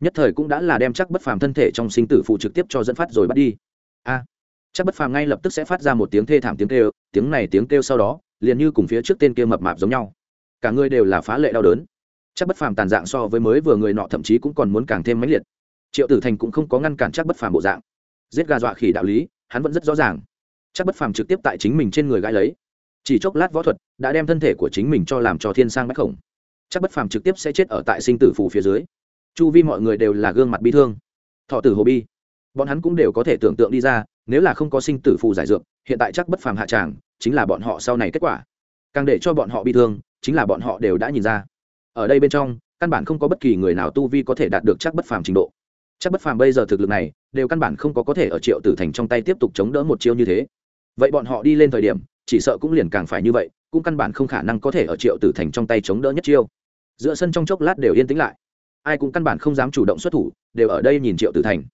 nhất thời cũng đã là đem chắc bất phàm thân thể trong sinh tử phụ trực tiếp cho dẫn phát rồi bắt đi. A, chắc bất phàm ngay lập tức sẽ phát ra một tiếng thê thảm tiếng kêu, tiếng này tiếng kêu sau đó, liền như cùng phía trước tên kia mập mạp giống nhau. Cả người đều là phá lệ đau đớn. Chắc bất phàm tàn dạng so với mới vừa người nọ thậm chí cũng còn muốn càng thêm mãnh liệt. Triệu tử thành cũng không có ngăn cản chắc bất phàm bộ dạng. Giết gà dọa khỉ đạo lý, hắn vẫn rất rõ ràng. Chắc bất phàm trực tiếp tại chính mình trên người gãi lấy. Chỉ chốc lát võ thuật đã đem thân thể của chính mình cho làm cho thiên sang bách khổng. Chắc bất phàm trực tiếp sẽ chết ở tại sinh tử phù phía dưới chu vi mọi người đều là gương mặt bi thương. Thọ tử hồ bi. Bọn hắn cũng đều có thể tưởng tượng đi ra, nếu là không có sinh tử phù giải dược, hiện tại chắc bất phàm hạ tràng, chính là bọn họ sau này kết quả. Càng để cho bọn họ bi thương, chính là bọn họ đều đã nhìn ra. Ở đây bên trong, căn bản không có bất kỳ người nào tu vi có thể đạt được chắc bất phàm trình độ. Chắc bất phàm bây giờ thực lực này, đều căn bản không có có thể ở triệu tử thành trong tay tiếp tục chống đỡ một chiêu như thế. Vậy bọn họ đi lên thời điểm, chỉ sợ cũng liền càng phải như vậy, cũng căn bản không khả năng có thể ở triệu tử thành trong tay chống đỡ nhất chiêu. Giữa sân trong chốc lát đều yên tĩnh lại ai cũng căn bản không dám chủ động xuất thủ, đều ở đây nhìn triệu tử thành.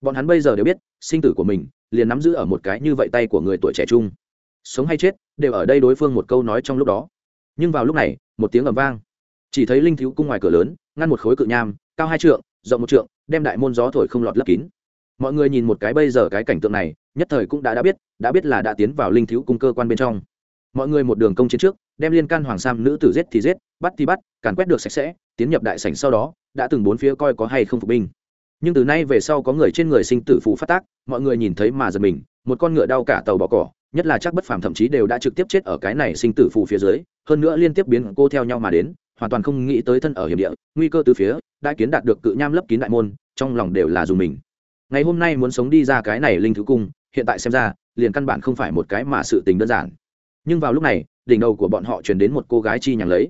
Bọn hắn bây giờ đều biết, sinh tử của mình liền nắm giữ ở một cái như vậy tay của người tuổi trẻ trung sống hay chết, đều ở đây đối phương một câu nói trong lúc đó. Nhưng vào lúc này, một tiếng ầm vang. Chỉ thấy linh thiếu cung ngoài cửa lớn, ngăn một khối cự nham, cao hai trượng, rộng một trượng, đem đại môn gió thổi không lọt lấp kín. Mọi người nhìn một cái bây giờ cái cảnh tượng này, nhất thời cũng đã đã biết đã biết là đã tiến vào linh thiếu cung cơ quan bên trong. Mọi người một đường công chiến trước, đem liên can hoàng sam nữ tử giết thì giết, bắt thì bắt, càn quét được sạch sẽ tiến nhập đại sảnh sau đó, đã từng bốn phía coi có hay không phục binh. Nhưng từ nay về sau có người trên người sinh tử phụ phát tác, mọi người nhìn thấy mà giật mình, một con ngựa đau cả tàu bỏ cỏ, nhất là chắc bất phàm thậm chí đều đã trực tiếp chết ở cái này sinh tử phù phía dưới, hơn nữa liên tiếp biến cô theo nhau mà đến, hoàn toàn không nghĩ tới thân ở hiểm địa, nguy cơ từ phía đại kiến đạt được cự nham lấp kín đại môn, trong lòng đều là dùng mình. Ngày hôm nay muốn sống đi ra cái này linh thứ cung, hiện tại xem ra, liền căn bản không phải một cái mà sự tình đơn giản. Nhưng vào lúc này, đỉnh đầu của bọn họ truyền đến một cô gái chi nhàng lấy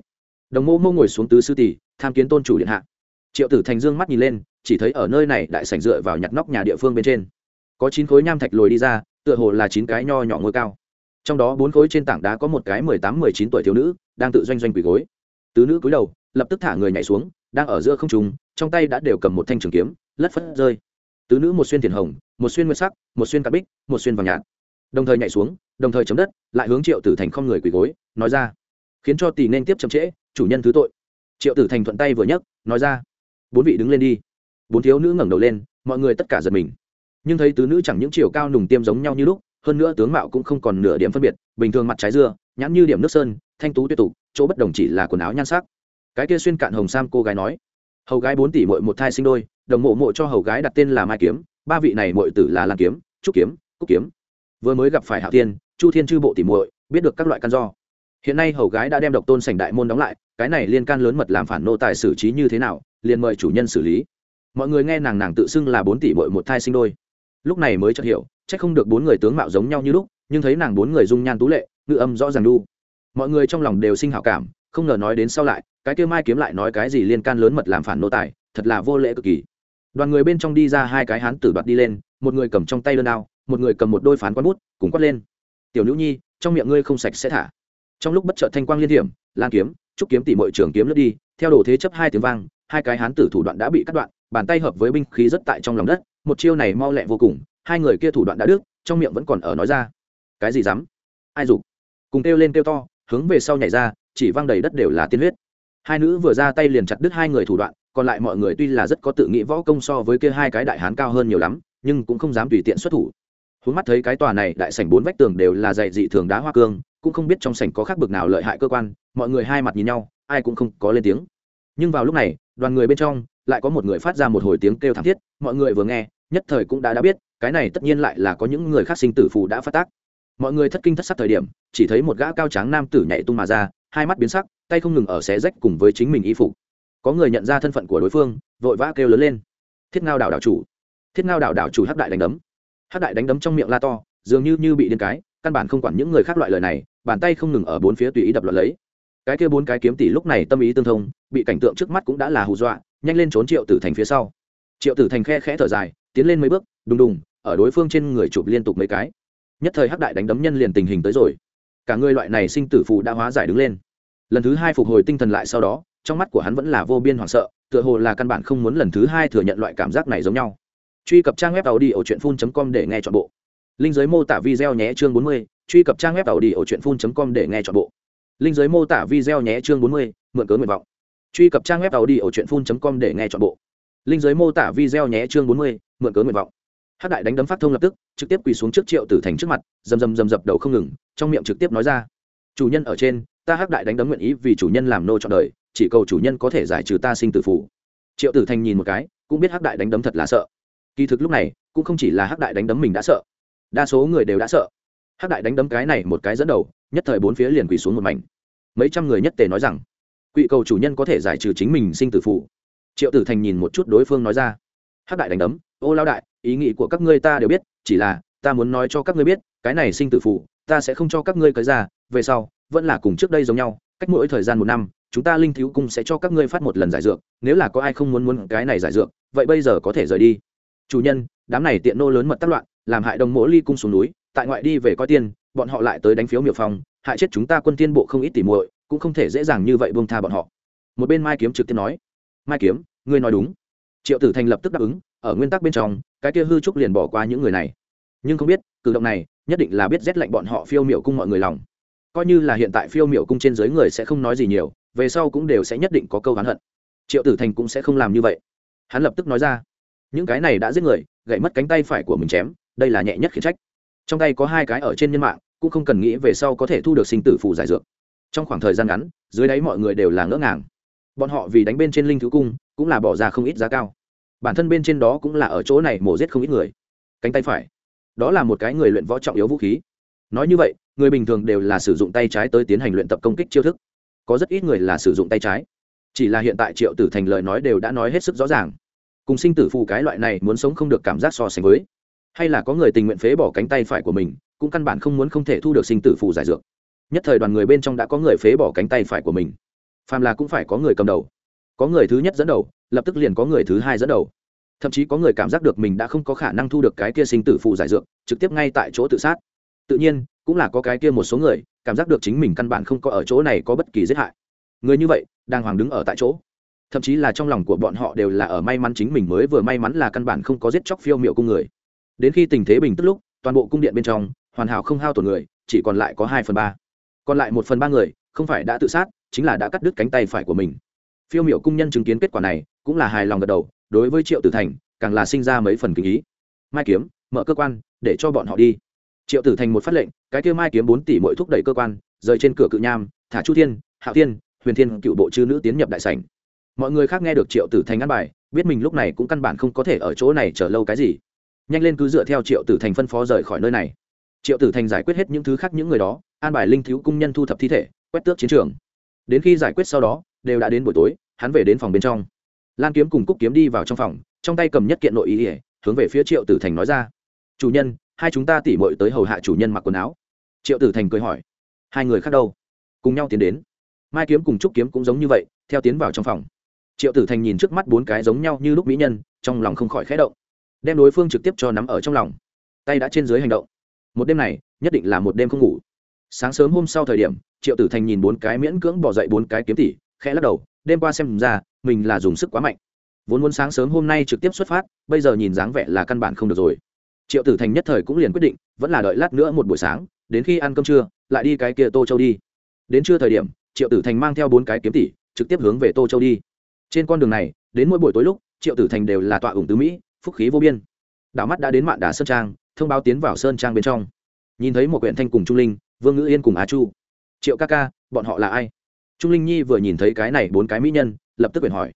đồng mô mô ngồi xuống tứ sư tỷ, tham kiến tôn chủ điện hạ. Triệu tử thành dương mắt nhìn lên, chỉ thấy ở nơi này đại sảnh dựa vào nhặt nóc nhà địa phương bên trên. Có chín khối nham thạch lồi đi ra, tựa hồ là chín cái nho nhỏ ngôi cao. Trong đó bốn khối trên tảng đá có một cái mười tám, mười chín tuổi thiếu nữ, đang tự doanh doanh quỳ gối. Tứ nữ cúi đầu, lập tức thả người nhảy xuống, đang ở giữa không trùng trong tay đã đều cầm một thanh trường kiếm, lất phất rơi. Tứ nữ một xuyên thiền hồng, một xuyên nguyên sắc, một xuyên cà bích, một xuyên vàng nhạt. Đồng thời nhảy xuống, đồng thời chấm đất, lại hướng triệu tử thành không người quỳ gối, nói ra, khiến cho tỷ nên tiếp chậm trễ chủ nhân thứ tội. Triệu tử thành thuận tay vừa nhấc, nói ra, bốn vị đứng lên đi. Bốn thiếu nữ ngẩng đầu lên, mọi người tất cả giật mình. Nhưng thấy tứ nữ chẳng những chiều cao nùng tiêm giống nhau như lúc, hơn nữa tướng mạo cũng không còn nửa điểm phân biệt, bình thường mặt trái dưa, nhãn như điểm nước sơn, thanh tú tuyệt tục, chỗ bất đồng chỉ là quần áo nhan sắc. Cái kia xuyên cạn hồng sam cô gái nói, hầu gái bốn tỷ mội một thai sinh đôi, đồng mộ mộ cho hầu gái đặt tên là mai kiếm, ba vị này mội tử là lan kiếm, trúc kiếm, cúc kiếm. Vừa mới gặp phải hạ thiên, chu thiên chư bộ tỷ muội, biết được các loại căn do hiện nay hầu gái đã đem độc tôn sảnh đại môn đóng lại, cái này liên can lớn mật làm phản nô tài xử trí như thế nào, liền mời chủ nhân xử lý. Mọi người nghe nàng nàng tự xưng là bốn tỷ bội một thai sinh đôi. Lúc này mới chợt hiểu, chắc không được bốn người tướng mạo giống nhau như lúc, nhưng thấy nàng bốn người dung nhan tú lệ ngự âm rõ ràng đu. Mọi người trong lòng đều sinh hảo cảm, không ngờ nói đến sau lại, cái kêu mai kiếm lại nói cái gì liên can lớn mật làm phản nô tài, thật là vô lễ cực kỳ. Đoàn người bên trong đi ra hai cái hán tử đoạt đi lên, một người cầm trong tay đơn đao, một người cầm một đôi phán quán bút, cùng quát lên. Tiểu nữ nhi, trong miệng ngươi không sạch sẽ thả trong lúc bất chợt thanh quang liên hiểm lan kiếm, trúc kiếm tỉ mọi trường kiếm lướt đi, theo đồ thế chấp hai tiếng vang, hai cái hán tử thủ đoạn đã bị cắt đoạn, bàn tay hợp với binh khí rất tại trong lòng đất, một chiêu này mau lẹ vô cùng, hai người kia thủ đoạn đã đứt, trong miệng vẫn còn ở nói ra. Cái gì dám? Ai dục? Cùng kêu lên kêu to, hướng về sau nhảy ra, chỉ văng đầy đất đều là tiên huyết. Hai nữ vừa ra tay liền chặt đứt hai người thủ đoạn, còn lại mọi người tuy là rất có tự nghĩ võ công so với kia hai cái đại hán cao hơn nhiều lắm, nhưng cũng không dám tùy tiện xuất thủ. Hướng mắt thấy cái tòa này đại sảnh bốn vách tường đều là dạy dị thường đá hoa cương cũng không biết trong sảnh có khác bực nào lợi hại cơ quan, mọi người hai mặt nhìn nhau, ai cũng không có lên tiếng. Nhưng vào lúc này, đoàn người bên trong, lại có một người phát ra một hồi tiếng kêu thảm thiết, mọi người vừa nghe, nhất thời cũng đã đã biết, cái này tất nhiên lại là có những người khác sinh tử phù đã phát tác. Mọi người thất kinh thất sắc thời điểm, chỉ thấy một gã cao tráng nam tử nhảy tung mà ra, hai mắt biến sắc, tay không ngừng ở xé rách cùng với chính mình y phục. Có người nhận ra thân phận của đối phương, vội vã kêu lớn lên. Thiết ngao đảo đảo chủ. Thiết ngao đảo đảo chủ hắc đại đánh đấm. Hắc đại đánh đấm trong miệng la to, dường như như bị điên cái, căn bản không quản những người khác loại lời này bàn tay không ngừng ở bốn phía tùy ý đập loạn lấy. Cái kia bốn cái kiếm tỷ lúc này tâm ý tương thông bị cảnh tượng trước mắt cũng đã là hù dọa nhanh lên trốn triệu tử thành phía sau. Triệu tử thành khe khẽ thở dài tiến lên mấy bước đùng đùng ở đối phương trên người chụp liên tục mấy cái. Nhất thời hắc đại đánh đấm nhân liền tình hình tới rồi. Cả người loại này sinh tử phù đã hóa giải đứng lên. Lần thứ hai phục hồi tinh thần lại sau đó trong mắt của hắn vẫn là vô biên hoảng sợ tựa hồ là căn bản không muốn lần thứ hai thừa nhận loại cảm giác này giống nhau. Truy cập trang web tàu đi ở truyện phun com để nghe chọn bộ. Linh giới mô tả video nhé chương 40, truy cập trang web tàu đi ở truyện com để nghe chọn bộ. Linh giới mô tả video nhé chương 40, mượn cớ nguyện vọng. Truy cập trang web tàu đi ở truyện com để nghe chọn bộ. Linh giới mô tả video nhé chương bốn mươi mượn cớ nguyện vọng. Hắc đại đánh đấm phát thông lập tức trực tiếp quỳ xuống trước triệu tử thành trước mặt rầm rầm rầm dập đầu không ngừng trong miệng trực tiếp nói ra. Chủ nhân ở trên ta hắc đại đánh đấm nguyện ý vì chủ nhân làm nô trọn đời chỉ cầu chủ nhân có thể giải trừ ta sinh tử phủ triệu tử thành nhìn một cái cũng biết hắc đại đánh đấm thật là sợ. Kỳ thực lúc này cũng không chỉ là hắc đại đánh đấm mình đã sợ đa số người đều đã sợ hắc đại đánh đấm cái này một cái dẫn đầu, nhất thời bốn phía liền quỳ xuống một mảnh. Mấy trăm người nhất tề nói rằng quỵ cầu chủ nhân có thể giải trừ chính mình sinh tử phụ triệu tử thành nhìn một chút đối phương nói ra, hắc đại đánh đấm, ô lao đại, ý nghĩ của các ngươi ta đều biết, chỉ là ta muốn nói cho các ngươi biết, cái này sinh tử phụ ta sẽ không cho các ngươi cởi ra, về sau, vẫn là cùng trước đây giống nhau, cách mỗi thời gian một năm, chúng ta linh thiếu cung sẽ cho các ngươi phát một lần giải dược, nếu là có ai không muốn muốn cái này giải dược, vậy bây giờ có thể rời đi. Chủ nhân, đám này tiện nô lớn mật tác loạn, làm hại đồng mỗ ly cung xuống núi tại ngoại đi về coi tiền bọn họ lại tới đánh phiếu miệu phòng hại chết chúng ta quân tiên bộ không ít tỉ muội, cũng không thể dễ dàng như vậy buông tha bọn họ. Một bên mai kiếm trực tiếp nói, mai kiếm, ngươi nói đúng. Triệu tử thành lập tức đáp ứng, ở nguyên tắc bên trong, cái kia hư trúc liền bỏ qua những người này. Nhưng không biết, cử động này nhất định là biết rét lạnh bọn họ phiêu miệu cung mọi người lòng. Coi như là hiện tại phiêu miệu cung trên dưới người sẽ không nói gì nhiều, về sau cũng đều sẽ nhất định có câu hắn hận. Triệu tử thành cũng sẽ không làm như vậy. Hắn lập tức nói ra, những cái này đã giết người gậy mất cánh tay phải của mình chém, đây là nhẹ nhất khiển trách trong tay có hai cái ở trên nhân mạng, cũng không cần nghĩ về sau có thể thu được sinh tử phụ giải dược. Trong khoảng thời gian ngắn, dưới đáy mọi người đều là ngỡ ngàng. Bọn họ vì đánh bên trên linh thứ cung, cũng là bỏ ra không ít giá cao. Bản thân bên trên đó cũng là ở chỗ này mổ giết không ít người. Cánh tay phải, đó là một cái người luyện võ trọng yếu vũ khí. Nói như vậy, người bình thường đều là sử dụng tay trái tới tiến hành luyện tập công kích chiêu thức. Có rất ít người là sử dụng tay trái. Chỉ là hiện tại triệu tử thành lời nói đều đã nói hết sức rõ ràng. Cùng sinh tử phù cái loại này muốn sống không được cảm giác so sánh với hay là có người tình nguyện phế bỏ cánh tay phải của mình, cũng căn bản không muốn không thể thu được sinh tử phù giải dược. Nhất thời đoàn người bên trong đã có người phế bỏ cánh tay phải của mình. Phàm là cũng phải có người cầm đầu. Có người thứ nhất dẫn đầu, lập tức liền có người thứ hai dẫn đầu. Thậm chí có người cảm giác được mình đã không có khả năng thu được cái kia sinh tử phù giải dược, trực tiếp ngay tại chỗ tự sát. Tự nhiên, cũng là có cái kia một số người, cảm giác được chính mình căn bản không có ở chỗ này có bất kỳ giết hại. Người như vậy, đang hoàng đứng ở tại chỗ. Thậm chí là trong lòng của bọn họ đều là ở may mắn chính mình mới vừa may mắn là căn bản không có giết chóc phiêu miệu cung người đến khi tình thế bình tức lúc, toàn bộ cung điện bên trong, hoàn hảo không hao tổn người, chỉ còn lại có hai phần ba. Còn lại một phần ba người, không phải đã tự sát, chính là đã cắt đứt cánh tay phải của mình. Phiêu miểu cung nhân chứng kiến kết quả này, cũng là hài lòng gật đầu, đối với triệu tử thành, càng là sinh ra mấy phần kinh ý. Mai kiếm, mở cơ quan, để cho bọn họ đi. Triệu tử thành một phát lệnh, cái kêu mai kiếm bốn tỷ mỗi thúc đẩy cơ quan, rời trên cửa cự nham, thả chu thiên, hạo thiên, huyền thiên cựu bộ chư nữ tiến nhập đại sảnh. Mọi người khác nghe được triệu tử thành ăn bài, biết mình lúc này cũng căn bản không có thể ở chỗ này chờ lâu cái gì nhanh lên cứ dựa theo triệu tử thành phân phó rời khỏi nơi này. Triệu tử thành giải quyết hết những thứ khác những người đó, an bài linh thiếu cung nhân thu thập thi thể, quét tước chiến trường. Đến khi giải quyết sau đó, đều đã đến buổi tối, hắn về đến phòng bên trong. Lan kiếm cùng cúc kiếm đi vào trong phòng, trong tay cầm nhất kiện nội ý ỉa hướng về phía triệu tử thành nói ra. Chủ nhân, hai chúng ta tỉ mội tới hầu hạ chủ nhân mặc quần áo. Triệu tử thành cười hỏi. Hai người khác đâu? Cùng nhau tiến đến. Mai kiếm cùng trúc kiếm cũng giống như vậy, theo tiến vào trong phòng. Triệu tử thành nhìn trước mắt bốn cái giống nhau như lúc mỹ nhân, trong lòng không khỏi khẽ động đem đối phương trực tiếp cho nắm ở trong lòng. Tay đã trên dưới hành động. Một đêm này, nhất định là một đêm không ngủ. Sáng sớm hôm sau thời điểm, triệu tử thành nhìn bốn cái miễn cưỡng bỏ dậy bốn cái kiếm tỷ khẽ lắc đầu, đêm qua xem ra, mình là dùng sức quá mạnh. Vốn muốn sáng sớm hôm nay trực tiếp xuất phát, bây giờ nhìn dáng vẻ là căn bản không được rồi. Triệu tử thành nhất thời cũng liền quyết định, vẫn là đợi lát nữa một buổi sáng, đến khi ăn cơm trưa, lại đi cái kia tô châu đi. Đến trưa thời điểm, triệu tử thành mang theo bốn cái kiếm tỷ trực tiếp hướng về tô châu đi. Trên con đường này, đến mỗi buổi tối lúc, triệu tử thành đều là tọa ủng tứ mỹ phúc khí vô biên. Đảo mắt đã đến mạn đà sơn trang, thông báo tiến vào sơn trang bên trong. Nhìn thấy một quyển thanh cùng trung linh, vương ngữ yên cùng á chu. Triệu ca ca, bọn họ là ai? Trung linh nhi vừa nhìn thấy cái này bốn cái mỹ nhân, lập tức quyển hỏi.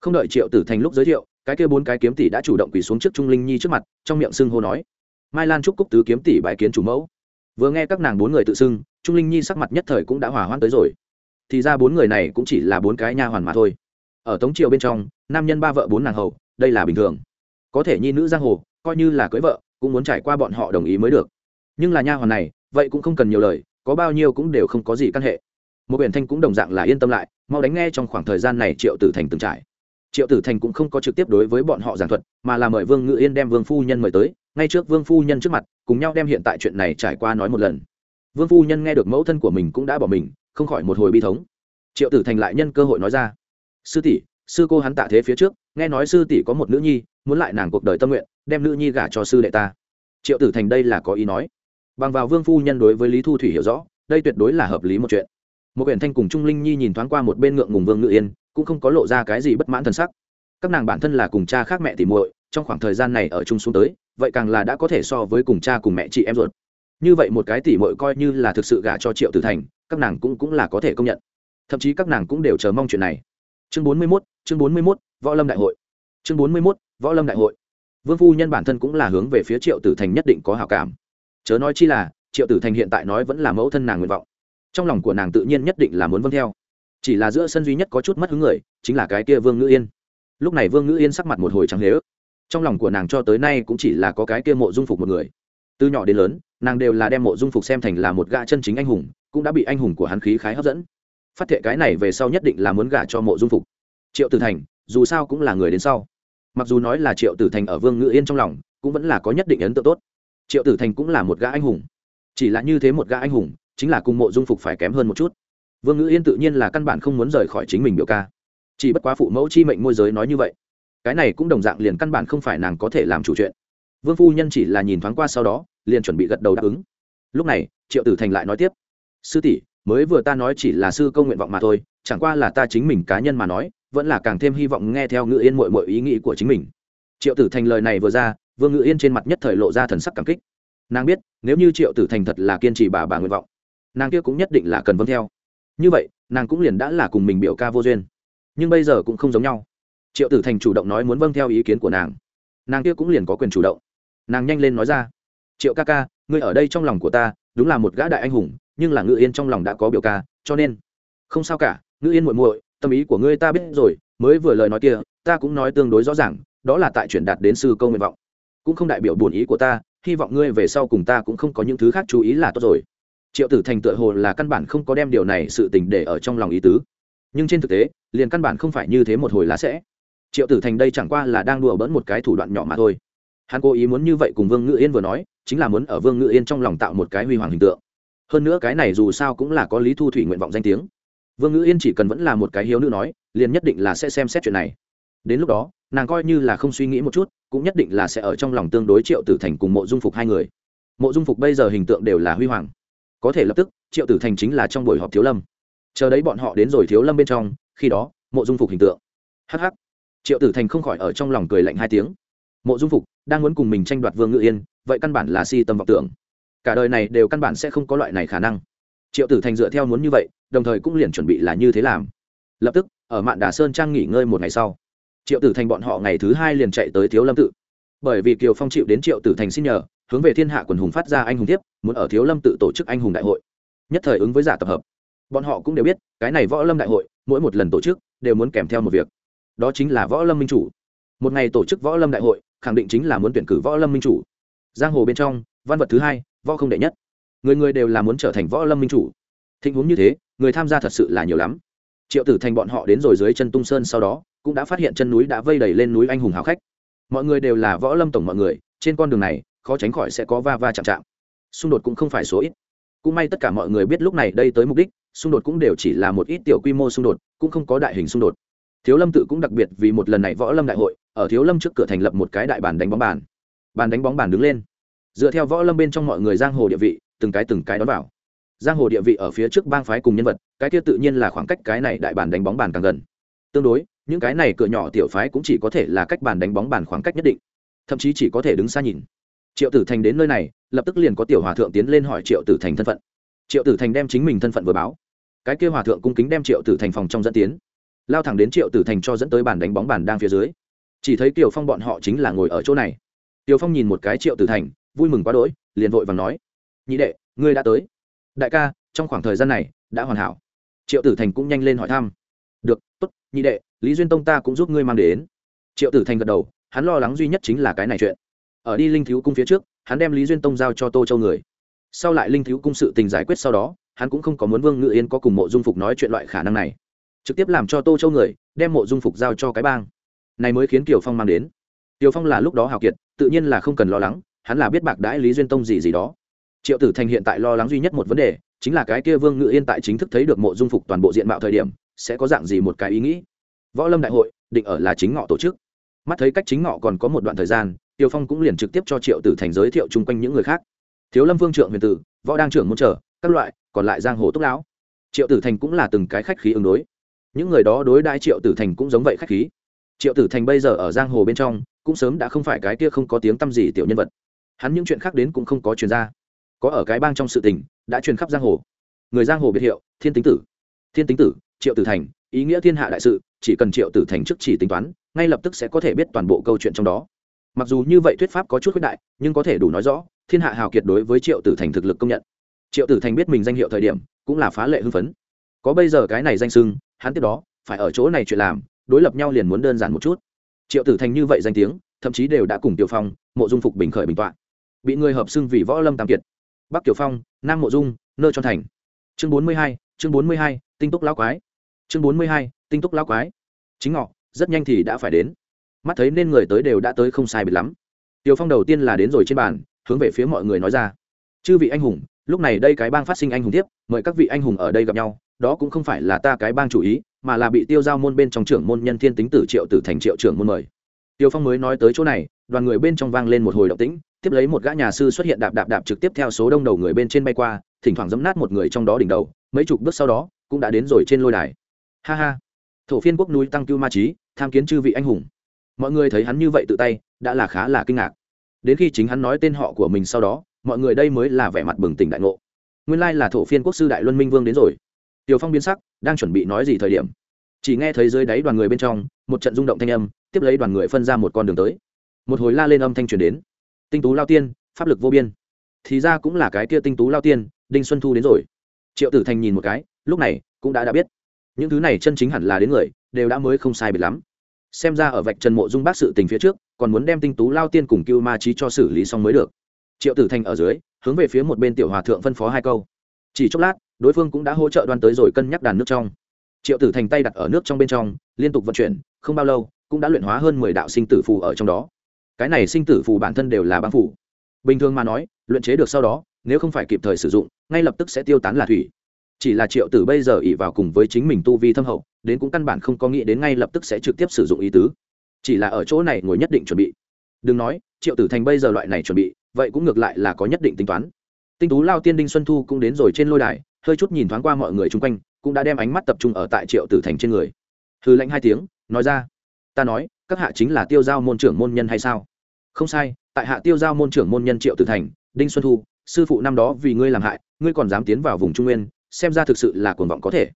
Không đợi triệu tử thành lúc giới thiệu, cái kia bốn cái kiếm tỷ đã chủ động quỳ xuống trước trung linh nhi trước mặt, trong miệng xưng hô nói, mai lan trúc cúc tứ kiếm tỷ bãi kiến chủ mẫu. Vừa nghe các nàng bốn người tự xưng, trung linh nhi sắc mặt nhất thời cũng đã hỏa hoãn tới rồi. Thì ra bốn người này cũng chỉ là bốn cái nha hoàn mà thôi. Ở tống triều bên trong, nam nhân ba vợ bốn nàng hầu, đây là bình thường có thể nhi nữ giang hồ, coi như là cưới vợ, cũng muốn trải qua bọn họ đồng ý mới được. Nhưng là nha hoàn này, vậy cũng không cần nhiều lời, có bao nhiêu cũng đều không có gì căn hệ. Một biển thanh cũng đồng dạng là yên tâm lại, mau đánh nghe trong khoảng thời gian này triệu tử thành từng trải. Triệu tử thành cũng không có trực tiếp đối với bọn họ giảng thuật, mà là mời vương ngự yên đem vương phu nhân mời tới, ngay trước vương phu nhân trước mặt, cùng nhau đem hiện tại chuyện này trải qua nói một lần. Vương phu nhân nghe được mẫu thân của mình cũng đã bỏ mình, không khỏi một hồi bi thống. Triệu tử thành lại nhân cơ hội nói ra, sư tỷ sư cô hắn tạ thế phía trước, nghe nói sư tỷ có một nữ nhi, muốn lại nàng cuộc đời tâm nguyện, đem nữ nhi gả cho sư đệ ta. Triệu tử thành đây là có ý nói. Bằng vào vương phu nhân đối với lý thu thủy hiểu rõ, đây tuyệt đối là hợp lý một chuyện. Một huyện thanh cùng trung linh nhi nhìn thoáng qua một bên ngượng ngùng vương ngự yên, cũng không có lộ ra cái gì bất mãn thân sắc. Các nàng bản thân là cùng cha khác mẹ thì muội, trong khoảng thời gian này ở chung xuống tới, vậy càng là đã có thể so với cùng cha cùng mẹ chị em ruột. Như vậy một cái tỉ muội coi như là thực sự gả cho triệu tử thành, các nàng cũng cũng là có thể công nhận. Thậm chí các nàng cũng đều chờ mong chuyện này chương bốn mươi 41, chương bốn mươi 41, võ lâm đại hội. Chương bốn mươi 41, võ lâm đại hội. Vương phu nhân bản thân cũng là hướng về phía triệu tử thành nhất định có hảo cảm. Chớ nói chi là triệu tử thành hiện tại nói vẫn là mẫu thân nàng nguyện vọng. Trong lòng của nàng tự nhiên nhất định là muốn vâng theo. Chỉ là giữa sân duy nhất có chút mất hứng người chính là cái kia vương ngữ yên. Lúc này vương ngữ yên sắc mặt một hồi trắng lế ức trong lòng của nàng cho tới nay cũng chỉ là có cái kia mộ dung phục một người. Từ nhỏ đến lớn nàng đều là đem mộ dung phục xem thành là một gã chân chính anh hùng cũng đã bị anh hùng của hắn khí khái hấp dẫn phát thệ cái này về sau nhất định là muốn gả cho mộ dung phục. Triệu tử thành, dù sao cũng là người đến sau. Mặc dù nói là triệu tử thành ở vương ngữ yên trong lòng, cũng vẫn là có nhất định ấn tượng tốt. Triệu tử thành cũng là một gã anh hùng. Chỉ là như thế một gã anh hùng, chính là cùng mộ dung phục phải kém hơn một chút. Vương ngữ yên tự nhiên là căn bản không muốn rời khỏi chính mình biểu ca. Chỉ bất quá phụ mẫu chi mệnh môi giới nói như vậy. Cái này cũng đồng dạng liền căn bản không phải nàng có thể làm chủ chuyện. Vương phu nhân chỉ là nhìn thoáng qua sau đó, liền chuẩn bị gật đầu đáp ứng. Lúc này, triệu tử thành lại nói tiếp. Sư tỷ mới vừa ta nói chỉ là sư công nguyện vọng mà thôi, chẳng qua là ta chính mình cá nhân mà nói, vẫn là càng thêm hy vọng nghe theo ngự yên mội mội ý nghĩ của chính mình. Triệu tử thành lời này vừa ra, vương ngự yên trên mặt nhất thời lộ ra thần sắc cảm kích. Nàng biết, nếu như triệu tử thành thật là kiên trì bà bà nguyện vọng, nàng kia cũng nhất định là cần vâng theo. Như vậy, nàng cũng liền đã là cùng mình biểu ca vô duyên. Nhưng bây giờ cũng không giống nhau. Triệu tử thành chủ động nói muốn vâng theo ý kiến của nàng. Nàng kia cũng liền có quyền chủ động. Nàng nhanh lên nói ra, triệu ca ca, ngươi ở đây trong lòng của ta, đúng là một gã đại anh hùng nhưng là ngự yên trong lòng đã có biểu ca, cho nên không sao cả, ngự yên muội muội, tâm ý của ngươi ta biết rồi, mới vừa lời nói kia, ta cũng nói tương đối rõ ràng, đó là tại chuyển đạt đến sư câu nguyện vọng. Cũng không đại biểu buồn ý của ta, hy vọng ngươi về sau cùng ta cũng không có những thứ khác chú ý là tốt rồi. Triệu tử thành tựa hồ là căn bản không có đem điều này sự tình để ở trong lòng ý tứ. Nhưng trên thực tế, liền căn bản không phải như thế một hồi là sẽ. Triệu tử thành đây chẳng qua là đang đùa bỡn một cái thủ đoạn nhỏ mà thôi. Hắn cố ý muốn như vậy cùng vương ngự yên vừa nói, chính là muốn ở vương ngự yên trong lòng tạo một cái huy hoàng hình tượng hơn nữa cái này dù sao cũng là có lý thu thủy nguyện vọng danh tiếng. Vương ngự yên chỉ cần vẫn là một cái hiếu nữ nói, liền nhất định là sẽ xem xét chuyện này. Đến lúc đó, nàng coi như là không suy nghĩ một chút, cũng nhất định là sẽ ở trong lòng tương đối triệu tử thành cùng mộ dung phục hai người. Mộ dung phục bây giờ hình tượng đều là huy hoàng. Có thể lập tức, triệu tử thành chính là trong buổi họp thiếu lâm. Chờ đấy bọn họ đến rồi thiếu lâm bên trong, khi đó, mộ dung phục hình tượng. Hh triệu tử thành không khỏi ở trong lòng cười lạnh hai tiếng. Mộ dung phục, đang muốn cùng mình tranh đoạt vương ngự yên, vậy căn bản là si tâm vọng tưởng cả đời này đều căn bản sẽ không có loại này khả năng. Triệu tử thành dựa theo muốn như vậy, đồng thời cũng liền chuẩn bị là như thế làm. Lập tức, ở mạn đà sơn trang nghỉ ngơi một ngày sau, triệu tử thành bọn họ ngày thứ hai liền chạy tới thiếu lâm tự. Bởi vì kiều phong chịu đến triệu tử thành xin nhờ, hướng về thiên hạ quần hùng phát ra anh hùng tiếp muốn ở thiếu lâm tự tổ chức anh hùng đại hội. Nhất thời ứng với giả tập hợp. Bọn họ cũng đều biết, cái này võ lâm đại hội, mỗi một lần tổ chức, đều muốn kèm theo một việc. Đó chính là võ lâm minh chủ. Một ngày tổ chức võ lâm đại hội, khẳng định chính là muốn tuyển cử võ lâm minh chủ. Giang hồ bên trong, văn vật thứ hai võ không đệ nhất. Người người đều là muốn trở thành võ lâm minh chủ. Tình huống như thế, người tham gia thật sự là nhiều lắm. Triệu tử thành bọn họ đến rồi dưới chân tung sơn sau đó, cũng đã phát hiện chân núi đã vây đầy lên núi anh hùng hào khách. Mọi người đều là võ lâm tổng mọi người, trên con đường này, khó tránh khỏi sẽ có va va chạm chạm. Xung đột cũng không phải số ít. Cũng may tất cả mọi người biết lúc này đây tới mục đích, xung đột cũng đều chỉ là một ít tiểu quy mô xung đột, cũng không có đại hình xung đột. Thiếu lâm tự cũng đặc biệt vì một lần này võ lâm đại hội, ở thiếu lâm trước cửa thành lập một cái đại bàn đánh bóng bàn. Bàn đánh bóng bàn đứng lên dựa theo võ lâm bên trong mọi người giang hồ địa vị, từng cái từng cái đón vào. Giang hồ địa vị ở phía trước bang phái cùng nhân vật, cái kia tự nhiên là khoảng cách cái này đại bản đánh bóng bàn càng gần. Tương đối, những cái này cửa nhỏ tiểu phái cũng chỉ có thể là cách bàn đánh bóng bàn khoảng cách nhất định. Thậm chí chỉ có thể đứng xa nhìn. Triệu tử thành đến nơi này, lập tức liền có tiểu hòa thượng tiến lên hỏi triệu tử thành thân phận. Triệu tử thành đem chính mình thân phận vừa báo. Cái kia hòa thượng cung kính đem triệu tử thành phòng trong dẫn tiến. Lao thẳng đến triệu tử thành cho dẫn tới bàn đánh bóng bàn đang phía dưới. Chỉ thấy kiều phong bọn họ chính là ngồi ở chỗ này. Kiều phong nhìn một cái triệu tử thành vui mừng quá đỗi, liền vội và nói, nhị đệ, ngươi đã tới. Đại ca, trong khoảng thời gian này, đã hoàn hảo. Triệu tử thành cũng nhanh lên hỏi thăm. Được, tốt, nhị đệ, lý duyên tông ta cũng giúp ngươi mang đến. Triệu tử thành gật đầu, hắn lo lắng duy nhất chính là cái này chuyện. Ở đi linh thiếu cung phía trước, hắn đem lý duyên tông giao cho tô châu người. Sau lại linh thiếu cung sự tình giải quyết sau đó, hắn cũng không có muốn vương ngự yên có cùng mộ dung phục nói chuyện loại khả năng này. Trực tiếp làm cho tô châu người, đem mộ dung phục giao cho cái bang. Này mới khiến kiều phong mang đến. Kiều phong là lúc đó hào kiệt, tự nhiên là không cần lo lắng hắn là biết bạc đãi lý duyên tông gì gì đó. Triệu tử thành hiện tại lo lắng duy nhất một vấn đề, chính là cái kia vương ngự yên tại chính thức thấy được mộ dung phục toàn bộ diện mạo thời điểm, sẽ có dạng gì một cái ý nghĩ. Võ lâm đại hội, định ở là chính ngọ tổ chức. Mắt thấy cách chính ngọ còn có một đoạn thời gian, tiêu phong cũng liền trực tiếp cho triệu tử thành giới thiệu chung quanh những người khác. Thiếu lâm vương trượng huyền tử, võ đang trưởng môn trở, các loại, còn lại giang hồ túc lão. Triệu tử thành cũng là từng cái khách khí ứng đối. Những người đó đối đãi triệu tử thành cũng giống vậy khách khí. Triệu tử thành bây giờ ở giang hồ bên trong, cũng sớm đã không phải cái kia không có tiếng tăm gì tiểu nhân vật hắn những chuyện khác đến cũng không có truyền ra. Có ở cái bang trong sự tình, đã truyền khắp giang hồ. Người giang hồ biệt hiệu, thiên tính tử. Thiên tính tử, triệu tử thành, ý nghĩa thiên hạ đại sự, chỉ cần triệu tử thành trước chỉ tính toán, ngay lập tức sẽ có thể biết toàn bộ câu chuyện trong đó. Mặc dù như vậy thuyết pháp có chút khuyết đại, nhưng có thể đủ nói rõ, thiên hạ hào kiệt đối với triệu tử thành thực lực công nhận. Triệu tử thành biết mình danh hiệu thời điểm, cũng là phá lệ hưng phấn. Có bây giờ cái này danh sưng, hắn tiếp đó, phải ở chỗ này chuyện làm, đối lập nhau liền muốn đơn giản một chút. Triệu tử thành như vậy danh tiếng, thậm chí đều đã cùng tiểu phong, mộ dung phục bình khởi bình toạn bị người hợp xưng vì võ lâm tam kiệt. Bắc tiểu phong, nam mộ dung, nơ cho thành. Chương bốn mươi hai, chương bốn mươi hai, tinh túc lão quái. Chương bốn mươi hai, tinh túc lão quái. Chính ngọ, rất nhanh thì đã phải đến. Mắt thấy nên người tới đều đã tới không sai biệt lắm. Tiểu phong đầu tiên là đến rồi trên bàn, hướng về phía mọi người nói ra. Chư vị anh hùng, lúc này đây cái bang phát sinh anh hùng tiếp, mời các vị anh hùng ở đây gặp nhau. Đó cũng không phải là ta cái bang chủ ý, mà là bị tiêu giao môn bên trong trưởng môn nhân thiên tính tử triệu tử thành triệu trưởng môn mời. Tiêu phong mới nói tới chỗ này, đoàn người bên trong vang lên một hồi động tĩnh tiếp lấy một gã nhà sư xuất hiện đạp đạp đạp trực tiếp theo số đông đầu người bên trên bay qua, thỉnh thoảng giấm nát một người trong đó đỉnh đầu, mấy chục bước sau đó, cũng đã đến rồi trên lôi đài. Ha ha. Thổ phiên quốc núi tăng cưu ma trí tham kiến chư vị anh hùng. Mọi người thấy hắn như vậy tự tay, đã là khá là kinh ngạc. Đến khi chính hắn nói tên họ của mình sau đó, mọi người đây mới là vẻ mặt bừng tỉnh đại ngộ. Nguyên lai là thổ phiên quốc sư đại luân minh vương đến rồi. Tiều phong biến sắc, đang chuẩn bị nói gì thời điểm. Chỉ nghe thấy dưới đáy đoàn người bên trong, một trận rung động thanh âm, tiếp lấy đoàn người phân ra một con đường tới. Một hồi la lên âm thanh truyền đến tinh tú lao tiên, pháp lực vô biên. Thì ra cũng là cái kia tinh tú lao tiên, đinh xuân thu đến rồi. Triệu tử thành nhìn một cái, lúc này cũng đã đã biết. Những thứ này chân chính hẳn là đến người, đều đã mới không sai biệt lắm. Xem ra ở vạch trần mộ dung bác sự tình phía trước, còn muốn đem tinh tú lao tiên cùng cưu ma trí cho xử lý xong mới được. Triệu tử thành ở dưới, hướng về phía một bên tiểu hòa thượng phân phó hai câu. Chỉ chốc lát, đối phương cũng đã hỗ trợ đoan tới rồi cân nhắc đàn nước trong. Triệu tử thành tay đặt ở nước trong bên trong, liên tục vận chuyển, không bao lâu, cũng đã luyện hóa hơn mười đạo sinh tử phù ở trong đó cái này sinh tử phù bản thân đều là băng phủ bình thường mà nói, luyện chế được sau đó, nếu không phải kịp thời sử dụng, ngay lập tức sẽ tiêu tán là thủy. Chỉ là triệu tử bây giờ ỉ vào cùng với chính mình tu vi thâm hậu, đến cũng căn bản không có nghĩ đến ngay lập tức sẽ trực tiếp sử dụng ý tứ. Chỉ là ở chỗ này ngồi nhất định chuẩn bị. Đừng nói, triệu tử thành bây giờ loại này chuẩn bị, vậy cũng ngược lại là có nhất định tính toán. Tinh tú lao tiên đinh xuân thu cũng đến rồi trên lôi đài, hơi chút nhìn thoáng qua mọi người chung quanh, cũng đã đem ánh mắt tập trung ở tại triệu tử thành trên người. Hư lãnh hai tiếng, nói ra. Ta nói các hạ chính là tiêu giao môn trưởng môn nhân hay sao? Không sai, tại hạ tiêu giao môn trưởng môn nhân triệu tử thành, đinh xuân thu, sư phụ năm đó vì ngươi làm hại, ngươi còn dám tiến vào vùng trung nguyên, xem ra thực sự là cuồng vọng có thể.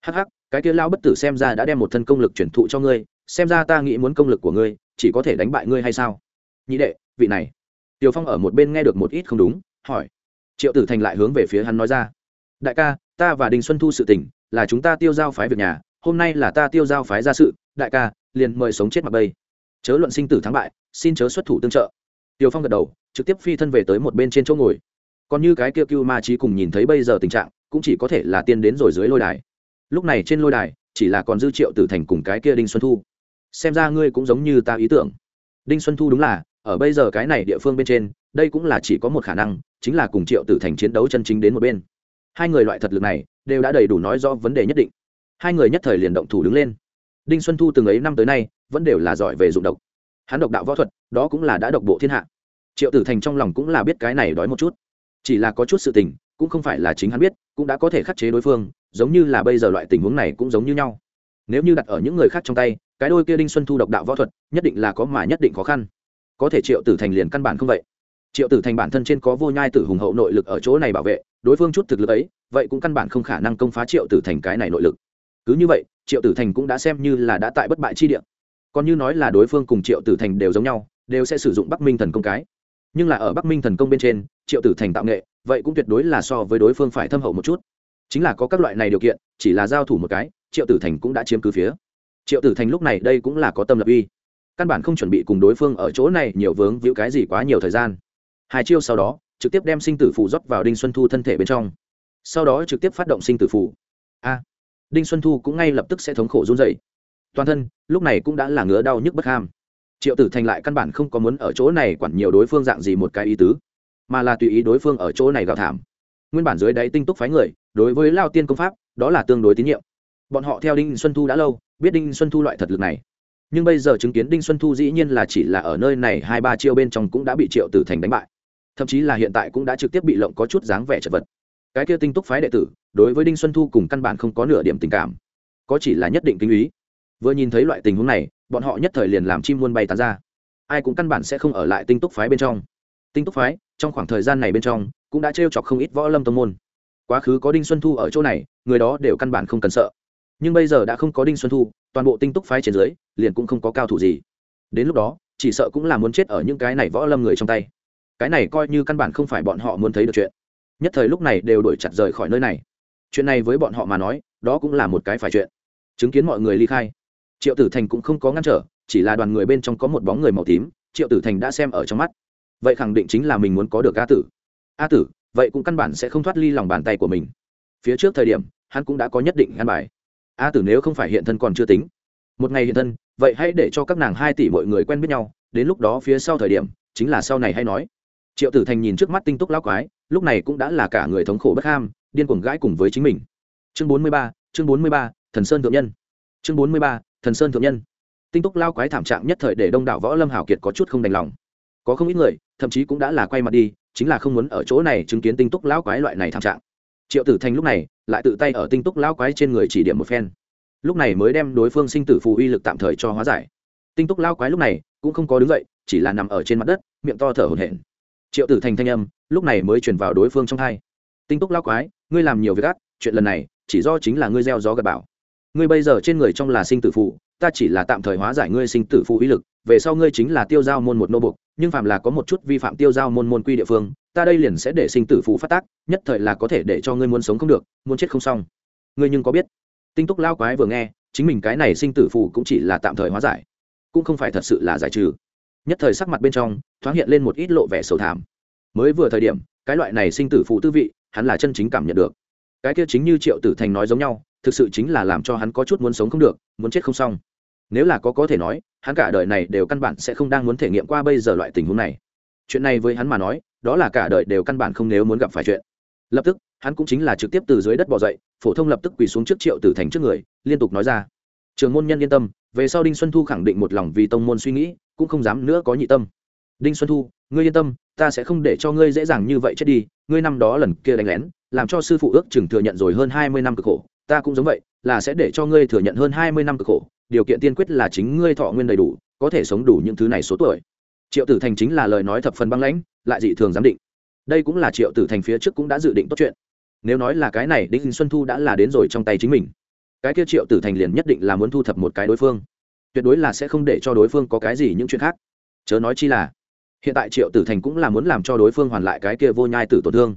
Hắc hắc, cái kia lao bất tử xem ra đã đem một thân công lực chuyển thụ cho ngươi, xem ra ta nghĩ muốn công lực của ngươi, chỉ có thể đánh bại ngươi hay sao? Nhị đệ, vị này. Tiều phong ở một bên nghe được một ít không đúng, hỏi. Triệu tử thành lại hướng về phía hắn nói ra. Đại ca, ta và đình xuân thu sự tình, là chúng ta tiêu giao phái việc nhà, hôm nay là ta tiêu giao phái ra sự. Đại ca liền mời sống chết mặc bây. Chớ luận sinh tử thắng bại, xin chớ xuất thủ tương trợ. Tiều phong gật đầu, trực tiếp phi thân về tới một bên trên chỗ ngồi. Còn như cái kia cưu ma trí cùng nhìn thấy bây giờ tình trạng, cũng chỉ có thể là tiên đến rồi dưới lôi đài. Lúc này trên lôi đài, chỉ là còn dư triệu tử thành cùng cái kia đinh xuân thu. Xem ra ngươi cũng giống như ta ý tưởng. Đinh xuân thu đúng là, ở bây giờ cái này địa phương bên trên, đây cũng là chỉ có một khả năng, chính là cùng triệu tử thành chiến đấu chân chính đến một bên. Hai người loại thật lực này, đều đã đầy đủ nói rõ vấn đề nhất định. Hai người nhất thời liền động thủ đứng lên đinh xuân thu từng ấy năm tới nay vẫn đều là giỏi về dụng độc. Hắn độc đạo võ thuật, đó cũng là đã độc bộ thiên hạ. Triệu tử thành trong lòng cũng là biết cái này đói một chút. Chỉ là có chút sự tình, cũng không phải là chính hắn biết, cũng đã có thể khắc chế đối phương, giống như là bây giờ loại tình huống này cũng giống như nhau. Nếu như đặt ở những người khác trong tay, cái đôi kia đinh xuân thu độc đạo võ thuật, nhất định là có mà nhất định khó khăn. Có thể triệu tử thành liền căn bản không vậy. Triệu tử thành bản thân trên có vô nhai tử hùng hậu nội lực ở chỗ này bảo vệ, đối phương chút thực lực ấy, vậy cũng căn bản không khả năng công phá triệu tử thành cái này nội lực cứ như vậy, triệu tử thành cũng đã xem như là đã tại bất bại chi địa. Còn như nói là đối phương cùng triệu tử thành đều giống nhau, đều sẽ sử dụng bắc minh thần công cái. Nhưng là ở bắc minh thần công bên trên, triệu tử thành tạo nghệ, vậy cũng tuyệt đối là so với đối phương phải thâm hậu một chút. Chính là có các loại này điều kiện, chỉ là giao thủ một cái, triệu tử thành cũng đã chiếm cứ phía. Triệu tử thành lúc này đây cũng là có tâm lập uy. Căn bản không chuẩn bị cùng đối phương ở chỗ này nhiều vướng víu cái gì quá nhiều thời gian. Hai chiêu sau đó, trực tiếp đem sinh tử phù rót vào đinh xuân thu thân thể bên trong. Sau đó trực tiếp phát động sinh tử phù. A đinh xuân thu cũng ngay lập tức sẽ thống khổ run dậy toàn thân, lúc này cũng đã là ngứa đau nhức bất ham. Triệu tử thành lại căn bản không có muốn ở chỗ này quản nhiều đối phương dạng gì một cái ý tứ, mà là tùy ý đối phương ở chỗ này gào thảm. Nguyên bản dưới đáy tinh túc phái người, đối với lao tiên công pháp, đó là tương đối tín nhiệm. Bọn họ theo đinh xuân thu đã lâu, biết đinh xuân thu loại thật lực này. Nhưng bây giờ chứng kiến đinh xuân thu dĩ nhiên là chỉ là ở nơi này hai ba chiêu bên trong cũng đã bị triệu tử thành đánh bại. Thậm chí là hiện tại cũng đã trực tiếp bị lộng có chút dáng vẻ chật vật cái kia tinh túc phái đệ tử, đối với đinh xuân thu cùng căn bản không có nửa điểm tình cảm. Có chỉ là nhất định kinh ý. Vừa nhìn thấy loại tình huống này, bọn họ nhất thời liền làm chim muôn bay tán ra. Ai cũng căn bản sẽ không ở lại tinh túc phái bên trong. Tinh túc phái, trong khoảng thời gian này bên trong, cũng đã t chọc không ít võ lâm tông môn. Quá khứ có đinh xuân thu ở chỗ này, người đó đều căn bản không cần sợ. Nhưng bây giờ đã không có đinh xuân thu, toàn bộ tinh túc phái trên dưới, liền cũng không có cao thủ gì. Đến lúc đó, chỉ sợ cũng là muốn chết ở những cái này võ lâm người trong tay. Cái này coi như căn bản không phải bọn họ muốn thấy được chuyện nhất thời lúc này đều đuổi chặt rời khỏi nơi này. Chuyện này với bọn họ mà nói, đó cũng là một cái phải chuyện. Chứng kiến mọi người ly khai, triệu tử thành cũng không có ngăn trở, chỉ là đoàn người bên trong có một bóng người màu tím, triệu tử thành đã xem ở trong mắt. Vậy khẳng định chính là mình muốn có được a tử. A tử, vậy cũng căn bản sẽ không thoát ly lòng bàn tay của mình. Phía trước thời điểm, hắn cũng đã có nhất định ngăn bài. A tử nếu không phải hiện thân còn chưa tính. Một ngày hiện thân, vậy hãy để cho các nàng hai tỷ mọi người quen biết nhau, đến lúc đó phía sau thời điểm, chính là sau này hay nói triệu tử thành nhìn trước mắt tinh túc lão quái, lúc này cũng đã là cả người thống khổ bất ham, điên cuồng gãi cùng với chính mình. Chương bốn mươi ba, chương bốn mươi ba, thần sơn thượng nhân. Chương bốn mươi ba, thần sơn thượng nhân. Tinh túc lao quái thảm trạng nhất thời để đông đảo võ lâm hảo kiệt có chút không đành lòng. Có không ít người, thậm chí cũng đã là quay mặt đi, chính là không muốn ở chỗ này chứng kiến tinh túc lão quái loại này thảm trạng. Triệu tử thành lúc này lại tự tay ở tinh túc lão quái trên người chỉ điểm một phen. Lúc này mới đem đối phương sinh tử phù uy lực tạm thời cho hóa giải. Tinh túc lao quái lúc này cũng không có đứng dậy, chỉ là nằm ở trên mặt đất, miệng to thở hổn hển triệu tử thành thanh âm, lúc này mới chuyển vào đối phương trong hai. Tinh túc lao quái, ngươi làm nhiều việc ác, chuyện lần này, chỉ do chính là ngươi gieo gió gặp bảo ngươi bây giờ trên người trong là sinh tử phụ ta chỉ là tạm thời hóa giải ngươi sinh tử phụ uy lực, về sau ngươi chính là tiêu giao môn một nô bục nhưng phạm là có một chút vi phạm tiêu giao môn môn quy địa phương, ta đây liền sẽ để sinh tử phụ phát tác, nhất thời là có thể để cho ngươi muốn sống không được, muốn chết không xong. Ngươi nhưng có biết? Tinh túc lao quái vừa nghe, chính mình cái này sinh tử phụ cũng chỉ là tạm thời hóa giải, cũng không phải thật sự là giải trừ nhất thời sắc mặt bên trong thoáng hiện lên một ít lộ vẻ sầu thảm. Mới vừa thời điểm, cái loại này sinh tử phụ tư vị, hắn là chân chính cảm nhận được. Cái kia chính như triệu tử thành nói giống nhau, thực sự chính là làm cho hắn có chút muốn sống không được, muốn chết không xong. Nếu là có có thể nói, hắn cả đời này đều căn bản sẽ không đang muốn thể nghiệm qua bây giờ loại tình huống này. Chuyện này với hắn mà nói, đó là cả đời đều căn bản không nếu muốn gặp phải chuyện. Lập tức, hắn cũng chính là trực tiếp từ dưới đất bỏ dậy, phổ thông lập tức quỳ xuống trước triệu tử thành trước người, liên tục nói ra. Trường môn nhân yên tâm, về sau đinh xuân thu khẳng định một lòng vì tông môn suy nghĩ cũng không dám nữa có nhị tâm. Đinh xuân thu, ngươi yên tâm, ta sẽ không để cho ngươi dễ dàng như vậy chết đi, ngươi năm đó lần kia đánh lén, làm cho sư phụ ước chừng thừa nhận rồi hơn hai mươi năm cực khổ, ta cũng giống vậy, là sẽ để cho ngươi thừa nhận hơn hai mươi năm cực khổ, điều kiện tiên quyết là chính ngươi thọ nguyên đầy đủ, có thể sống đủ những thứ này số tuổi. Triệu tử thành chính là lời nói thập phần băng lãnh, lại dị thường giám định. Đây cũng là triệu tử thành phía trước cũng đã dự định tốt chuyện. Nếu nói là cái này, đinh xuân thu đã là đến rồi trong tay chính mình. Cái kia triệu tử thành liền nhất định là muốn thu thập một cái đối phương tuyệt đối là sẽ không để cho đối phương có cái gì những chuyện khác. Chớ nói chi là, hiện tại triệu tử thành cũng là muốn làm cho đối phương hoàn lại cái kia vô nhai tử tổn thương.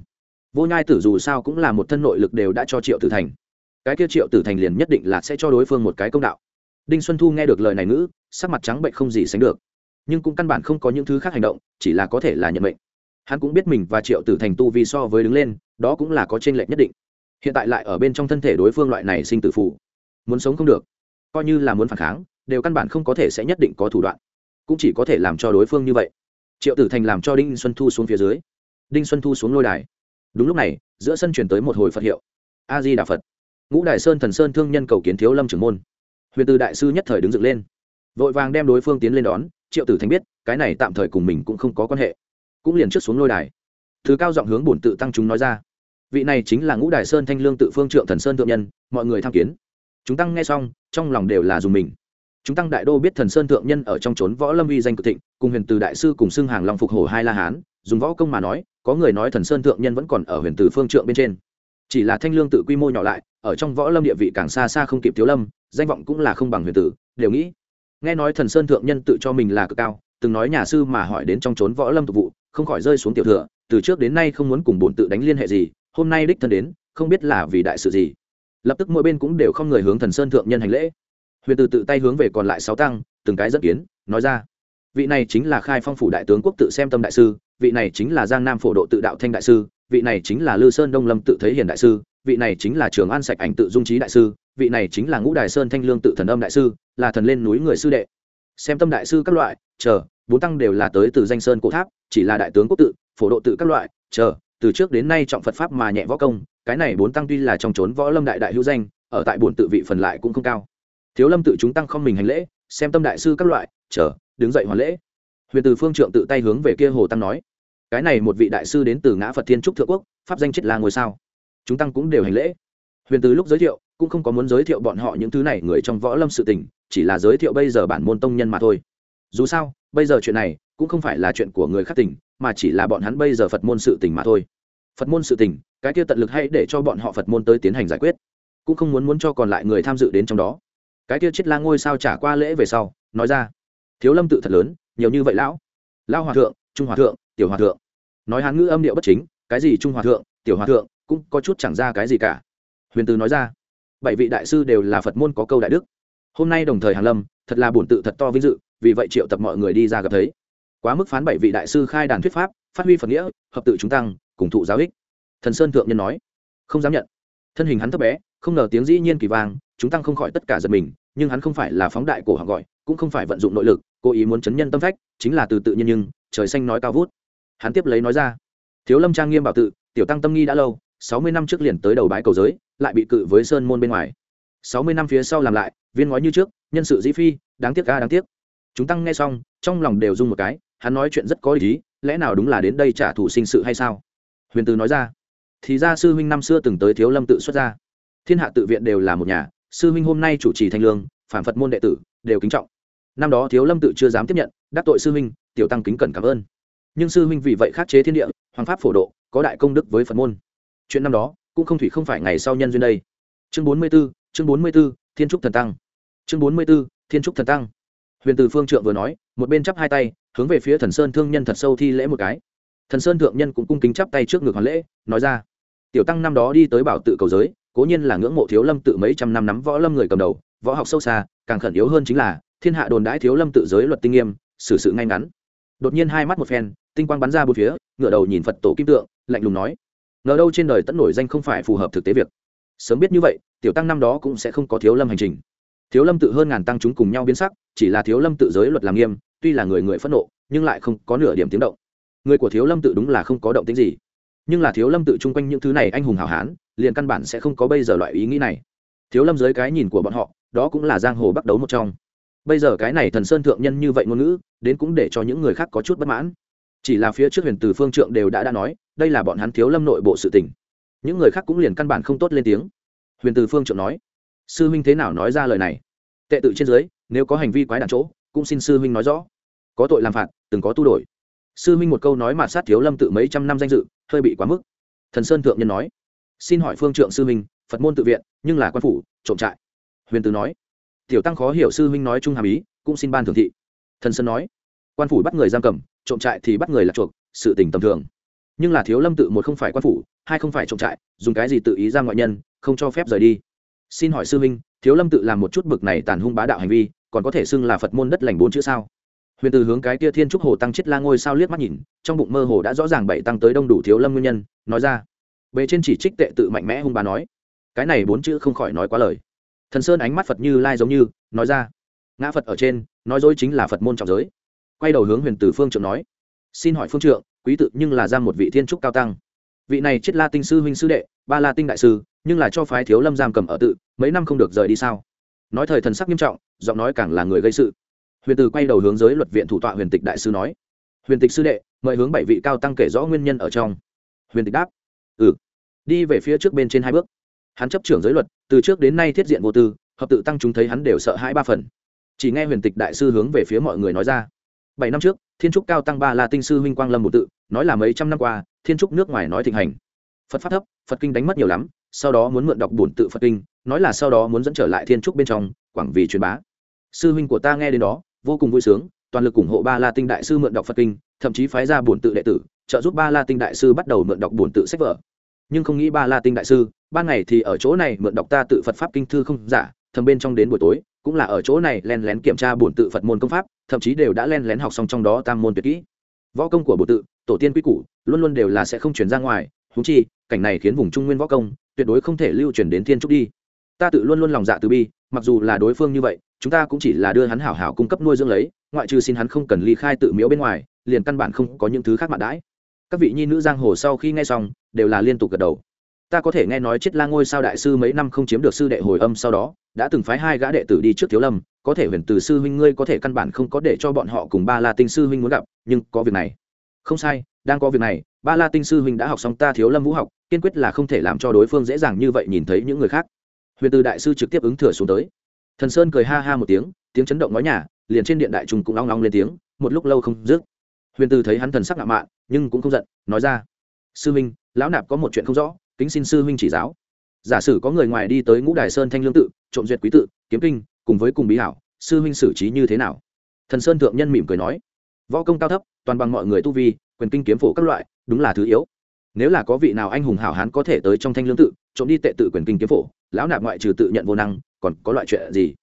Vô nhai tử dù sao cũng là một thân nội lực đều đã cho triệu tử thành. Cái kia triệu tử thành liền nhất định là sẽ cho đối phương một cái công đạo. Đinh xuân thu nghe được lời này ngữ, sắc mặt trắng bệnh không gì sánh được. Nhưng cũng căn bản không có những thứ khác hành động, chỉ là có thể là nhận mệnh. Hắn cũng biết mình và triệu tử thành tu vì so với đứng lên, đó cũng là có t r ê n lệch nhất định. Hiện tại lại ở bên trong thân thể đối phương loại này sinh tử phụ muốn sống không được, coi như là muốn phản kháng đều căn bản không có thể sẽ nhất định có thủ đoạn, cũng chỉ có thể làm cho đối phương như vậy. Triệu tử thành làm cho đinh xuân thu xuống phía dưới. Đinh xuân thu xuống lôi đài. Đúng lúc này, giữa sân chuyển tới một hồi phật hiệu. A di đà phật. Ngũ đại sơn thần sơn thương nhân cầu kiến thiếu lâm trưởng môn. Huyền từ đại sư nhất thời đứng dựng lên. Vội vàng đem đối phương tiến lên đón, triệu tử thành biết, cái này tạm thời cùng mình cũng không có quan hệ. Cũng liền trước xuống lôi đài. Thứ cao giọng hướng bổn tự tăng chúng nói ra. Vị này chính là ngũ đại sơn thanh lương tự phương trượng thần sơn thượng nhân, mọi người tham kiến. Chúng tăng nghe xong, trong lòng đều là dùng mình chúng tăng đại đô biết thần sơn thượng nhân ở trong trốn võ lâm uy danh cực thịnh, cùng huyền từ đại sư cùng xưng hàng long phục hổ hai la hán, dùng võ công mà nói, có người nói thần sơn thượng nhân vẫn còn ở huyền từ phương trượng bên trên. Chỉ là thanh lương tự quy mô nhỏ lại, ở trong võ lâm địa vị càng xa xa không kịp thiếu lâm, danh vọng cũng là không bằng huyền tử, đều nghĩ. Nghe nói thần sơn thượng nhân tự cho mình là cực cao, từng nói nhà sư mà hỏi đến trong trốn võ lâm tục vụ, không khỏi rơi xuống tiểu thừa, từ trước đến nay không muốn cùng bổn tự đánh liên hệ gì, hôm nay đích thân đến, không biết là vì đại sự gì. Lập tức mỗi bên cũng đều không người hướng thần sơn thượng nhân hành lễ huyền từ tự tay hướng về còn lại sáu tăng, từng cái dẫn kiến, nói ra. Vị này chính là khai phong phủ đại tướng quốc tự xem tâm đại sư, vị này chính là giang nam phổ độ tự đạo thanh đại sư, vị này chính là lư sơn đông lâm tự thấy hiền đại sư, vị này chính là trường an sạch ảnh tự dung trí đại sư, vị này chính là ngũ đài sơn thanh lương tự thần âm đại sư, là thần lên núi người sư đệ. Xem tâm đại sư các loại, chờ, bốn tăng đều là tới từ danh sơn cổ tháp, chỉ là đại tướng quốc tự, phổ độ tự các loại, chờ, từ trước đến nay trọng phật pháp mà nhẹ võ công, cái này bốn tăng tuy là trong trốn võ lâm đại đại hữu danh, ở tại bổn tự vị phần lại cũng không cao thiếu lâm tự chúng tăng không mình hành lễ, xem tâm đại sư các loại, chờ, đứng dậy hoàn lễ. Huyền từ phương trượng tự tay hướng về kia hồ tăng nói, cái này một vị đại sư đến từ ngã phật thiên trúc thượng quốc, pháp danh chết là ngôi sao. Chúng tăng cũng đều hành lễ. Huyền từ lúc giới thiệu, cũng không có muốn giới thiệu bọn họ những thứ này người trong võ lâm sự tình, chỉ là giới thiệu bây giờ bản môn tông nhân mà thôi. Dù sao, bây giờ chuyện này cũng không phải là chuyện của người khác tỉnh mà chỉ là bọn hắn bây giờ phật môn sự tình mà thôi. Phật môn sự tình, cái kia tận lực hay để cho bọn họ phật môn tới tiến hành giải quyết, cũng không muốn muốn cho còn lại người tham dự đến trong đó cái kia chết la ngôi sao trả qua lễ về sau, nói ra, thiếu lâm tự thật lớn, nhiều như vậy lão lão hòa thượng, trung hòa thượng, tiểu hòa thượng. Nói hán ngữ âm điệu bất chính, cái gì trung hòa thượng, tiểu hòa thượng, cũng có chút chẳng ra cái gì cả. Huyền từ nói ra, bảy vị đại sư đều là phật môn có câu đại đức. Hôm nay đồng thời hàn lâm, thật là bổn tự thật to vinh dự, vì vậy triệu tập mọi người đi ra gặp thấy. Quá mức phán bảy vị đại sư khai đàn thuyết pháp, phát huy phật nghĩa, hợp tự chúng tăng, cùng thụ giáo ích thần sơn thượng nhân nói, không dám nhận. Thân hình hắn thấp bé không ngờ tiếng dĩ nhiên kỳ vang, chúng tăng không khỏi tất cả giật mình, nhưng hắn không phải là phóng đại cổ họ gọi, cũng không phải vận dụng nội lực, cố ý muốn chấn nhân tâm phách, chính là từ tự nhiên nhưng, trời xanh nói cao vút. Hắn tiếp lấy nói ra, thiếu lâm trang nghiêm bảo tự, tiểu tăng tâm nghi đã lâu, sáu mươi năm trước liền tới đầu bãi cầu giới, lại bị cự với sơn môn bên ngoài. Sáu mươi năm phía sau làm lại, viên ngói như trước, nhân sự dĩ phi, đáng tiếc ca đáng tiếc. Chúng tăng nghe xong, trong lòng đều rung một cái, hắn nói chuyện rất có lý lẽ nào đúng là đến đây trả thù sinh sự hay sao? Huyền từ nói ra, thì ra sư huynh năm xưa từng tới thiếu lâm tự xuất ra thiên hạ tự viện đều là một nhà sư huynh hôm nay chủ trì thanh lương phản phật môn đệ tử đều kính trọng. Năm đó thiếu lâm tự chưa dám tiếp nhận đắc tội sư huynh tiểu tăng kính cẩn cảm ơn. Nhưng sư huynh vì vậy khắc chế thiên địa hoàng pháp phổ độ có đại công đức với phật môn. Chuyện năm đó cũng không thủy không phải ngày sau nhân duyên đây. Chương bốn mươi 44, chương bốn mươi 44, thiên trúc thần tăng. Chương bốn mươi 44, thiên trúc thần tăng. Huyền từ phương trượng vừa nói một bên chắp hai tay hướng về phía thần sơn thương nhân thật sâu thi lễ một cái. Thần sơn thượng nhân cũng cung kính chắp tay trước ngực hoàn lễ nói ra tiểu tăng năm đó đi tới bảo tự cầu giới cố nhiên là ngưỡng mộ thiếu lâm tự mấy trăm năm nắm võ lâm người cầm đầu, võ học sâu xa, càng khẩn yếu hơn chính là, thiên hạ đồn đãi thiếu lâm tự giới luật tinh nghiêm, xử sự ngay ngắn. Đột nhiên hai mắt một phen, tinh quang bắn ra bốn phía ngựa đầu nhìn phật tổ kim tượng, lạnh lùng nói, ngờ đâu trên đời tất nổi danh không phải phù hợp thực tế việc. Sớm biết như vậy, tiểu tăng năm đó cũng sẽ không có thiếu lâm hành trình. Thiếu lâm tự hơn ngàn tăng chúng cùng nhau biến sắc, chỉ là thiếu lâm tự giới luật làm nghiêm, tuy là người người phẫn nộ, nhưng lại không có nửa điểm tiếng động. Người của thiếu lâm tự đúng là không có động tính gì nhưng là thiếu lâm tự chung quanh những thứ này anh hùng hảo hán, liền căn bản sẽ không có bây giờ loại ý nghĩ này. Thiếu lâm dưới cái nhìn của bọn họ, đó cũng là giang hồ bắt đấu một trong. Bây giờ cái này thần sơn thượng nhân như vậy ngôn ngữ, đến cũng để cho những người khác có chút bất mãn. Chỉ là phía trước huyền từ phương trượng đều đã đã nói, đây là bọn hắn thiếu lâm nội bộ sự tình. Những người khác cũng liền căn bản không tốt lên tiếng. Huyền từ phương trượng nói, sư huynh thế nào nói ra lời này? Tệ tự trên dưới, nếu có hành vi quái đản chỗ, cũng xin sư huynh nói rõ. Có tội làm phạt, từng có tu đổi sư Minh một câu nói mà sát thiếu lâm tự mấy trăm năm danh dự hơi bị quá mức. Thần sơn thượng nhân nói xin hỏi phương trượng sư Minh, phật môn tự viện nhưng là quan phủ trộm trại. Huyền tử nói tiểu tăng khó hiểu sư Minh nói chung hàm ý cũng xin ban thường thị. Thần sơn nói quan phủ bắt người giam cầm trộm trại thì bắt người lạc chuộc sự tình tầm thường. Nhưng là thiếu lâm tự một không phải quan phủ hai không phải trộm trại dùng cái gì tự ý ra ngoại nhân không cho phép rời đi. Xin hỏi sư Minh, thiếu lâm tự làm một chút bực này tàn hung bá đạo hành vi còn có thể xưng là phật môn đất lành bốn chữ sao? Huyền từ hướng cái kia thiên trúc hồ tăng chết la ngôi sao liếc mắt nhìn, trong bụng mơ hồ đã rõ ràng bảy tăng tới đông đủ thiếu lâm nguyên nhân, nói ra. Bề trên chỉ trích tệ tự mạnh mẽ hung bá nói, cái này bốn chữ không khỏi nói quá lời. Thần sơn ánh mắt phật như lai giống như, nói ra. Ngã phật ở trên, nói dối chính là phật môn trọng giới. Quay đầu hướng huyền từ phương trượng nói, xin hỏi phương trượng, quý tự nhưng là ra một vị thiên trúc cao tăng. Vị này chết la tinh sư huynh sư đệ, ba la tinh đại sư, nhưng là cho phái thiếu lâm giam cầm ở tự, mấy năm không được rời đi sao? Nói thời thần sắc nghiêm trọng, giọng nói càng là người gây sự huyền từ quay đầu hướng giới luật viện thủ tọa huyền tịch đại sư nói, huyền tịch sư đệ, mời hướng bảy vị cao tăng kể rõ nguyên nhân ở trong. Huyền tịch đáp ừ. Đi về phía trước bên trên hai bước, hắn chấp trưởng giới luật, từ trước đến nay thiết diện vô tư, hợp tự tăng chúng thấy hắn đều sợ hãi ba phần. Chỉ nghe huyền tịch đại sư hướng về phía mọi người nói ra, bảy năm trước, thiên trúc cao tăng ba là tinh sư huynh quang lâm một tự, nói là mấy trăm năm qua, thiên trúc nước ngoài nói thịnh hành. Phật pháp thấp, phật kinh đánh mất nhiều lắm, sau đó muốn mượn đọc bổn tự phật kinh, nói là sau đó muốn dẫn trở lại thiên trúc bên trong, quảng vì truyền bá. Sư huynh của ta nghe đến đó vô cùng vui sướng, toàn lực ủng hộ ba la tinh đại sư mượn đọc phật kinh, thậm chí phái ra bổn tự đệ tử, trợ giúp ba la tinh đại sư bắt đầu mượn đọc bổn tự sách vở. Nhưng không nghĩ ba la tinh đại sư, ban ngày thì ở chỗ này mượn đọc ta tự phật pháp kinh thư không giả, thầm bên trong đến buổi tối, cũng là ở chỗ này len lén kiểm tra bổn tự phật môn công pháp, thậm chí đều đã len lén học xong trong đó tam môn tuyệt kỹ. Võ công của bổn tự, tổ tiên quy củ, luôn luôn đều là sẽ không chuyển ra ngoài húng chi, cảnh này khiến vùng trung nguyên võ công, tuyệt đối không thể lưu truyền đến thiên trúc đi. Ta tự luôn luôn lòng dạ từ bi, mặc dù là đối phương như vậy chúng ta cũng chỉ là đưa hắn hảo hảo cung cấp nuôi dưỡng lấy, ngoại trừ xin hắn không cần ly khai tự miếu bên ngoài, liền căn bản không có những thứ khác mạn đãi. Các vị nhi nữ giang hồ sau khi nghe xong, đều là liên tục gật đầu. Ta có thể nghe nói chết la ngôi sao đại sư mấy năm không chiếm được sư đệ hồi âm sau đó, đã từng phái hai gã đệ tử đi trước thiếu lâm, có thể huyền từ sư huynh ngươi có thể căn bản không có để cho bọn họ cùng ba la tinh sư huynh muốn gặp, nhưng có việc này. Không sai, đang có việc này, ba la tinh sư huynh đã học xong ta thiếu lâm vũ học, kiên quyết là không thể làm cho đối phương dễ dàng như vậy nhìn thấy những người khác. Huyền từ đại sư trực tiếp ứng thừa xuống tới thần sơn cười ha ha một tiếng tiếng chấn động nói nhà, liền trên điện đại trùng cũng long long lên tiếng, một lúc lâu không dứt. Huyền từ thấy hắn thần sắc ngạo mạn, nhưng cũng không giận, nói ra, sư huynh lão nạp có một chuyện không rõ, kính xin sư huynh chỉ giáo. Giả sử có người ngoài đi tới ngũ đài sơn thanh lương tự, trộm duyệt quý tự, kiếm kinh, cùng với cùng bí hảo, sư huynh xử trí như thế nào? Thần sơn thượng nhân mỉm cười nói, võ công cao thấp, toàn bằng mọi người tu vi, quyền kinh kiếm phổ các loại, đúng là thứ yếu. Nếu là có vị nào anh hùng hảo hán có thể tới trong thanh lương tự trộm đi tệ tự quyền kinh kiếm phổ, lão nạp ngoại trừ tự nhận vô năng, còn có loại chuyện gì?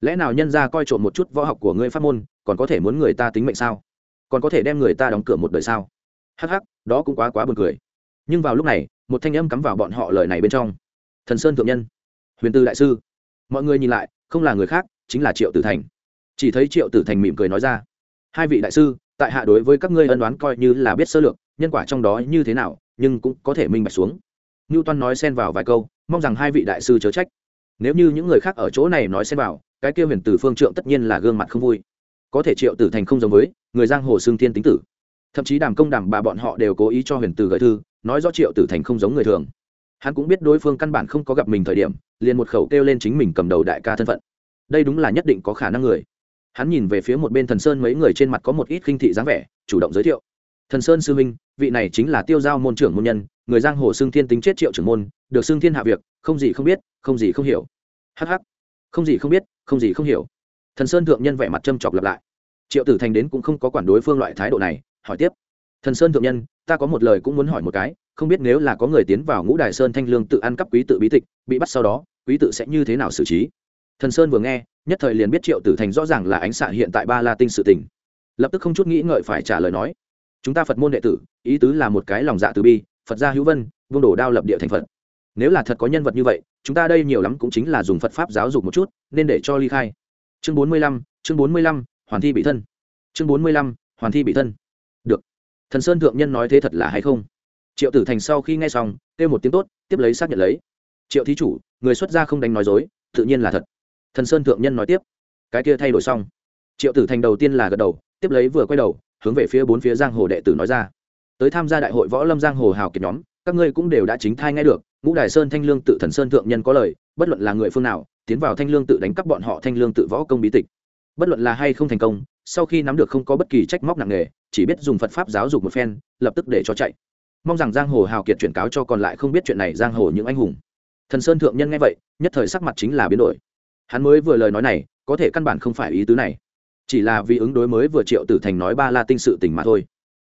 Lẽ nào nhân ra coi trộm một chút võ học của ngươi pháp môn, còn có thể muốn người ta tính mệnh sao? Còn có thể đem người ta đóng cửa một đời sao? Hắc hắc, đó cũng quá quá buồn cười. Nhưng vào lúc này, một thanh âm cắm vào bọn họ lời này bên trong. Thần sơn thượng nhân, huyền tư đại sư, mọi người nhìn lại, không là người khác, chính là triệu tử thành. Chỉ thấy triệu tử thành mỉm cười nói ra, hai vị đại sư, tại hạ đối với các ngươi ân đoán coi như là biết sơ lược, nhân quả trong đó như thế nào, nhưng cũng có thể minh bạch xuống ngưu toan nói xen vào vài câu, mong rằng hai vị đại sư chớ trách. Nếu như những người khác ở chỗ này nói xen vào, cái kia huyền tử phương trượng tất nhiên là gương mặt không vui. Có thể triệu tử thành không giống với người giang hồ xương thiên tính tử. Thậm chí đàm công đàm bà bọn họ đều cố ý cho huyền tử gửi thư, nói rõ triệu tử thành không giống người thường. Hắn cũng biết đối phương căn bản không có gặp mình thời điểm, liền một khẩu kêu lên chính mình cầm đầu đại ca thân phận. Đây đúng là nhất định có khả năng người. Hắn nhìn về phía một bên thần sơn mấy người trên mặt có một ít khinh thị dáng vẻ, chủ động giới thiệu. Thần sơn sư minh vị này chính là tiêu giao môn trưởng môn nhân người giang hồ xương thiên tính chết triệu trưởng môn, được xương thiên hạ việc, không gì không biết, không gì không hiểu. Hh không gì không biết, không gì không hiểu. Thần sơn thượng nhân vẻ mặt châm chọc lặp lại. Triệu tử thành đến cũng không có quản đối phương loại thái độ này, hỏi tiếp. Thần sơn thượng nhân, ta có một lời cũng muốn hỏi một cái, không biết nếu là có người tiến vào ngũ đài sơn thanh lương tự ăn cắp quý tự bí tịch, bị bắt sau đó, quý tự sẽ như thế nào xử trí? Thần sơn vừa nghe, nhất thời liền biết triệu tử thành rõ ràng là ánh xạ hiện tại ba la tinh sự tình. Lập tức không chút nghĩ ngợi phải trả lời nói, chúng ta phật môn đệ tử, ý tứ là một cái lòng dạ từ bi phật gia hữu vân, vương đổ đao lập địa thành phật. Nếu là thật có nhân vật như vậy, chúng ta đây nhiều lắm cũng chính là dùng phật pháp giáo dục một chút, nên để cho ly khai. Chương bốn mươi lăm, chương bốn mươi lăm, hoàn thi bị thân. Chương bốn mươi lăm, hoàn thi bị thân. Được. Thần sơn thượng nhân nói thế thật là hay không? Triệu tử thành sau khi nghe xong, kêu một tiếng tốt, tiếp lấy xác nhận lấy. Triệu thí chủ, người xuất gia không đánh nói dối, tự nhiên là thật. Thần sơn thượng nhân nói tiếp. Cái kia thay đổi xong. Triệu tử thành đầu tiên là gật đầu, tiếp lấy vừa quay đầu, hướng về phía bốn phía giang hồ đệ tử nói ra tới tham gia đại hội võ lâm giang hồ hào kiệt nhóm, các ngươi cũng đều đã chính thai nghe được, ngũ đài sơn thanh lương tự thần sơn thượng nhân có lời, bất luận là người phương nào, tiến vào thanh lương tự đánh cắp bọn họ thanh lương tự võ công bí tịch. Bất luận là hay không thành công, sau khi nắm được không có bất kỳ trách móc nặng nề, chỉ biết dùng phật pháp giáo dục một phen, lập tức để cho chạy. Mong rằng giang hồ hào kiệt chuyển cáo cho còn lại không biết chuyện này giang hồ những anh hùng. Thần sơn thượng nhân nghe vậy, nhất thời sắc mặt chính là biến đổi. Hắn mới vừa lời nói này, có thể căn bản không phải ý tứ này. Chỉ là vì ứng đối mới vừa triệu tử thành nói ba la tinh sự tình mà thôi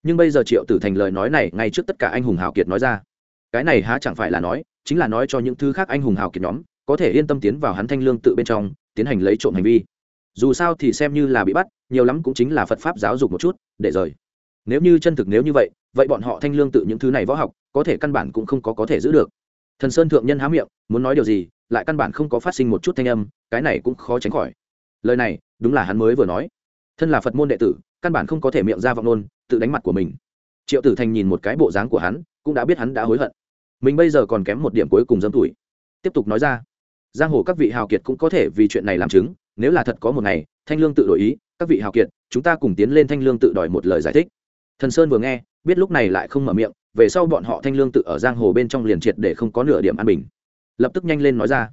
nhưng bây giờ triệu tử thành lời nói này ngay trước tất cả anh hùng hào kiệt nói ra. Cái này há chẳng phải là nói, chính là nói cho những thứ khác anh hùng hào kiệt nhóm, có thể yên tâm tiến vào hắn thanh lương tự bên trong, tiến hành lấy trộm hành vi. Dù sao thì xem như là bị bắt, nhiều lắm cũng chính là phật pháp giáo dục một chút, để rời. Nếu như chân thực nếu như vậy vậy bọn họ thanh lương tự những thứ này võ học, có thể căn bản cũng không có có thể giữ được. Thần sơn thượng nhân há miệng, muốn nói điều gì, lại căn bản không có phát sinh một chút thanh âm, cái này cũng khó tránh khỏi. Lời này, đúng là hắn mới vừa nói thân là phật môn đệ tử căn bản không có thể miệng ra vọng nôn tự đánh mặt của mình triệu tử thành nhìn một cái bộ dáng của hắn cũng đã biết hắn đã hối hận mình bây giờ còn kém một điểm cuối cùng dâm tuổi tiếp tục nói ra giang hồ các vị hào kiệt cũng có thể vì chuyện này làm chứng nếu là thật có một ngày thanh lương tự đổi ý các vị hào kiệt chúng ta cùng tiến lên thanh lương tự đòi một lời giải thích thần sơn vừa nghe biết lúc này lại không mở miệng về sau bọn họ thanh lương tự ở giang hồ bên trong liền triệt để không có nửa điểm an bình lập tức nhanh lên nói ra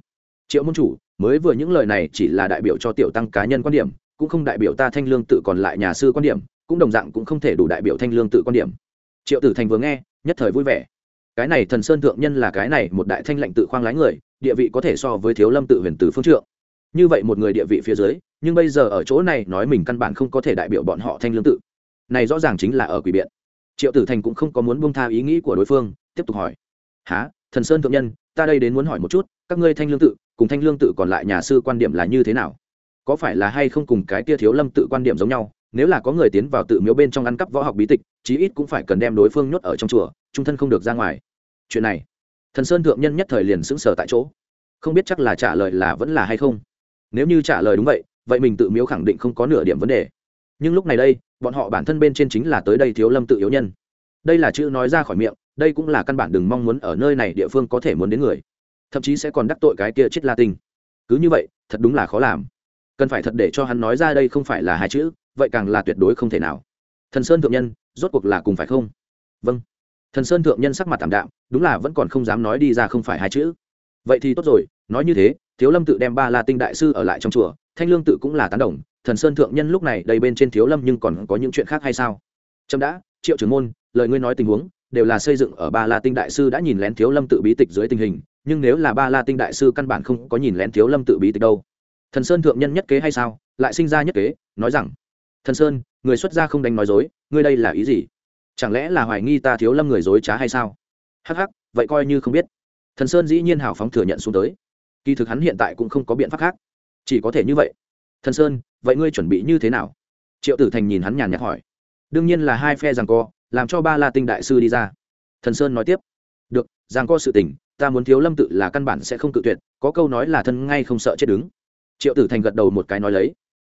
triệu môn chủ mới vừa những lời này chỉ là đại biểu cho tiểu tăng cá nhân quan điểm cũng không đại biểu ta thanh lương tự còn lại nhà sư quan điểm, cũng đồng dạng cũng không thể đủ đại biểu thanh lương tự quan điểm. Triệu tử thành vừa nghe, nhất thời vui vẻ. Cái này thần sơn thượng nhân là cái này, một đại thanh lệnh tự khoang lái người, địa vị có thể so với thiếu lâm tự huyền tử phương trượng. Như vậy một người địa vị phía dưới, nhưng bây giờ ở chỗ này nói mình căn bản không có thể đại biểu bọn họ thanh lương tự. Này rõ ràng chính là ở quỷ biện. Triệu tử thành cũng không có muốn buông tha ý nghĩ của đối phương, tiếp tục hỏi. Há thần sơn thượng nhân, ta đây đến muốn hỏi một chút, các ngươi thanh lương tự, cùng thanh lương tự còn lại nhà sư quan điểm là như thế nào? Có phải là hay không cùng cái tia thiếu lâm tự quan điểm giống nhau, nếu là có người tiến vào tự miếu bên trong ăn cắp võ học bí tịch, chí ít cũng phải cần đem đối phương nhốt ở trong chùa, trung thân không được ra ngoài. Chuyện này, thần sơn thượng nhân nhất thời liền sững sờ tại chỗ, không biết chắc là trả lời là vẫn là hay không. Nếu như trả lời đúng vậy vậy mình tự miếu khẳng định không có nửa điểm vấn đề. Nhưng lúc này đây, bọn họ bản thân bên trên chính là tới đây thiếu lâm tự yếu nhân. Đây là chữ nói ra khỏi miệng, đây cũng là căn bản đừng mong muốn ở nơi này địa phương có thể muốn đến người. Thậm chí sẽ còn đắc tội cái kia chết la tinh. Cứ như vậy, thật đúng là khó làm cần phải thật để cho hắn nói ra đây không phải là hai chữ, vậy càng là tuyệt đối không thể nào. Thần sơn thượng nhân, rốt cuộc là cùng phải không? Vâng. Thần sơn thượng nhân sắc mặt tảm đạm, đúng là vẫn còn không dám nói đi ra không phải hai chữ. Vậy thì tốt rồi, nói như thế, thiếu lâm tự đem ba la tinh đại sư ở lại trong chùa, thanh lương tự cũng là tán đồng, thần sơn thượng nhân lúc này đầy bên trên thiếu lâm nhưng còn có những chuyện khác hay sao? Trâm đã, triệu trưởng môn, lời ngươi nói tình huống, đều là xây dựng ở ba la tinh đại sư đã nhìn lén thiếu lâm tự bí tịch dưới tình hình, nhưng nếu là ba la tinh đại sư căn bản không có nhìn lén thiếu lâm tự bí tịch đâu thần sơn thượng nhân nhất kế hay sao? Lại sinh ra nhất kế, nói rằng, thần sơn, người xuất gia không đánh nói dối, ngươi đây là ý gì? Chẳng lẽ là hoài nghi ta thiếu lâm người dối trá hay sao? Hắc hắc, vậy coi như không biết. Thần sơn dĩ nhiên hào phóng thừa nhận xuống tới. Kỳ thực hắn hiện tại cũng không có biện pháp khác. Chỉ có thể như vậy. Thần sơn, vậy ngươi chuẩn bị như thế nào? Triệu tử thành nhìn hắn nhàn nhạt hỏi. Đương nhiên là hai phe rằng co, làm cho ba la tinh đại sư đi ra. Thần sơn nói tiếp. Được rằng co sự tình, ta muốn thiếu lâm tự là căn bản sẽ không tự tuyệt, có câu nói là thân ngay không sợ chết đứng triệu tử thành gật đầu một cái nói lấy.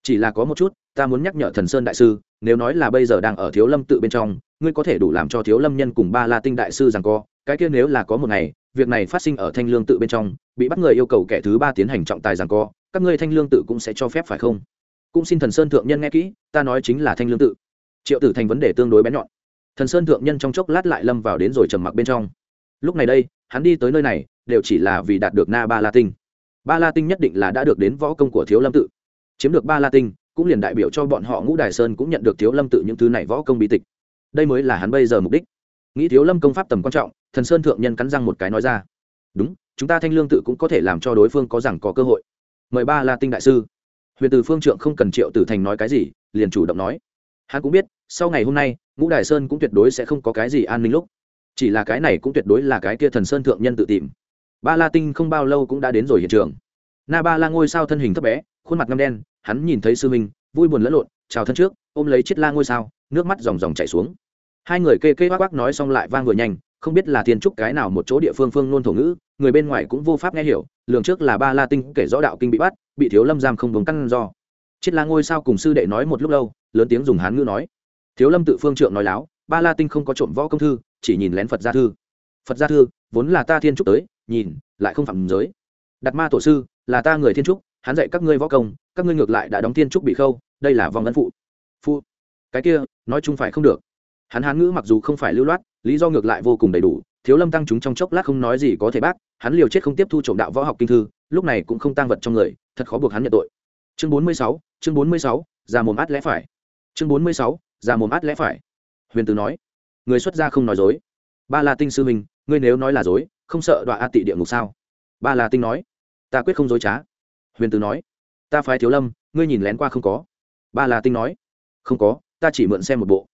Chỉ là có một chút, ta muốn nhắc nhở thần sơn đại sư, nếu nói là bây giờ đang ở thiếu lâm tự bên trong, ngươi có thể đủ làm cho thiếu lâm nhân cùng ba la tinh đại sư rằng co, cái kia nếu là có một ngày, việc này phát sinh ở thanh lương tự bên trong, bị bắt người yêu cầu kẻ thứ ba tiến hành trọng tài rằng co, các ngươi thanh lương tự cũng sẽ cho phép phải không? Cũng xin thần sơn thượng nhân nghe kỹ, ta nói chính là thanh lương tự. Triệu tử thành vấn đề tương đối bén nhọn. Thần sơn thượng nhân trong chốc lát lại lâm vào đến rồi trầm mặc bên trong. Lúc này đây, hắn đi tới nơi này, đều chỉ là vì đạt được na ba la tinh ba la tinh nhất định là đã được đến võ công của thiếu lâm tự. Chiếm được ba la tinh, cũng liền đại biểu cho bọn họ ngũ đài sơn cũng nhận được thiếu lâm tự những thứ này võ công bí tịch. Đây mới là hắn bây giờ mục đích. Nghĩ thiếu lâm công pháp tầm quan trọng, thần sơn thượng nhân cắn răng một cái nói ra. Đúng, chúng ta thanh lương tự cũng có thể làm cho đối phương có rằng có cơ hội. Mời ba la tinh đại sư. Huyền từ phương trượng không cần triệu tử thành nói cái gì, liền chủ động nói. Hắn cũng biết, sau ngày hôm nay, ngũ đài sơn cũng tuyệt đối sẽ không có cái gì an ninh lúc. Chỉ là cái này cũng tuyệt đối là cái kia thần sơn thượng nhân tự tìm ba la tinh không bao lâu cũng đã đến rồi hiện trường. Na ba la ngôi sao thân hình thấp bé, khuôn mặt ngâm đen, hắn nhìn thấy sư minh vui buồn lẫn lộn, chào thân trước, ôm lấy chiếc la ngôi sao, nước mắt dòng dòng chảy xuống. Hai người kê kê quắc quắc nói xong lại vang vừa nhanh, không biết là thiên trúc cái nào một chỗ địa phương phương nôn thổ ngữ, người bên ngoài cũng vô pháp nghe hiểu, lường trước là ba la tinh kể rõ đạo kinh bị bắt, bị thiếu lâm giam không đúng căn do. Chiết la ngôi sao cùng sư đệ nói một lúc lâu, lớn tiếng dùng hán ngữ nói. Thiếu lâm tự phương trượng nói láo, ba la tinh không có trộm võ công thư, chỉ nhìn lén phật gia thư. Phật gia thư, vốn là ta thiên trúc tới nhìn, lại không phạm giới. Đặt ma tổ sư, là ta người thiên trúc, hắn dạy các ngươi võ công, các ngươi ngược lại đã đóng thiên trúc bị khâu, đây là vòng ân phụ. Phụ. Cái kia, nói chung phải không được. Hắn hán ngữ mặc dù không phải lưu loát, lý do ngược lại vô cùng đầy đủ, thiếu lâm tăng chúng trong chốc lát không nói gì có thể bác, hắn liều chết không tiếp thu trộm đạo võ học kinh thư, lúc này cũng không tăng vật trong người, thật khó buộc hắn nhận tội. Chương bốn mươi sáu, chương bốn mươi sáu ra mồm át lẽ phải. Chương bốn mươi sáu ra mồm át lẽ phải. Huyền tử nói. Người xuất gia không nói dối. Ba la tinh sư mình ngươi nếu nói là dối không sợ đọa a tị địa ngục sao? Ba la tinh nói. Ta quyết không dối trá. Huyền từ nói. Ta phái thiếu lâm, ngươi nhìn lén qua không có? Ba la tinh nói. Không có, ta chỉ mượn xem một bộ.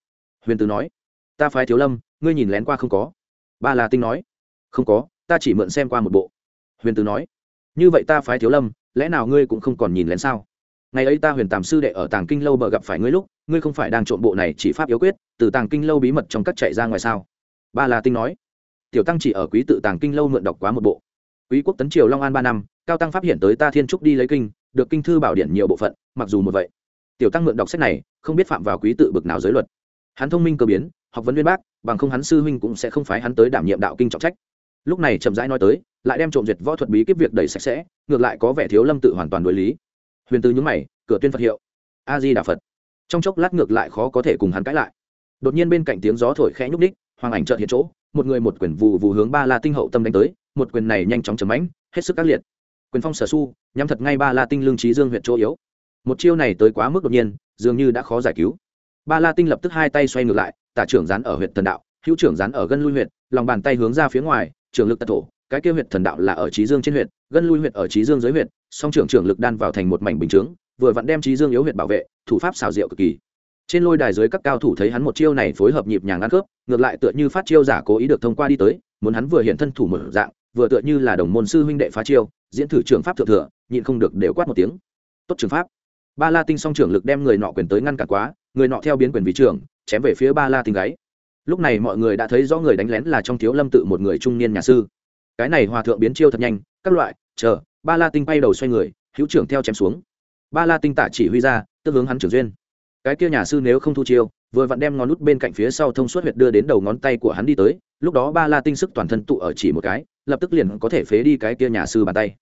Huyền từ nói. Ta phái thiếu lâm, ngươi nhìn lén qua không có? Ba la tinh nói. Không có, ta chỉ mượn xem qua một bộ. Huyền từ nói. Như vậy ta phái thiếu lâm, lẽ nào ngươi cũng không còn nhìn lén sao? Ngày ấy ta huyền tàm sư đệ ở tàng kinh lâu bờ gặp phải ngươi lúc, ngươi không phải đang trộm bộ này chỉ pháp yếu quyết, từ tàng kinh lâu bí mật trong các chạy ra ngoài sao? Ba la tinh nói tiểu tăng chỉ ở quý tự tàng kinh lâu mượn đọc quá một bộ. Quý quốc tấn triều long an ba năm, cao tăng phát hiện tới ta thiên trúc đi lấy kinh, được kinh thư bảo điển nhiều bộ phận, mặc dù một vậy. Tiểu tăng mượn đọc sách này, không biết phạm vào quý tự bực nào giới luật. Hắn thông minh cơ biến, học vấn viên bác, bằng không hắn sư huynh cũng sẽ không phái hắn tới đảm nhiệm đạo kinh trọng trách. Lúc này chậm rãi nói tới, lại đem trộm duyệt võ thuật bí kíp việc đầy sạch sẽ, ngược lại có vẻ thiếu lâm tự hoàn toàn đối lý. Huyền tư nhúng mày, cửa tuyên phật hiệu. A di đà phật. Trong chốc lát ngược lại khó có thể cùng hắn cãi lại. Đột nhiên bên cạnh tiếng gió thổi khẽ nhúc ních hoàng ảnh trợn hiện chỗ một người một quyền vù vù hướng ba la tinh hậu tâm đánh tới, một quyền này nhanh chóng chấm ánh hết sức ác liệt. Quyền phong sở su, nhắm thật ngay ba la tinh lương trí dương huyện chỗ yếu. Một chiêu này tới quá mức đột nhiên, dường như đã khó giải cứu. Ba la tinh lập tức hai tay xoay ngược lại, tả trưởng dán ở huyện thần đạo, hữu trưởng dán ở gân lui huyện lòng bàn tay hướng ra phía ngoài trường lực tật thổ, cái kia huyện thần đạo là ở trí dương trên huyện gân lui huyện ở trí dương dưới huyện song trưởng trưởng lực đan vào thành một mảnh bình chướng, vừa vặn đem trí dương yếu huyện bảo vệ, thủ pháp xào rượu cực kỳ trên lôi đài dưới các cao thủ thấy hắn một chiêu này phối hợp nhịp nhàng ăn khớp ngược lại tựa như phát chiêu giả cố ý được thông qua đi tới, muốn hắn vừa hiện thân thủ mở dạng, vừa tựa như là đồng môn sư huynh đệ phá chiêu, diễn thử trường pháp thượng thừa, nhịn không được đều quát một tiếng. Tốt trường pháp. Ba la tinh song trưởng lực đem người nọ quyền tới ngăn cản quá, người nọ theo biến quyền vị trưởng, chém về phía ba la tinh gáy. Lúc này mọi người đã thấy rõ người đánh lén là trong thiếu lâm tự một người trung niên nhà sư. Cái này hòa thượng biến chiêu thật nhanh, các loại, chờ, ba la tinh bay đầu xoay người, hữu trưởng theo chém xuống. Ba la tinh tả chỉ huy ra, tức hướng hắn trưởng duyên cái kia nhà sư nếu không thu chiêu, vừa vặn đem ngón nút bên cạnh phía sau thông suốt huyệt đưa đến đầu ngón tay của hắn đi tới, lúc đó ba la tinh sức toàn thân tụ ở chỉ một cái, lập tức liền có thể phế đi cái kia nhà sư bàn tay.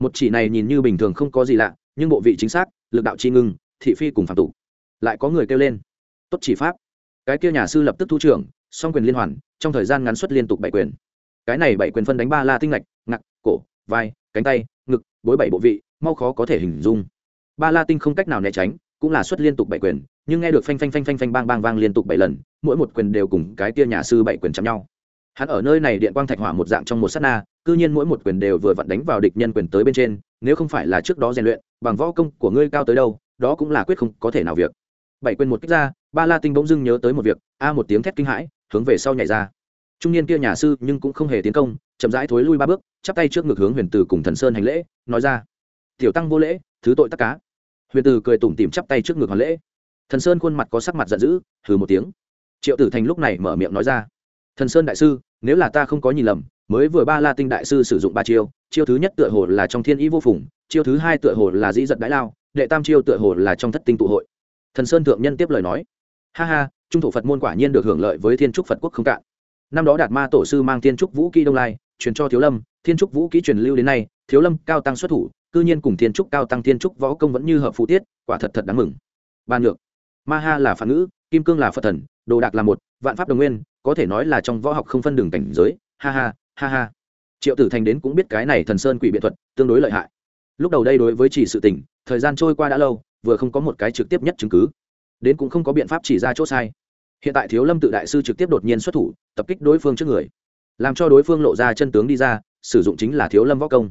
Một chỉ này nhìn như bình thường không có gì lạ, nhưng bộ vị chính xác, lực đạo chi ngưng, thị phi cùng phạm tụ lại có người kêu lên, tốt chỉ pháp. Cái kia nhà sư lập tức thu trưởng, song quyền liên hoàn, trong thời gian ngắn xuất liên tục bảy quyền. Cái này bảy quyền phân đánh ba la tinh lạch ngặc cổ, vai, cánh tay, ngực, bối bảy bộ vị, mau khó có thể hình dung. Ba la tinh không cách nào né tránh cũng là xuất liên tục bảy quyền, nhưng nghe được phanh phanh phanh phanh phanh bang bang vang liên tục bảy lần, mỗi một quyền đều cùng cái tia nhà sư bảy quyền chạm nhau. Hắn ở nơi này điện quang thạch hỏa một dạng trong một sát na, cư nhiên mỗi một quyền đều vừa vặn đánh vào địch nhân quyền tới bên trên, nếu không phải là trước đó rèn luyện, bằng võ công của ngươi cao tới đâu, đó cũng là quyết không có thể nào việc. Bảy quyền một kích ra, ba la tinh bỗng dưng nhớ tới một việc, a một tiếng thét kinh hãi, hướng về sau nhảy ra. Trung niên kia nhà sư nhưng cũng không hề tiến công, chậm rãi thối lui ba bước, chắp tay trước ngực hướng huyền từ cùng thần sơn hành lễ, nói ra, tiểu tăng vô lễ, thứ tội tắc cá huyền từ cười tủm tìm chắp tay trước ngực hoàn lễ. Thần sơn khuôn mặt có sắc mặt giận dữ, hừ một tiếng. Triệu tử thành lúc này mở miệng nói ra. Thần sơn đại sư, nếu là ta không có nhìn lầm, mới vừa ba la tinh đại sư sử dụng ba chiêu chiêu thứ nhất tựa hồ là trong thiên ý vô phùng, chiêu thứ hai tựa hồ là dĩ giật đãi lao, đệ tam chiêu tựa hồ là trong thất tinh tụ hội. Thần sơn thượng nhân tiếp lời nói. Ha ha, trung thổ phật môn quả nhiên được hưởng lợi với thiên trúc phật quốc không cạn. Năm đó đạt ma tổ sư mang thiên trúc vũ kỹ đông lai, truyền cho thiếu lâm, thiên trúc vũ kỹ truyền lưu đến nay, thiếu lâm cao tăng xuất thủ cư nhiên cùng thiên trúc cao tăng thiên trúc võ công vẫn như hợp phụ tiết, quả thật thật đáng mừng. Ban nhược. Ma ha là phản ngữ, kim cương là phật thần, đồ đạc là một, vạn pháp đồng nguyên, có thể nói là trong võ học không phân đường cảnh giới. Ha ha ha ha. Triệu tử thành đến cũng biết cái này thần sơn quỷ biện thuật, tương đối lợi hại. Lúc đầu đây đối với chỉ sự tình, thời gian trôi qua đã lâu, vừa không có một cái trực tiếp nhất chứng cứ. Đến cũng không có biện pháp chỉ ra chỗ sai. Hiện tại thiếu lâm tự đại sư trực tiếp đột nhiên xuất thủ, tập kích đối phương trước người. Làm cho đối phương lộ ra chân tướng đi ra, sử dụng chính là thiếu lâm võ công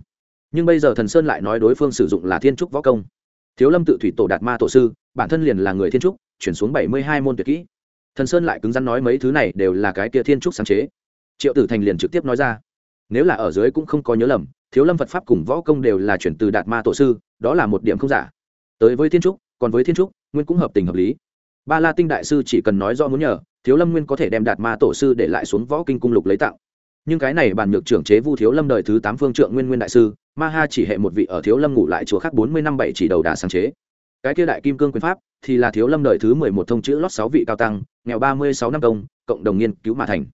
nhưng bây giờ thần sơn lại nói đối phương sử dụng là thiên trúc võ công. Thiếu lâm tự thủy tổ đạt ma tổ sư, bản thân liền là người thiên trúc, chuyển xuống bảy mươi hai môn tuyệt kỹ. Thần sơn lại cứng rắn nói mấy thứ này đều là cái kia thiên trúc sáng chế. Triệu tử thành liền trực tiếp nói ra, nếu là ở dưới cũng không có nhớ lầm, thiếu lâm phật pháp cùng võ công đều là chuyển từ đạt ma tổ sư, đó là một điểm không giả. Tới với thiên trúc, còn với thiên trúc, nguyên cũng hợp tình hợp lý. Ba la tinh đại sư chỉ cần nói do muốn nhờ, thiếu lâm nguyên có thể đem đạt ma tổ sư để lại xuống võ kinh cung lục lấy tặng nhưng cái này bàn nhược trưởng chế vu thiếu lâm đời thứ tám phương trượng nguyên nguyên đại sư ma ha chỉ hệ một vị ở thiếu lâm ngủ lại chùa khác bốn mươi năm bảy chỉ đầu đà sáng chế. Cái kia đại kim cương quyền pháp thì là thiếu lâm đời thứ mười một thông chữ lót sáu vị cao tăng, nghèo ba mươi sáu năm công, cộng đồng nghiên cứu mà thành.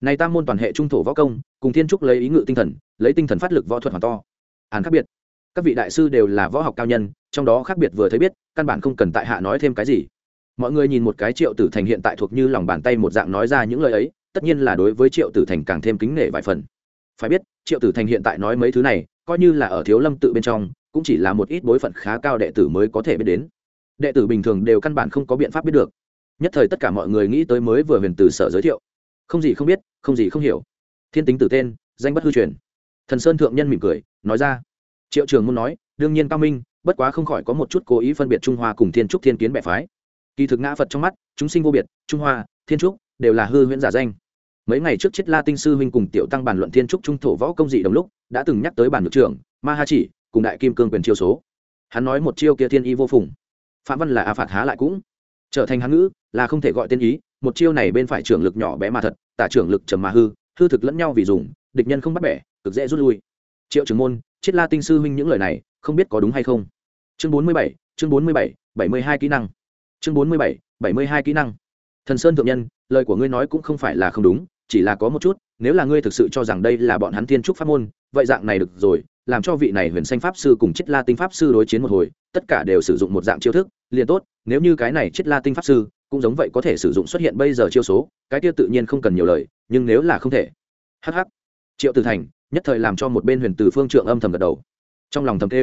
Này tam môn toàn hệ trung thổ võ công, cùng thiên trúc lấy ý ngự tinh thần, lấy tinh thần phát lực võ thuật hoàn to. Hàn khác biệt. Các vị đại sư đều là võ học cao nhân, trong đó khác biệt vừa thấy biết, căn bản không cần tại hạ nói thêm cái gì. Mọi người nhìn một cái triệu tử thành hiện tại thuộc như lòng bàn tay một dạng nói ra những lời ấy, tất nhiên là đối với triệu tử thành càng thêm kính nể vài phần. Phải biết, triệu tử thành hiện tại nói mấy thứ này coi như là ở thiếu lâm tự bên trong, cũng chỉ là một ít bối phận khá cao đệ tử mới có thể biết đến. Đệ tử bình thường đều căn bản không có biện pháp biết được. Nhất thời tất cả mọi người nghĩ tới mới vừa huyền từ sở giới thiệu. Không gì không biết, không gì không hiểu. Thiên tính tử tên, danh bất hư truyền. Thần sơn thượng nhân mỉm cười, nói ra. Triệu trường muốn nói, đương nhiên cao minh, bất quá không khỏi có một chút cố ý phân biệt trung hoa cùng thiên trúc thiên kiến bệ phái. Kỳ thực ngã phật trong mắt, chúng sinh vô biệt, trung hoa, thiên trúc đều là hư huyễn giả danh mấy ngày trước chết la tinh sư huynh cùng tiểu tăng bàn luận thiên trúc trung thổ võ công dị đồng lúc, đã từng nhắc tới bản được trưởng, ma ha chỉ, cùng đại kim cương quyền chiêu số. Hắn nói một chiêu kia thiên y vô phùng. Phạm văn là a phạt há lại cũng. Trở thành hắn ngữ, là không thể gọi tên ý, một chiêu này bên phải trưởng lực nhỏ bé mà thật, tả trưởng lực trầm mà hư hư thực lẫn nhau vì dùng, địch nhân không bắt bẻ, cực dễ rút lui. Triệu trưởng môn, chết la tinh sư huynh những lời này, không biết có đúng hay không? Chương bốn mươi bảy, chương bốn mươi bảy bảy mươi hai kỹ năng. Chương bốn mươi bảy bảy mươi hai kỹ năng. Thần sơn thượng nhân, lời của ngươi nói cũng không phải là không đúng chỉ là có một chút, nếu là ngươi thực sự cho rằng đây là bọn hắn thiên trúc pháp môn, vậy dạng này được rồi, làm cho vị này huyền xanh pháp sư cùng chết la tinh pháp sư đối chiến một hồi, tất cả đều sử dụng một dạng chiêu thức, liền tốt, nếu như cái này chết la tinh pháp sư cũng giống vậy có thể sử dụng xuất hiện bây giờ chiêu số, cái kia tự nhiên không cần nhiều lời, nhưng nếu là không thể. Hh triệu tử thành, nhất thời làm cho một bên huyền từ phương trượng âm thầm gật đầu. Trong lòng thầm tê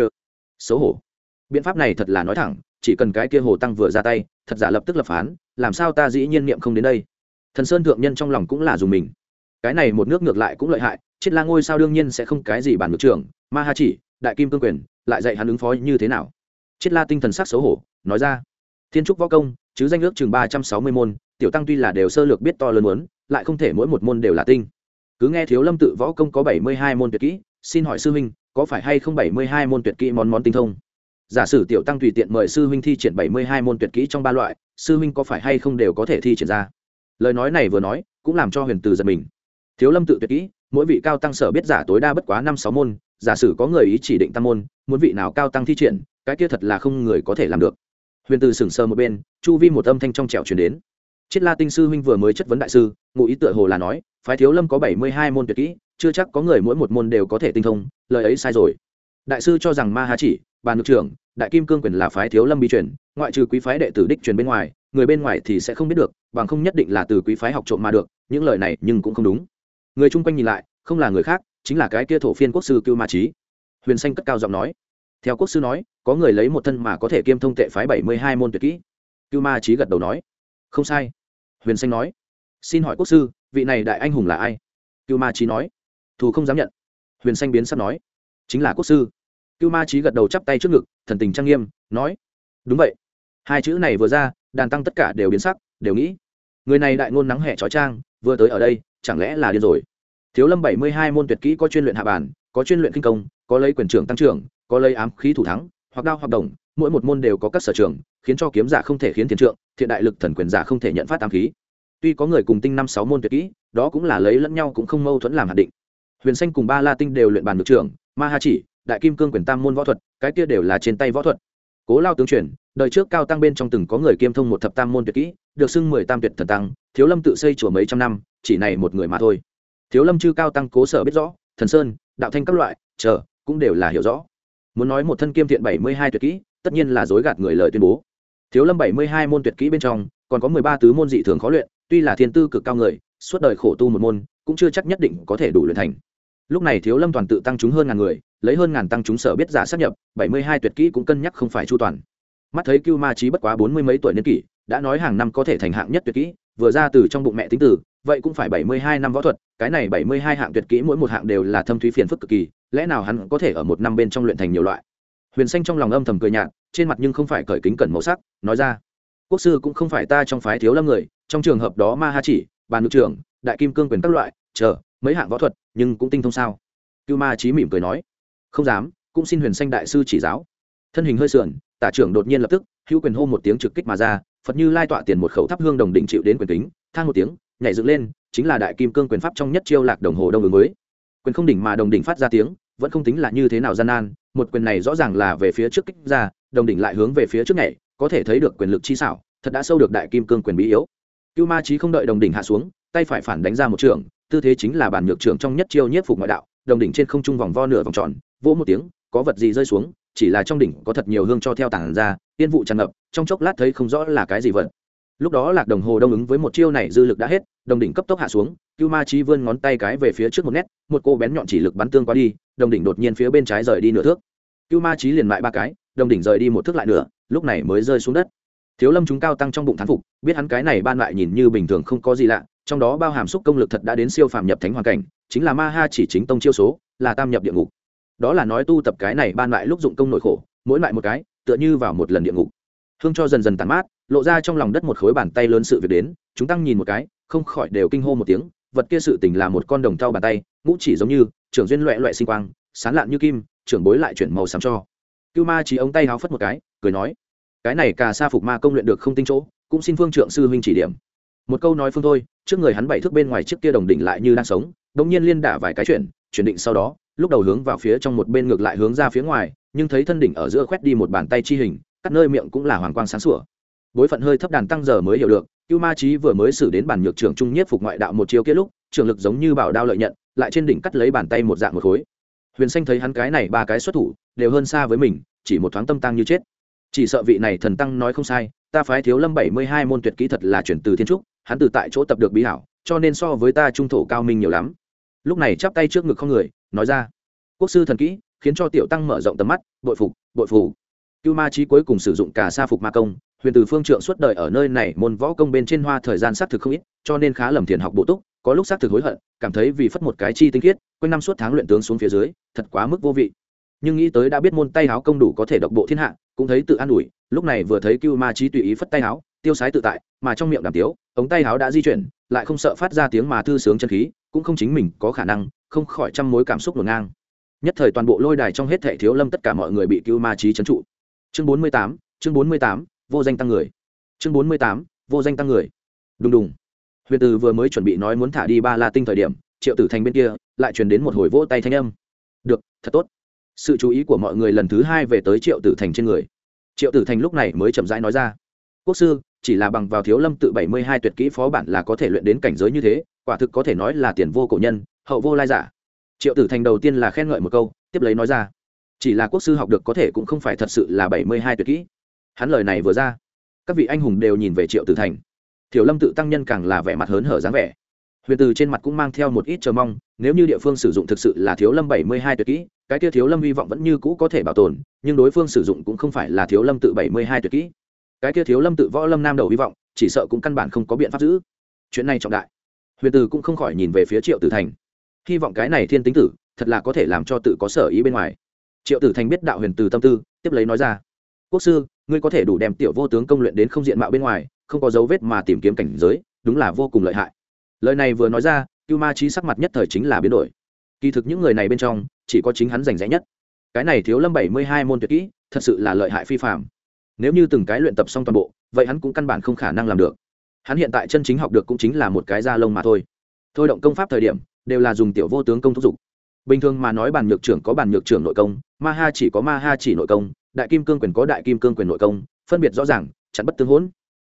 xấu hổ. Biện pháp này thật là nói thẳng, chỉ cần cái kia hồ tăng vừa ra tay, thật giả lập tức lập phán, làm sao ta dĩ nhiên niệm không đến đây? Thần sơn thượng nhân trong lòng cũng là dùng mình. Cái này một nước ngược lại cũng lợi hại, chết la ngôi sao đương nhiên sẽ không cái gì bản ngược trưởng ma ha chỉ, đại kim cương quyền, lại dạy hắn ứng phó như thế nào? Chết la tinh thần sắc xấu hổ, nói ra. Thiên trúc võ công, chứ danh ước chừng ba trăm sáu mươi môn, tiểu tăng tuy là đều sơ lược biết to lớn muốn, lại không thể mỗi một môn đều là tinh. Cứ nghe thiếu lâm tự võ công có bảy mươi hai môn tuyệt kỹ, xin hỏi sư huynh, có phải hay không bảy mươi hai môn tuyệt kỹ món món tinh thông? Giả sử tiểu tăng tùy tiện mời sư huynh thi triển bảy mươi hai môn tuyệt kỹ trong ba loại, sư huynh có phải hay không đều có thể thi triển ra? Lời nói này vừa nói, cũng làm cho huyền từ giật mình. Thiếu lâm tự tuyệt kỹ, mỗi vị cao tăng sở biết giả tối đa bất quá năm sáu môn, giả sử có người ý chỉ định tăng môn, muốn vị nào cao tăng thi triển, cái kia thật là không người có thể làm được. Huyền từ sừng sờ một bên, chu vi một âm thanh trong trẻo truyền đến. Triết la tinh sư huynh vừa mới chất vấn đại sư, ngụ ý tựa hồ là nói, phái thiếu lâm có bảy mươi hai môn tuyệt kỹ, chưa chắc có người mỗi một môn đều có thể tinh thông, lời ấy sai rồi. Đại sư cho rằng ma Hà chỉ, bàn ngược trưởng, đại kim cương quyền là phái thiếu lâm bi truyền, ngoại trừ quý phái đệ tử đích truyền bên ngoài người bên ngoài thì sẽ không biết được, bằng không nhất định là từ quý phái học trộm mà được, những lời này nhưng cũng không đúng. Người chung quanh nhìn lại, không là người khác, chính là cái kia thổ phiên quốc sư cưu ma trí huyền xanh cất cao giọng nói. Theo quốc sư nói, có người lấy một thân mà có thể kiêm thông tệ phái bảy mươi hai môn tuyệt kỹ. Cưu ma trí gật đầu nói. Không sai. Huyền xanh nói. Xin hỏi quốc sư, vị này đại anh hùng là ai? Cưu ma trí nói. Thù không dám nhận. Huyền xanh biến sắp nói. Chính là quốc sư. Cưu ma trí gật đầu chắp tay trước ngực, thần tình trang nghiêm, nói. Đúng vậy hai chữ này vừa ra, đàn tăng tất cả đều biến sắc, đều nghĩ, người này đại ngôn nắng hẹ trói trang vừa tới ở đây, chẳng lẽ là điên rồi? Thiếu lâm bảy mươi hai môn tuyệt kỹ có chuyên luyện hạ bản, có chuyên luyện kinh công, có lấy quyền trưởng tăng trưởng, có lấy ám khí thủ thắng, hoặc đao hoặc đồng, mỗi một môn đều có các sở trường, khiến cho kiếm giả không thể khiến thiền trượng, thiện đại lực thần quyền giả không thể nhận phát ám khí. Tuy có người cùng tinh năm sáu môn tuyệt kỹ, đó cũng là lấy lẫn nhau cũng không mâu thuẫn làm hạt định. Huyền xanh cùng ba la tinh đều luyện bàn ngược trưởng, ma ha chỉ, đại kim cương quyền tam môn võ thuật, cái kia đều là trên tay võ thuật cố lao tướng truyền, đời trước cao tăng bên trong từng có người kiêm thông một thập tam môn tuyệt kỹ, được xưng mười tam tuyệt thần tăng, thiếu lâm tự xây chùa mấy trăm năm, chỉ này một người mà thôi. Thiếu lâm chư cao tăng cố sở biết rõ, thần sơn, đạo thanh các loại, chờ, cũng đều là hiểu rõ. Muốn nói một thân kiêm thiện bảy mươi hai tuyệt kỹ, tất nhiên là dối gạt người lời tuyên bố. Thiếu lâm bảy mươi hai môn tuyệt kỹ bên trong, còn có mười ba tứ môn dị thường khó luyện, tuy là thiên tư cực cao người, suốt đời khổ tu một môn, cũng chưa chắc nhất định có thể đủ luyện thành. Lúc này thiếu lâm toàn tự tăng chúng hơn ngàn người lấy hơn ngàn tăng chúng sở biết giả sát nhập, bảy mươi hai tuyệt kỹ cũng cân nhắc không phải chu toàn. Mắt thấy cưu ma trí bất quá bốn mươi mấy tuổi niên kỷ, đã nói hàng năm có thể thành hạng nhất tuyệt kỹ, vừa ra từ trong bụng mẹ tính tử vậy cũng phải bảy mươi hai năm võ thuật, cái này bảy mươi hai hạng tuyệt kỹ mỗi một hạng đều là thâm thúy phiền phức cực kỳ, lẽ nào hắn có thể ở một năm bên trong luyện thành nhiều loại? Huyền xanh trong lòng âm thầm cười nhạt, trên mặt nhưng không phải cởi kính cẩn màu sắc, nói ra, quốc sư cũng không phải ta trong phái thiếu lâm người, trong trường hợp đó ma ha chỉ, bàn nữ trưởng, đại kim cương quyền các loại, chờ, mấy hạng võ thuật, nhưng cũng tinh thông sao? Cưu ma trí mỉm cười nói không dám, cũng xin huyền xanh đại sư chỉ giáo. Thân hình hơi sườn, tả trưởng đột nhiên lập tức, hữu quyền hô một tiếng trực kích mà ra, phật như lai tọa tiền một khẩu thắp hương đồng đỉnh chịu đến quyền kính thang một tiếng, nhảy dựng lên, chính là đại kim cương quyền pháp trong nhất chiêu lạc đồng hồ đông ứng mới quyền không đỉnh mà đồng đỉnh phát ra tiếng, vẫn không tính là như thế nào gian nan, một quyền này rõ ràng là về phía trước kích ra, đồng đỉnh lại hướng về phía trước nhảy, có thể thấy được quyền lực chi xảo, thật đã sâu được đại kim cương quyền bí yếu. Cưu ma trí không đợi đồng đỉnh hạ xuống, tay phải phản đánh ra một trường, tư thế chính là bản nhược trưởng trong nhất chiêu nhất phục ngoại đạo, đồng đỉnh trên không trung vòng vo nửa vòng tròn vỗ một tiếng, có vật gì rơi xuống, chỉ là trong đỉnh có thật nhiều hương cho theo tảng ra, tiên vụ tràn ngập, trong chốc lát thấy không rõ là cái gì vật. Lúc đó lạc đồng hồ đông ứng với một chiêu này dư lực đã hết, đồng đỉnh cấp tốc hạ xuống, cưu ma trí vươn ngón tay cái về phía trước một nét, một cô bén nhọn chỉ lực bắn tương qua đi, đồng đỉnh đột nhiên phía bên trái rời đi nửa thước. Cưu ma trí liền mại ba cái, đồng đỉnh rời đi một thước lại nửa, lúc này mới rơi xuống đất. Thiếu lâm chúng cao tăng trong bụng thán phục, biết hắn cái này ban lại nhìn như bình thường không có gì lạ, trong đó bao hàm xúc công lực thật đã đến siêu phàm nhập thánh hoàn cảnh, chính là ma ha chỉ chính tông chiêu số, là tam nhập địa ngục đó là nói tu tập cái này ban lại lúc dụng công nội khổ, mỗi lại một cái, tựa như vào một lần địa ngục. Hương cho dần dần tàn mát, lộ ra trong lòng đất một khối bàn tay lớn sự việc đến, chúng tăng nhìn một cái, không khỏi đều kinh hô một tiếng, vật kia sự tình là một con đồng thau bàn tay, ngũ chỉ giống như, trưởng duyên loẹ loẹ sinh quang, sán lạn như kim, trưởng bối lại chuyển màu xám cho. Cưu ma chỉ ống tay háo phất một cái, cười nói, cái này cà sa phục ma công luyện được không tinh chỗ, cũng xin phương trượng sư huynh chỉ điểm. Một câu nói phương thôi, trước người hắn bảy thước bên ngoài trước kia đồng đỉnh lại như đang sống đống nhiên liên đả vài cái chuyển chuyển định sau đó lúc đầu hướng vào phía trong một bên ngược lại hướng ra phía ngoài, nhưng thấy thân đỉnh ở giữa khoét đi một bàn tay chi hình, cắt nơi miệng cũng là hoàng quang sáng sủa. Bối phận hơi thấp đàn tăng giờ mới hiểu được, cưu ma trí vừa mới xử đến bản nhược trưởng trung nhất phục ngoại đạo một chiêu kia lúc trường lực giống như bảo đao lợi nhận, lại trên đỉnh cắt lấy bàn tay một dạng một khối. Huyền xanh thấy hắn cái này ba cái xuất thủ, đều hơn xa với mình, chỉ một thoáng tâm tăng như chết. Chỉ sợ vị này thần tăng nói không sai, ta phái thiếu lâm bảy mươi hai môn tuyệt kỹ thật là chuyển từ thiên trúc, hắn từ tại chỗ tập được bí hảo, cho nên so với ta trung thổ cao minh nhiều lắm. Lúc này chắp tay trước ngực không người nói ra. Quốc sư thần kỹ, khiến cho tiểu tăng mở rộng tầm mắt, bội phục, bội phủ cưu ma trí cuối cùng sử dụng cả sa phục ma công, huyền từ phương trượng suốt đời ở nơi này môn võ công bên trên hoa thời gian xác thực không ít, cho nên khá lầm thiền học bổ túc, có lúc xác thực hối hận, cảm thấy vì phất một cái chi tinh khiết, quanh năm suốt tháng luyện tướng xuống phía dưới, thật quá mức vô vị. Nhưng nghĩ tới đã biết môn tay háo công đủ có thể độc bộ thiên hạ, cũng thấy tự an ủi, lúc này vừa thấy cưu ma trí tùy ý phất tay háo, tiêu sái tự tại, mà trong miệng đàm tiếu, ống tay háo đã di chuyển, lại không sợ phát ra tiếng mà thư sướng chân khí, cũng không chính mình có khả năng không khỏi trăm mối cảm xúc ngổn ngang. Nhất thời toàn bộ lôi đài trong hết thệ thiếu lâm tất cả mọi người bị cưu ma trí trấn trụ. Chương bốn mươi tám, chương bốn mươi tám, vô danh tăng người. Chương bốn mươi tám, vô danh tăng người. Đùng đùng. Huyền từ vừa mới chuẩn bị nói muốn thả đi ba la tinh thời điểm, triệu tử thành bên kia lại truyền đến một hồi vỗ tay thanh âm. Được, thật tốt. Sự chú ý của mọi người lần thứ hai về tới triệu tử thành trên người. Triệu tử thành lúc này mới chậm rãi nói ra. Quốc sư, chỉ là bằng vào thiếu lâm tự bảy mươi hai tuyệt kỹ phó bản là có thể luyện đến cảnh giới như thế, quả thực có thể nói là tiền vô cổ nhân hậu vô lai giả. Triệu tử thành đầu tiên là khen ngợi một câu, tiếp lấy nói ra, chỉ là quốc sư học được có thể cũng không phải thật sự là bảy mươi hai tuyệt kỹ. Hắn lời này vừa ra, các vị anh hùng đều nhìn về triệu tử thành. Thiểu lâm tự tăng nhân càng là vẻ mặt hớn hở dáng vẻ. Huyền từ trên mặt cũng mang theo một ít chờ mong, nếu như địa phương sử dụng thực sự là thiếu lâm bảy mươi hai tuyệt kỹ, cái kia thiếu lâm hy vọng vẫn như cũ có thể bảo tồn, nhưng đối phương sử dụng cũng không phải là thiếu lâm tự bảy mươi hai tuyệt kỹ. Cái kia thiếu lâm tự võ lâm nam đầu hy vọng, chỉ sợ cũng căn bản không có biện pháp giữ. Chuyện này trọng đại. Huyền từ cũng không khỏi nhìn về phía triệu tử thành hy vọng cái này thiên tính tử thật là có thể làm cho tự có sở ý bên ngoài. Triệu tử thành biết đạo huyền từ tâm tư, tiếp lấy nói ra. Quốc sư, ngươi có thể đủ đem tiểu vô tướng công luyện đến không diện mạo bên ngoài, không có dấu vết mà tìm kiếm cảnh giới, đúng là vô cùng lợi hại. Lời này vừa nói ra, cưu ma trí sắc mặt nhất thời chính là biến đổi. Kỳ thực những người này bên trong, chỉ có chính hắn rành rẽ nhất. Cái này thiếu lâm bảy mươi hai môn tuyệt kỹ, thật sự là lợi hại phi phạm nếu như từng cái luyện tập xong toàn bộ, vậy hắn cũng căn bản không khả năng làm được. Hắn hiện tại chân chính học được cũng chính là một cái da lông mà thôi. Thôi động công pháp thời điểm đều là dùng tiểu vô tướng công thúc giục. Bình thường mà nói bàn nhược trưởng có bàn nhược trưởng nội công, ma ha chỉ có ma ha chỉ nội công, đại kim cương quyền có đại kim cương quyền nội công, phân biệt rõ ràng chắn bất tương hỗn.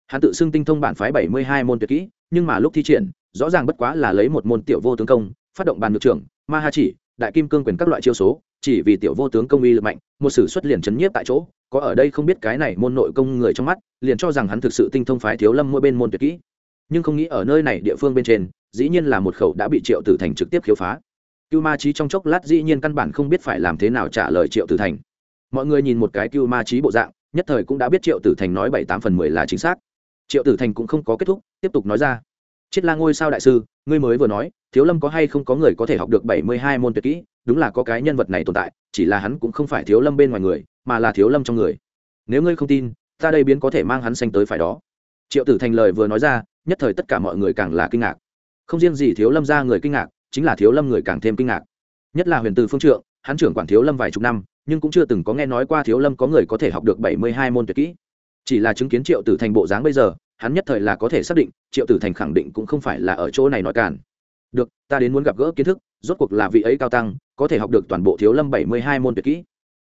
Hắn tự xưng tinh thông bản phái bảy mươi hai môn tuyệt kỹ, nhưng mà lúc thi triển, rõ ràng bất quá là lấy một môn tiểu vô tướng công, phát động bàn nhược trưởng, ma ha chỉ, đại kim cương quyền các loại chiêu số, chỉ vì tiểu vô tướng công uy lực mạnh, một sử xuất liền chấn nhiếp tại chỗ, có ở đây không biết cái này môn nội công người trong mắt, liền cho rằng hắn thực sự tinh thông phái thiếu lâm mỗi bên môn tuyệt kỹ. Nhưng không nghĩ ở nơi này địa phương bên trên dĩ nhiên là một khẩu đã bị triệu tử thành trực tiếp khiếu phá. Cưu ma trí trong chốc lát dĩ nhiên căn bản không biết phải làm thế nào trả lời triệu tử thành. Mọi người nhìn một cái cưu ma trí bộ dạng, nhất thời cũng đã biết triệu tử thành nói bảy tám phần mười là chính xác. Triệu tử thành cũng không có kết thúc, tiếp tục nói ra. Chết la ngôi sao đại sư, ngươi mới vừa nói, thiếu lâm có hay không có người có thể học được bảy mươi hai môn tuyệt kỹ, đúng là có cái nhân vật này tồn tại, chỉ là hắn cũng không phải thiếu lâm bên ngoài người, mà là thiếu lâm trong người. Nếu ngươi không tin, ta đây biến có thể mang hắn xanh tới phải đó. Triệu tử thành lời vừa nói ra, nhất thời tất cả mọi người càng là kinh ngạc không riêng gì thiếu lâm ra người kinh ngạc, chính là thiếu lâm người càng thêm kinh ngạc. Nhất là huyền từ phương trượng, hắn trưởng quản thiếu lâm vài chục năm, nhưng cũng chưa từng có nghe nói qua thiếu lâm có người có thể học được bảy mươi hai môn tuyệt kỹ. Chỉ là chứng kiến triệu tử thành bộ dáng bây giờ, hắn nhất thời là có thể xác định, triệu tử thành khẳng định cũng không phải là ở chỗ này nói cản được, ta đến muốn gặp gỡ kiến thức, rốt cuộc là vị ấy cao tăng, có thể học được toàn bộ thiếu lâm bảy mươi hai môn tuyệt kỹ.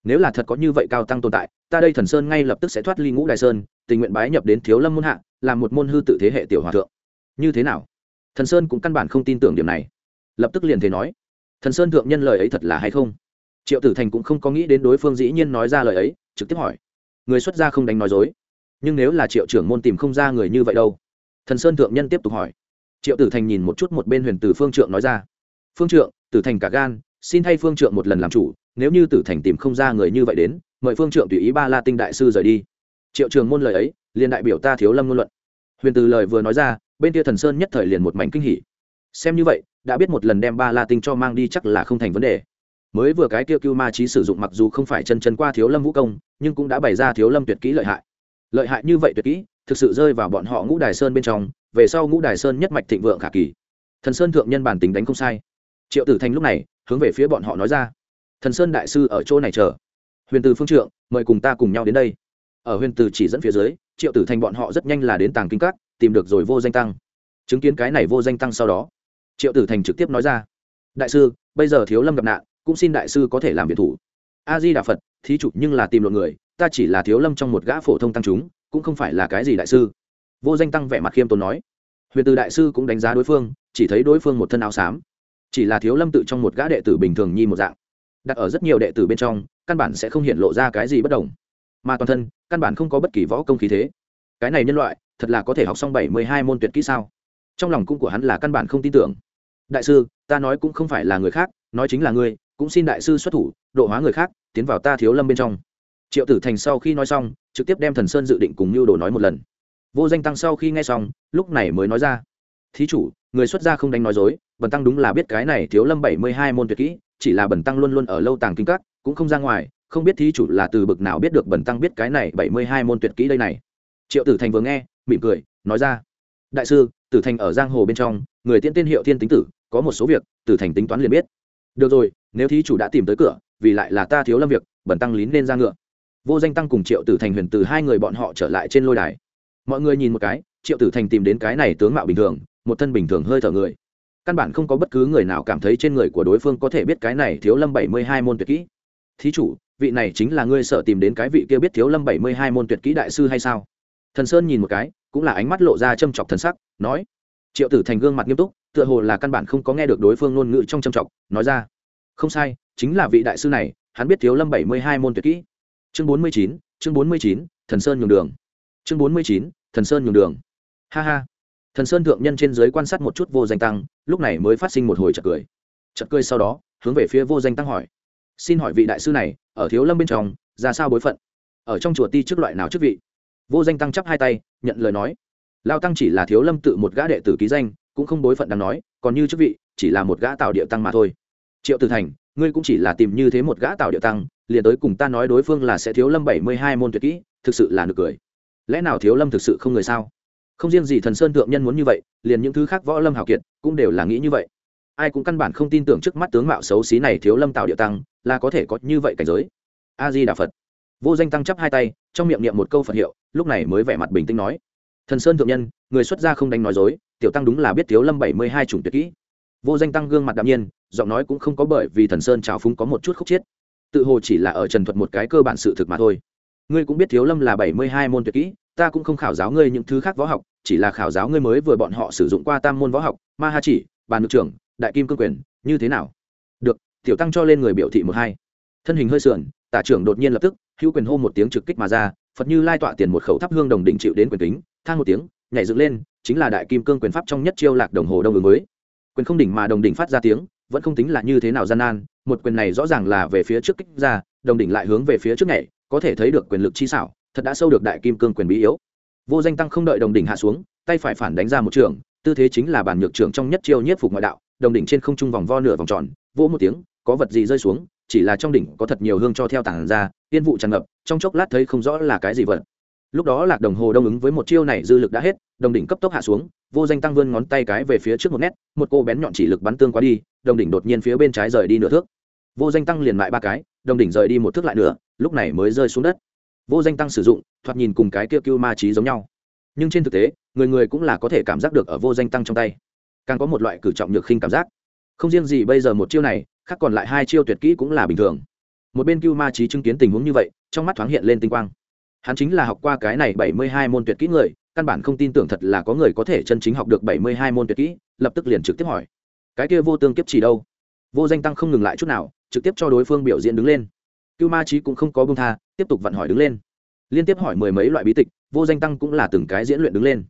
Nếu là thật có như vậy cao tăng tồn tại, ta đây thần sơn ngay lập tức sẽ thoát ly ngũ đại sơn, tình nguyện bái nhập đến thiếu lâm môn hạ, làm một môn hư tự thế hệ tiểu hòa thượng. Như thế nào? Thần sơn cũng căn bản không tin tưởng điểm này. Lập tức liền thế nói, thần sơn thượng nhân lời ấy thật là hay không? Triệu tử thành cũng không có nghĩ đến đối phương dĩ nhiên nói ra lời ấy, trực tiếp hỏi, người xuất gia không đánh nói dối, nhưng nếu là triệu trưởng môn tìm không ra người như vậy đâu? Thần sơn thượng nhân tiếp tục hỏi. Triệu tử thành nhìn một chút một bên huyền Tử phương trượng nói ra, phương trượng, tử thành cả gan, xin thay phương trượng một lần làm chủ, nếu như tử thành tìm không ra người như vậy đến, mời phương trượng tùy ý ba la tinh đại sư rời đi. Triệu trường môn lời ấy, liền đại biểu ta thiếu lâm ngôn luận. Huyền từ lời vừa nói ra bên kia thần sơn nhất thời liền một mảnh kinh hỉ. Xem như vậy, đã biết một lần đem ba la tinh cho mang đi chắc là không thành vấn đề. Mới vừa cái kia cưu ma trí sử dụng mặc dù không phải chân chân qua thiếu lâm vũ công, nhưng cũng đã bày ra thiếu lâm tuyệt kỹ lợi hại. Lợi hại như vậy tuyệt kỹ, thực sự rơi vào bọn họ ngũ đài sơn bên trong, về sau ngũ đài sơn nhất mạch thịnh vượng khả kỳ. Thần sơn thượng nhân bản tính đánh không sai. Triệu tử thành lúc này, hướng về phía bọn họ nói ra. Thần sơn đại sư ở chỗ này chờ. Huyền từ phương trượng, mời cùng ta cùng nhau đến đây. Ở huyền từ chỉ dẫn phía dưới, triệu tử thành bọn họ rất nhanh là đến tàng kinh các tìm được rồi vô danh tăng. Chứng kiến cái này vô danh tăng sau đó, triệu tử thành trực tiếp nói ra, đại sư, bây giờ thiếu lâm gặp nạn, cũng xin đại sư có thể làm biệt thủ. A di đà phật, thí chủ nhưng là tìm lộn người, ta chỉ là thiếu lâm trong một gã phổ thông tăng chúng, cũng không phải là cái gì đại sư. Vô danh tăng vẻ mặt khiêm tốn nói. Huyền từ đại sư cũng đánh giá đối phương, chỉ thấy đối phương một thân áo xám, chỉ là thiếu lâm tự trong một gã đệ tử bình thường nhi một dạng. Đặt ở rất nhiều đệ tử bên trong, căn bản sẽ không hiện lộ ra cái gì bất đồng. Mà toàn thân, căn bản không có bất kỳ võ công khí thế. Cái này nhân loại thật là có thể học xong bảy mươi hai môn tuyệt kỹ sao? Trong lòng cũng của hắn là căn bản không tin tưởng. Đại sư, ta nói cũng không phải là người khác, nói chính là ngươi, cũng xin đại sư xuất thủ, độ hóa người khác, tiến vào ta thiếu lâm bên trong. Triệu tử thành sau khi nói xong, trực tiếp đem thần sơn dự định cùng mưu đồ nói một lần. Vô danh tăng sau khi nghe xong, lúc này mới nói ra. Thí chủ, người xuất gia không đánh nói dối, bần tăng đúng là biết cái này thiếu lâm bảy mươi hai môn tuyệt kỹ, chỉ là bần tăng luôn luôn ở lâu tàng kinh các, cũng không ra ngoài, không biết thí chủ là từ bực nào biết được bần tăng biết cái này bảy mươi hai môn tuyệt kỹ đây này. Triệu tử thành vừa nghe mỉm cười, nói ra. Đại sư, tử thành ở giang hồ bên trong, người tiên tiên hiệu thiên tính tử, có một số việc, tử thành tính toán liền biết. Được rồi, nếu thí chủ đã tìm tới cửa, vì lại là ta thiếu lâm việc, bẩn tăng lín lên ra ngựa. Vô danh tăng cùng triệu tử thành huyền từ hai người bọn họ trở lại trên lôi đài. Mọi người nhìn một cái, triệu tử thành tìm đến cái này tướng mạo bình thường, một thân bình thường hơi thở người. Căn bản không có bất cứ người nào cảm thấy trên người của đối phương có thể biết cái này thiếu lâm bảy mươi hai môn tuyệt kỹ. Thí chủ, vị này chính là ngươi sợ tìm đến cái vị kia biết thiếu lâm bảy mươi hai môn tuyệt kỹ đại sư hay sao? Thần sơn nhìn một cái, cũng là ánh mắt lộ ra châm chọc thần sắc, nói, triệu tử thành gương mặt nghiêm túc, tựa hồ là căn bản không có nghe được đối phương ngôn ngữ trong châm chọc, nói ra, không sai, chính là vị đại sư này, hắn biết thiếu lâm bảy mươi hai môn tuyệt kỹ. Chương bốn mươi chín, chương bốn mươi chín, thần sơn nhường đường. Chương bốn mươi chín, thần sơn nhường đường. Ha ha. Thần sơn thượng nhân trên giới quan sát một chút vô danh tăng, lúc này mới phát sinh một hồi chật cười. Chật cười sau đó, hướng về phía vô danh tăng hỏi, xin hỏi vị đại sư này, ở thiếu lâm bên trong, ra sao bối phận? Ở trong chùa ti trước loại nào chức vị? Vô danh tăng chắp hai tay, nhận lời nói. Lao tăng chỉ là thiếu lâm tự một gã đệ tử ký danh, cũng không bối phận đáng nói, còn như chức vị, chỉ là một gã tạo địa tăng mà thôi. Triệu tử thành, ngươi cũng chỉ là tìm như thế một gã tạo địa tăng, liền tới cùng ta nói đối phương là sẽ thiếu lâm bảy mươi hai môn tuyệt kỹ, thực sự là nực cười. Lẽ nào thiếu lâm thực sự không người sao? Không riêng gì thần sơn thượng nhân muốn như vậy, liền những thứ khác võ lâm hào kiệt cũng đều là nghĩ như vậy. Ai cũng căn bản không tin tưởng trước mắt tướng mạo xấu xí này thiếu lâm tạo địa tăng, là có thể có như vậy cảnh giới. A di đà phật. Vô danh tăng chắp hai tay, trong miệng niệm một câu phật hiệu lúc này mới vẻ mặt bình tĩnh nói, thần sơn thượng nhân, người xuất gia không đánh nói dối, tiểu tăng đúng là biết thiếu lâm bảy mươi hai chủng tuyệt kỹ. Vô danh tăng gương mặt đạm nhiên, giọng nói cũng không có bởi vì thần sơn trào phúng có một chút khúc chiết. Tự hồ chỉ là ở trần thuật một cái cơ bản sự thực mà thôi. Ngươi cũng biết thiếu lâm là bảy mươi hai môn tuyệt kỹ, ta cũng không khảo giáo ngươi những thứ khác võ học, chỉ là khảo giáo ngươi mới vừa bọn họ sử dụng qua tam môn võ học, ma ha chỉ, bàn ngự trưởng, đại kim cương quyền, như thế nào? Được, tiểu tăng cho lên người biểu thị một hai. Thân hình hơi sườn, tả trưởng đột nhiên lập tức, hữu quyền hô một tiếng trực kích mà ra phật như lai tọa tiền một khẩu thắp hương đồng đỉnh chịu đến quyền kính thang một tiếng, nhảy dựng lên, chính là đại kim cương quyền pháp trong nhất chiêu lạc đồng hồ đông ứng mới. Quyền không đỉnh mà đồng đỉnh phát ra tiếng, vẫn không tính là như thế nào gian nan, một quyền này rõ ràng là về phía trước kích ra, đồng đỉnh lại hướng về phía trước nhảy, có thể thấy được quyền lực chi xảo, thật đã sâu được đại kim cương quyền bí yếu. Vô danh tăng không đợi đồng đỉnh hạ xuống, tay phải phản đánh ra một trường, tư thế chính là bản nhược trưởng trong nhất chiêu nhất phục ngoại đạo, đồng đỉnh trên không trung vòng vo nửa vòng tròn, vỗ một tiếng, có vật gì rơi xuống chỉ là trong đỉnh có thật nhiều hương cho theo tảng ra yên vụ tràn ngập, trong chốc lát thấy không rõ là cái gì vật. Lúc đó lạc đồng hồ đông ứng với một chiêu này dư lực đã hết, đồng đỉnh cấp tốc hạ xuống, vô danh tăng vươn ngón tay cái về phía trước một nét, một cô bén nhọn chỉ lực bắn tương qua đi, đồng đỉnh đột nhiên phía bên trái rời đi nửa thước. Vô danh tăng liền lại ba cái, đồng đỉnh rời đi một thước lại nữa, lúc này mới rơi xuống đất. Vô danh tăng sử dụng, thoạt nhìn cùng cái kia cưu ma trí giống nhau. Nhưng trên thực tế, người người cũng là có thể cảm giác được ở vô danh tăng trong tay. Càng có một loại cử trọng nhược khinh cảm giác. Không riêng gì bây giờ một chiêu này khác còn lại hai chiêu tuyệt kỹ cũng là bình thường. Một bên cưu ma trí chứng kiến tình huống như vậy, trong mắt thoáng hiện lên tinh quang. Hắn chính là học qua cái này bảy mươi hai môn tuyệt kỹ người, căn bản không tin tưởng thật là có người có thể chân chính học được bảy mươi hai môn tuyệt kỹ, lập tức liền trực tiếp hỏi, cái kia vô tương kiếp chỉ đâu? Vô danh tăng không ngừng lại chút nào, trực tiếp cho đối phương biểu diễn đứng lên. Cưu ma trí cũng không có bông tha, tiếp tục vặn hỏi đứng lên. Liên tiếp hỏi mười mấy loại bí tịch, vô danh tăng cũng là từng cái diễn luyện đứng lên.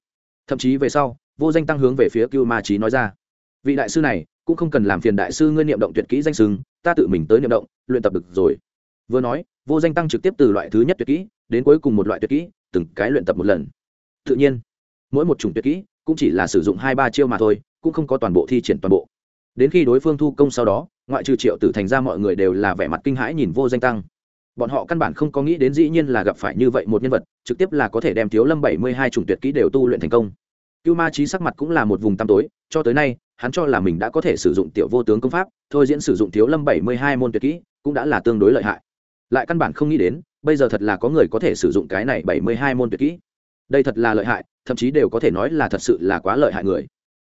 Thậm chí về sau, vô danh tăng hướng về phía cưu ma trí nói ra, vị đại sư này cũng không cần làm phiền đại sư ngươi niệm động tuyệt kỹ danh sừng ta tự mình tới niệm động, luyện tập được rồi. Vừa nói, vô danh tăng trực tiếp từ loại thứ nhất tuyệt kỹ, đến cuối cùng một loại tuyệt kỹ, từng cái luyện tập một lần. Tự nhiên, mỗi một chủng tuyệt kỹ cũng chỉ là sử dụng hai ba chiêu mà thôi, cũng không có toàn bộ thi triển toàn bộ. Đến khi đối phương thu công sau đó, ngoại trừ triệu tử thành ra mọi người đều là vẻ mặt kinh hãi nhìn vô danh tăng. Bọn họ căn bản không có nghĩ đến dĩ nhiên là gặp phải như vậy một nhân vật, trực tiếp là có thể đem thiếu lâm bảy mươi hai chủng tuyệt kỹ đều tu luyện thành công. Cưu ma trí sắc mặt cũng là một vùng tăm tối, cho tới nay hắn cho là mình đã có thể sử dụng tiểu vô tướng công pháp, thôi diễn sử dụng thiếu lâm bảy mươi hai môn tuyệt kỹ, cũng đã là tương đối lợi hại. Lại căn bản không nghĩ đến, bây giờ thật là có người có thể sử dụng cái này bảy mươi hai môn tuyệt kỹ. Đây thật là lợi hại, thậm chí đều có thể nói là thật sự là quá lợi hại người.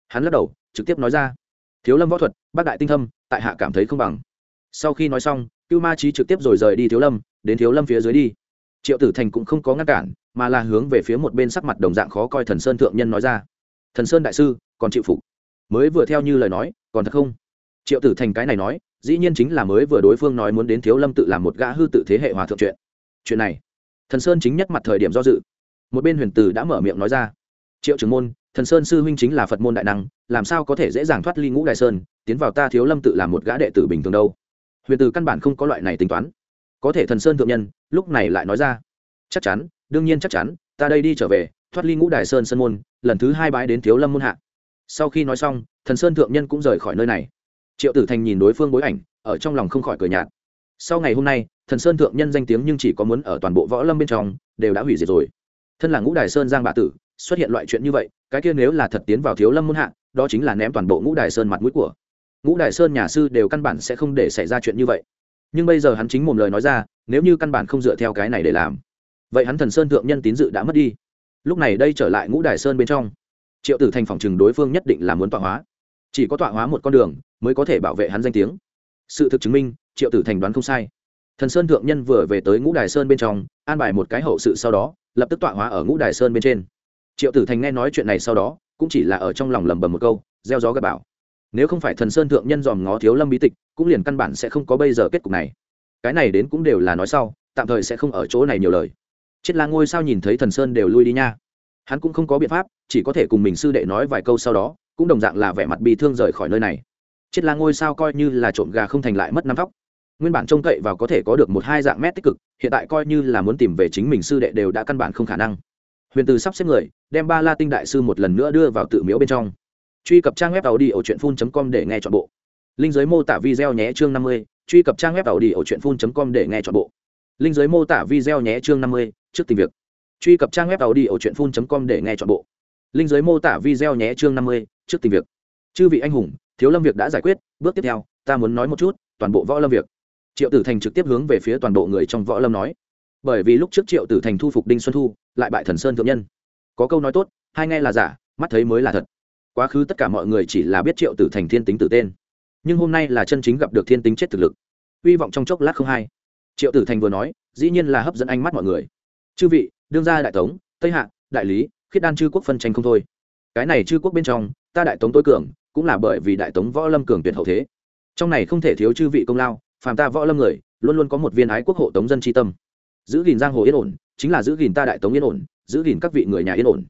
Hắn lắc đầu, trực tiếp nói ra. Thiếu lâm võ thuật, bác đại tinh thâm, tại hạ cảm thấy không bằng. Sau khi nói xong, cưu ma trí trực tiếp rồi rời đi thiếu lâm, đến thiếu lâm phía dưới đi. Triệu tử thành cũng không có ngăn cản, mà là hướng về phía một bên sắc mặt đồng dạng khó coi thần sơn thượng nhân nói ra. Thần sơn đại sư, còn chịu phục? Mới vừa theo như lời nói, còn thật không? Triệu tử thành cái này nói, dĩ nhiên chính là mới vừa đối phương nói muốn đến thiếu lâm tự làm một gã hư tự thế hệ hòa thượng chuyện. Chuyện này, thần sơn chính nhất mặt thời điểm do dự. Một bên huyền tử đã mở miệng nói ra. Triệu trưởng môn, thần sơn sư huynh chính là phật môn đại năng, làm sao có thể dễ dàng thoát ly ngũ đại sơn, tiến vào ta thiếu lâm tự làm một gã đệ tử bình thường đâu? Huyền tử căn bản không có loại này tính toán. Có thể thần sơn thượng nhân, lúc này lại nói ra. Chắc chắn, đương nhiên chắc chắn, ta đây đi trở về, thoát ly ngũ đại sơn sơn môn, lần thứ hai bái đến thiếu lâm môn hạ sau khi nói xong, thần sơn thượng nhân cũng rời khỏi nơi này. Triệu tử thành nhìn đối phương bối ảnh, ở trong lòng không khỏi cười nhạt. Sau ngày hôm nay, thần sơn thượng nhân danh tiếng nhưng chỉ có muốn ở toàn bộ võ lâm bên trong, đều đã hủy diệt rồi. Thân là ngũ đài sơn giang bạ tử, xuất hiện loại chuyện như vậy, cái kia nếu là thật tiến vào thiếu lâm muôn hạ, đó chính là ném toàn bộ ngũ đài sơn mặt mũi của. Ngũ đài sơn nhà sư đều căn bản sẽ không để xảy ra chuyện như vậy. Nhưng bây giờ hắn chính một lời nói ra, nếu như căn bản không dựa theo cái này để làm, vậy hắn thần sơn thượng nhân tín dự đã mất đi. Lúc này đây trở lại ngũ đài sơn bên trong triệu tử thành phòng chừng đối phương nhất định là muốn tọa hóa. Chỉ có tọa hóa một con đường mới có thể bảo vệ hắn danh tiếng. Sự thực chứng minh, triệu tử thành đoán không sai. Thần sơn thượng nhân vừa về tới ngũ đài sơn bên trong, an bài một cái hậu sự sau đó, lập tức tọa hóa ở ngũ đài sơn bên trên. Triệu tử thành nghe nói chuyện này sau đó, cũng chỉ là ở trong lòng lẩm bẩm một câu, gieo gió gặp bảo nếu không phải thần sơn thượng nhân dòm ngó thiếu lâm bí tịch, cũng liền căn bản sẽ không có bây giờ kết cục này. Cái này đến cũng đều là nói sau, tạm thời sẽ không ở chỗ này nhiều lời. Chết là ngôi sao nhìn thấy thần sơn đều lui đi nha hắn cũng không có biện pháp, chỉ có thể cùng mình sư đệ nói vài câu sau đó, cũng đồng dạng là vẻ mặt bị thương rời khỏi nơi này. Chết là ngôi sao coi như là trộm gà không thành lại mất năm vóc nguyên bản trông cậy vào có thể có được một hai dạng mét tích cực, hiện tại coi như là muốn tìm về chính mình sư đệ đều đã căn bản không khả năng. Huyền từ sắp xếp người, đem ba la tinh đại sư một lần nữa đưa vào tự miễu bên trong. Truy cập trang web tàu đi ở truyện phun com để nghe chọn bộ. Linh giới mô tả video nhé chương năm mươi, truy cập trang web tàu đi ở truyện phun com để nghe chọn bộ. Linh giới mô tả video nhé chương năm mươi, trước tình việc truy cập trang web tàu đi ở truyện com để nghe chọn bộ. Linh giới mô tả video nhé chương năm mươi, trước tìm việc. Chư vị anh hùng, thiếu lâm việc đã giải quyết, bước tiếp theo, ta muốn nói một chút, toàn bộ võ lâm việc. Triệu tử thành trực tiếp hướng về phía toàn bộ người trong võ lâm nói. Bởi vì lúc trước triệu tử thành thu phục đinh xuân thu, lại bại thần sơn thượng nhân. Có câu nói tốt, hai nghe là giả, mắt thấy mới là thật. Quá khứ tất cả mọi người chỉ là biết triệu tử thành thiên tính tử tên. Nhưng hôm nay là chân chính gặp được thiên tính chết thực lực. Hy vọng trong chốc lát không hay triệu tử thành vừa nói, dĩ nhiên là hấp dẫn ánh mắt mọi người. Chư vị đương gia đại tống, tây hạ, đại lý, khiết đan chư quốc phân tranh không thôi. Cái này chư quốc bên trong, ta đại tống tối cường, cũng là bởi vì đại tống võ lâm cường tuyệt hậu thế. Trong này không thể thiếu chư vị công lao, phàm ta võ lâm người, luôn luôn có một viên ái quốc hộ tống dân tri tâm. Giữ gìn giang hồ yên ổn, chính là giữ gìn ta đại tống yên ổn, giữ gìn các vị người nhà yên ổn.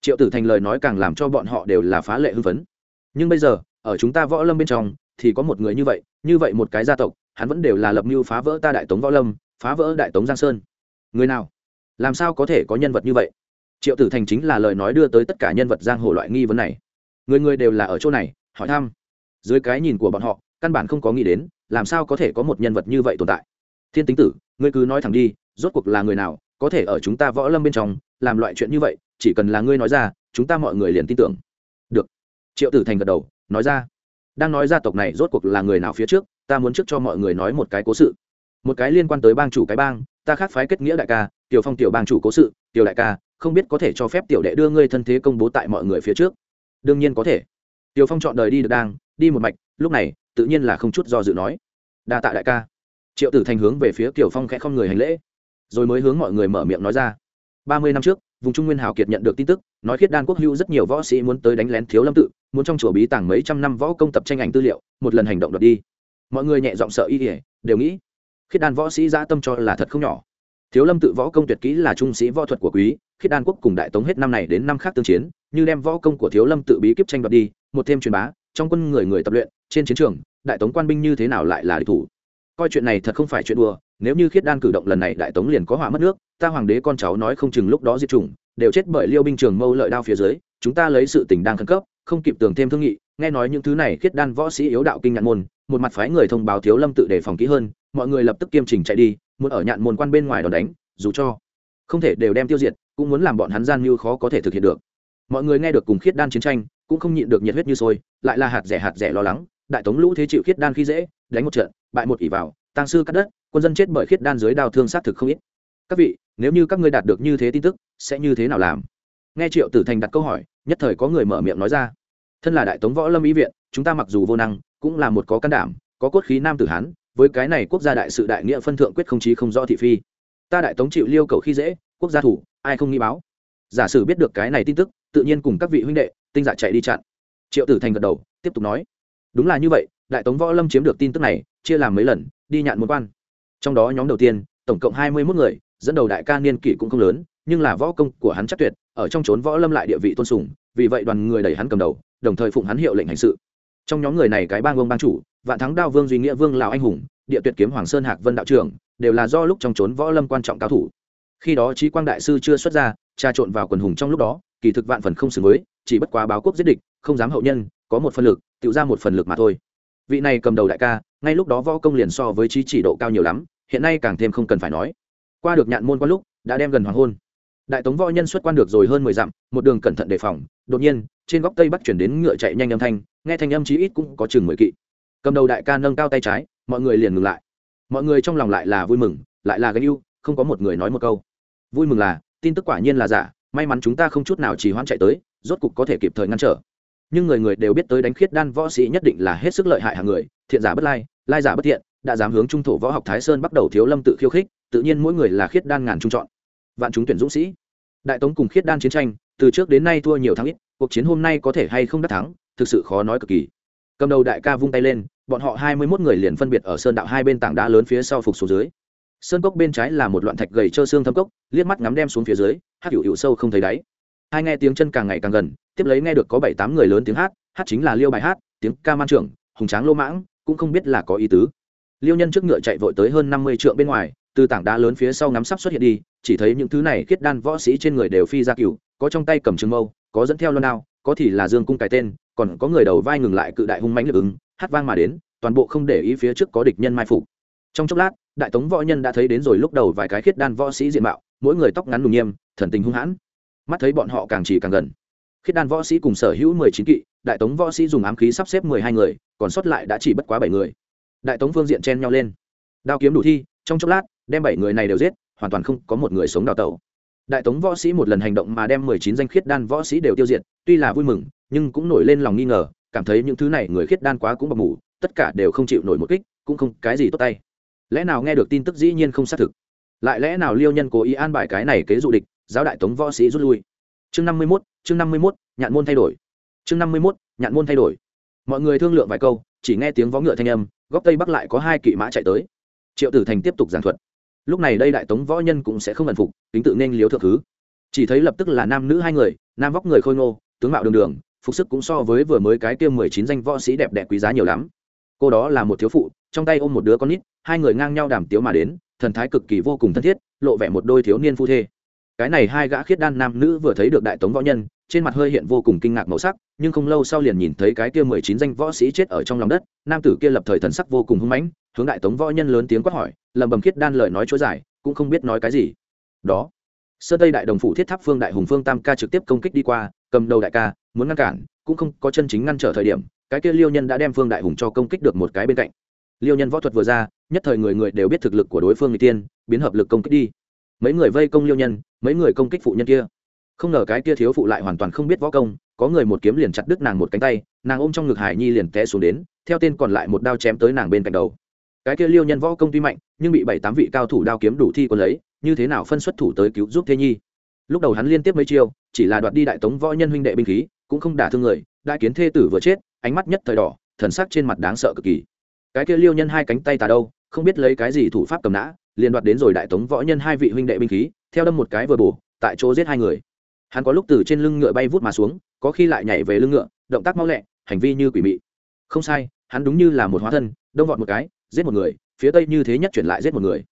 Triệu tử thành lời nói càng làm cho bọn họ đều là phá lệ hưng phấn. Nhưng bây giờ, ở chúng ta võ lâm bên trong, thì có một người như vậy như vậy một cái gia tộc, hắn vẫn đều là lập mưu phá vỡ ta đại tống võ lâm, phá vỡ đại tống giang sơn. Người nào? Làm sao có thể có nhân vật như vậy? Triệu tử thành chính là lời nói đưa tới tất cả nhân vật giang hồ loại nghi vấn này. Người người đều là ở chỗ này, hỏi thăm. Dưới cái nhìn của bọn họ, căn bản không có nghĩ đến, làm sao có thể có một nhân vật như vậy tồn tại? Thiên tính tử, ngươi cứ nói thẳng đi, rốt cuộc là người nào, có thể ở chúng ta võ lâm bên trong, làm loại chuyện như vậy, chỉ cần là ngươi nói ra, chúng ta mọi người liền tin tưởng. Được. Triệu tử thành gật đầu, nói ra. Đang nói gia tộc này rốt cuộc là người nào phía trước, ta muốn trước cho mọi người nói một cái cố sự một cái liên quan tới bang chủ cái bang, ta khác phái kết nghĩa đại ca, tiểu phong tiểu bang chủ cố sự, tiểu đại ca, không biết có thể cho phép tiểu đệ đưa ngươi thân thế công bố tại mọi người phía trước. Đương nhiên có thể. Tiểu phong chọn đời đi được đang, đi một mạch, lúc này, tự nhiên là không chút do dự nói. Đa tạ đại ca. Triệu tử thành hướng về phía tiểu phong khẽ không người hành lễ, rồi mới hướng mọi người mở miệng nói ra. Ba mươi năm trước, vùng trung nguyên hào kiệt nhận được tin tức, nói khiết đan quốc hữu rất nhiều võ sĩ muốn tới đánh lén thiếu lâm tự, muốn trong chùa bí tàng mấy trăm năm võ công tập tranh ảnh tư liệu, một lần hành động đoạt đi. Mọi người nhẹ giọng sợ y ỉa đều nghĩ khiết đan võ sĩ dã tâm cho là thật không nhỏ. Thiếu lâm tự võ công tuyệt kỹ là trung sĩ võ thuật của quý, khiết đan quốc cùng đại tống hết năm này đến năm khác tương chiến, như đem võ công của thiếu lâm tự bí kíp tranh đoạt đi, một thêm truyền bá, trong quân người người tập luyện, trên chiến trường, đại tống quan binh như thế nào lại là địch thủ? Coi chuyện này thật không phải chuyện đùa, nếu như khiết đan cử động lần này đại tống liền có hỏa mất nước, ta hoàng đế con cháu nói không chừng lúc đó diệt chủng, đều chết bởi liêu binh trường mâu lợi đao phía dưới, chúng ta lấy sự tình đang khẩn cấp, không kịp tưởng thêm thương nghị, nghe nói những thứ này khiết đan võ sĩ yếu đạo kinh nhạn môn, một mặt phái người thông báo thiếu lâm tự đề phòng kỹ hơn mọi người lập tức kiêm trình chạy đi, muốn ở nhạn môn quan bên ngoài đòn đánh, dù cho không thể đều đem tiêu diệt, cũng muốn làm bọn hắn gian mưu khó có thể thực hiện được. Mọi người nghe được cùng khiết đan chiến tranh, cũng không nhịn được nhiệt huyết như sôi, lại là hạt rẻ hạt rẻ lo lắng, đại tống lũ thế chịu khiết đan khi dễ, đánh một trận, bại một ỷ vào tăng sư cắt đất, quân dân chết bởi khiết đan dưới đào thương sát thực không ít. Các vị, nếu như các ngươi đạt được như thế tin tức, sẽ như thế nào làm? Nghe triệu tử thành đặt câu hỏi, nhất thời có người mở miệng nói ra. Thân là đại tống võ lâm ý viện, chúng ta mặc dù vô năng, cũng là một có can đảm, có cốt khí nam tử hán với cái này quốc gia đại sự đại nghĩa phân thượng quyết không chí không rõ thị phi. Ta đại tống chịu liêu cầu khi dễ, quốc gia thủ, ai không nghĩ báo. Giả sử biết được cái này tin tức, tự nhiên cùng các vị huynh đệ, tinh dạ chạy đi chặn. Triệu tử thành gật đầu, tiếp tục nói. Đúng là như vậy, đại tống võ lâm chiếm được tin tức này, chia làm mấy lần, đi nhạn một quan. Trong đó nhóm đầu tiên, tổng cộng hai mươi mốt người, dẫn đầu đại ca niên kỷ cũng không lớn, nhưng là võ công của hắn chắc tuyệt, ở trong trốn võ lâm lại địa vị tôn sùng, vì vậy đoàn người đẩy hắn cầm đầu, đồng thời phụng hắn hiệu lệnh hành sự. Trong nhóm người này cái bang vương bang chủ vạn thắng đao vương duy nghĩa vương lào anh hùng, địa tuyệt kiếm hoàng sơn hạc vân đạo trưởng, đều là do lúc trong trốn võ lâm quan trọng cao thủ. Khi đó trí quang đại sư chưa xuất ra, trà trộn vào quần hùng trong lúc đó, kỳ thực vạn phần không xứng với, chỉ bất quá báo quốc giết địch, không dám hậu nhân, có một phần lực, tự ra một phần lực mà thôi. Vị này cầm đầu đại ca, ngay lúc đó võ công liền so với trí chỉ độ cao nhiều lắm, hiện nay càng thêm không cần phải nói. Qua được nhạn môn qua lúc, đã đem gần hoàng hôn. Đại tống võ nhân xuất quan được rồi hơn mười dặm, một đường cẩn thận đề phòng, đột nhiên, trên góc tây bắc chuyển đến ngựa chạy nhanh âm thanh, nghe thanh âm chí ít cũng có chừng mười kỵ cầm đầu đại ca nâng cao tay trái, mọi người liền ngừng lại. Mọi người trong lòng lại là vui mừng, lại là gánh yêu không có một người nói một câu. Vui mừng là, tin tức quả nhiên là giả, may mắn chúng ta không chút nào chỉ hoãn chạy tới, rốt cục có thể kịp thời ngăn trở. Nhưng người người đều biết tới đánh khiết đan võ sĩ nhất định là hết sức lợi hại hàng người, thiện giả bất lai lai giả bất thiện, đã dám hướng trung thổ võ học thái sơn bắt đầu thiếu lâm tự khiêu khích, tự nhiên mỗi người là khiết đan ngàn trung chọn. Vạn chúng tuyển dũng sĩ. Đại tống cùng khiết đan chiến tranh, từ trước đến nay thua nhiều thắng ít, cuộc chiến hôm nay có thể hay không đắc thắng, thực sự khó nói cực kỳ cầm đầu đại ca vung tay lên, bọn họ hai mươi mốt người liền phân biệt ở sơn đạo hai bên tảng đá lớn phía sau phục xuống dưới. Sơn cốc bên trái là một loạn thạch gầy trơ xương thâm cốc, liếc mắt ngắm đem xuống phía dưới, hát hữu hữu sâu không thấy đáy. Hai nghe tiếng chân càng ngày càng gần, tiếp lấy nghe được có bảy tám người lớn tiếng hát hát chính là liêu bài hát, tiếng ca man trưởng, hùng tráng lô mãng, cũng không biết là có ý tứ. Liêu nhân trước ngựa chạy vội tới hơn năm mươi trượng bên ngoài, từ tảng đá lớn phía sau ngắm sắp xuất hiện đi, chỉ thấy những thứ này khiết đan võ sĩ trên người đều phi ra cựu có trong tay cầm trường mâu, có dẫn theo loan đao có thì là dương cung cái tên, còn có người đầu vai ngừng lại cự đại hung mãnh lực ứng, hát vang mà đến, toàn bộ không để ý phía trước có địch nhân mai phục. Trong chốc lát, đại tống võ nhân đã thấy đến rồi lúc đầu vài cái khiết đan võ sĩ diện mạo, mỗi người tóc ngắn đùng nghiêm, thần tình hung hãn. Mắt thấy bọn họ càng chỉ càng gần. Khiết đan võ sĩ cùng sở hữu mười chín kỵ, đại tống võ sĩ dùng ám khí sắp xếp mười hai người, còn sót lại đã chỉ bất quá bảy người. Đại tống phương diện chen nhau lên. Đao kiếm đủ thi, trong chốc lát, đem bảy người này đều giết, hoàn toàn không có một người sống đào tẩu đại tống võ sĩ một lần hành động mà đem mười chín danh khiết đan võ sĩ đều tiêu diệt, tuy là vui mừng, nhưng cũng nổi lên lòng nghi ngờ, cảm thấy những thứ này người khiết đan quá cũng bọc mủ tất cả đều không chịu nổi một kích, cũng không cái gì tốt tay. Lẽ nào nghe được tin tức dĩ nhiên không xác thực? Lại lẽ nào liêu nhân cố ý an bài cái này kế dụ địch, giáo đại tống võ sĩ rút lui? Chương năm mươi mốt, chương năm mươi mốt, nhạn môn thay đổi. Chương năm mươi mốt, nhạn môn thay đổi. Mọi người thương lượng vài câu, chỉ nghe tiếng vó ngựa thanh âm, góc tây bắc lại có hai kỵ mã chạy tới. Triệu tử thành tiếp tục giảng thuật lúc này đây đại tống võ nhân cũng sẽ không ẩn phục, tính tự nên liếu thượng thứ. Chỉ thấy lập tức là nam nữ hai người, nam vóc người khôi ngô, tướng mạo đường đường, phục sức cũng so với vừa mới cái kia mười chín danh võ sĩ đẹp đẽ quý giá nhiều lắm. Cô đó là một thiếu phụ, trong tay ôm một đứa con nít, hai người ngang nhau đàm tiếu mà đến, thần thái cực kỳ vô cùng thân thiết, lộ vẻ một đôi thiếu niên phu thê. Cái này hai gã khiết đan nam nữ vừa thấy được đại tống võ nhân, trên mặt hơi hiện vô cùng kinh ngạc màu sắc, nhưng không lâu sau liền nhìn thấy cái kia mười chín danh võ sĩ chết ở trong lòng đất, nam tử kia lập thời thần sắc vô cùng hung mãnh, hướng đại tống võ nhân lớn tiếng quát hỏi lẩm bẩm khiết đan lời nói chối giải, cũng không biết nói cái gì. Đó. Sơ tây đại đồng phủ thiết tháp phương đại hùng phương tam ca trực tiếp công kích đi qua, cầm đầu đại ca, muốn ngăn cản, cũng không có chân chính ngăn trở thời điểm, cái kia liêu nhân đã đem phương đại hùng cho công kích được một cái bên cạnh. Liêu nhân võ thuật vừa ra, nhất thời người người đều biết thực lực của đối phương người tiên, biến hợp lực công kích đi. Mấy người vây công liêu nhân, mấy người công kích phụ nhân kia. Không ngờ cái kia thiếu phụ lại hoàn toàn không biết võ công, có người một kiếm liền chặt đứt nàng một cánh tay, nàng ôm trong ngực hải nhi liền té xuống đến, theo tên còn lại một đao chém tới nàng bên cạnh đầu cái kia liêu nhân võ công tuy mạnh, nhưng bị bảy tám vị cao thủ đao kiếm đủ thi còn lấy, như thế nào phân xuất thủ tới cứu giúp thế nhi? Lúc đầu hắn liên tiếp mấy chiêu, chỉ là đoạt đi đại tống võ nhân huynh đệ binh khí, cũng không đả thương người, đại kiến thê tử vừa chết, ánh mắt nhất thời đỏ, thần sắc trên mặt đáng sợ cực kỳ. Cái kia liêu nhân hai cánh tay tà đâu, không biết lấy cái gì thủ pháp cầm nã, liền đoạt đến rồi đại tống võ nhân hai vị huynh đệ binh khí, theo đâm một cái vừa bổ, tại chỗ giết hai người. Hắn có lúc từ trên lưng ngựa bay vút mà xuống, có khi lại nhảy về lưng ngựa, động tác mau lẹ, hành vi như quỷ mị. Không sai, hắn đúng như là một hóa thân, đông vọt một cái giết một người, phía tây như thế nhất chuyển lại giết một người.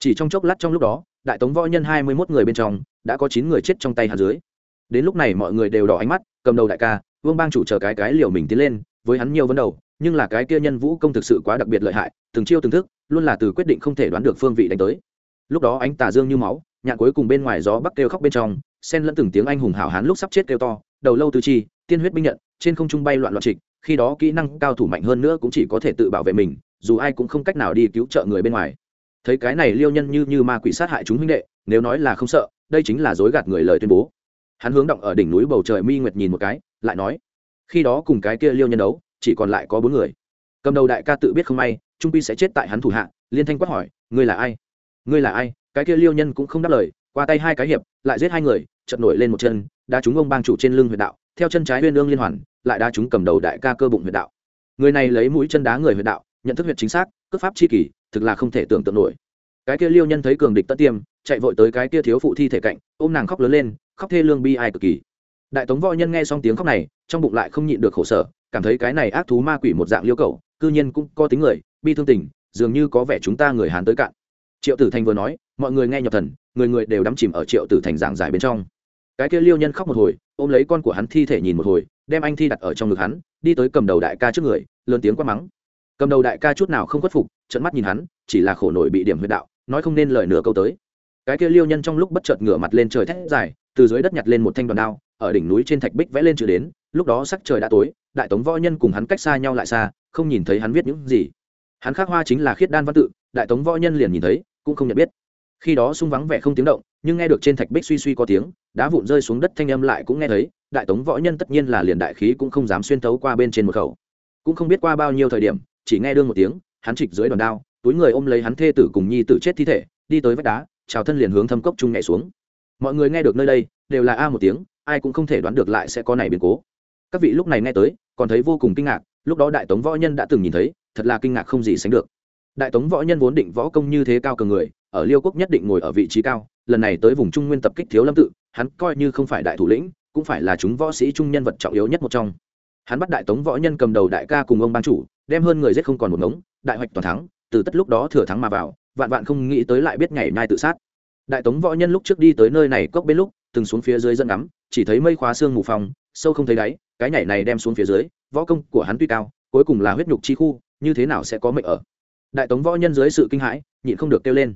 Chỉ trong chốc lát trong lúc đó, đại tống võ nhân hai mươi mốt người bên trong, đã có chín người chết trong tay hắn dưới. Đến lúc này mọi người đều đỏ ánh mắt, cầm đầu đại ca, vương bang chủ chờ cái cái liều mình tiến lên, với hắn nhiều vấn đầu, nhưng là cái kia nhân vũ công thực sự quá đặc biệt lợi hại, từng chiêu từng thức, luôn là từ quyết định không thể đoán được phương vị đánh tới. Lúc đó ánh tà dương như máu, nhạn cuối cùng bên ngoài gió bắc kêu khóc bên trong sen lẫn từng tiếng anh hùng hảo hán lúc sắp chết kêu to, đầu lâu tư chi, tiên huyết binh nhận, trên không trung bay loạn loạn trịch, khi đó kỹ năng cao thủ mạnh hơn nữa cũng chỉ có thể tự bảo vệ mình dù ai cũng không cách nào đi cứu trợ người bên ngoài. Thấy cái này liêu nhân như như ma quỷ sát hại chúng huynh đệ, nếu nói là không sợ, đây chính là dối gạt người lời tuyên bố. Hắn hướng động ở đỉnh núi bầu trời mi nguyệt nhìn một cái, lại nói, khi đó cùng cái kia liêu nhân đấu, chỉ còn lại có bốn người. Cầm đầu đại ca tự biết không may, trung pi sẽ chết tại hắn thủ hạ. Liên thanh quát hỏi, ngươi là ai? Ngươi là ai? Cái kia liêu nhân cũng không đáp lời, qua tay hai cái hiệp, lại giết hai người chật nổi lên một chân, đá chúng ông bang chủ trên lưng huyệt đạo, theo chân trái huyên lương liên hoàn, lại đá chúng cầm đầu đại ca cơ bụng huyệt đạo. Người này lấy mũi chân đá người huyệt đạo nhận thức huyệt chính xác, cước pháp chi kỷ thực là không thể tưởng tượng nổi. Cái kia liêu nhân thấy cường địch tất tiêm, chạy vội tới cái kia thiếu phụ thi thể cạnh, ôm nàng khóc lớn lên, khóc thê lương bi ai cực kỳ. Đại tống võ nhân nghe xong tiếng khóc này, trong bụng lại không nhịn được khổ sở, cảm thấy cái này ác thú ma quỷ một dạng liêu cầu cư nhiên cũng có tính người, bi thương tình, dường như có vẻ chúng ta người hán tới cạn. Triệu tử thành vừa nói, mọi người nghe nhập thần, người người đều đắm chìm ở triệu tử thành giảng giải bên trong. Cái kia liêu nhân khóc một hồi, ôm lấy con của hắn thi thể nhìn một hồi, đem anh thi đặt ở trong ngực hắn, đi tới cầm đầu đại ca trước người, lớn tiếng quát mắng cầm đầu đại ca chút nào không khuất phục trận mắt nhìn hắn, chỉ là khổ nổi bị điểm huyệt đạo, nói không nên lời nửa câu tới. Cái kia liêu nhân trong lúc bất chợt ngửa mặt lên trời thét dài, từ dưới đất nhặt lên một thanh đoàn đao, ở đỉnh núi trên thạch bích vẽ lên chữ đến, lúc đó sắc trời đã tối, đại tống võ nhân cùng hắn cách xa nhau lại xa, không nhìn thấy hắn viết những gì. Hắn khắc hoa chính là khiết đan văn tự, đại tống võ nhân liền nhìn thấy, cũng không nhận biết. Khi đó sung vắng vẻ không tiếng động, nhưng nghe được trên thạch bích suy suy có tiếng, đá vụn rơi xuống đất thanh âm lại cũng nghe thấy, đại tống võ nhân tất nhiên là liền đại khí cũng không dám xuyên thấu qua bên trên một khẩu. Cũng không biết qua bao nhiêu thời điểm chỉ nghe đương một tiếng, hắn trịch dưới đòn đao, túi người ôm lấy hắn thê tử cùng nhi tử chết thi thể, đi tới vách đá, chào thân liền hướng thâm cốc trung nhảy xuống. Mọi người nghe được nơi đây, đều là a một tiếng, ai cũng không thể đoán được lại sẽ có này biến cố. Các vị lúc này nghe tới, còn thấy vô cùng kinh ngạc, lúc đó đại tống võ nhân đã từng nhìn thấy, thật là kinh ngạc không gì sánh được. Đại tống võ nhân vốn định võ công như thế cao cường người, ở liêu quốc nhất định ngồi ở vị trí cao, lần này tới vùng trung nguyên tập kích thiếu lâm tự, hắn coi như không phải đại thủ lĩnh, cũng phải là chúng võ sĩ trung nhân vật trọng yếu nhất một trong. Hắn bắt đại tống võ nhân cầm đầu đại ca cùng ông ban chủ đem hơn người giết không còn một ngống, đại hoạch toàn thắng, từ tất lúc đó thừa thắng mà vào, vạn vạn không nghĩ tới lại biết nhảy nhai tự sát. Đại tống võ nhân lúc trước đi tới nơi này cốc bên lúc, từng xuống phía dưới dẫn ngắm, chỉ thấy mây khóa xương mù phòng sâu không thấy đáy, cái nhảy này đem xuống phía dưới, võ công của hắn tuy cao, cuối cùng là huyết nhục chi khu, như thế nào sẽ có mệnh ở? Đại tống võ nhân dưới sự kinh hãi, nhịn không được kêu lên.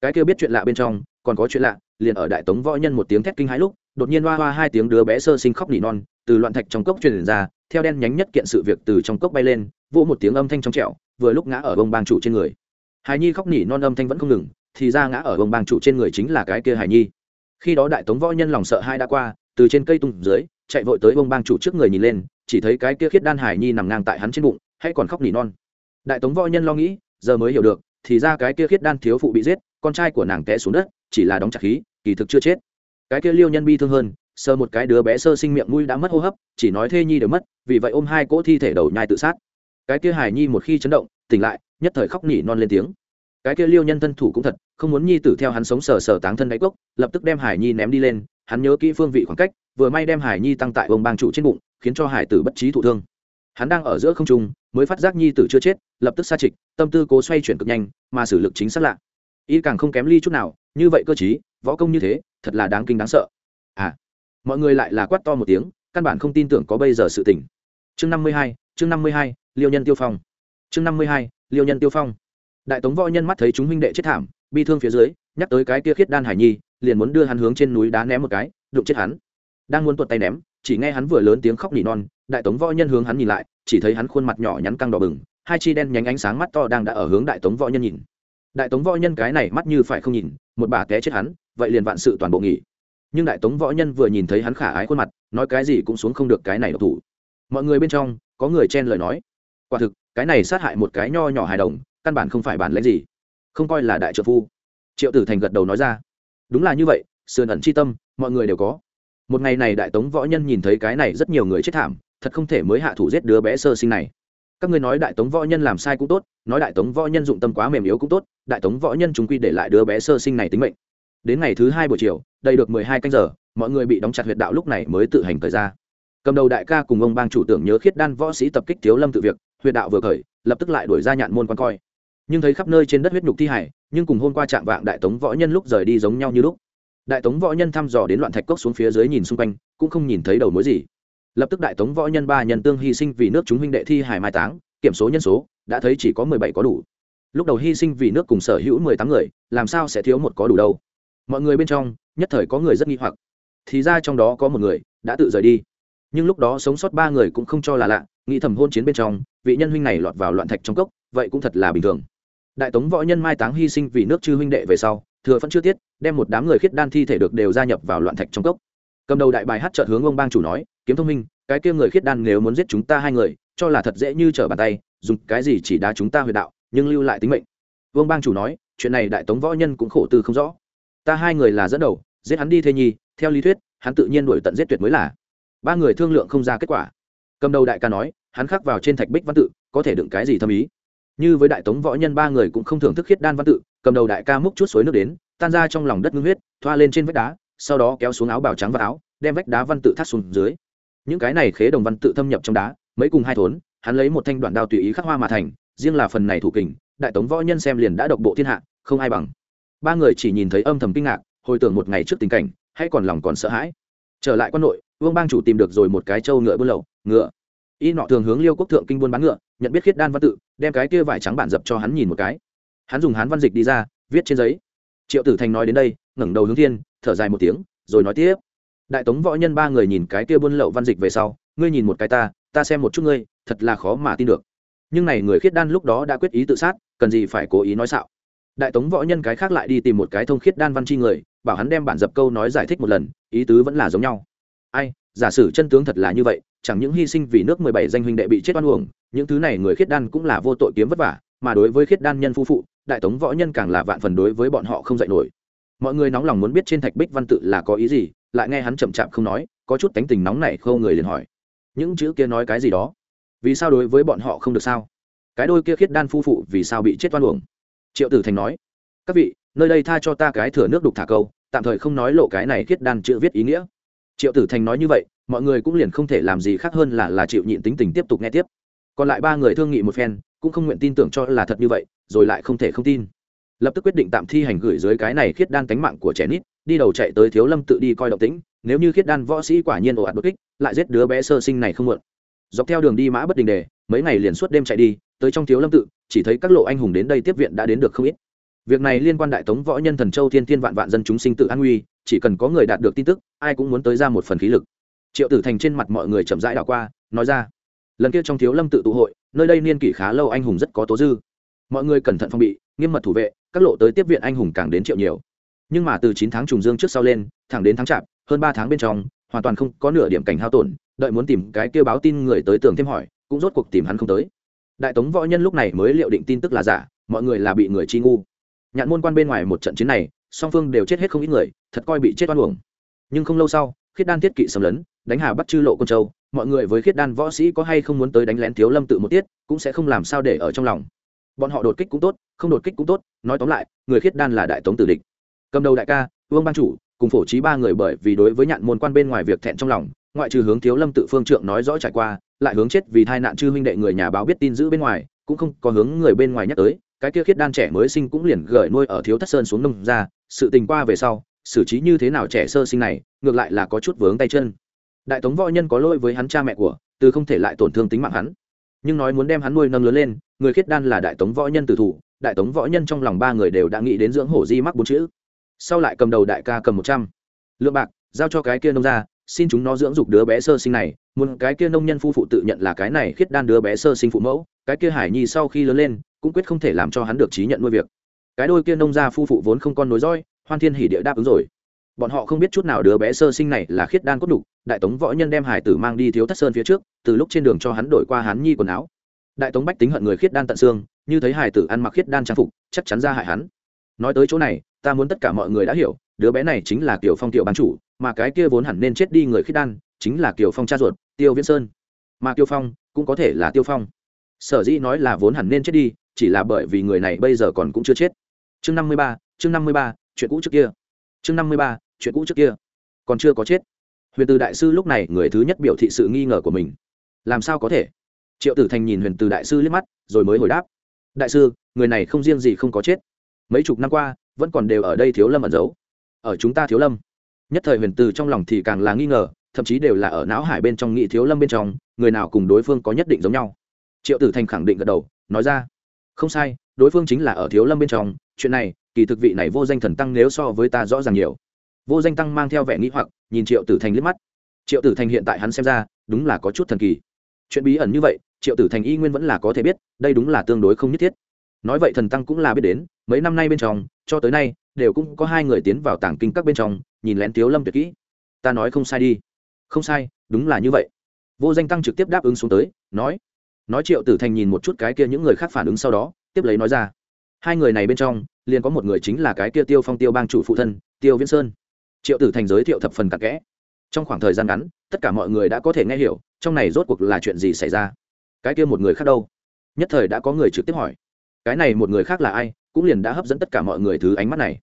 Cái kêu biết chuyện lạ bên trong, còn có chuyện lạ, liền ở đại tống võ nhân một tiếng thét kinh hãi lúc, đột nhiên hoa hoa hai tiếng đứa bé sơ sinh khóc nỉ non, từ loạn thạch trong cốc truyền ra, theo đen nhánh nhất kiện sự việc từ trong cốc bay lên vỗ một tiếng âm thanh trong trẻo, vừa lúc ngã ở bông bang chủ trên người. Hài nhi khóc nỉ non âm thanh vẫn không ngừng, thì ra ngã ở bông bang chủ trên người chính là cái kia hài nhi. Khi đó đại tống võ nhân lòng sợ hai đã qua, từ trên cây tung dưới, chạy vội tới bông bang chủ trước người nhìn lên, chỉ thấy cái kia khiết đan hài nhi nằm ngang tại hắn trên bụng, hay còn khóc nỉ non. Đại tống võ nhân lo nghĩ, giờ mới hiểu được, thì ra cái kia khiết đan thiếu phụ bị giết, con trai của nàng té xuống đất, chỉ là đóng chặt khí, kỳ thực chưa chết. Cái kia liêu nhân bi thương hơn, sờ một cái đứa bé sơ sinh miệng mũi đã mất hô hấp, chỉ nói thê nhi đều mất, vì vậy ôm hai cỗ thi thể đầu nhai tự sát cái kia hài nhi một khi chấn động, tỉnh lại, nhất thời khóc nỉ non lên tiếng. Cái kia liêu nhân thân thủ cũng thật, không muốn nhi tử theo hắn sống sờ sờ táng thân đáy cốc, lập tức đem hải nhi ném đi lên, hắn nhớ kỹ phương vị khoảng cách, vừa may đem hải nhi tăng tại ông bang trụ trên bụng, khiến cho hải tử bất trí thụ thương. Hắn đang ở giữa không trung, mới phát giác nhi tử chưa chết, lập tức xa trịch, tâm tư cố xoay chuyển cực nhanh, mà xử lực chính xác lạ. Y càng không kém ly chút nào, như vậy cơ chí võ công như thế, thật là đáng kinh đáng sợ. À mọi người lại là quát to một tiếng, căn bản không tin tưởng có bây giờ sự tình. Chương năm mươi hai chương năm mươi hai, liêu nhân tiêu phong. Chương năm mươi hai, liêu nhân tiêu phong. Đại tống võ nhân mắt thấy chúng huynh đệ chết thảm, bi thương phía dưới, nhắc tới cái kia khiết đan hải nhi, liền muốn đưa hắn hướng trên núi đá ném một cái, đụng chết hắn. Đang muốn tuột tay ném, chỉ nghe hắn vừa lớn tiếng khóc nỉ non, đại tống võ nhân hướng hắn nhìn lại, chỉ thấy hắn khuôn mặt nhỏ nhắn căng đỏ bừng, hai chi đen nhánh ánh sáng mắt to đang đã ở hướng đại tống võ nhân nhìn. Đại tống võ nhân cái này mắt như phải không nhìn, một bà té chết hắn, vậy liền vạn sự toàn bộ nghỉ. Nhưng đại tống võ nhân vừa nhìn thấy hắn khả ái khuôn mặt, nói cái gì cũng xuống không được cái này độc thủ. Mọi người bên trong có người chen lời nói. Quả thực, cái này sát hại một cái nho nhỏ hài đồng, căn bản không phải bản lãnh gì. Không coi là đại trợ phu. Triệu tử thành gật đầu nói ra. Đúng là như vậy, sườn ẩn c h i tâm, mọi người đều có. Một ngày này đại tống võ nhân nhìn thấy cái này rất nhiều người chết thảm, thật không thể mới hạ thủ giết đứa bé sơ sinh này. Các ngươi nói đại tống võ nhân làm sai cũng tốt, nói đại tống võ nhân dụng tâm quá mềm yếu cũng tốt, đại tống võ nhân chúng quy để lại đứa bé sơ sinh này tính mệnh. Đến ngày thứ hai buổi chiều đây được mười hai canh giờ, mọi người bị đóng chặt huyệt đạo lúc này mới tự hành thời ra cầm đầu đại ca cùng ông bang chủ tưởng nhớ khiết đan võ sĩ tập kích thiếu lâm tự việc, huyệt đạo vừa khởi, lập tức lại đuổi ra nhạn môn quan coi. Nhưng thấy khắp nơi trên đất huyết nhục thi hải, nhưng cùng hôm qua trạng vạng đại tống võ nhân lúc rời đi giống nhau như lúc. Đại tống võ nhân thăm dò đến loạn thạch cốc xuống phía dưới nhìn xung quanh, cũng không nhìn thấy đầu mối gì. Lập tức đại tống võ nhân ba nhân tương hy sinh vì nước chúng huynh đệ thi hải mai táng, kiểm số nhân số, đã thấy chỉ có mười bảy có đủ. Lúc đầu hy sinh vì nước cùng sở hữu mười tám người, làm sao sẽ thiếu một có đủ đâu? Mọi người bên trong, nhất thời có người rất nghi hoặc. Thì ra trong đó có một người, đã tự rời đi nhưng lúc đó sống sót ba người cũng không cho là lạ, nghĩ thầm hôn chiến bên trong, vị nhân huynh này lọt vào loạn thạch trong cốc, vậy cũng thật là bình thường. Đại tống võ nhân mai táng hy sinh vì nước chư huynh đệ về sau, thừa phân chưa tiết, đem một đám người khiết đan thi thể được đều gia nhập vào loạn thạch trong cốc. Cầm đầu đại bài hát trợ hướng ông bang chủ nói, kiếm thông minh, cái kia người khiết đan nếu muốn giết chúng ta hai người, cho là thật dễ như trở bàn tay, dùng cái gì chỉ đá chúng ta huyệt đạo, nhưng lưu lại tính mệnh. Vương bang chủ nói, chuyện này đại tống võ nhân cũng khổ tư không rõ. Ta hai người là dẫn đầu, giết hắn đi thê nhi, theo lý thuyết, hắn tự nhiên đuổi tận giết tuyệt mới là ba người thương lượng không ra kết quả. Cầm đầu đại ca nói, hắn khắc vào trên thạch bích văn tự, có thể đựng cái gì thâm ý? Như với đại tống võ nhân ba người cũng không thưởng thức khiết đan văn tự, cầm đầu đại ca múc chút suối nước đến, tan ra trong lòng đất ngưng huyết, thoa lên trên vách đá, sau đó kéo xuống áo bào trắng và áo, đem vách đá văn tự thắt xuống dưới. Những cái này khế đồng văn tự thâm nhập trong đá, mấy cùng hai thốn, hắn lấy một thanh đoạn đao tùy ý khắc hoa mà thành, riêng là phần này thủ kình, đại tống võ nhân xem liền đã độc bộ thiên hạ, không ai bằng. Ba người chỉ nhìn thấy âm thầm kinh ngạc, hồi tưởng một ngày trước tình cảnh, hay còn lòng còn sợ hãi trở lại quân nội, vương bang chủ tìm được rồi một cái trâu ngựa buôn lậu, ngựa. Y nọ thường hướng liêu quốc thượng kinh buôn bán ngựa, nhận biết khiết đan văn tự, đem cái kia vải trắng bản dập cho hắn nhìn một cái. Hắn dùng hán văn dịch đi ra, viết trên giấy. Triệu tử thành nói đến đây, ngẩng đầu hướng thiên, thở dài một tiếng, rồi nói tiếp. Đại tống võ nhân ba người nhìn cái kia buôn lậu văn dịch về sau, ngươi nhìn một cái ta ta xem một chút ngươi, thật là khó mà tin được. Nhưng này người khiết đan lúc đó đã quyết ý tự sát, cần gì phải cố ý nói xạo. Đại tống võ nhân cái khác lại đi tìm một cái thông khiết đan văn chi người bảo hắn đem bản dập câu nói giải thích một lần, ý tứ vẫn là giống nhau. Ai, giả sử chân tướng thật là như vậy, chẳng những hy sinh vì nước mười bảy danh huynh đệ bị chết oan uổng, những thứ này người khiết đan cũng là vô tội kiếm vất vả, mà đối với khiết đan nhân phu phụ, đại tống võ nhân càng là vạn phần đối với bọn họ không dạy nổi. Mọi người nóng lòng muốn biết trên thạch bích văn tự là có ý gì, lại nghe hắn chậm chạp không nói, có chút tánh tình nóng này khâu người liền hỏi. Những chữ kia nói cái gì đó? Vì sao đối với bọn họ không được sao? Cái đôi kia khiết đan phu phụ vì sao bị chết oan uổng? Triệu tử thành nói. Các vị nơi đây tha cho ta cái thừa nước đục thả câu, tạm thời không nói lộ cái này khiết đan chữ viết ý nghĩa. Triệu tử thành nói như vậy, mọi người cũng liền không thể làm gì khác hơn là là chịu nhịn tính tình tiếp tục nghe tiếp. Còn lại ba người thương nghị một phen, cũng không nguyện tin tưởng cho là thật như vậy, rồi lại không thể không tin. Lập tức quyết định tạm thi hành gửi dưới cái này khiết đan cánh mạng của trẻ nít, đi đầu chạy tới thiếu lâm tự đi coi động tĩnh, nếu như khiết đan võ sĩ quả nhiên ồ ạt bất kích, lại giết đứa bé sơ sinh này không muộn. Dọc theo đường đi mã bất đình đề, mấy ngày liền suốt đêm chạy đi, tới trong thiếu lâm tự, chỉ thấy các lộ anh hùng đến đây tiếp viện đã đến được không ít việc này liên quan đại tống võ nhân thần châu thiên thiên vạn vạn dân chúng sinh tự an nguy, chỉ cần có người đạt được tin tức, ai cũng muốn tới ra một phần khí lực. Triệu tử thành trên mặt mọi người chậm rãi đảo qua, nói ra, lần kia trong thiếu lâm tự tụ hội, nơi đây niên kỷ khá lâu anh hùng rất có tố dư. Mọi người cẩn thận phong bị, nghiêm mật thủ vệ, các lộ tới tiếp viện anh hùng càng đến triệu nhiều. Nhưng mà từ chín tháng trùng dương trước sau lên, thẳng đến tháng chạp, hơn ba tháng bên trong, hoàn toàn không có nửa điểm cảnh hao tổn, đợi muốn tìm cái kêu báo tin người tới tường thêm hỏi, cũng rốt cuộc tìm hắn không tới. Đại tống võ nhân lúc này mới liệu định tin tức là giả, mọi người là bị người chi ngu nhạn môn quan bên ngoài một trận chiến này, song phương đều chết hết không ít người, thật coi bị chết oan uổng. Nhưng không lâu sau, khiết đan thiết kỵ xâm lấn, đánh hà bắt chư lộ côn châu, mọi người với khiết đan võ sĩ có hay không muốn tới đánh lén thiếu lâm tự một tiết, cũng sẽ không làm sao để ở trong lòng. Bọn họ đột kích cũng tốt, không đột kích cũng tốt, nói tóm lại, người khiết đan là đại tống tử địch. Cầm đầu đại ca, vương ban chủ, cùng phổ trí ba người bởi vì đối với nhạn môn quan bên ngoài việc thẹn trong lòng, ngoại trừ hướng thiếu lâm tự phương trượng nói rõ trải qua, lại hướng chết vì tai nạn chư huynh đệ người nhà báo biết tin giữ bên ngoài, cũng không có hướng người bên ngoài nhắc tới cái kia khiết đan trẻ mới sinh cũng liền gửi nuôi ở thiếu thất sơn xuống nông ra sự tình qua về sau, xử trí như thế nào trẻ sơ sinh này, ngược lại là có chút vướng tay chân. Đại tống võ nhân có lỗi với hắn cha mẹ của, từ không thể lại tổn thương tính mạng hắn. Nhưng nói muốn đem hắn nuôi nâng lớn lên, người khiết đan là đại tống võ nhân tử thủ, đại tống võ nhân trong lòng ba người đều đã nghĩ đến dưỡng hổ di mắc bốn chữ. Sau lại cầm đầu đại ca cầm một trăm. Lượng bạc, giao cho cái kia nông ra xin chúng nó dưỡng dục đứa bé sơ sinh này muốn cái kia nông nhân phu phụ tự nhận là cái này khiết đan đứa bé sơ sinh phụ mẫu, cái kia hải nhi sau khi lớn lên, cũng quyết không thể làm cho hắn được trí nhận nuôi việc. Cái đôi kia nông gia phu phụ vốn không con nối roi hoan thiên hỉ địa đáp ứng rồi. Bọn họ không biết chút nào đứa bé sơ sinh này là khiết đan cốt đục, đại tống võ nhân đem hải tử mang đi thiếu thất sơn phía trước, từ lúc trên đường cho hắn đổi qua hắn nhi quần áo. Đại tống bách tính hận người khiết đan tận xương, như thấy hải tử ăn mặc khiết đan trang phục, chắc chắn ra hại hắn. Nói tới chỗ này, ta muốn tất cả mọi người đã hiểu, đứa bé này chính là Tiểu phong tiểu ban chủ, mà cái kia vốn hẳn nên chết đi người khiết đan chính là kiều phong cha ruột, tiêu viễn sơn. Mà kiều phong cũng có thể là tiêu phong. Sở dĩ nói là vốn hẳn nên chết đi, chỉ là bởi vì người này bây giờ còn cũng chưa chết. Chương năm mươi ba, chương năm mươi ba, chuyện cũ trước kia. Chương năm mươi ba, chuyện cũ trước kia. Còn chưa có chết. Huyền từ đại sư lúc này người thứ nhất biểu thị sự nghi ngờ của mình. Làm sao có thể? Triệu tử thành nhìn huyền từ đại sư liếc mắt, rồi mới hồi đáp. Đại sư, người này không riêng gì không có chết. Mấy chục năm qua, vẫn còn đều ở đây thiếu lâm ẩn giấu. Ở chúng ta thiếu lâm. Nhất thời huyền từ trong lòng thì càng là nghi ngờ thậm chí đều là ở não hải bên trong nghị thiếu lâm bên trong, người nào cùng đối phương có nhất định giống nhau. Triệu tử thành khẳng định gật đầu, nói ra, không sai, đối phương chính là ở thiếu lâm bên trong, chuyện này, kỳ thực vị này vô danh thần tăng nếu so với ta rõ ràng nhiều. Vô danh tăng mang theo vẻ nghĩ hoặc, nhìn triệu tử thành liếc mắt. Triệu tử thành hiện tại hắn xem ra, đúng là có chút thần kỳ. Chuyện bí ẩn như vậy, triệu tử thành y nguyên vẫn là có thể biết, đây đúng là tương đối không nhất thiết. Nói vậy thần tăng cũng là biết đến, mấy năm nay bên trong, cho tới nay, đều cũng có hai người tiến vào tảng kinh các bên trong, nhìn lén thiếu lâm tuyệt kỹ. Ta nói không sai đi không sai, đúng là như vậy. Vô danh tăng trực tiếp đáp ứng xuống tới, nói nói triệu tử thành nhìn một chút cái kia những người khác phản ứng sau đó, tiếp lấy nói ra, hai người này bên trong, liền có một người chính là cái kia tiêu phong tiêu bang chủ phụ thân, tiêu viễn sơn. Triệu tử thành giới thiệu thập phần cặn kẽ. Trong khoảng thời gian ngắn, tất cả mọi người đã có thể nghe hiểu, trong này rốt cuộc là chuyện gì xảy ra. Cái kia một người khác đâu? Nhất thời đã có người trực tiếp hỏi. Cái này một người khác là ai, cũng liền đã hấp dẫn tất cả mọi người thứ ánh mắt này.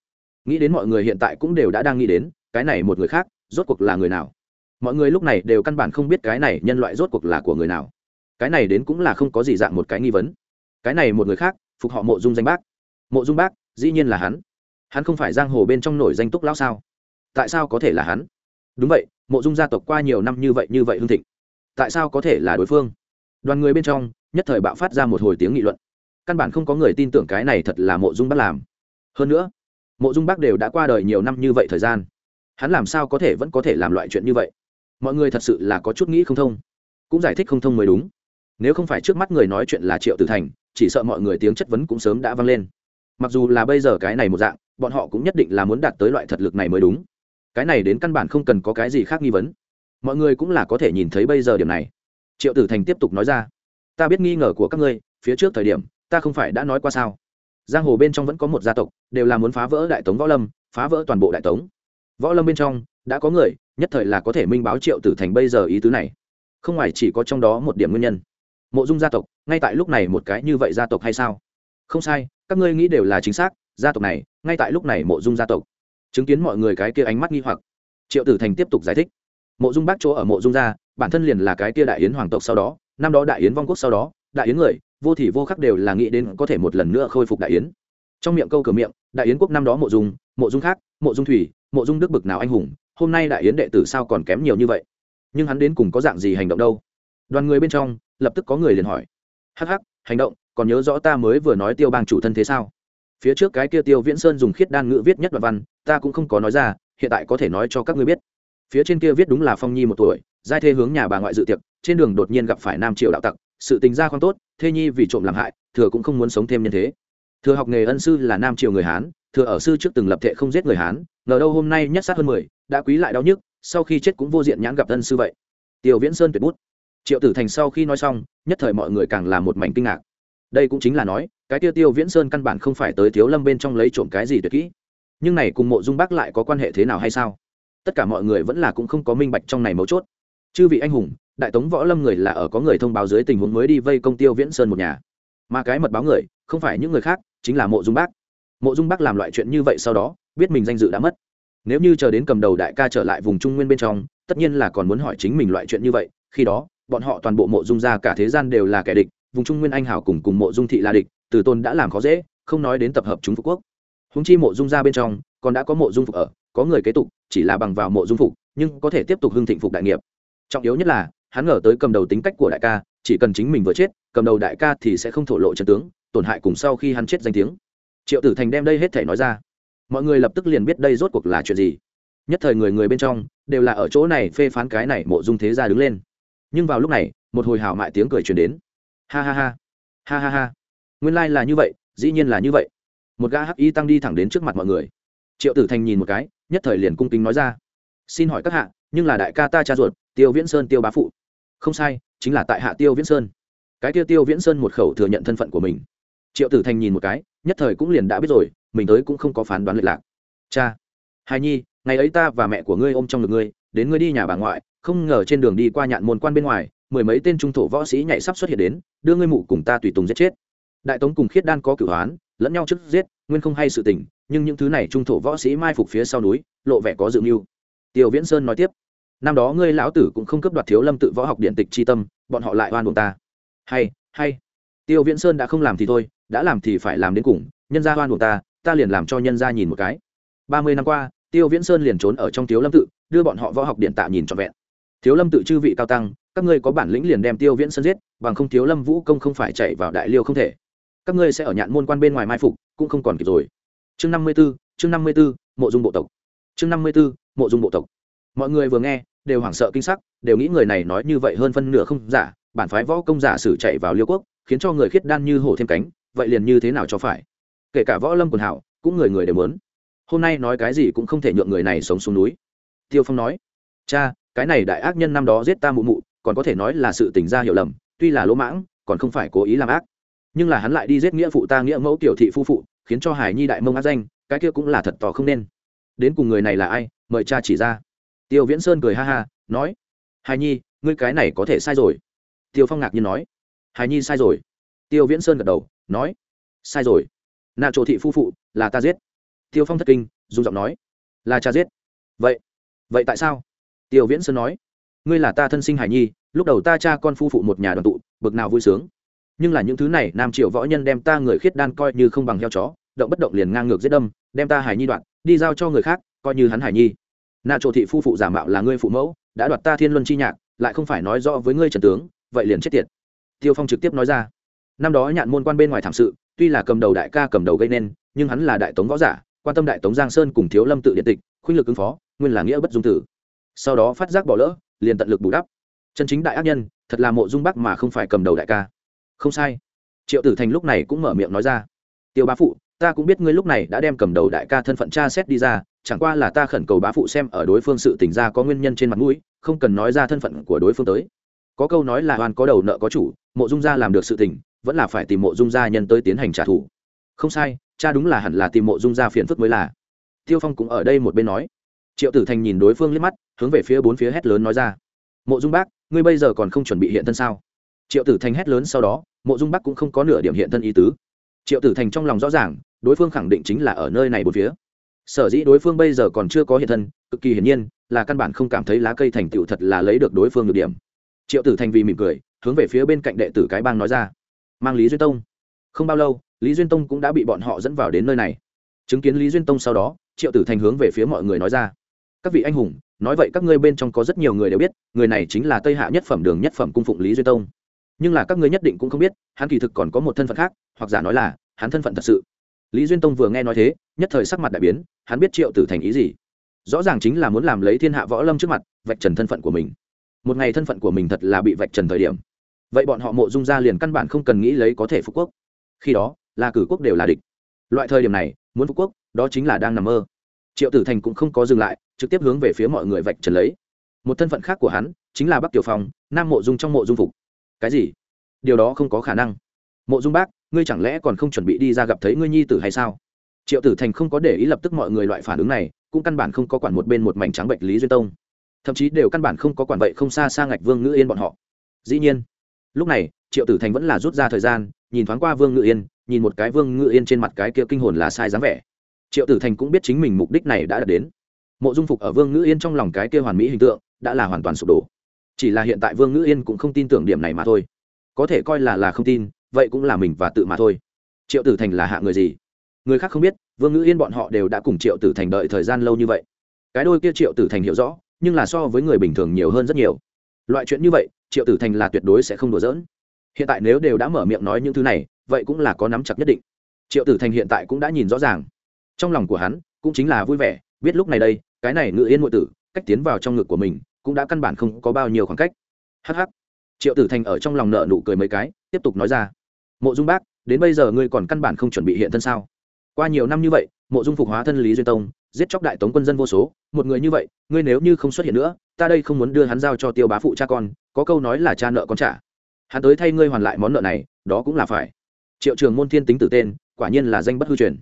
Nghĩ đến mọi người hiện tại cũng đều đã đang nghĩ đến, cái này một người khác, rốt cuộc là người nào? Mọi người lúc này đều căn bản không biết cái này nhân loại rốt cuộc là của người nào. Cái này đến cũng là không có gì dạng một cái nghi vấn. Cái này một người khác, phục họ mộ dung danh bác. Mộ dung bác, dĩ nhiên là hắn. Hắn không phải giang hồ bên trong nổi danh túc lão sao? Tại sao có thể là hắn? Đúng vậy, mộ dung gia tộc qua nhiều năm như vậy như vậy hương thịnh. Tại sao có thể là đối phương? Đoàn người bên trong, nhất thời bạo phát ra một hồi tiếng nghị luận. Căn bản không có người tin tưởng cái này thật là mộ dung bác làm. Hơn nữa, mộ dung bác đều đã qua đời nhiều năm như vậy thời gian. Hắn làm sao có thể vẫn có thể làm loại chuyện như vậy? Mọi người thật sự là có chút nghĩ không thông. Cũng giải thích không thông mới đúng. Nếu không phải trước mắt người nói chuyện là triệu tử thành, chỉ sợ mọi người tiếng chất vấn cũng sớm đã vang lên. Mặc dù là bây giờ cái này một dạng, bọn họ cũng nhất định là muốn đạt tới loại thật lực này mới đúng. Cái này đến căn bản không cần có cái gì khác nghi vấn. Mọi người cũng là có thể nhìn thấy bây giờ điểm này. Triệu tử thành tiếp tục nói ra. Ta biết nghi ngờ của các ngươi, phía trước thời điểm, ta không phải đã nói qua sao? Giang hồ bên trong vẫn có một gia tộc, đều là muốn phá vỡ đại tống võ lâm, phá vỡ toàn bộ đại tống. Võ lâm bên trong, đã có người nhất thời là có thể minh báo triệu tử thành bây giờ ý tứ này. Không ngoài chỉ có trong đó một điểm nguyên nhân. Mộ dung gia tộc, ngay tại lúc này một cái như vậy gia tộc hay sao? Không sai, các ngươi nghĩ đều là chính xác, gia tộc này, ngay tại lúc này mộ dung gia tộc. Chứng kiến mọi người cái kia ánh mắt nghi hoặc, triệu tử thành tiếp tục giải thích. Mộ dung bác chỗ ở mộ dung gia, bản thân liền là cái kia đại yến hoàng tộc sau đó, năm đó đại yến vong quốc sau đó, đại yến người, vô thì vô khắc đều là nghĩ đến có thể một lần nữa khôi phục đại yến. Trong miệng câu cửa miệng, đại yến quốc năm đó mộ dung mộ dung khác, mộ dung thủy, mộ dung đức bực nào anh hùng hôm nay đại yến đệ tử sao còn kém nhiều như vậy? Nhưng hắn đến cùng có dạng gì hành động đâu? Đoàn người bên trong, lập tức có người liền hỏi. Hắc hắc, hành động, còn nhớ rõ ta mới vừa nói tiêu bang chủ thân thế sao? Phía trước cái kia tiêu viễn sơn dùng khiết đan ngữ viết nhất đoạn văn, ta cũng không có nói ra, hiện tại có thể nói cho các ngươi biết. Phía trên kia viết đúng là phong nhi một tuổi, giai thê hướng nhà bà ngoại dự tiệc, trên đường đột nhiên gặp phải nam triều đạo tặc, sự tình gia không tốt, thê nhi vì trộm làm hại, thừa cũng không muốn sống thêm nhân thế. Thừa học nghề ân sư là nam triều người hán, thừa ở sư trước từng lập thệ không giết người hán, ngờ đâu hôm nay nhất sát hơn mười đã quý lại đau nhức, sau khi chết cũng vô diện nhãn gặp ân sư vậy. Tiêu viễn sơn tuyệt bút. Triệu tử thành sau khi nói xong, nhất thời mọi người càng là một mảnh kinh ngạc. Đây cũng chính là nói, cái tiêu tiêu viễn sơn căn bản không phải tới thiếu lâm bên trong lấy trộm cái gì tuyệt kỹ. Nhưng này cùng mộ dung bác lại có quan hệ thế nào hay sao? Tất cả mọi người vẫn là cũng không có minh bạch trong này mấu chốt. Chư vị anh hùng, đại tống võ lâm người là ở có người thông báo dưới tình huống mới đi vây công tiêu viễn sơn một nhà. Mà cái mật báo người, không phải những người khác, chính là mộ dung bác. Mộ dung bác làm loại chuyện như vậy sau đó, biết mình danh dự đã mất nếu như chờ đến cầm đầu đại ca trở lại vùng trung nguyên bên trong, tất nhiên là còn muốn hỏi chính mình loại chuyện như vậy, khi đó, bọn họ toàn bộ mộ dung ra cả thế gian đều là kẻ địch, vùng trung nguyên anh hảo cùng cùng mộ dung thị là địch, từ tôn đã làm khó dễ, không nói đến tập hợp chúng phục quốc. Húng chi mộ dung ra bên trong, còn đã có mộ dung phục ở, có người kế tục, chỉ là bằng vào mộ dung phục, nhưng có thể tiếp tục hưng thịnh phục đại nghiệp. Trọng yếu nhất là, hắn ngờ tới cầm đầu tính cách của đại ca, chỉ cần chính mình vừa chết, cầm đầu đại ca thì sẽ không thổ lộ trận tướng, tổn hại cùng sau khi hắn chết danh tiếng. Triệu tử thành đem đây hết thể nói ra mọi người lập tức liền biết đây rốt cuộc là chuyện gì. Nhất thời người người bên trong đều là ở chỗ này phê phán cái này mộ dung thế gia đứng lên. Nhưng vào lúc này, một hồi hào mại tiếng cười truyền đến. Ha ha ha. Ha ha ha. Nguyên lai、like、là như vậy, dĩ nhiên là như vậy. Một gã hắc y tăng đi thẳng đến trước mặt mọi người. Triệu tử thành nhìn một cái, nhất thời liền cung kính nói ra. Xin hỏi các hạ, nhưng là đại ca ta cha ruột, tiêu viễn sơn, tiêu bá phụ. Không sai, chính là tại hạ tiêu viễn sơn. Cái tiêu tiêu viễn sơn một khẩu thừa nhận thân phận của mình. Triệu tử thành nhìn một cái, nhất thời cũng liền đã biết rồi mình tới cũng không có phán đoán lệch lạc. Cha hài nhi, ngày ấy ta và mẹ của ngươi ôm trong ngực ngươi, đến ngươi đi nhà bà ngoại, không ngờ trên đường đi qua nhạn môn quan bên ngoài, mười mấy tên trung thổ võ sĩ nhảy sắp xuất hiện đến, đưa ngươi mụ cùng ta tùy tùng giết chết. Đại tống cùng khiết đan có cửu hoán lẫn nhau trước giết, nguyên không hay sự tình, nhưng những thứ này trung thổ võ sĩ mai phục phía sau núi, lộ vẻ có dự mưu. Tiêu viễn sơn nói tiếp, năm đó ngươi lão tử cũng không cấp đoạt thiếu lâm tự võ học điện tịch chi tâm, bọn họ lại oan uổng ta. Hay hay. Tiêu viễn sơn đã không làm thì thôi, đã làm thì phải làm đến cùng, nhân gia oan uổng ta ta liền làm cho nhân gia nhìn một cái. Ba mươi năm qua, tiêu viễn sơn liền trốn ở trong thiếu lâm tự, đưa bọn họ võ học điện tạ nhìn trọn vẹn. Thiếu lâm tự chư vị cao tăng, các ngươi có bản lĩnh liền đem tiêu viễn sơn giết, bằng không thiếu lâm vũ công không phải chạy vào đại liêu không thể. Các ngươi sẽ ở nhạn môn quan bên ngoài mai phục, cũng không còn kịp rồi. Chương năm mươi b ố chương năm mươi b ố mộ dung bộ tộc. Chương năm mươi b ố mộ dung bộ tộc. Mọi người vừa nghe, đều hoảng sợ kinh sắc, đều nghĩ người này nói như vậy hơn phân nửa không giả, bản phái võ công giả sử chạy vào liêu quốc, khiến cho người khiết đan như hổ thêm cánh, vậy liền như thế nào cho phải? Kể cả võ lâm quần hảo, cũng người người đều muốn. Hôm nay nói cái gì cũng không thể nhượng người này sống xuống núi. Tiêu phong nói, cha, cái này đại ác nhân năm đó giết ta mụ mụ, còn có thể nói là sự tình ra hiểu lầm, tuy là lỗ mãng, còn không phải cố ý làm ác. Nhưng là hắn lại đi giết nghĩa phụ ta nghĩa mẫu tiểu thị phu phụ, khiến cho hải nhi đại mông ác danh, cái kia cũng là thật tỏ không nên. Đến cùng người này là ai, mời cha chỉ ra. Tiêu viễn sơn cười ha ha, nói, hải nhi, ngươi cái này có thể sai rồi. Tiêu phong ngạc nhiên nói, hải nhi sai rồi. Tiêu viễn sơn gật đầu, nói, sai rồi nạ chỗ thị phu phụ là ta giết. Tiêu phong thất kinh, dùng giọng nói, là cha giết. Vậy vậy tại sao? Tiêu viễn sơn nói, ngươi là ta thân sinh hải nhi, lúc đầu ta cha con phu phụ một nhà đoàn tụ, bực nào vui sướng. Nhưng là những thứ này, nam triệu võ nhân đem ta người khiết đan coi như không bằng heo chó, động bất động liền ngang ngược giết đâm, đem ta hải nhi đoạn, đi giao cho người khác, coi như hắn hải nhi. Nạ chỗ thị phu phụ giả mạo là ngươi phụ mẫu, đã đoạt ta thiên luân chi nhạc, lại không phải nói rõ với ngươi trần tướng, vậy liền chết tiệt. Tiêu phong trực tiếp nói ra, năm đó nhạn môn quan bên ngoài thảm sự tuy là cầm đầu đại ca cầm đầu gây nên, nhưng hắn là đại tống võ giả, quan tâm đại tống giang sơn cùng thiếu lâm tự điện tịch, khuynh lực ứng phó, nguyên là nghĩa bất dung tử. Sau đó phát giác bỏ lỡ, liền tận lực bù đắp. Chân chính đại ác nhân, thật là mộ dung bắc mà không phải cầm đầu đại ca. Không sai. Triệu tử thành lúc này cũng mở miệng nói ra. Tiêu bá phụ, ta cũng biết ngươi lúc này đã đem cầm đầu đại ca thân phận cha xét đi ra, chẳng qua là ta khẩn cầu bá phụ xem ở đối phương sự tỉnh ra có nguyên nhân trên mặt mũi, không cần nói ra thân phận của đối phương tới. Có câu nói là oan có đầu nợ có chủ, mộ dung gia làm được sự tình vẫn là phải tìm mộ dung gia nhân tới tiến hành trả thù. Không sai, cha đúng là hẳn là tìm mộ dung gia phiền phức mới là. Tiêu phong cũng ở đây một bên nói. Triệu tử thành nhìn đối phương liếc mắt, hướng về phía bốn phía hét lớn nói ra. Mộ dung bác, ngươi bây giờ còn không chuẩn bị hiện thân sao? Triệu tử thành hét lớn sau đó, mộ dung bắc cũng không có nửa điểm hiện thân ý tứ. Triệu tử thành trong lòng rõ ràng, đối phương khẳng định chính là ở nơi này một phía. Sở dĩ đối phương bây giờ còn chưa có hiện thân, cực kỳ hiển nhiên, là căn bản không cảm thấy lá cây thành tựu thật là lấy được đối phương được điểm. Triệu tử thành vì mỉm cười, hướng về phía bên cạnh đệ tử cái bang nói ra mang lý duyên tông. Không bao lâu, lý duyên tông cũng đã bị bọn họ dẫn vào đến nơi này. Chứng kiến lý duyên tông sau đó, triệu tử thành hướng về phía mọi người nói ra. Các vị anh hùng, nói vậy các ngươi bên trong có rất nhiều người đều biết, người này chính là tây hạ nhất phẩm đường nhất phẩm cung phụng lý duyên tông. Nhưng là các ngươi nhất định cũng không biết, hắn kỳ thực còn có một thân phận khác, hoặc giả nói là, hắn thân phận thật sự. Lý duyên tông vừa nghe nói thế, nhất thời sắc mặt đại biến, hắn biết triệu tử thành ý gì. Rõ ràng chính là muốn làm lấy thiên hạ võ lâm trước mặt, vạch trần thân phận của mình. Một ngày thân phận của mình thật là bị vạch trần thời điểm vậy bọn họ mộ dung ra liền căn bản không cần nghĩ lấy có thể phục quốc. Khi đó là cử quốc đều là địch. Loại thời điểm này, muốn phục quốc, đó chính là đang nằm mơ. Triệu tử thành cũng không có dừng lại, trực tiếp hướng về phía mọi người vạch trần lấy. Một thân phận khác của hắn, chính là bắc tiểu phong, nam mộ dung trong mộ dung phục. Cái gì? Điều đó không có khả năng. Mộ dung bác, ngươi chẳng lẽ còn không chuẩn bị đi ra gặp thấy ngươi nhi tử hay sao? Triệu tử thành không có để ý lập tức mọi người loại phản ứng này, cũng căn bản không có quản một bên một mảnh trắng bệnh lý duyên tông. Thậm chí đều căn bản không có quản vậy không xa xa ngạch vương ngữ yên bọn họ. Dĩ nhiên lúc này, triệu tử thành vẫn là rút ra thời gian, nhìn thoáng qua vương Ngự yên, nhìn một cái vương Ngự yên trên mặt cái kia kinh hồn là sai dáng vẻ. Triệu tử thành cũng biết chính mình mục đích này đã đạt đến. Mộ dung phục ở vương Ngự yên trong lòng cái kia hoàn mỹ hình tượng, đã là hoàn toàn sụp đổ. Chỉ là hiện tại vương Ngự yên cũng không tin tưởng điểm này mà thôi. Có thể coi là là không tin, vậy cũng là mình và tự mà thôi. Triệu tử thành là hạ người gì? Người khác không biết, vương Ngự yên bọn họ đều đã cùng triệu tử thành đợi thời gian lâu như vậy. Cái đôi kia triệu tử thành hiểu rõ, nhưng là so với người bình thường nhiều hơn rất nhiều loại chuyện như vậy, triệu tử thành là tuyệt đối sẽ không đùa giỡn. Hiện tại nếu đều đã mở miệng nói những thứ này, vậy cũng là có nắm chặt nhất định. Triệu tử thành hiện tại cũng đã nhìn rõ ràng. Trong lòng của hắn cũng chính là vui vẻ, biết lúc này đây, cái này ngự yên ngụy tử, cách tiến vào trong ngực của mình, cũng đã căn bản không có bao nhiêu khoảng cách. Hh triệu tử thành ở trong lòng nợ nụ cười mấy cái, tiếp tục nói ra. Mộ dung bác, đến bây giờ ngươi còn căn bản không chuẩn bị hiện thân sao? Qua nhiều năm như vậy, mộ dung phục hóa thân lý duyên tông, giết chóc đại tống quân dân vô số, một người như vậy, ngươi nếu như không xuất hiện nữa ta đây không muốn đưa hắn giao cho tiêu bá phụ cha con, có câu nói là cha nợ con trả. Hắn tới thay ngươi hoàn lại món nợ này, đó cũng là phải. Triệu trường môn thiên tính tử tên, quả nhiên là danh bất hư truyền.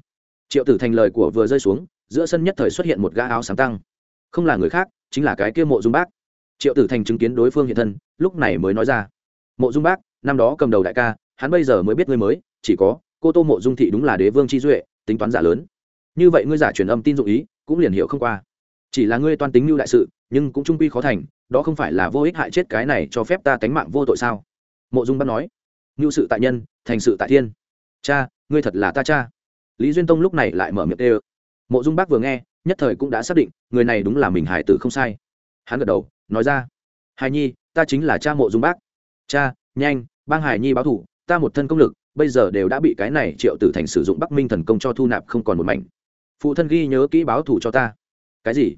Triệu tử thành lời của vừa rơi xuống, giữa sân nhất thời xuất hiện một gã áo sáng tăng. Không là người khác, chính là cái kia mộ dung bác. Triệu tử thành chứng kiến đối phương hiện thân, lúc này mới nói ra. Mộ dung bác, năm đó cầm đầu đại ca, hắn bây giờ mới biết ngươi mới, chỉ có, cô tô mộ dung thị đúng là đế vương chi duệ, tính toán giả lớn. Như vậy ngươi giả truyền âm tin dụng ý, cũng liền hiểu không qua. Chỉ là ngươi toan tính mưu đại sự nhưng cũng trung quy khó thành, đó không phải là vô ích hại chết cái này cho phép ta tánh mạng vô tội sao? Mộ dung bác nói. Ngưu sự tại nhân, thành sự tại thiên. Cha, ngươi thật là ta cha. Lý duyên tông lúc này lại mở miệng ê mộ dung bác vừa nghe, nhất thời cũng đã xác định, người này đúng là mình hải tử không sai. Hắn gật đầu, nói ra. Hài nhi, ta chính là cha mộ dung bác. Cha, nhanh, bang hải nhi báo thủ, ta một thân công lực, bây giờ đều đã bị cái này triệu tử thành sử dụng bắc minh thần công cho thu nạp không còn một mảnh. Phụ thân ghi nhớ kỹ báo thủ cho ta. Cái gì?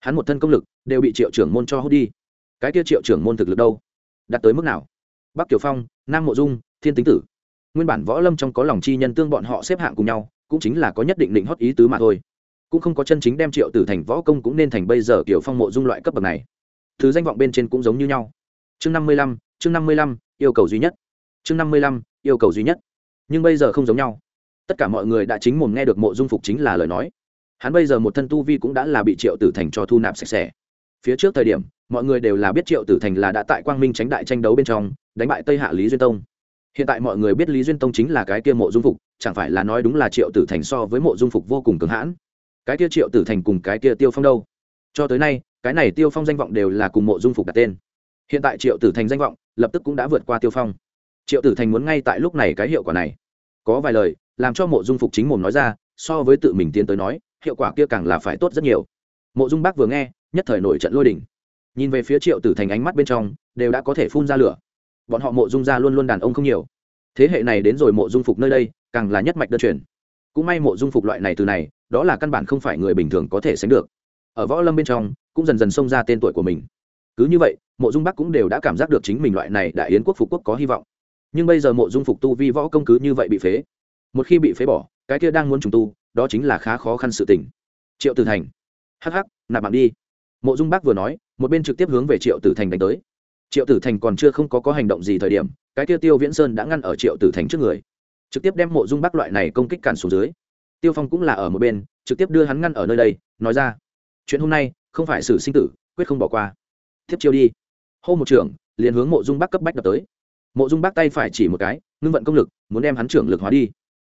Hắn một thân công lực đều bị triệu trưởng môn cho hút đi. Cái kia triệu trưởng môn thực lực đâu? Đạt tới mức nào? Bắc kiều phong, nam mộ dung, thiên tính tử. Nguyên bản võ lâm trong có lòng chi nhân tương bọn họ xếp hạng cùng nhau, cũng chính là có nhất định định hót ý tứ mà thôi. Cũng không có chân chính đem triệu tử thành võ công cũng nên thành bây giờ kiểu phong mộ dung loại cấp bậc này. Thứ danh vọng bên trên cũng giống như nhau. Chương năm mươi lăm, chương năm mươi lăm, yêu cầu duy nhất. Chương năm mươi lăm, yêu cầu duy nhất. Nhưng bây giờ không giống nhau. Tất cả mọi người đã chính mồm nghe được mộ dung phục chính là lời nói hắn bây giờ một thân tu vi cũng đã là bị triệu tử thành cho thu nạp sạch sẽ. Phía trước thời điểm, mọi người đều là biết triệu tử thành là đã tại quang minh tránh đại tranh đấu bên trong, đánh bại tây hạ lý duyên tông. Hiện tại mọi người biết lý duyên tông chính là cái kia mộ dung phục, chẳng phải là nói đúng là triệu tử thành so với mộ dung phục vô cùng cứng hãn? Cái kia triệu tử thành cùng cái kia tiêu phong đâu? Cho tới nay, cái này tiêu phong danh vọng đều là cùng mộ dung phục đặt tên. Hiện tại triệu tử thành danh vọng lập tức cũng đã vượt qua tiêu phong. Triệu tử thành muốn ngay tại lúc này cái hiệu quả này. Có vài lời, làm cho mộ dung phục chính mồm nói ra, so với tự mình tiến tới nói hiệu quả kia càng là phải tốt rất nhiều. Mộ dung bác vừa nghe, nhất thời nổi trận lôi đỉnh nhìn về phía triệu tử thành ánh mắt bên trong, đều đã có thể phun ra lửa. Bọn họ mộ dung ra luôn luôn đàn ông không nhiều. Thế hệ này đến rồi mộ dung phục nơi đây, càng là nhất mạch đơn truyền. Cũng may mộ dung phục loại này từ này, đó là căn bản không phải người bình thường có thể sánh được. Ở võ lâm bên trong, cũng dần dần xông ra tên tuổi của mình. Cứ như vậy, mộ dung bắc cũng đều đã cảm giác được chính mình loại này đại yến quốc phục quốc có hy vọng. Nhưng bây giờ mộ dung phục tu vi võ công cứ như vậy bị phế. Một khi bị phế bỏ, cái kia đang muốn trùng tu đó chính là khá khó khăn sự tình. Triệu tử thành. Hh nạp mạng đi. Mộ dung bác vừa nói, một bên trực tiếp hướng về triệu tử thành đánh tới. Triệu tử thành còn chưa không có có hành động gì thời điểm, cái kia tiêu viễn sơn đã ngăn ở triệu tử thành trước người. Trực tiếp đem mộ dung bác loại này công kích cản xuống dưới. Tiêu phong cũng là ở một bên, trực tiếp đưa hắn ngăn ở nơi đây, nói ra, chuyện hôm nay không phải xử sinh tử, quyết không bỏ qua. Tiếp chiêu đi. Hô một trưởng, liền hướng mộ dung bác cấp bách đập tới. Mộ dung bác tay phải chỉ một cái, ngưng vận công lực, muốn đem hắn trưởng lực hóa đi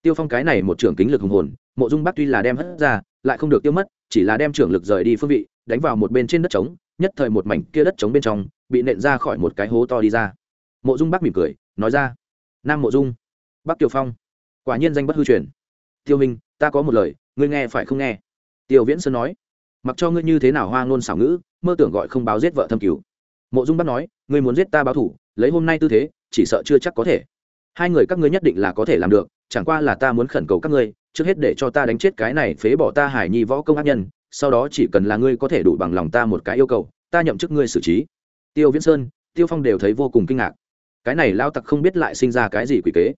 tiêu phong cái này một trưởng kính lực hùng hồn, mộ dung bắc tuy là đem hất ra, lại không được tiêu mất, chỉ là đem trưởng lực rời đi phương vị, đánh vào một bên trên đất trống, nhất thời một mảnh kia đất trống bên trong, bị nện ra khỏi một cái hố to đi ra. Mộ dung bắc mỉm cười, nói ra, nam mộ dung, bắc Tiêu phong, quả nhiên danh bất hư truyền. Tiêu minh, ta có một lời, ngươi nghe phải không nghe? Tiêu viễn sơn nói, mặc cho ngươi như thế nào hoa ngôn xảo ngữ, mơ tưởng gọi không báo giết vợ thâm cứu mộ dung bắc nói, ngươi muốn giết ta báo thủ, lấy hôm nay tư thế, chỉ sợ chưa chắc có thể hai người các ngươi nhất định là có thể làm được, chẳng qua là ta muốn khẩn cầu các ngươi, trước hết để cho ta đánh chết cái này phế bỏ ta hải nhi võ công ác nhân, sau đó chỉ cần là ngươi có thể đủ bằng lòng ta một cái yêu cầu, ta nhậm chức ngươi xử trí. Tiêu viễn sơn, tiêu phong đều thấy vô cùng kinh ngạc. Cái này lao tặc không biết lại sinh ra cái gì quỷ kế.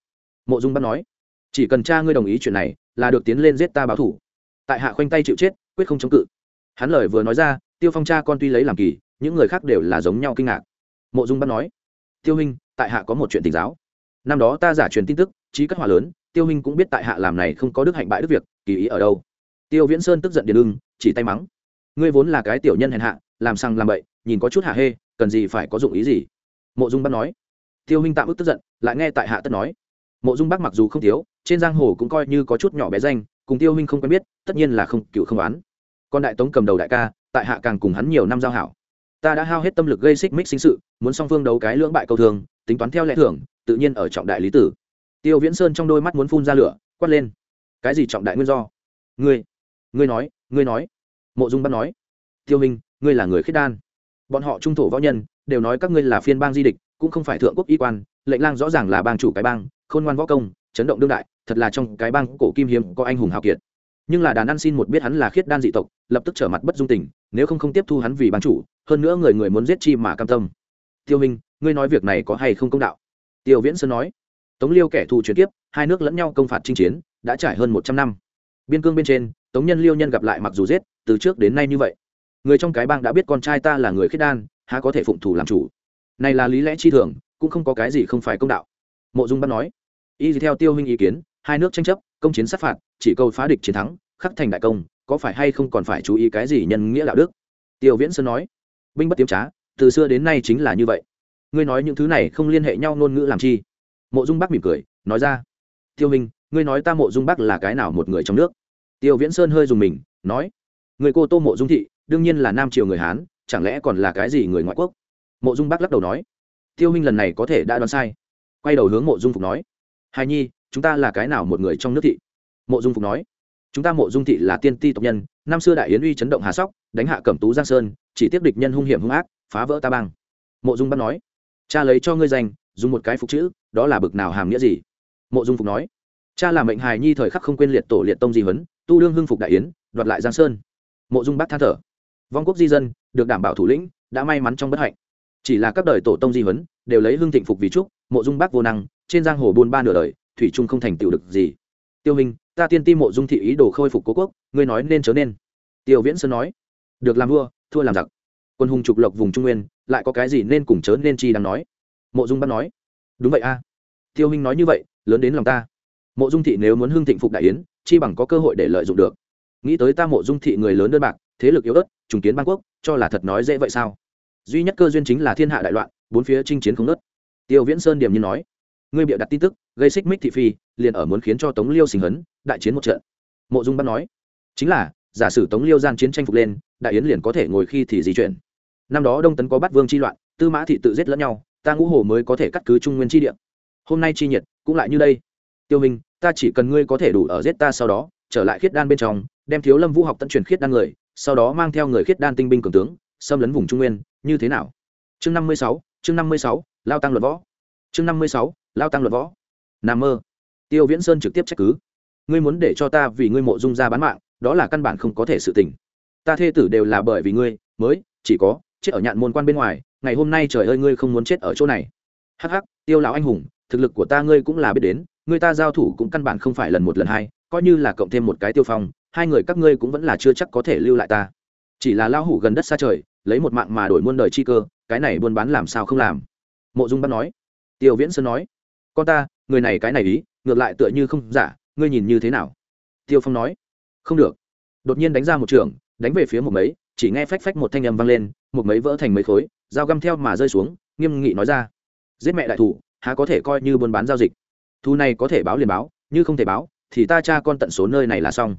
Mộ dung bắt nói, chỉ cần cha ngươi đồng ý chuyện này, là được tiến lên giết ta báo thủ. Tại hạ khoanh tay chịu chết, quyết không chống cự. Hắn lời vừa nói ra, tiêu phong cha con tuy lấy làm kỳ, những người khác đều là giống nhau kinh ngạc. Mộ dung bắt nói, tiêu huynh, tại hạ có một chuyện tình giáo năm đó ta giả truyền tin tức, trí cất hỏa lớn, tiêu hình cũng biết tại hạ làm này không có đức hạnh bại đức việc, kỳ ý ở đâu. Tiêu viễn sơn tức giận điền ưng, chỉ tay mắng. Ngươi vốn là cái tiểu nhân hèn hạ, làm sang làm bậy, nhìn có chút hạ hê, cần gì phải có dụng ý gì? Mộ dung bắt nói. Tiêu hình tạm ức tức giận, lại nghe tại hạ tất nói. Mộ dung bắc mặc dù không thiếu, trên giang hồ cũng coi như có chút nhỏ bé danh, cùng tiêu huynh không quen biết, tất nhiên là không, cựu không oán. Còn đại tống cầm đầu đại ca, tại hạ càng cùng hắn nhiều năm giao hảo. Ta đã hao hết tâm lực gây xích mích sinh sự, muốn song phương đấu cái lưỡng bại câu thường, tính toán theo lẽ thưởng tự nhiên ở trọng đại lý tử. Tiêu viễn sơn trong đôi mắt muốn phun ra lửa, quát lên. Cái gì trọng đại nguyên do? Ngươi ngươi nói ngươi nói. Mộ dung bắt nói. Tiêu minh, ngươi là người khiết đan. Bọn họ trung thổ võ nhân, đều nói các ngươi là phiên bang di địch, cũng không phải thượng quốc y quan, lệnh lang rõ ràng là bang chủ cái bang, khôn ngoan võ công, chấn động đương đại, thật là trong cái bang cổ kim hiếm có anh hùng hào kiệt. Nhưng là đàn ăn xin một biết hắn là khiết đan dị tộc, lập tức trở mặt bất dung tình, nếu không không tiếp thu hắn vì bang chủ, hơn nữa người người muốn giết chi mà cam tâm. Tiêu minh, ngươi nói việc này có hay không công đạo? Tiêu viễn sơn nói, tống liêu kẻ thù chuyển tiếp hai nước lẫn nhau công phạt chinh chiến, đã trải hơn một trăm năm. Biên cương bên trên, tống nhân liêu nhân gặp lại mặc dù giết, từ trước đến nay như vậy. Người trong cái bang đã biết con trai ta là người khiết đan, há có thể phụng thủ làm chủ. Này là lý lẽ chi thường, cũng không có cái gì không phải công đạo. Mộ dung bắt nói, y theo tiêu huynh ý kiến, hai nước tranh chấp, công chiến sát phạt, chỉ câu phá địch chiến thắng, khắc thành đại công, có phải hay không còn phải chú ý cái gì nhân nghĩa đạo đức? Tiêu viễn sơn nói, binh bất tiếm trá, từ xưa đến nay chính là như vậy ngươi nói những thứ này không liên hệ nhau ngôn ngữ làm chi? Mộ dung bắc mỉm cười, nói ra. Tiêu minh, ngươi nói ta mộ dung bắc là cái nào một người trong nước? Tiêu viễn sơn hơi dùng mình, nói. Người cô tô mộ dung thị, đương nhiên là nam triều người hán, chẳng lẽ còn là cái gì người ngoại quốc? Mộ dung bắc lắc đầu nói. Tiêu minh lần này có thể đã đoán sai. Quay đầu hướng mộ dung phục nói. Hài nhi, chúng ta là cái nào một người trong nước thị? Mộ dung phục nói. Chúng ta mộ dung thị là tiên ti tộc nhân, năm xưa đại yến uy chấn động hà sóc, đánh hạ cẩm tú giang sơn, chỉ tiếp địch nhân hung hiểm hung ác, phá vỡ ta bang. Mộ dung bắc nói cha lấy cho ngươi danh, dùng một cái phục chữ, đó là bực nào hàm nghĩa gì? Mộ dung phục nói. Cha là mệnh hài nhi thời khắc không quên liệt tổ liệt tông di huấn, tu đương hưng phục đại yến, đoạt lại giang sơn. Mộ dung bắc than thở. Vong quốc di dân, được đảm bảo thủ lĩnh, đã may mắn trong bất hạnh. Chỉ là các đời tổ tông di huấn, đều lấy hưng thịnh phục vì trúc mộ dung Bác vô năng, trên giang hồ buôn ba nửa đời, thủy trung không thành tựu được gì. Tiêu hình ta tiên ti mộ dung thị ý đồ khôi phục cố quốc, ngươi nói nên chớ nên. Tiêu viễn sơn nói. Được làm vua, thua làm giặc. Quân hùng trục lộc vùng trung nguyên lại có cái gì nên cùng chớ nên chi đang nói. Mộ dung bắt nói, đúng vậy a. Tiêu huynh nói như vậy, lớn đến lòng ta. Mộ dung thị nếu muốn hưng thịnh phục đại yến, chi bằng có cơ hội để lợi dụng được. Nghĩ tới ta mộ dung thị người lớn đơn bạc, thế lực yếu ớt, trùng kiến bang quốc, cho là thật nói dễ vậy sao? Duy nhất cơ duyên chính là thiên hạ đại loạn, bốn phía chinh chiến không nớt tiêu viễn sơn điểm như nói, ngươi bịa đặt tin tức, gây xích mích thị phi, liền ở muốn khiến cho tống liêu sinh hấn, đại chiến một trận. Mộ dung bắt nói, chính là, giả sử tống liêu gian chiến tranh phục lên, đại yến liền có thể ngồi khi thì di chuyển năm đó đông tấn có bắt vương chi loạn, tư mã thị tự giết lẫn nhau, ta ngũ hồ mới có thể cắt cứ trung nguyên chi địa. Hôm nay chi nhiệt cũng lại như đây. Tiêu hình ta chỉ cần ngươi có thể đủ ở giết ta sau đó, trở lại khiết đan bên trong, đem thiếu lâm vũ học tận truyền khiết đan người, sau đó mang theo người khiết đan tinh binh cường tướng, xâm lấn vùng trung nguyên, như thế nào? Chương năm mươi sáu, chương năm mươi sáu, lao tăng luật võ. Chương năm mươi sáu, lao tăng luật võ. N mơ. Tiêu viễn sơn trực tiếp trách cứ. Ngươi muốn để cho ta vì ngươi mộ dung ra bán mạng, đó là căn bản không có thể sự tình. Ta thê tử đều là bởi vì ngươi, mới, chỉ có chết ở nhạn môn quan bên ngoài, ngày hôm nay trời ơi ngươi không muốn chết ở chỗ này. Hắc hắc, tiêu lão anh hùng, thực lực của ta ngươi cũng là biết đến, ngươi ta giao thủ cũng căn bản không phải lần một lần hai, coi như là cộng thêm một cái tiêu phong, hai người các ngươi cũng vẫn là chưa chắc có thể lưu lại ta. Chỉ là lao hủ gần đất xa trời, lấy một mạng mà đổi muôn đời chi cơ, cái này buôn bán làm sao không làm? Mộ dung bắt nói. Tiêu viễn sơn nói. Con ta, người này cái này ý, ngược lại tựa như không giả, ngươi nhìn như thế nào? Tiêu phong nói. Không được. Đột nhiên đánh ra một trường đánh về phía một mấy chỉ nghe phách phách một thanh âm vang lên một mấy vỡ thành mấy khối dao găm theo mà rơi xuống nghiêm nghị nói ra. Giết mẹ đại thủ há có thể coi như buôn bán giao dịch. Thu này có thể báo liền báo như không thể báo thì ta cha con tận số nơi này là xong.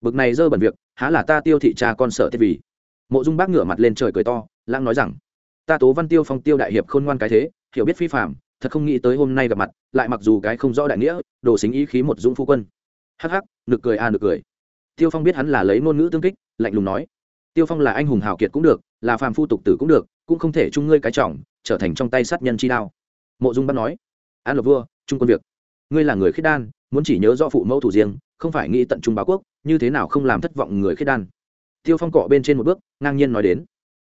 Bực này dơ bẩn việc há là ta tiêu thị cha con sợ thiết vì. Mộ dung bác ngửa mặt lên trời cười to lãng nói rằng ta tố văn tiêu phong tiêu đại hiệp khôn ngoan cái thế hiểu biết phi phạm thật không nghĩ tới hôm nay gặp mặt lại mặc dù cái không rõ đại nghĩa đồ xính ý khí một dũng phu quân. Hắc hắc nực cười a à, nực cười. Tiêu phong biết hắn là lấy ngôn ngữ tương kích lạnh lùng nói, tiêu phong là anh hùng hào kiệt cũng được, là phàm phu tục tử cũng được, cũng không thể chung ngươi cái trọng, trở thành trong tay sát nhân chi đao. Mộ dung bắt nói an lộc vua, trung quân việc. Ngươi là người khiết đan, muốn chỉ nhớ do phụ mẫu thủ riêng, không phải nghĩ tận trung báo quốc, như thế nào không làm thất vọng người khiết đan? Tiêu phong cọ bên trên một bước, ngang nhiên nói đến,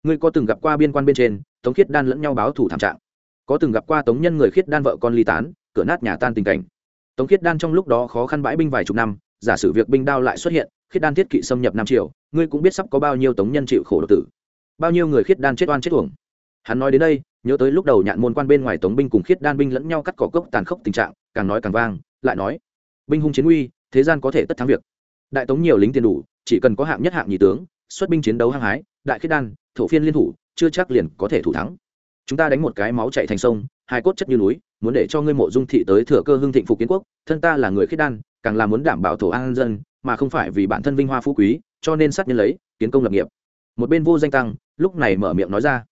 ngươi có từng gặp qua biên quan bên trên, tống khiết đan lẫn nhau báo thủ thảm trạng? Có từng gặp qua tống nhân người khiết đan vợ con ly tán, cửa nát nhà tan tình cảnh? Tống khiết đan trong lúc đó khó khăn bãi binh vài chục năm, giả sử việc binh đao lại xuất hiện, khiết đan thiết kỵ xâm nhập nam triều ngươi cũng biết sắp có bao nhiêu tống nhân chịu khổ độc tử, bao nhiêu người khiết đan chết oan chết uổng. Hắn nói đến đây, nhớ tới lúc đầu nhạn môn quan bên ngoài tống binh cùng khiết đan binh lẫn nhau cắt cỏ cốc tàn khốc tình trạng, càng nói càng vang, lại nói, binh hung chiến uy, thế gian có thể tất thắng việc. Đại tống nhiều lính tiền đủ, chỉ cần có hạng nhất hạng nhị tướng, xuất binh chiến đấu hăng hái, đại khiết đan, thổ phiên liên thủ, chưa chắc liền có thể thủ thắng. Chúng ta đánh một cái máu chạy thành sông, hai cốt chất như núi, muốn để cho ngươi mộ dung thị tới thừa cơ hưng thịnh phục kiến quốc, thân ta là người khiết đan, càng là muốn đảm bảo thổ an dân mà không phải vì bản thân vinh hoa phú quý, cho nên sát nhân lấy, kiến công lập nghiệp. Một bên vô danh tăng, lúc này mở miệng nói ra,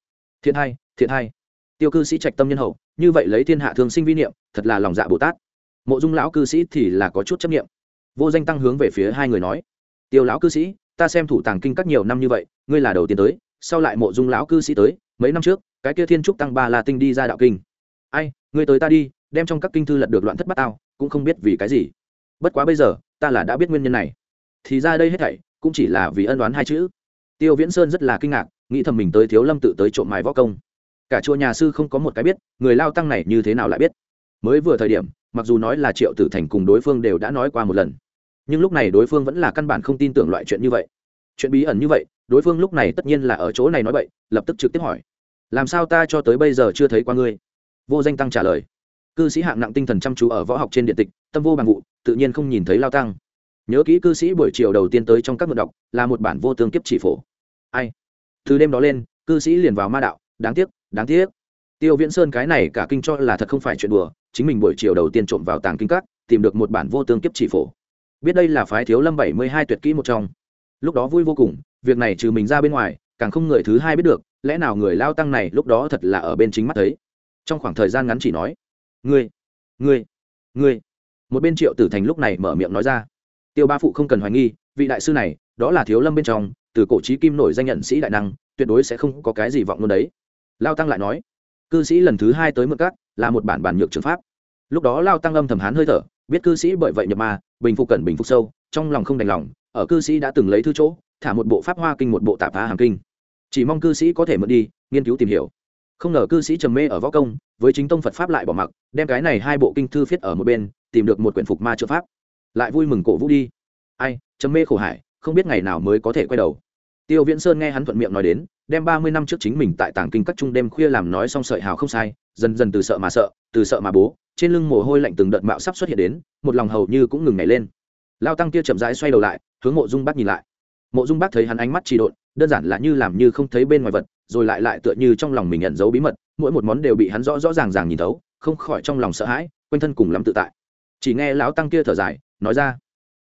thiện hai thiện hai tiêu cư sĩ trạch tâm nhân hậu, như vậy lấy thiên hạ thường sinh vi niệm, thật là lòng dạ bồ tát. Mộ dung lão cư sĩ thì là có chút chấp niệm. Vô danh tăng hướng về phía hai người nói, tiêu lão cư sĩ, ta xem thủ tàng kinh các nhiều năm như vậy, ngươi là đầu tiên tới, sau lại mộ dung lão cư sĩ tới, mấy năm trước, cái kia thiên trúc tăng ba la tinh đi ra đạo kinh. Ai, ngươi tới ta đi, đem trong các kinh thư lật được loạn thất bát tao, cũng không biết vì cái gì. Bất quá bây giờ ta là đã biết nguyên nhân này. Thì ra đây hết thảy cũng chỉ là vì ân đoán hai chữ. Tiêu viễn sơn rất là kinh ngạc, nghĩ thầm mình tới thiếu lâm tự tới trộm mài võ công. Cả chùa nhà sư không có một cái biết, người lao tăng này như thế nào lại biết. Mới vừa thời điểm, mặc dù nói là triệu tử thành cùng đối phương đều đã nói qua một lần, nhưng lúc này đối phương vẫn là căn bản không tin tưởng loại chuyện như vậy. Chuyện bí ẩn như vậy, đối phương lúc này tất nhiên là ở chỗ này nói vậy lập tức trực tiếp hỏi. Làm sao ta cho tới bây giờ chưa thấy qua ngươi? Vô danh tăng trả lời. Cư sĩ hạng nặng tinh thần chăm chú ở võ học trên điện tịch, tâm vô bằng vụ tự nhiên không nhìn thấy lao tăng. Nhớ kỹ cư sĩ buổi chiều đầu tiên tới trong các mượn đọc, là một bản vô tương kiếp chỉ phổ. Ai? Từ đêm đó lên, cư sĩ liền vào ma đạo, đáng tiếc đáng tiếc. Tiêu viễn sơn cái này cả kinh cho là thật không phải chuyện đùa, chính mình buổi chiều đầu tiên trộm vào tàng kinh các, tìm được một bản vô tương kiếp chỉ phổ. Biết đây là phái thiếu lâm bảy mươi hai tuyệt kỹ một trong. Lúc đó vui vô cùng, việc này trừ mình ra bên ngoài, càng không người thứ hai biết được, lẽ nào người lao tăng này lúc đó thật là ở bên chính mắt thấy? Trong khoảng thời gian ngắn chỉ nói, ngươi ngươi ngươi một bên triệu tử thành lúc này mở miệng nói ra, tiêu ba phụ không cần hoài nghi, vị đại sư này, đó là thiếu lâm bên trong, từ cổ trí kim nổi danh nhận sĩ đại năng, tuyệt đối sẽ không có cái gì vọng luôn đấy. Lao tăng lại nói, cư sĩ lần thứ hai tới mượn cát là một bản bản nhược trường pháp. Lúc đó lao tăng âm thầm hán hơi thở, biết cư sĩ bởi vậy nhập ma, bình phục cẩn bình phục sâu, trong lòng không đành lòng, ở cư sĩ đã từng lấy thư chỗ, thả một bộ pháp hoa kinh một bộ tạp phá hàng kinh. Chỉ mong cư sĩ có thể mượn đi, nghiên cứu tìm hiểu. Không ngờ cư sĩ trầm mê ở võ công, với chính tông phật pháp lại bỏ mặc, đem cái này hai bộ kinh thư viết ở một bên tìm được một quyển phục ma trợ pháp. Lại vui mừng cổ vũ đi. Ai, trầm mê khổ hải, không biết ngày nào mới có thể quay đầu. Tiêu viễn sơn nghe hắn thuận miệng nói đến, đem ba mươi năm trước chính mình tại Tảng kinh các trung đêm khuya làm nói xong sợi hào không sai, dần dần từ sợ mà sợ, từ sợ mà bố, trên lưng mồ hôi lạnh từng đợt mạo sắp xuất hiện đến, một lòng hầu như cũng ngừng nhảy lên. Lao tăng kia chậm rãi xoay đầu lại, hướng mộ dung bác nhìn lại. Mộ dung bác thấy hắn ánh mắt trì độn, đơn giản là như làm như không thấy bên ngoài vật, rồi lại lại tựa như trong lòng mình nhận dấu bí mật, mỗi một món đều bị hắn rõ rõ ràng ràng nhìn thấu, không khỏi trong lòng sợ hãi, quanh thân cùng lắm tự tại chỉ nghe lão tăng kia thở dài, nói ra,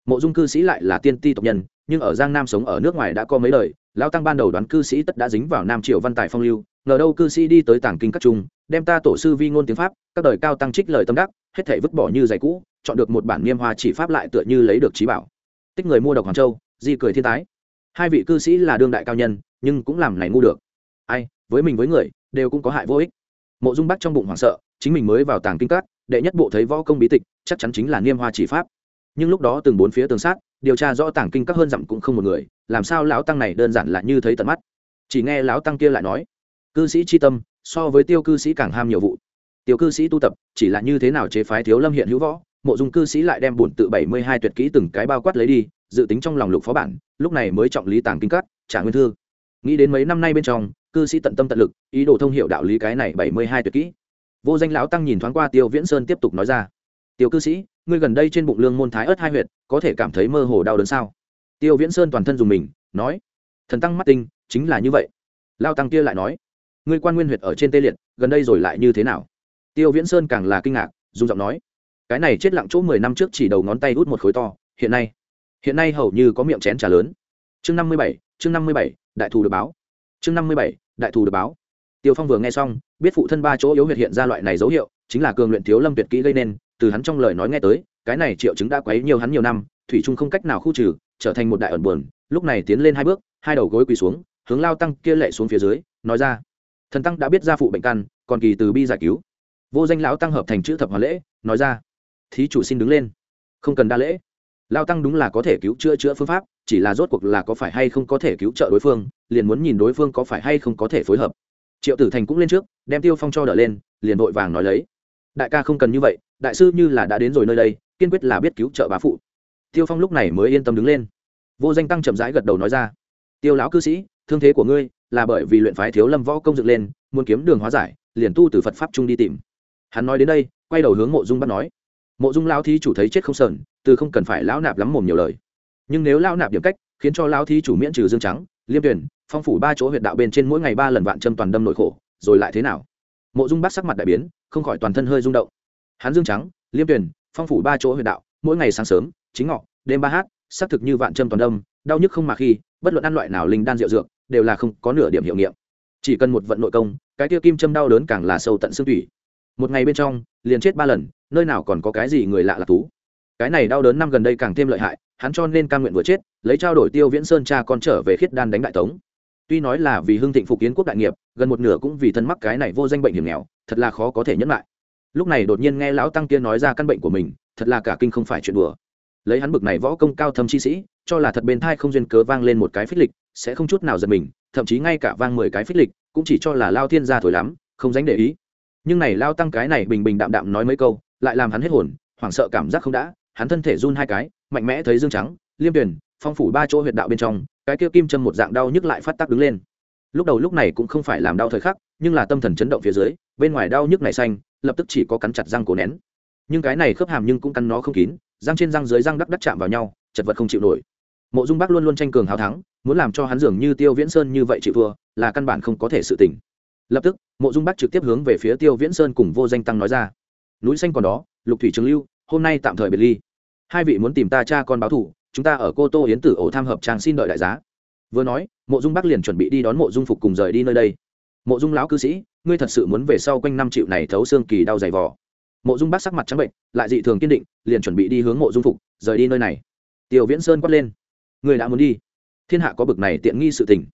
mộ dung cư sĩ lại là tiên ti tộc nhân, nhưng ở giang nam sống ở nước ngoài đã có mấy lời lão tăng ban đầu đoán cư sĩ tất đã dính vào nam triều văn tài phong lưu, ngờ đâu cư sĩ đi tới tảng kinh các trung, đem ta tổ sư vi ngôn tiếng pháp, các đời cao tăng trích lời tâm đắc, hết thể vứt bỏ như giày cũ, chọn được một bản nghiêm hoa chỉ pháp lại tựa như lấy được trí bảo. Tích người mua độc hoàng châu, di cười thiên tái. Hai vị cư sĩ là đương đại cao nhân, nhưng cũng làm này ngu được. Ai, với mình với người, đều cũng có hại vô ích. Mộ dung bắc trong bụng hoảng sợ, chính mình mới vào tàng kinh các đệ nhất bộ thấy võ công bí tịch, chắc chắn chính là niêm hoa chỉ pháp. Nhưng lúc đó từng bốn phía tường sát, điều tra rõ tàng kinh các hơn dặm cũng không một người, làm sao lão tăng này đơn giản là như thấy tận mắt? Chỉ nghe lão tăng kia lại nói, cư sĩ chi tâm, so với tiêu cư sĩ càng ham nhiều vụ. Tiêu cư sĩ tu tập, chỉ là như thế nào chế phái thiếu lâm hiện hữu võ, mộ dung cư sĩ lại đem bổn tự bảy mươi hai tuyệt kỹ từng cái bao quát lấy đi, dự tính trong lòng lục phó bản, lúc này mới trọng lý tàng kinh cắt trả nguyên thư. Nghĩ đến mấy năm nay bên trong, cư sĩ tận tâm tận lực, ý đồ thông hiệu đạo lý cái này bảy mươi hai tuyệt kỹ vô danh lão tăng nhìn thoáng qua tiêu viễn sơn tiếp tục nói ra. Tiêu cư sĩ, ngươi gần đây trên bụng lương môn thái ớt hai huyệt, có thể cảm thấy mơ hồ đau đớn sao? Tiêu viễn sơn toàn thân dùng mình, nói, thần tăng mắt tinh, chính là như vậy. Lao tăng kia lại nói, ngươi quan nguyên huyệt ở trên tê liệt, gần đây rồi lại như thế nào? Tiêu viễn sơn càng là kinh ngạc, dùng giọng nói, cái này chết lặng chỗ mười năm trước chỉ đầu ngón tay hút một khối to, hiện nay hiện nay hầu như có miệng chén trà lớn. Chương năm mươi bảy, chương năm mươi bảy, đại thù được báo. Chương năm mươi bảy, đại thù được báo tiêu phong vừa nghe xong, biết phụ thân ba chỗ yếu huyệt hiện ra loại này dấu hiệu, chính là cường luyện thiếu lâm tuyệt kỹ gây nên, từ hắn trong lời nói nghe tới, cái này triệu chứng đã quấy nhiều hắn nhiều năm, thủy trung không cách nào khu trừ, trở thành một đại ẩn buồn, lúc này tiến lên hai bước, hai đầu gối quỳ xuống, hướng lao tăng kia lệ xuống phía dưới, nói ra, thần tăng đã biết ra phụ bệnh căn, còn kỳ từ bi giải cứu. Vô danh lão tăng hợp thành chữ thập hòa lễ, nói ra, thí chủ xin đứng lên, không cần đa lễ. Lao tăng đúng là có thể cứu chữa chữa phương pháp, chỉ là rốt cuộc là có phải hay không có thể cứu trợ đối phương, liền muốn nhìn đối phương có phải hay không có thể phối hợp triệu tử thành cũng lên trước, đem tiêu phong cho đỡ lên, liền vội vàng nói lấy. Đại ca không cần như vậy, đại sư như là đã đến rồi nơi đây, kiên quyết là biết cứu trợ bá phụ. Tiêu phong lúc này mới yên tâm đứng lên. Vô danh tăng chậm rãi gật đầu nói ra. Tiêu lão cư sĩ, thương thế của ngươi là bởi vì luyện phái thiếu lâm võ công dựng lên, muốn kiếm đường hóa giải, liền tu từ phật pháp trung đi tìm. Hắn nói đến đây, quay đầu hướng mộ dung bắt nói. Mộ dung lão thí chủ thấy chết không sờn, từ không cần phải lão nạp lắm mồm nhiều lời. Nhưng nếu lão nạp điểm cách, khiến cho lão thí chủ miễn trừ dương trắng, liêm tuyển phong phủ ba chỗ huyện đạo bên trên mỗi ngày ba lần vạn châm toàn đâm nội khổ, rồi lại thế nào? Mộ dung bác sắc mặt đại biến, không khỏi toàn thân hơi rung động. Hắn dương trắng, liêm tuyển phong phủ ba chỗ huyện đạo, mỗi ngày sáng sớm, chính ngọ, đêm ba hát, xác thực như vạn châm toàn đâm, đau nhức không mà khi, bất luận ăn loại nào linh đan rượu dược, đều là không có nửa điểm hiệu nghiệm. Chỉ cần một vận nội công, cái tiêu kim châm đau đớn càng là sâu tận xương thủy một ngày bên trong, liền chết ba lần, nơi nào còn có cái gì người lạ là tú cái này đau đớn năm gần đây càng thêm lợi hại, hắn cho nên ca nguyện vừa chết, lấy trao đổi tiêu viễn sơn cha con trở về khiết đan đánh đại tống tuy nói là vì hưng thịnh phục kiến quốc đại nghiệp, gần một nửa cũng vì thân mắc cái này vô danh bệnh hiểm nghèo, thật là khó có thể nhẫn lại. Lúc này đột nhiên nghe lão tăng kia nói ra căn bệnh của mình, thật là cả kinh không phải chuyện đùa. Lấy hắn bực này võ công cao thâm chi sĩ, cho là thật bên thai không duyên cớ vang lên một cái phích lịch, sẽ không chút nào giật mình, thậm chí ngay cả vang mười cái phích lịch, cũng chỉ cho là lao thiên gia thổi lắm, không dánh để ý. Nhưng này lao tăng cái này bình bình đạm đạm nói mấy câu, lại làm hắn hết hồn, hoảng sợ cảm giác không đã, hắn thân thể run hai cái, mạnh mẽ thấy dương trắng, liêm tuyển, phong phủ ba chỗ huyệt đạo bên trong cái kia kim châm một dạng đau nhức lại phát tác đứng lên. Lúc đầu lúc này cũng không phải làm đau thời khắc, nhưng là tâm thần chấn động phía dưới, bên ngoài đau nhức này xanh, lập tức chỉ có cắn chặt răng cổ nén. Nhưng cái này khớp hàm nhưng cũng cắn nó không kín, răng trên răng dưới răng đắc đắc chạm vào nhau, chật vật không chịu nổi. Mộ dung bắc luôn luôn tranh cường hào thắng, muốn làm cho hắn dường như tiêu viễn sơn như vậy chịu thua, là căn bản không có thể sự tỉnh. Lập tức, mộ dung bắc trực tiếp hướng về phía tiêu viễn sơn cùng vô danh tăng nói ra. Núi xanh còn đó, lục thủy trường lưu, hôm nay tạm thời biệt ly. Hai vị muốn tìm ta cha con báo thủ chúng ta ở cô tô yến tử ổ tham hợp trang xin đợi đại giá. Vừa nói, mộ dung bắc liền chuẩn bị đi đón mộ dung phục cùng rời đi nơi đây. Mộ dung lão cư sĩ, ngươi thật sự muốn về sau quanh năm triệu này thấu xương kỳ đau dày vò. Mộ dung bắc sắc mặt trắng bệnh, lại dị thường kiên định, liền chuẩn bị đi hướng mộ dung phục, rời đi nơi này. Tiêu viễn sơn quát lên, ngươi đã muốn đi? Thiên hạ có bực này tiện nghi sự tình.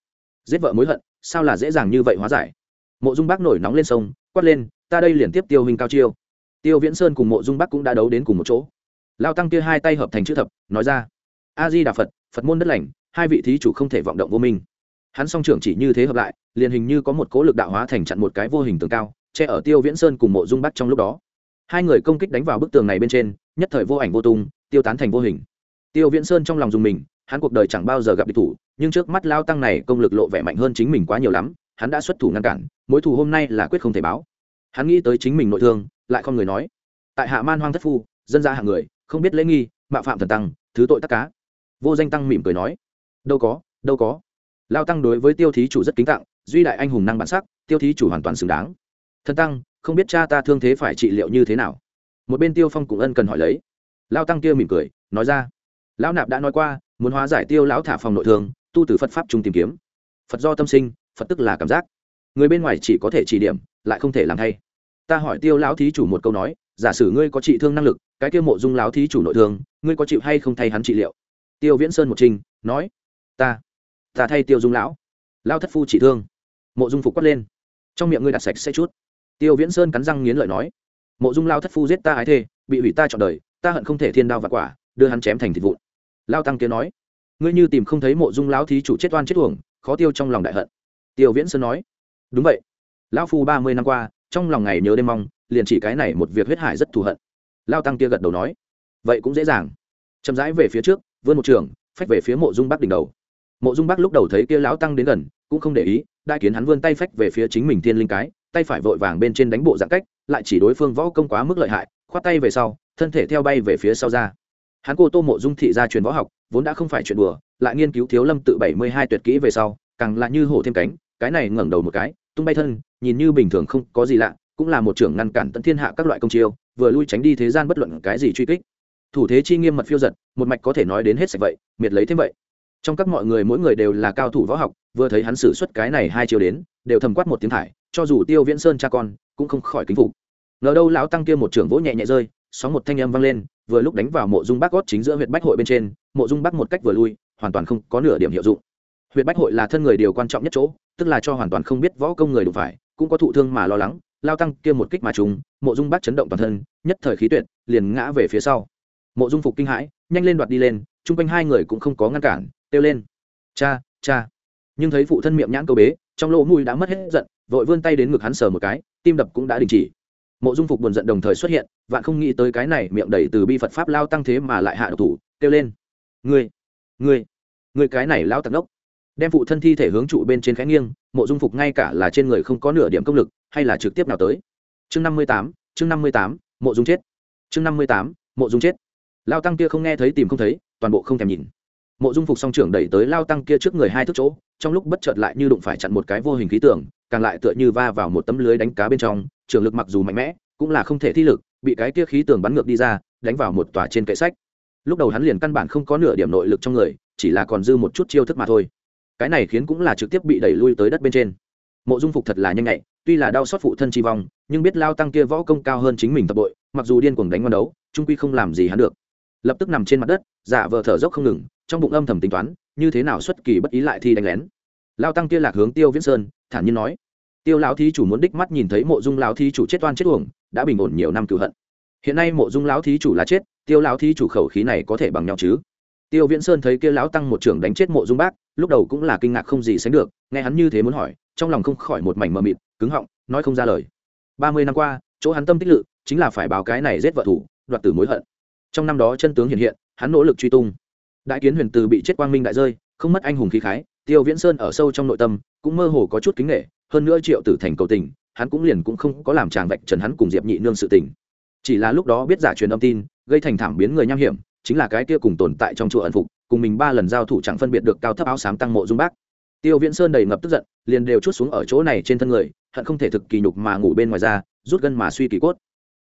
Giết vợ mối hận, sao là dễ dàng như vậy hóa giải? Mộ dung bắc nổi nóng lên sông, quát lên, ta đây liền tiếp tiêu hình cao chiêu. Tiêu viễn sơn cùng mộ dung bắc cũng đã đấu đến cùng một chỗ. Lao tăng kia hai tay hợp thành chữ thập, nói ra a di đà phật phật môn đất lành, hai vị thí chủ không thể vọng động vô minh. Hắn song trưởng chỉ như thế hợp lại, liền hình như có một cố lực đạo hóa thành chặn một cái vô hình tường cao, che ở tiêu viễn sơn cùng mộ dung bắt trong lúc đó. Hai người công kích đánh vào bức tường này bên trên, nhất thời vô ảnh vô tung, tiêu tán thành vô hình. Tiêu viễn sơn trong lòng dùng mình, hắn cuộc đời chẳng bao giờ gặp địch thủ, nhưng trước mắt lao tăng này công lực lộ vẻ mạnh hơn chính mình quá nhiều lắm, hắn đã xuất thủ ngăn cản, mối thù hôm nay là quyết không thể báo. Hắn nghĩ tới chính mình nội thương, lại không người nói. Tại hạ man hoang thất phu, dân gia hạng người, không biết lễ nghi, mạo phạm thần tăng, thứ tội tất cá vô danh tăng mỉm cười nói, đâu có đâu có. Lao tăng đối với tiêu thí chủ rất kính tặng duy đại anh hùng năng bản sắc, tiêu thí chủ hoàn toàn xứng đáng. Thần tăng, không biết cha ta thương thế phải trị liệu như thế nào? Một bên tiêu phong cũng ân cần hỏi lấy. Lao tăng kia mỉm cười, nói ra, lão nạp đã nói qua, muốn hóa giải tiêu lão thả phòng nội thương, tu từ phật pháp chung tìm kiếm. Phật do tâm sinh, phật tức là cảm giác. Người bên ngoài chỉ có thể chỉ điểm, lại không thể làm thay. Ta hỏi tiêu lão thí chủ một câu nói, giả sử ngươi có trị thương năng lực, cái kia mộ dung lão thí chủ nội thương, ngươi có chịu hay không thay hắn trị liệu? Tiêu viễn sơn một trình, nói, ta ta thay tiêu dung lão. Lao thất phu chỉ thương. Mộ dung phục quát lên, trong miệng ngươi đặt sạch sẽ chút. Tiêu viễn sơn cắn răng nghiến lợi nói, mộ dung lao thất phu giết ta ái thê, bị hủy ta chọn đời, ta hận không thể thiên đao và quả, đưa hắn chém thành thịt vụn. Lao tăng kia nói, ngươi như tìm không thấy mộ dung lão thí chủ chết oan chết uổng, khó tiêu trong lòng đại hận. Tiêu viễn sơn nói, đúng vậy. Lão phu ba mươi năm qua, trong lòng ngày nhớ đêm mong, liền chỉ cái này một việc huyết hải rất thù hận. Lao tăng kia gật đầu nói, vậy cũng dễ dàng. Chậm rãi về phía trước vươn một trường, phách về phía mộ dung bắc đỉnh đầu. Mộ dung bắc lúc đầu thấy kia lão tăng đến gần, cũng không để ý, đại kiến hắn vươn tay phách về phía chính mình thiên linh cái, tay phải vội vàng bên trên đánh bộ giãn cách, lại chỉ đối phương võ công quá mức lợi hại, khoát tay về sau, thân thể theo bay về phía sau ra. Hắn cô tô mộ dung thị gia truyền võ học, vốn đã không phải chuyện đùa, lại nghiên cứu thiếu lâm tự bảy mươi hai tuyệt kỹ về sau, càng là như hổ thêm cánh, cái này ngẩng đầu một cái, tung bay thân, nhìn như bình thường không có gì lạ, cũng là một trưởng ngăn cản tận thiên hạ các loại công chiêu, vừa lui tránh đi thế gian bất luận cái gì truy kích thủ thế chi nghiêm mật phiêu giật, một mạch có thể nói đến hết sạch vậy, miệt lấy thêm vậy. Trong các mọi người mỗi người đều là cao thủ võ học, vừa thấy hắn xử suất cái này hai chiều đến, đều thầm quát một tiếng thải, cho dù tiêu viễn sơn cha con, cũng không khỏi kính phục. Ngờ đâu lão tăng kia một trưởng vỗ nhẹ nhẹ rơi, sóng một thanh âm vang lên, vừa lúc đánh vào mộ dung bác gót chính giữa huyện bách hội bên trên, mộ dung bác một cách vừa lui, hoàn toàn không có nửa điểm hiệu dụng. Huyện bách hội là thân người điều quan trọng nhất chỗ, tức là cho hoàn toàn không biết võ công người đủ phải, cũng có thụ thương mà lo lắng lao tăng kia một kích mà trúng, mộ dung bác chấn động toàn thân, nhất thời khí tuyệt, liền ngã về phía sau mộ dung phục kinh hãi, nhanh lên đoạt đi lên, chung quanh hai người cũng không có ngăn cản, kêu lên. Cha cha. Nhưng thấy phụ thân miệng nhãn câu bế, trong lỗ mùi đã mất hết giận, vội vươn tay đến ngực hắn sờ một cái, tim đập cũng đã đình chỉ. Mộ dung phục buồn giận đồng thời xuất hiện, vạn không nghĩ tới cái này miệng đầy từ bi phật pháp lao tăng thế mà lại hạ độc thủ, kêu lên. Ngươi ngươi ngươi cái này lao tặc đốc đem phụ thân thi thể hướng trụ bên trên khẽ nghiêng, mộ dung phục ngay cả là trên người không có nửa điểm công lực, hay là trực tiếp nào tới. Chương năm mươi tám, chương năm mươi tám, mộ dung chết. Chương năm mươi tám, mộ dung chết lao tăng kia không nghe thấy tìm không thấy, toàn bộ không thèm nhìn. Mộ dung phục song trưởng đẩy tới lao tăng kia trước người hai thước chỗ, trong lúc bất chợt lại như đụng phải chặn một cái vô hình khí tưởng càng lại tựa như va vào một tấm lưới đánh cá bên trong, trường lực mặc dù mạnh mẽ, cũng là không thể thi lực, bị cái kia khí tường bắn ngược đi ra, đánh vào một tòa trên kệ sách. Lúc đầu hắn liền căn bản không có nửa điểm nội lực trong người, chỉ là còn dư một chút chiêu thức mà thôi. Cái này khiến cũng là trực tiếp bị đẩy lui tới đất bên trên. Mộ dung phục thật là nhanh nhạy, tuy là đau xót phụ thân chi vong, nhưng biết lao tăng kia võ công cao hơn chính mình tập bội mặc dù điên cuồng đánh ngon đấu, trung quy không làm gì hắn được lập tức nằm trên mặt đất, giả vờ thở dốc không ngừng, trong bụng âm thầm tính toán, như thế nào xuất kỳ bất ý lại thi đánh lén. Lao tăng kia lạc hướng tiêu viễn sơn, thản nhiên nói, tiêu lão thí chủ muốn đích mắt nhìn thấy mộ dung lão thí chủ chết oan chết uổng, đã bình ổn nhiều năm cựu hận. Hiện nay mộ dung lão thí chủ là chết, tiêu lão thí chủ khẩu khí này có thể bằng nhau chứ? Tiêu viễn sơn thấy kia lão tăng một trưởng đánh chết mộ dung bác, lúc đầu cũng là kinh ngạc không gì sánh được, nghe hắn như thế muốn hỏi, trong lòng không khỏi một mảnh mờ mịt, cứng họng, nói không ra lời. Ba mươi năm qua, chỗ hắn tâm tích lự, chính là phải báo cái này giết vợ thủ, đoạt tử mối hận trong năm đó chân tướng hiện hiện, hắn nỗ lực truy tung. Đại kiến huyền từ bị chết quang minh đại rơi, không mất anh hùng khí khái, tiêu viễn sơn ở sâu trong nội tâm, cũng mơ hồ có chút kính nghệ hơn nữa triệu tử thành cầu tình, hắn cũng liền cũng không có làm tràng vạch trần hắn cùng diệp nhị nương sự tình. Chỉ là lúc đó biết giả truyền âm tin, gây thành thảm biến người nham hiểm, chính là cái kia cùng tồn tại trong chùa ẩn phục, cùng mình ba lần giao thủ chẳng phân biệt được cao thấp áo xám tăng mộ dung bác. Tiêu viễn sơn đầy ngập tức giận, liền đều chút xuống ở chỗ này trên thân người, hận không thể thực kỳ nhục mà ngủ bên ngoài ra, rút gân mà suy kỳ cốt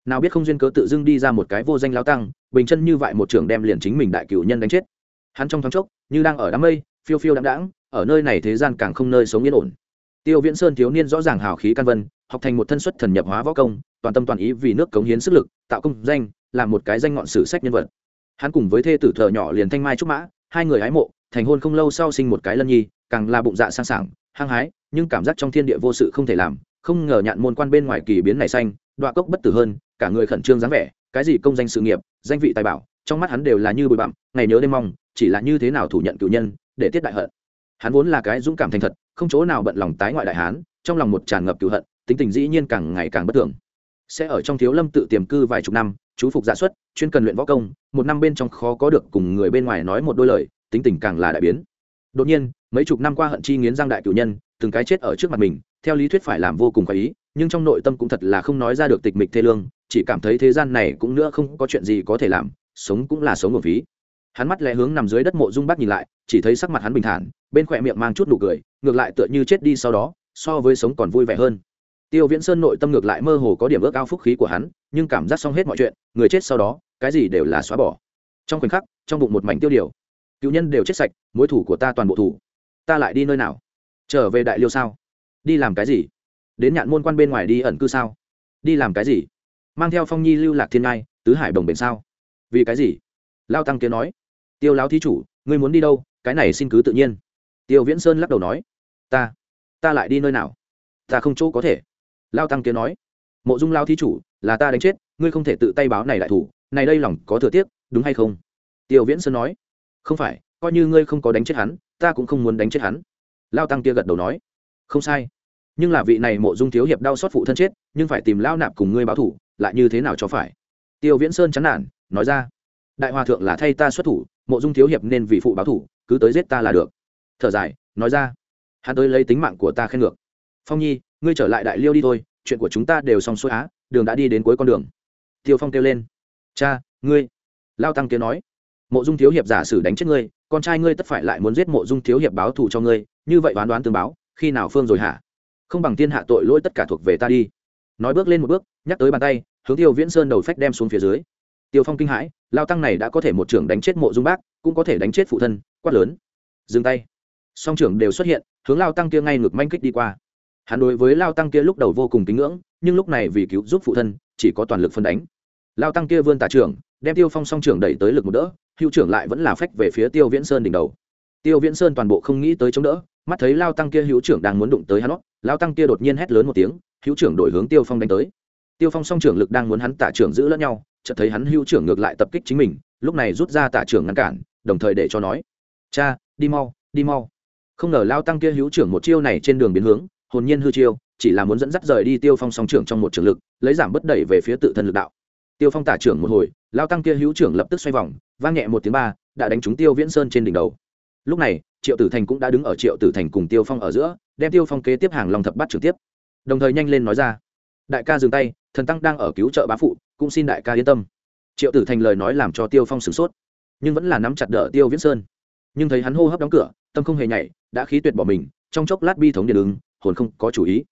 nào biết không duyên cớ tự dưng đi ra một cái vô danh lao tăng, bình chân như vậy một trưởng đem liền chính mình đại cửu nhân đánh chết. Hắn trong thoáng chốc, như đang ở đám mây, phiêu phiêu đạm đãng, ở nơi này thế gian càng không nơi sống yên ổn. Tiêu viễn sơn thiếu niên rõ ràng hào khí căn vân, học thành một thân xuất thần nhập hóa võ công, toàn tâm toàn ý vì nước cống hiến sức lực, tạo công danh, làm một cái danh ngọn sử sách nhân vật. Hắn cùng với thê tử thợ nhỏ liền thanh mai trúc mã, hai người hái mộ, thành hôn không lâu sau sinh một cái lân nhi, càng là bụng dạ sang sảng, hăng hái, nhưng cảm giác trong thiên địa vô sự không thể làm, không ngờ nhạn môn quan bên ngoài kỳ biến này xanh đoạ cốc bất tử hơn, cả người khẩn trương dáng vẻ, cái gì công danh sự nghiệp, danh vị tài bảo, trong mắt hắn đều là như bụi bặm, ngày nhớ đêm mong, chỉ là như thế nào thủ nhận cựu nhân, để tiết đại hận. Hắn vốn là cái dũng cảm thành thật, không chỗ nào bận lòng tái ngoại đại hán, trong lòng một tràn ngập cựu hận, tính tình dĩ nhiên càng ngày càng bất thường. Sẽ ở trong thiếu lâm tự tiềm cư vài chục năm, chú phục giả xuất, chuyên cần luyện võ công, một năm bên trong khó có được cùng người bên ngoài nói một đôi lời, tính tình càng là đại biến. Đột nhiên, mấy chục năm qua hận chi nghiến giang đại cựu nhân, từng cái chết ở trước mặt mình theo lý thuyết phải làm vô cùng khó ý, nhưng trong nội tâm cũng thật là không nói ra được tịch mịch thê lương, chỉ cảm thấy thế gian này cũng nữa không có chuyện gì có thể làm, sống cũng là sống nguồn phí. Hắn mắt lẽ hướng nằm dưới đất mộ dung bác nhìn lại, chỉ thấy sắc mặt hắn bình thản, bên khỏe miệng mang chút nụ cười, ngược lại tựa như chết đi sau đó, so với sống còn vui vẻ hơn. Tiêu viễn sơn nội tâm ngược lại mơ hồ có điểm ước ao phúc khí của hắn, nhưng cảm giác xong hết mọi chuyện, người chết sau đó, cái gì đều là xóa bỏ. Trong khoảnh khắc, trong bụng một mảnh tiêu điều, cựu nhân đều chết sạch, mối thủ của ta toàn bộ thủ. Ta lại đi nơi nào? Trở về đại liêu sao? Đi làm cái gì? Đến nhạn môn quan bên ngoài đi ẩn cư sao? Đi làm cái gì? Mang theo phong nhi lưu lạc thiên ngai, tứ hải đồng bền sao? Vì cái gì? Lao tăng kia nói. Tiêu lão thí chủ, ngươi muốn đi đâu? Cái này xin cứ tự nhiên. Tiêu viễn sơn lắc đầu nói. Ta ta lại đi nơi nào? Ta không chỗ có thể. Lao tăng kia nói. Mộ dung lao thí chủ, là ta đánh chết, ngươi không thể tự tay báo này đại thủ. Này đây lòng có thừa tiếc, đúng hay không? Tiêu viễn sơn nói. Không phải, coi như ngươi không có đánh chết hắn, ta cũng không muốn đánh chết hắn. Lao tăng kia gật đầu nói. Không sai nhưng là vị này mộ dung thiếu hiệp đau xót phụ thân chết, nhưng phải tìm lao nạp cùng ngươi báo thủ, lại như thế nào cho phải? Tiêu viễn sơn chán nản, nói ra, đại hòa thượng là thay ta xuất thủ, mộ dung thiếu hiệp nên vì phụ báo thủ, cứ tới giết ta là được. Thở dài, nói ra, hắn tới lấy tính mạng của ta khen ngược. Phong nhi, ngươi trở lại đại liêu đi thôi, chuyện của chúng ta đều xong xuôi á, đường đã đi đến cuối con đường. Tiêu phong kêu lên, cha, ngươi. Lao tăng tiếng nói, mộ dung thiếu hiệp giả sử đánh chết ngươi, con trai ngươi tất phải lại muốn giết mộ dung thiếu hiệp báo thù cho ngươi, như vậy đoán đoán tương báo, khi nào phương rồi hả? Không bằng thiên hạ tội lỗi tất cả thuộc về ta đi. Nói bước lên một bước, nhắc tới bàn tay, hướng tiêu viễn sơn đầu phách đem xuống phía dưới. Tiêu phong kinh hãi, lao tăng này đã có thể một trưởng đánh chết mộ dung bác, cũng có thể đánh chết phụ thân, quát lớn. Dừng tay. Song trưởng đều xuất hiện, hướng lao tăng kia ngay ngược manh kích đi qua. Hắn đối với lao tăng kia lúc đầu vô cùng kính ngưỡng, nhưng lúc này vì cứu giúp phụ thân, chỉ có toàn lực phân đánh. Lao tăng kia vươn tả trưởng, đem tiêu phong song trưởng đẩy tới lực một đỡ hữu trưởng lại vẫn là phách về phía tiêu viễn sơn đỉnh đầu. Tiêu viễn sơn toàn bộ không nghĩ tới chống đỡ, mắt thấy lao tăng kia hữu trưởng đang muốn đụng tới hắn lao tăng kia đột nhiên hét lớn một tiếng, hữu trưởng đổi hướng tiêu phong đánh tới. Tiêu phong song trưởng lực đang muốn hắn tả trưởng giữ lẫn nhau, chợt thấy hắn hữu trưởng ngược lại tập kích chính mình, lúc này rút ra tả trưởng ngăn cản, đồng thời để cho nói, cha, đi mau đi mau. Không ngờ lao tăng kia hữu trưởng một chiêu này trên đường biến hướng, hồn nhiên hư chiêu, chỉ là muốn dẫn dắt rời đi tiêu phong song trưởng trong một trường lực, lấy giảm bất đẩy về phía tự thân lực đạo. Tiêu phong tả trưởng một hồi lao tăng kia hữu trưởng lập tức xoay vòng, vang nhẹ một tiếng ba, đã đánh trúng tiêu viễn sơn trên đỉnh đầu. Lúc này, triệu tử thành cũng đã đứng ở triệu tử thành cùng tiêu phong ở giữa đem tiêu phong kế tiếp hàng lòng thập bắt trực tiếp. Đồng thời nhanh lên nói ra, đại ca dừng tay, thần tăng đang ở cứu trợ bá phụ, cũng xin đại ca yên tâm. Triệu tử thành lời nói làm cho tiêu phong sửng sốt, nhưng vẫn là nắm chặt đỡ tiêu viễn sơn. Nhưng thấy hắn hô hấp đóng cửa, tâm không hề nhảy, đã khí tuyệt bỏ mình, trong chốc lát bi thống điện ứng, hồn không có chủ ý.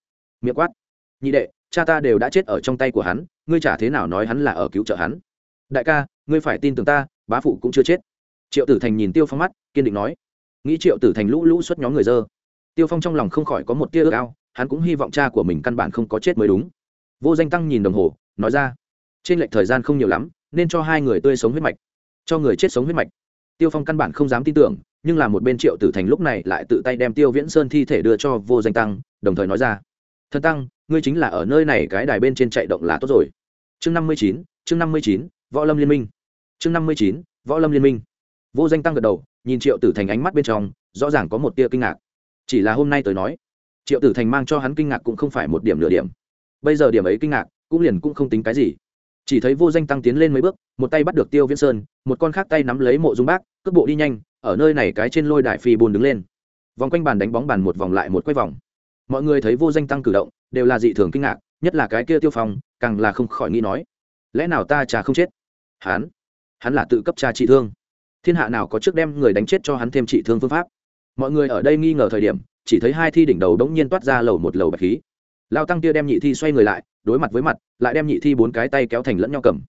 Miệng quát, nhị đệ, cha ta đều đã chết ở trong tay của hắn, ngươi chả thế nào nói hắn là ở cứu trợ hắn? Đại ca, ngươi phải tin tưởng ta, bá phụ cũng chưa chết. Triệu tử thành nhìn tiêu phong mắt, kiên định nói. Nghĩ triệu tử thành lũ lũ xuất nhóm người dơ tiêu phong trong lòng không khỏi có một tia ước ao, hắn cũng hy vọng cha của mình căn bản không có chết mới đúng. Vô danh tăng nhìn đồng hồ, nói ra, trên lệch thời gian không nhiều lắm, nên cho hai người tươi sống huyết mạch, cho người chết sống huyết mạch. Tiêu phong căn bản không dám tin tưởng, nhưng là một bên triệu tử thành lúc này lại tự tay đem tiêu viễn sơn thi thể đưa cho vô danh tăng, đồng thời nói ra, thần tăng, ngươi chính là ở nơi này cái đài bên trên chạy động là tốt rồi. Chương năm mươi chín, chương năm mươi chín, võ lâm liên minh. Chương năm mươi chín, võ lâm liên minh. Vô danh tăng gật đầu, nhìn triệu tử thành ánh mắt bên trong, rõ ràng có một tia kinh ngạc chỉ là hôm nay tới nói, triệu tử thành mang cho hắn kinh ngạc cũng không phải một điểm nửa điểm. Bây giờ điểm ấy kinh ngạc, cũng liền cũng không tính cái gì. Chỉ thấy vô danh tăng tiến lên mấy bước, một tay bắt được tiêu viễn sơn, một con khác tay nắm lấy mộ dung bác, cước bộ đi nhanh, ở nơi này cái trên lôi đại phi bồn đứng lên. Vòng quanh bàn đánh bóng bàn một vòng lại một quay vòng. Mọi người thấy vô danh tăng cử động, đều là dị thường kinh ngạc, nhất là cái kia tiêu phong, càng là không khỏi nghĩ nói, lẽ nào ta trà không chết? Hắn hắn là tự cấp trà trị thương. Thiên hạ nào có trước đem người đánh chết cho hắn thêm trị thương phương pháp? Mọi người ở đây nghi ngờ thời điểm, chỉ thấy hai thi đỉnh đầu đống nhiên toát ra lầu một lầu bạch khí. Lao tăng kia đem nhị thi xoay người lại, đối mặt với mặt, lại đem nhị thi bốn cái tay kéo thành lẫn nhau cầm.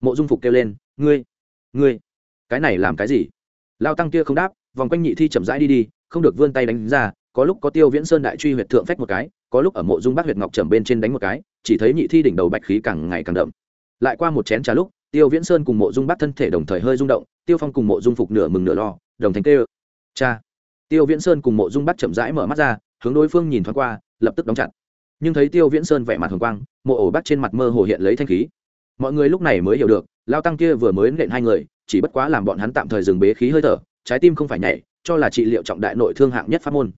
Mộ dung phục kêu lên, ngươi ngươi, cái này làm cái gì? Lao tăng kia không đáp, vòng quanh nhị thi chậm rãi đi đi, không được vươn tay đánh ra, có lúc có tiêu viễn sơn đại truy huyệt thượng phách một cái, có lúc ở mộ dung bác huyệt ngọc trầm bên trên đánh một cái, chỉ thấy nhị thi đỉnh đầu bạch khí càng ngày càng đậm. Lại qua một chén trà lúc, tiêu viễn sơn cùng mộ dung bác thân thể đồng thời hơi rung động, tiêu phong cùng mộ dung phục nửa mừng nửa lo, đồng thành kêu, cha tiêu viễn sơn cùng mộ dung bắc chậm rãi mở mắt ra, hướng đối phương nhìn thoáng qua, lập tức đóng chặt. Nhưng thấy tiêu viễn sơn vẻ mặt hồng quang, mộ ổ bắt trên mặt mơ hồ hiện lấy thanh khí. Mọi người lúc này mới hiểu được, lao tăng kia vừa mới nện hai người, chỉ bất quá làm bọn hắn tạm thời dừng bế khí hơi thở, trái tim không phải nhảy, cho là trị liệu trọng đại nội thương hạng nhất pháp môn.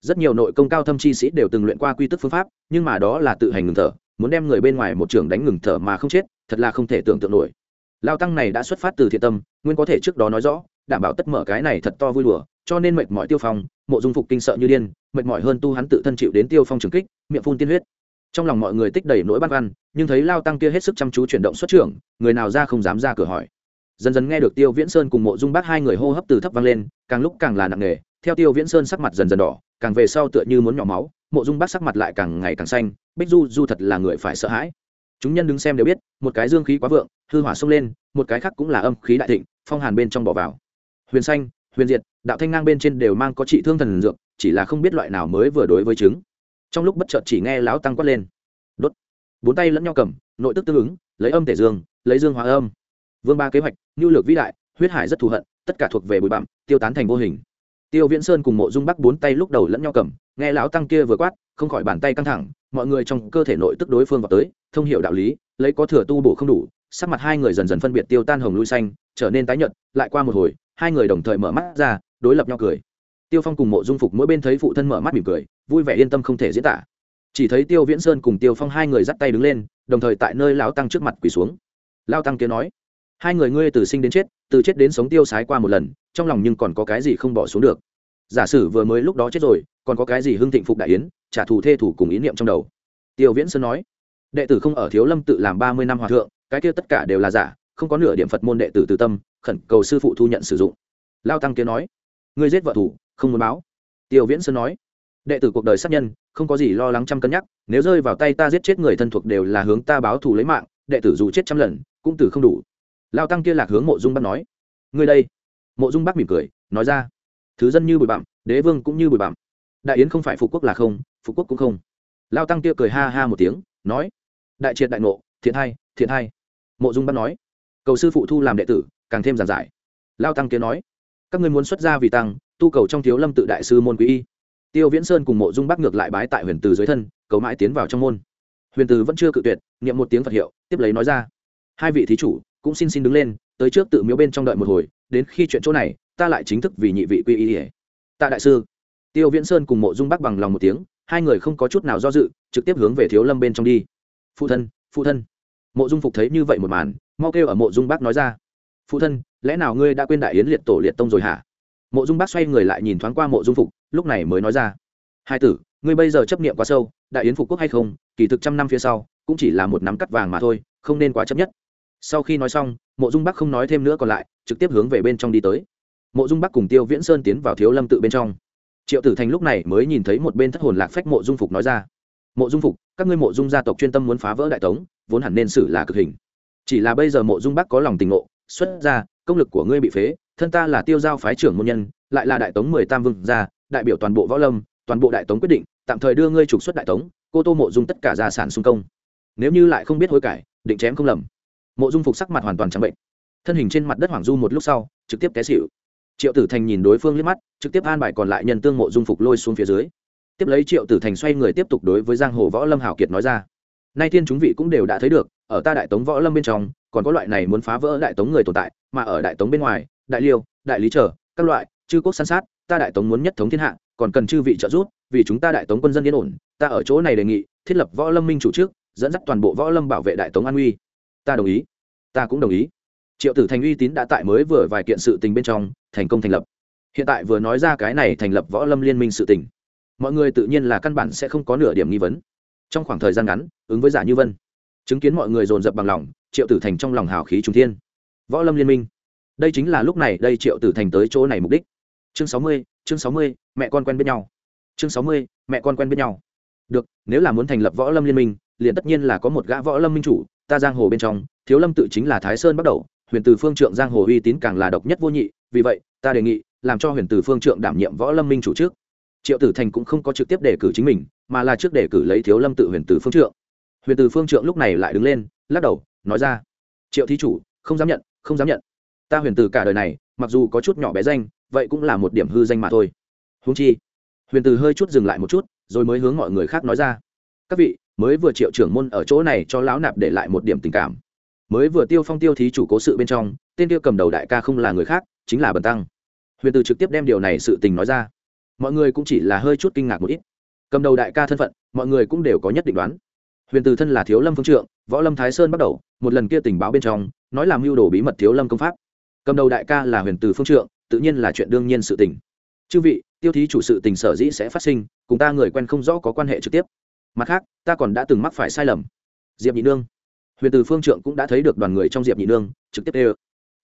Rất nhiều nội công cao thâm chi sĩ đều từng luyện qua quy tức phương pháp, nhưng mà đó là tự hành ngừng thở, muốn đem người bên ngoài một trường đánh ngừng thở mà không chết, thật là không thể tưởng tượng nổi. Lao tăng này đã xuất phát từ thiện tâm, nguyên có thể trước đó nói rõ, đảm bảo tất mở cái này thật to vui đùa cho nên mệt mỏi tiêu phong, mộ dung phục kinh sợ như điên, mệt mỏi hơn tu hắn tự thân chịu đến tiêu phong trừng kích, miệng phun tiên huyết. Trong lòng mọi người tích đầy nỗi băn khoăn, nhưng thấy lao tăng kia hết sức chăm chú chuyển động xuất trưởng, người nào ra không dám ra cửa hỏi. Dần dần nghe được tiêu viễn sơn cùng mộ dung bác hai người hô hấp từ thấp vang lên, càng lúc càng là nặng nề, theo tiêu viễn sơn sắc mặt dần dần đỏ, càng về sau tựa như muốn nhỏ máu, mộ dung bác sắc mặt lại càng ngày càng xanh, bích du du thật là người phải sợ hãi. Chúng nhân đứng xem đều biết, một cái dương khí quá vượng, hư hỏa xông lên, một cái khác cũng là âm khí đại thịnh, phong hàn bên trong bỏ vào. Huyền xanh huyền diệt, đạo thanh ngang bên trên đều mang có trị thương thần dược, chỉ là không biết loại nào mới vừa đối với chứng. Trong lúc bất chợt chỉ nghe lão tăng quát lên. Đốt. Bốn tay lẫn nhau cầm, nội tức tương ứng, lấy âm tể dương, lấy dương hóa âm. Vương ba kế hoạch nhu lược vĩ đại, huyết hải rất thù hận, tất cả thuộc về bụi bặm, tiêu tán thành vô hình. Tiêu viễn sơn cùng mộ dung bắc bốn tay lúc đầu lẫn nhau cầm, nghe lão tăng kia vừa quát, không khỏi bàn tay căng thẳng, mọi người trong cơ thể nội tức đối phương vào tới, thông hiểu đạo lý, lấy có thừa tu bổ không đủ, sắc mặt hai người dần dần phân biệt tiêu tan hồng lui xanh, trở nên tái nhợt, lại qua một hồi hai người đồng thời mở mắt ra, đối lập nhau cười. Tiêu phong cùng mộ dung phục mỗi bên thấy phụ thân mở mắt mỉm cười, vui vẻ yên tâm không thể diễn tả. Chỉ thấy tiêu viễn sơn cùng tiêu phong hai người dắt tay đứng lên, đồng thời tại nơi lão tăng trước mặt quỳ xuống. Lao tăng kia nói, hai người ngươi từ sinh đến chết, từ chết đến sống tiêu sái qua một lần, trong lòng nhưng còn có cái gì không bỏ xuống được? Giả sử vừa mới lúc đó chết rồi, còn có cái gì hưng thịnh phục đại yến, trả thù thê thủ cùng ý niệm trong đầu? Tiêu viễn sơn nói, đệ tử không ở thiếu lâm tự làm ba mươi năm hòa thượng, cái kia tất cả đều là giả không có nửa điểm phật môn đệ tử từ tâm khẩn cầu sư phụ thu nhận sử dụng lao tăng kia nói ngươi giết vợ thủ không muốn báo tiêu viễn sơn nói đệ tử cuộc đời sát nhân không có gì lo lắng trăm cân nhắc nếu rơi vào tay ta giết chết người thân thuộc đều là hướng ta báo thù lấy mạng đệ tử dù chết trăm lần cũng từ không đủ lao tăng kia lạc hướng mộ dung bắc nói ngươi đây mộ dung bắc mỉm cười nói ra thứ dân như bụi bặm đế vương cũng như bụi bặm đại yến không phải phục quốc là không phục quốc cũng không lao tăng kia cười ha ha một tiếng nói đại triệt đại ngộ thiện hai thiện hai mộ dung bác nói cầu sư phụ thu làm đệ tử, càng thêm giản giải. Lao tăng kia nói, các ngươi muốn xuất gia vì tăng, tu cầu trong thiếu lâm tự đại sư môn quý y. Tiêu viễn sơn cùng mộ dung bắc ngược lại bái tại huyền từ dưới thân, cầu mãi tiến vào trong môn. Huyền từ vẫn chưa cự tuyệt, niệm một tiếng phật hiệu, tiếp lấy nói ra, hai vị thí chủ, cũng xin xin đứng lên, tới trước tự miếu bên trong đợi một hồi, đến khi chuyện chỗ này, ta lại chính thức vì nhị vị quy y tạ đại sư. Tiêu viễn sơn cùng mộ dung bắc bằng lòng một tiếng, hai người không có chút nào do dự, trực tiếp hướng về thiếu lâm bên trong đi. Phụ thân phụ thân. Mộ dung phục thấy như vậy một màn mau kêu ở mộ dung bác nói ra. Phụ thân, lẽ nào ngươi đã quên đại yến liệt tổ liệt tông rồi hả? Mộ dung bác xoay người lại nhìn thoáng qua mộ dung phục, lúc này mới nói ra. Hai tử, ngươi bây giờ chấp niệm quá sâu, đại yến phục quốc hay không, kỳ thực trăm năm phía sau, cũng chỉ là một nắm cắt vàng mà thôi, không nên quá chấp nhất. Sau khi nói xong, mộ dung bắc không nói thêm nữa còn lại, trực tiếp hướng về bên trong đi tới. Mộ dung bắc cùng tiêu viễn sơn tiến vào thiếu lâm tự bên trong. Triệu tử thành lúc này mới nhìn thấy một bên thất hồn lạc phách mộ dung phục nói ra. Mộ dung phục, các ngươi mộ dung gia tộc chuyên tâm muốn phá vỡ đại tống, vốn hẳn nên xử là cực hình chỉ là bây giờ mộ dung bắc có lòng tình ngộ, xuất ra, công lực của ngươi bị phế, thân ta là tiêu giao phái trưởng môn nhân, lại là đại tống mười tam vương gia, đại biểu toàn bộ võ lâm, toàn bộ đại tống quyết định, tạm thời đưa ngươi trục xuất đại tống, cô tô mộ dung tất cả gia sản xung công. Nếu như lại không biết hối cải, định chém không lầm. Mộ dung phục sắc mặt hoàn toàn trắng bệnh. Thân hình trên mặt đất hoàng du một lúc sau, trực tiếp té xịu triệu tử thành nhìn đối phương liếc mắt, trực tiếp an bài còn lại nhân tương mộ dung phục lôi xuống phía dưới. Tiếp lấy triệu tử thành xoay người tiếp tục đối với giang hồ võ lâm hảo kiệt nói ra. Nay thiên chúng vị cũng đều đã thấy được ở ta đại tống võ lâm bên trong, còn có loại này muốn phá vỡ đại tống người tồn tại, mà ở đại tống bên ngoài, đại liêu, đại lý trở, các loại, chư quốc san sát, ta đại tống muốn nhất thống thiên hạ, còn cần chư vị trợ giúp, vì chúng ta đại tống quân dân yên ổn, ta ở chỗ này đề nghị, thiết lập võ lâm minh chủ trước, dẫn dắt toàn bộ võ lâm bảo vệ đại tống an uy. Ta đồng ý. Ta cũng đồng ý. Triệu tử thành uy tín đã tại mới vừa vài kiện sự tình bên trong, thành công thành lập. Hiện tại vừa nói ra cái này thành lập võ lâm liên minh sự tình, mọi người tự nhiên là căn bản sẽ không có nửa điểm nghi vấn. Trong khoảng thời gian ngắn, ứng với giả như vân chứng kiến mọi người dồn dập bằng lòng, triệu tử thành trong lòng hào khí trung thiên. Võ lâm liên minh. Đây chính là lúc này, đây triệu tử thành tới chỗ này mục đích. Chương sáu mươi, chương sáu mươi, mẹ con quen biết nhau. Chương sáu mươi, mẹ con quen biết nhau. Được, nếu là muốn thành lập võ lâm liên minh, liền tất nhiên là có một gã võ lâm minh chủ, ta giang hồ bên trong, thiếu lâm tự chính là thái sơn bắt đầu, huyền từ phương trượng giang hồ uy tín càng là độc nhất vô nhị, vì vậy, ta đề nghị, làm cho huyền từ phương trượng đảm nhiệm võ lâm minh chủ trước. Triệu tử thành cũng không có trực tiếp đề cử chính mình, mà là trước đề cử lấy thiếu lâm tự huyền từ phương trượng huyền từ phương trượng lúc này lại đứng lên, lắc đầu, nói ra, triệu thí chủ, không dám nhận, không dám nhận. Ta huyền từ cả đời này, mặc dù có chút nhỏ bé danh, vậy cũng là một điểm hư danh mà thôi. Húng chi, huyền từ hơi chút dừng lại một chút, rồi mới hướng mọi người khác nói ra, các vị, mới vừa triệu trưởng môn ở chỗ này cho lão nạp để lại một điểm tình cảm. Mới vừa tiêu phong tiêu thí chủ cố sự bên trong, tên tiêu cầm đầu đại ca không là người khác, chính là bần tăng. Huyền từ trực tiếp đem điều này sự tình nói ra. Mọi người cũng chỉ là hơi chút kinh ngạc một ít. Cầm đầu đại ca thân phận, mọi người cũng đều có nhất định đoán huyền từ thân là thiếu lâm phương trượng, võ lâm thái sơn bắt đầu, một lần kia tình báo bên trong, nói làm mưu đồ bí mật thiếu lâm công pháp. Cầm đầu đại ca là huyền từ phương trượng, tự nhiên là chuyện đương nhiên sự tình. Chư vị, tiêu thí chủ sự tình sở dĩ sẽ phát sinh, cùng ta người quen không rõ có quan hệ trực tiếp. Mặt khác, ta còn đã từng mắc phải sai lầm. Diệp nhị nương. Huyền từ phương trượng cũng đã thấy được đoàn người trong diệp nhị nương, trực tiếp đê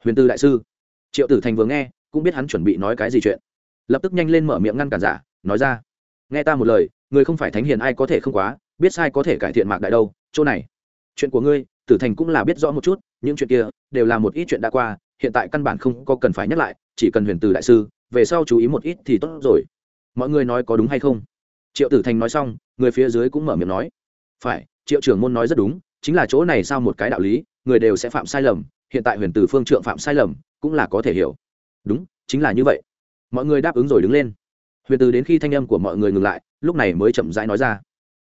huyền từ đại sư. Triệu tử thành vừa nghe, cũng biết hắn chuẩn bị nói cái gì chuyện. Lập tức nhanh lên mở miệng ngăn cản giả, nói ra. Nghe ta một lời, người không phải thánh hiền ai có thể không quá biết sai có thể cải thiện mạc đại đâu, chỗ này. Chuyện của ngươi, tử thành cũng là biết rõ một chút, những chuyện kia đều là một ít chuyện đã qua, hiện tại căn bản không có cần phải nhắc lại, chỉ cần huyền từ đại sư, về sau chú ý một ít thì tốt rồi. Mọi người nói có đúng hay không? Triệu tử thành nói xong, người phía dưới cũng mở miệng nói. Phải, triệu trưởng môn nói rất đúng, chính là chỗ này sao một cái đạo lý, người đều sẽ phạm sai lầm, hiện tại huyền từ phương trượng phạm sai lầm, cũng là có thể hiểu. Đúng, chính là như vậy. Mọi người đáp ứng rồi đứng lên. Huyền từ đến khi thanh âm của mọi người ngừng lại, lúc này mới chậm rãi nói ra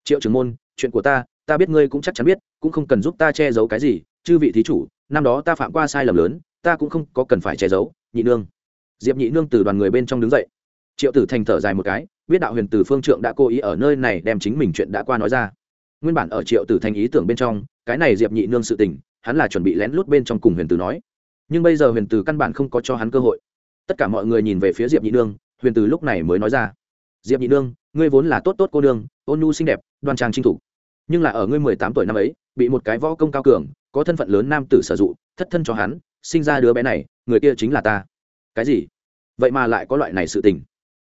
triệu trưởng môn, chuyện của ta ta biết ngươi cũng chắc chắn biết, cũng không cần giúp ta che giấu cái gì, chư vị thí chủ, năm đó ta phạm qua sai lầm lớn, ta cũng không có cần phải che giấu, nhị nương. Diệp nhị nương từ đoàn người bên trong đứng dậy. Triệu tử thành thở dài một cái, biết đạo huyền từ phương trượng đã cố ý ở nơi này đem chính mình chuyện đã qua nói ra. Nguyên bản ở triệu tử thành ý tưởng bên trong, cái này diệp nhị nương sự tình, hắn là chuẩn bị lén lút bên trong cùng huyền từ nói. Nhưng bây giờ huyền từ căn bản không có cho hắn cơ hội. Tất cả mọi người nhìn về phía diệp nhị nương, huyền từ lúc này mới nói ra. Diệp nhị nương ngươi vốn là tốt tốt cô nương, ôn nhu xinh đẹp, đoan trang trinh thủ. Nhưng là ở ngươi mười tám tuổi năm ấy, bị một cái võ công cao cường, có thân phận lớn nam tử sử dụng thất thân cho hắn, sinh ra đứa bé này, người kia chính là ta. Cái gì? Vậy mà lại có loại này sự tình.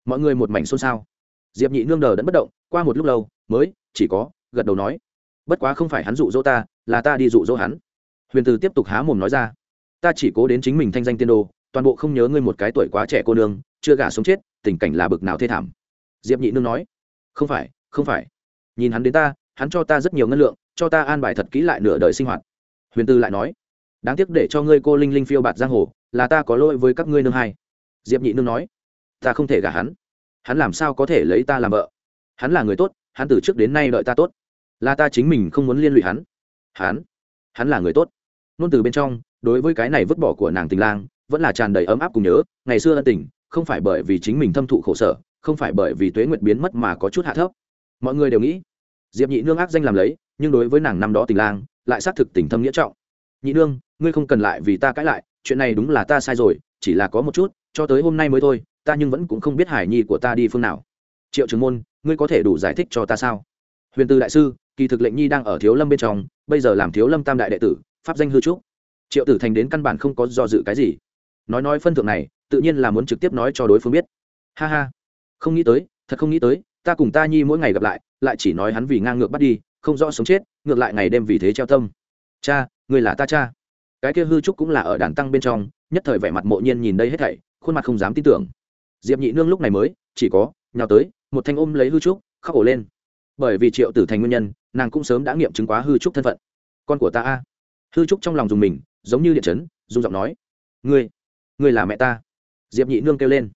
Mọi người một mảnh xôn xao. Diệp nhị nương đờ đẫn bất động, qua một lúc lâu, mới, chỉ có, gật đầu nói. Bất quá không phải hắn dụ dỗ ta, là ta đi dụ dỗ hắn. Huyền từ tiếp tục há mồm nói ra. Ta chỉ cố đến chính mình thanh danh tiên đồ toàn bộ không nhớ ngươi một cái tuổi quá trẻ cô nương, chưa gả sống chết, tình cảnh là bực nào thê thảm diệp nhị nương nói, không phải không phải. Nhìn hắn đến ta, hắn cho ta rất nhiều ngân lượng, cho ta an bài thật kỹ lại nửa đời sinh hoạt. Huyền tư lại nói, đáng tiếc để cho ngươi cô linh linh phiêu bạt giang hồ, là ta có lỗi với các ngươi nương hai. Diệp nhị nương nói, ta không thể gả hắn. Hắn làm sao có thể lấy ta làm vợ? Hắn là người tốt, hắn từ trước đến nay đợi ta tốt. Là ta chính mình không muốn liên lụy hắn. Hắn hắn là người tốt. Nôn từ bên trong, đối với cái này vứt bỏ của nàng tình lang, vẫn là tràn đầy ấm áp cùng nhớ. Ngày xưa ân tình, không phải bởi vì chính mình thâm thụ khổ sở không phải bởi vì tuế nguyệt biến mất mà có chút hạ thấp. Mọi người đều nghĩ, diệp nhị nương ác danh làm lấy, nhưng đối với nàng năm đó tình lang, lại xác thực tình thâm nghĩa trọng. Nhị nương, ngươi không cần lại vì ta cãi lại, chuyện này đúng là ta sai rồi, chỉ là có một chút, cho tới hôm nay mới thôi, ta nhưng vẫn cũng không biết hải nhi của ta đi phương nào. Triệu trường môn, ngươi có thể đủ giải thích cho ta sao? Huyền tư đại sư, kỳ thực lệnh nhi đang ở thiếu lâm bên trong, bây giờ làm thiếu lâm tam đại đệ tử, pháp danh hư trúc. Triệu tử thành đến căn bản không có do dự cái gì. Nói nói phân thượng này, tự nhiên là muốn trực tiếp nói cho đối phương biết. Ha ha không nghĩ tới, thật không nghĩ tới, ta cùng ta nhi mỗi ngày gặp lại lại chỉ nói hắn vì ngang ngược bắt đi, không rõ sống chết, ngược lại ngày đêm vì thế treo tâm. Cha, người là ta cha. Cái kia hư trúc cũng là ở đàn tăng bên trong, nhất thời vẻ mặt mộ nhiên nhìn đây hết thảy, khuôn mặt không dám tin tưởng. Diệp nhị nương lúc này mới, chỉ có, nhào tới, một thanh ôm lấy hư trúc, khóc ổ lên. Bởi vì triệu tử thành nguyên nhân, nàng cũng sớm đã nghiệm chứng quá hư trúc thân phận. Con của ta a. Hư trúc trong lòng dùng mình, giống như điện chấn dung giọng nói. Ngươi ngươi là mẹ ta. Diệp nhị nương kêu lên.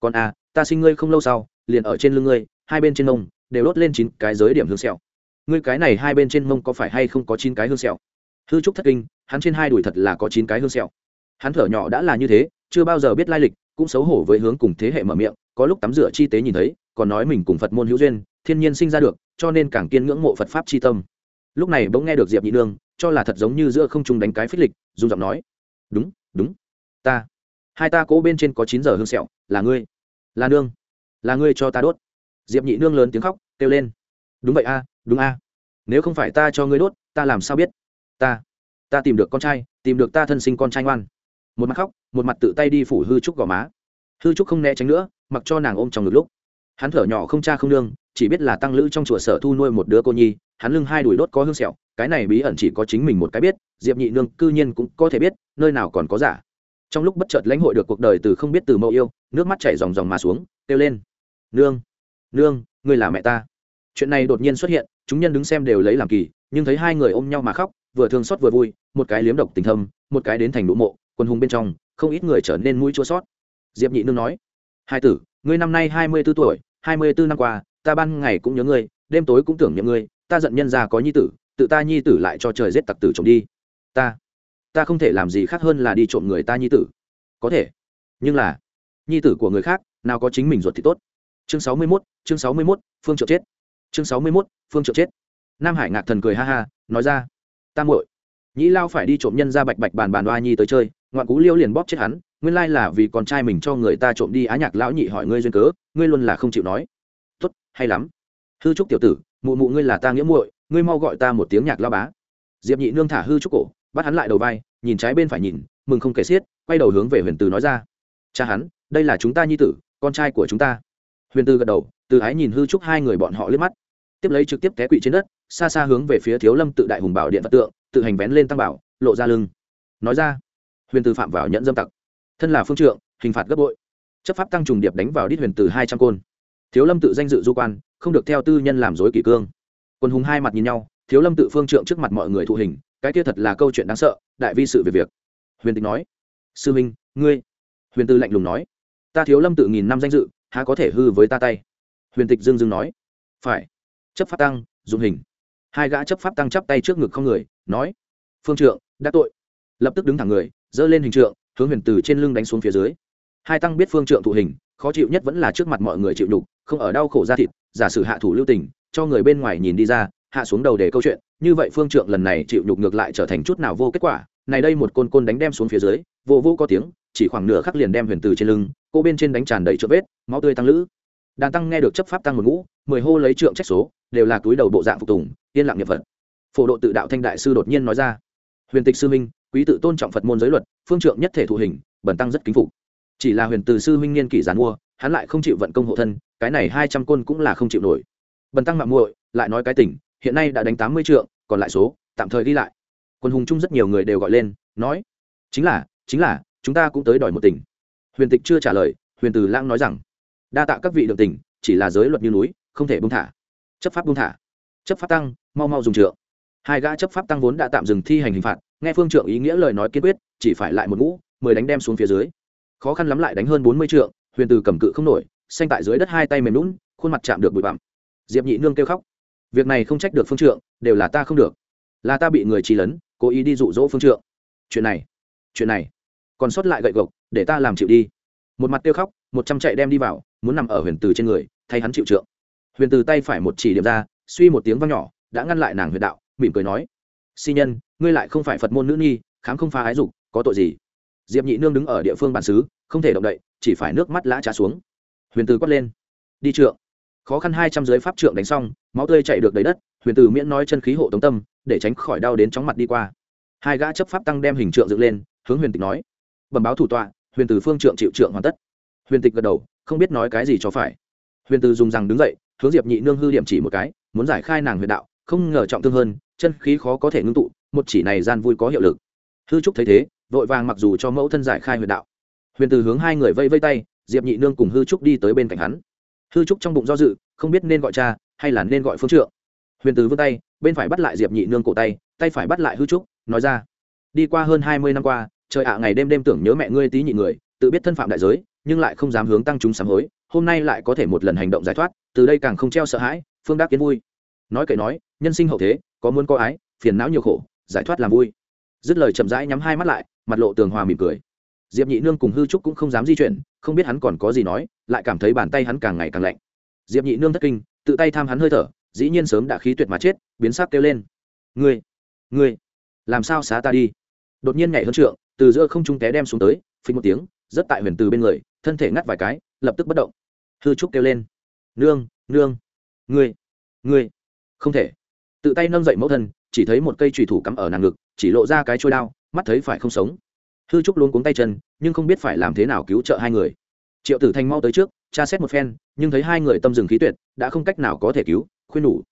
Con a ta sinh ngươi không lâu sau, liền ở trên lưng ngươi, hai bên trên mông, đều đốt lên chín cái giới điểm hương sẹo. Ngươi cái này hai bên trên mông có phải hay không có chín cái hương sẹo? Hư trúc thất kinh, hắn trên hai đùi thật là có chín cái hương sẹo. Hắn thở nhỏ đã là như thế, chưa bao giờ biết lai lịch, cũng xấu hổ với hướng cùng thế hệ mở miệng, có lúc tắm rửa chi tế nhìn thấy, còn nói mình cùng phật môn hữu duyên, thiên nhiên sinh ra được, cho nên càng kiên ngưỡng mộ phật pháp chi tâm. Lúc này bỗng nghe được diệp nhị nương, cho là thật giống như giữa không trung đánh cái phích lịch, dùng giọng nói, đúng đúng, ta, hai ta cố bên trên có chín giờ hương sẹo, là ngươi là nương, là ngươi cho ta đốt. Diệp nhị nương lớn tiếng khóc, kêu lên. Đúng vậy a, đúng a. Nếu không phải ta cho ngươi đốt, ta làm sao biết? Ta ta tìm được con trai, tìm được ta thân sinh con trai ngoan. Một mặt khóc, một mặt tự tay đi phủ hư trúc gò má. Hư trúc không né tránh nữa, mặc cho nàng ôm trong ngực lúc. Hắn thở nhỏ không cha không nương, chỉ biết là tăng lữ trong chùa sở thu nuôi một đứa cô nhi, hắn lưng hai đùi đốt có hương sẹo, cái này bí ẩn chỉ có chính mình một cái biết, diệp nhị nương cư nhiên cũng có thể biết, nơi nào còn có giả trong lúc bất chợt lãnh hội được cuộc đời từ không biết từ mẫu yêu, nước mắt chảy ròng ròng mà xuống, kêu lên. Nương nương, ngươi là mẹ ta. Chuyện này đột nhiên xuất hiện, chúng nhân đứng xem đều lấy làm kỳ, nhưng thấy hai người ôm nhau mà khóc, vừa thương xót vừa vui, một cái liếm độc tình thâm, một cái đến thành đũ mộ quân hùng bên trong, không ít người trở nên mũi chua sót. Diệp nhị nương nói, hai tử, ngươi năm nay hai mươi b ố tuổi, hai mươi bốn năm qua, ta ban ngày cũng nhớ ngươi, đêm tối cũng tưởng nhớ ngươi, ta giận nhân ra có nhi tử, tự ta nhi tử lại cho trời giết tặc tử trộm đi. Ta ta không thể làm gì khác hơn là đi trộm người ta nhi tử. Có thể. Nhưng là, nhi tử của người khác, nào có chính mình ruột thì tốt. Chương sáu mươi mốt, chương sáu mươi mốt, phương trợ chết. Chương sáu mươi mốt, phương trợ chết. Nam hải ngạc thần cười ha ha, nói ra ta muội, nhĩ lao phải đi trộm nhân ra bạch bạch bàn bàn đoa nhi tới chơi, ngoạn cú liêu liền bóp chết hắn, nguyên lai là vì con trai mình cho người ta trộm đi á nhạc lão nhị hỏi ngươi duyên cớ, ngươi luôn là không chịu nói. Tốt, hay lắm. Hư trúc tiểu tử, mụ mụ ngươi là ta nghĩa muội, ngươi mau gọi ta một tiếng nhạc lao bá. Diệp nhị nương thả hư trúc cổ bắt hắn lại đầu vai, nhìn trái bên phải nhìn, mừng không kể xiết, quay đầu hướng về huyền từ nói ra. Cha hắn, đây là chúng ta nhi tử, con trai của chúng ta. Huyền từ gật đầu, từ ái nhìn hư trúc hai người bọn họ liếc mắt. Tiếp lấy trực tiếp té quỵ trên đất, xa xa hướng về phía thiếu lâm tự đại hùng bảo điện phật tượng, tự hành vén lên tăng bảo, lộ ra lưng. Nói ra, huyền từ phạm vào nhận dâm tặc. Thân là phương trượng, hình phạt gấp bội. Chấp pháp tăng trùng điệp đánh vào đít huyền từ hai trăm côn. Thiếu lâm tự danh dự du quan, không được theo tư nhân làm dối kỷ cương. Quân hùng hai mặt nhìn nhau, thiếu lâm tự phương trượng trước mặt mọi người thụ hình cái kia thật là câu chuyện đáng sợ, đại vi sự về việc. Huyền tịch nói. Sư minh, ngươi. Huyền tư lạnh lùng nói. Ta thiếu lâm tự nghìn năm danh dự, há có thể hư với ta tay? Huyền tịch dương dương nói. Phải. Chấp pháp tăng dùng hình. Hai gã chấp pháp tăng chắp tay trước ngực không người, nói. Phương trượng, đã tội. Lập tức đứng thẳng người, giơ lên hình trượng, hướng huyền từ trên lưng đánh xuống phía dưới. Hai tăng biết phương trượng thụ hình, khó chịu nhất vẫn là trước mặt mọi người chịu đục không ở đau khổ ra thịt, giả sử hạ thủ lưu tình, cho người bên ngoài nhìn đi ra, hạ xuống đầu để câu chuyện như vậy phương trượng lần này chịu nhục ngược lại trở thành chút nào vô kết quả, này đây một côn côn đánh đem xuống phía dưới, vô vô có tiếng, chỉ khoảng nửa khắc liền đem huyền từ trên lưng, cô bên trên đánh tràn đầy chỗ vết, máu tươi tăng lữ. Đàn tăng nghe được chấp pháp tăng một ngũ, mười hô lấy trượng trách số, đều là túi đầu bộ dạng phục tùng, yên lặng nghiệp vật phổ độ tự đạo thanh đại sư đột nhiên nói ra, huyền tịch sư minh quý tự tôn trọng phật môn giới luật, phương trượng nhất thể thụ hình, bẩn tăng rất kính phục. Chỉ là huyền từ sư minh niên kỷ giàn mua hắn lại không chịu vận công hộ thân, cái này hai trăm côn cũng là không chịu nổi. Bần tăng mạng muội, lại nói cái tỉnh hiện nay đã đánh tám mươi trượng, còn lại số, tạm thời đi lại. Quân hùng chung rất nhiều người đều gọi lên, nói, chính là chính là, chúng ta cũng tới đòi một tỉnh. Huyền tịch chưa trả lời, huyền từ lãng nói rằng, đa tạ các vị được tỉnh, chỉ là giới luật như núi, không thể buông thả. Chấp pháp buông thả. Chấp pháp tăng, mau mau dùng trượng. Hai gã chấp pháp tăng vốn đã tạm dừng thi hành hình phạt, nghe phương trượng ý nghĩa lời nói kiên quyết, chỉ phải lại một ngũ, mười đánh đem xuống phía dưới. Khó khăn lắm lại đánh hơn bốn mươi trượng, huyền từ cầm cự không nổi, xanh tại dưới đất hai tay mềm lún khuôn mặt chạm được bụi bặm. Diệp nhị nương kêu khóc việc này không trách được phương trượng, đều là ta không được. Là ta bị người trì lấn, cố ý đi dụ dỗ phương trượng. Chuyện này chuyện này, còn sót lại gậy gộc, để ta làm chịu đi. Một mặt tiêu khóc, một trăm chạy đem đi vào, muốn nằm ở huyền từ trên người, thay hắn chịu trượng. Huyền từ tay phải một chỉ điểm ra, suy một tiếng vang nhỏ, đã ngăn lại nàng huyền đạo, mỉm cười nói si nhân, ngươi lại không phải phật môn nữ nhi, khám không phá ái dục, có tội gì? Diệp nhị nương đứng ở địa phương bản xứ, không thể động đậy, chỉ phải nước mắt lã trá xuống. Huyền từ quát lên, đi trượng khó khăn hai trăm giới pháp trượng đánh xong, máu tươi chạy được đầy đất, huyền tử miễn nói chân khí hộ tống tâm, để tránh khỏi đau đến chóng mặt đi qua. Hai gã chấp pháp tăng đem hình trượng dựng lên, hướng huyền tịch nói, bẩm báo thủ tọa, huyền tử phương trượng chịu trượng hoàn tất. Huyền tịch gật đầu, không biết nói cái gì cho phải. Huyền tử dùng rằng đứng dậy, hướng diệp nhị nương hư điểm chỉ một cái, muốn giải khai nàng huyền đạo, không ngờ trọng thương hơn, chân khí khó có thể ngưng tụ, một chỉ này gian vui có hiệu lực. Hư trúc thấy thế, vội vàng mặc dù cho mẫu thân giải khai huyền đạo. Huyền tử hướng hai người vây vây tay, diệp nhị nương cùng hư trúc đi tới bên cạnh hắn hư trúc trong bụng do dự, không biết nên gọi cha hay là nên gọi phương trượng. Huyền từ vươn tay, bên phải bắt lại diệp nhị nương cổ tay tay phải bắt lại hư trúc, nói ra, đi qua hơn hai mươi năm qua, trời ạ, ngày đêm đêm tưởng nhớ mẹ ngươi tí nhị người, tự biết thân phạm đại giới, nhưng lại không dám hướng tăng chúng sám hối, hôm nay lại có thể một lần hành động giải thoát, từ đây càng không treo sợ hãi, phương đắc kiến vui. Nói kể nói, nhân sinh hậu thế, có muốn có ái, phiền não nhiều khổ, giải thoát làm vui. Dứt lời chậm rãi nhắm hai mắt lại, mặt lộ tường hòa mỉm cười. Diệp nhị nương cùng hư trúc cũng không dám di chuyển, không biết hắn còn có gì nói lại cảm thấy bàn tay hắn càng ngày càng lạnh. Diệp nhị nương thất kinh, tự tay tham hắn hơi thở, dĩ nhiên sớm đã khí tuyệt mà chết, biến sắc kêu lên. Ngươi ngươi, làm sao xá ta đi? Đột nhiên nhảy hơn trượng, từ giữa không trung té đem xuống tới, phình một tiếng rất tại huyền từ bên người, thân thể ngắt vài cái, lập tức bất động. Hư trúc kêu lên. Nương nương, ngươi ngươi. Không thể. Tự tay nâng dậy mẫu thân, chỉ thấy một cây trùy thủ cắm ở nàng ngực, chỉ lộ ra cái trôi đao, mắt thấy phải không sống. Hư trúc luôn cuống tay chân, nhưng không biết phải làm thế nào cứu trợ hai người triệu tử thanh mau tới trước, tra xét một phen, nhưng thấy hai người tâm dừng khí tuyệt, đã không cách nào có thể cứu, khuyên nhủ.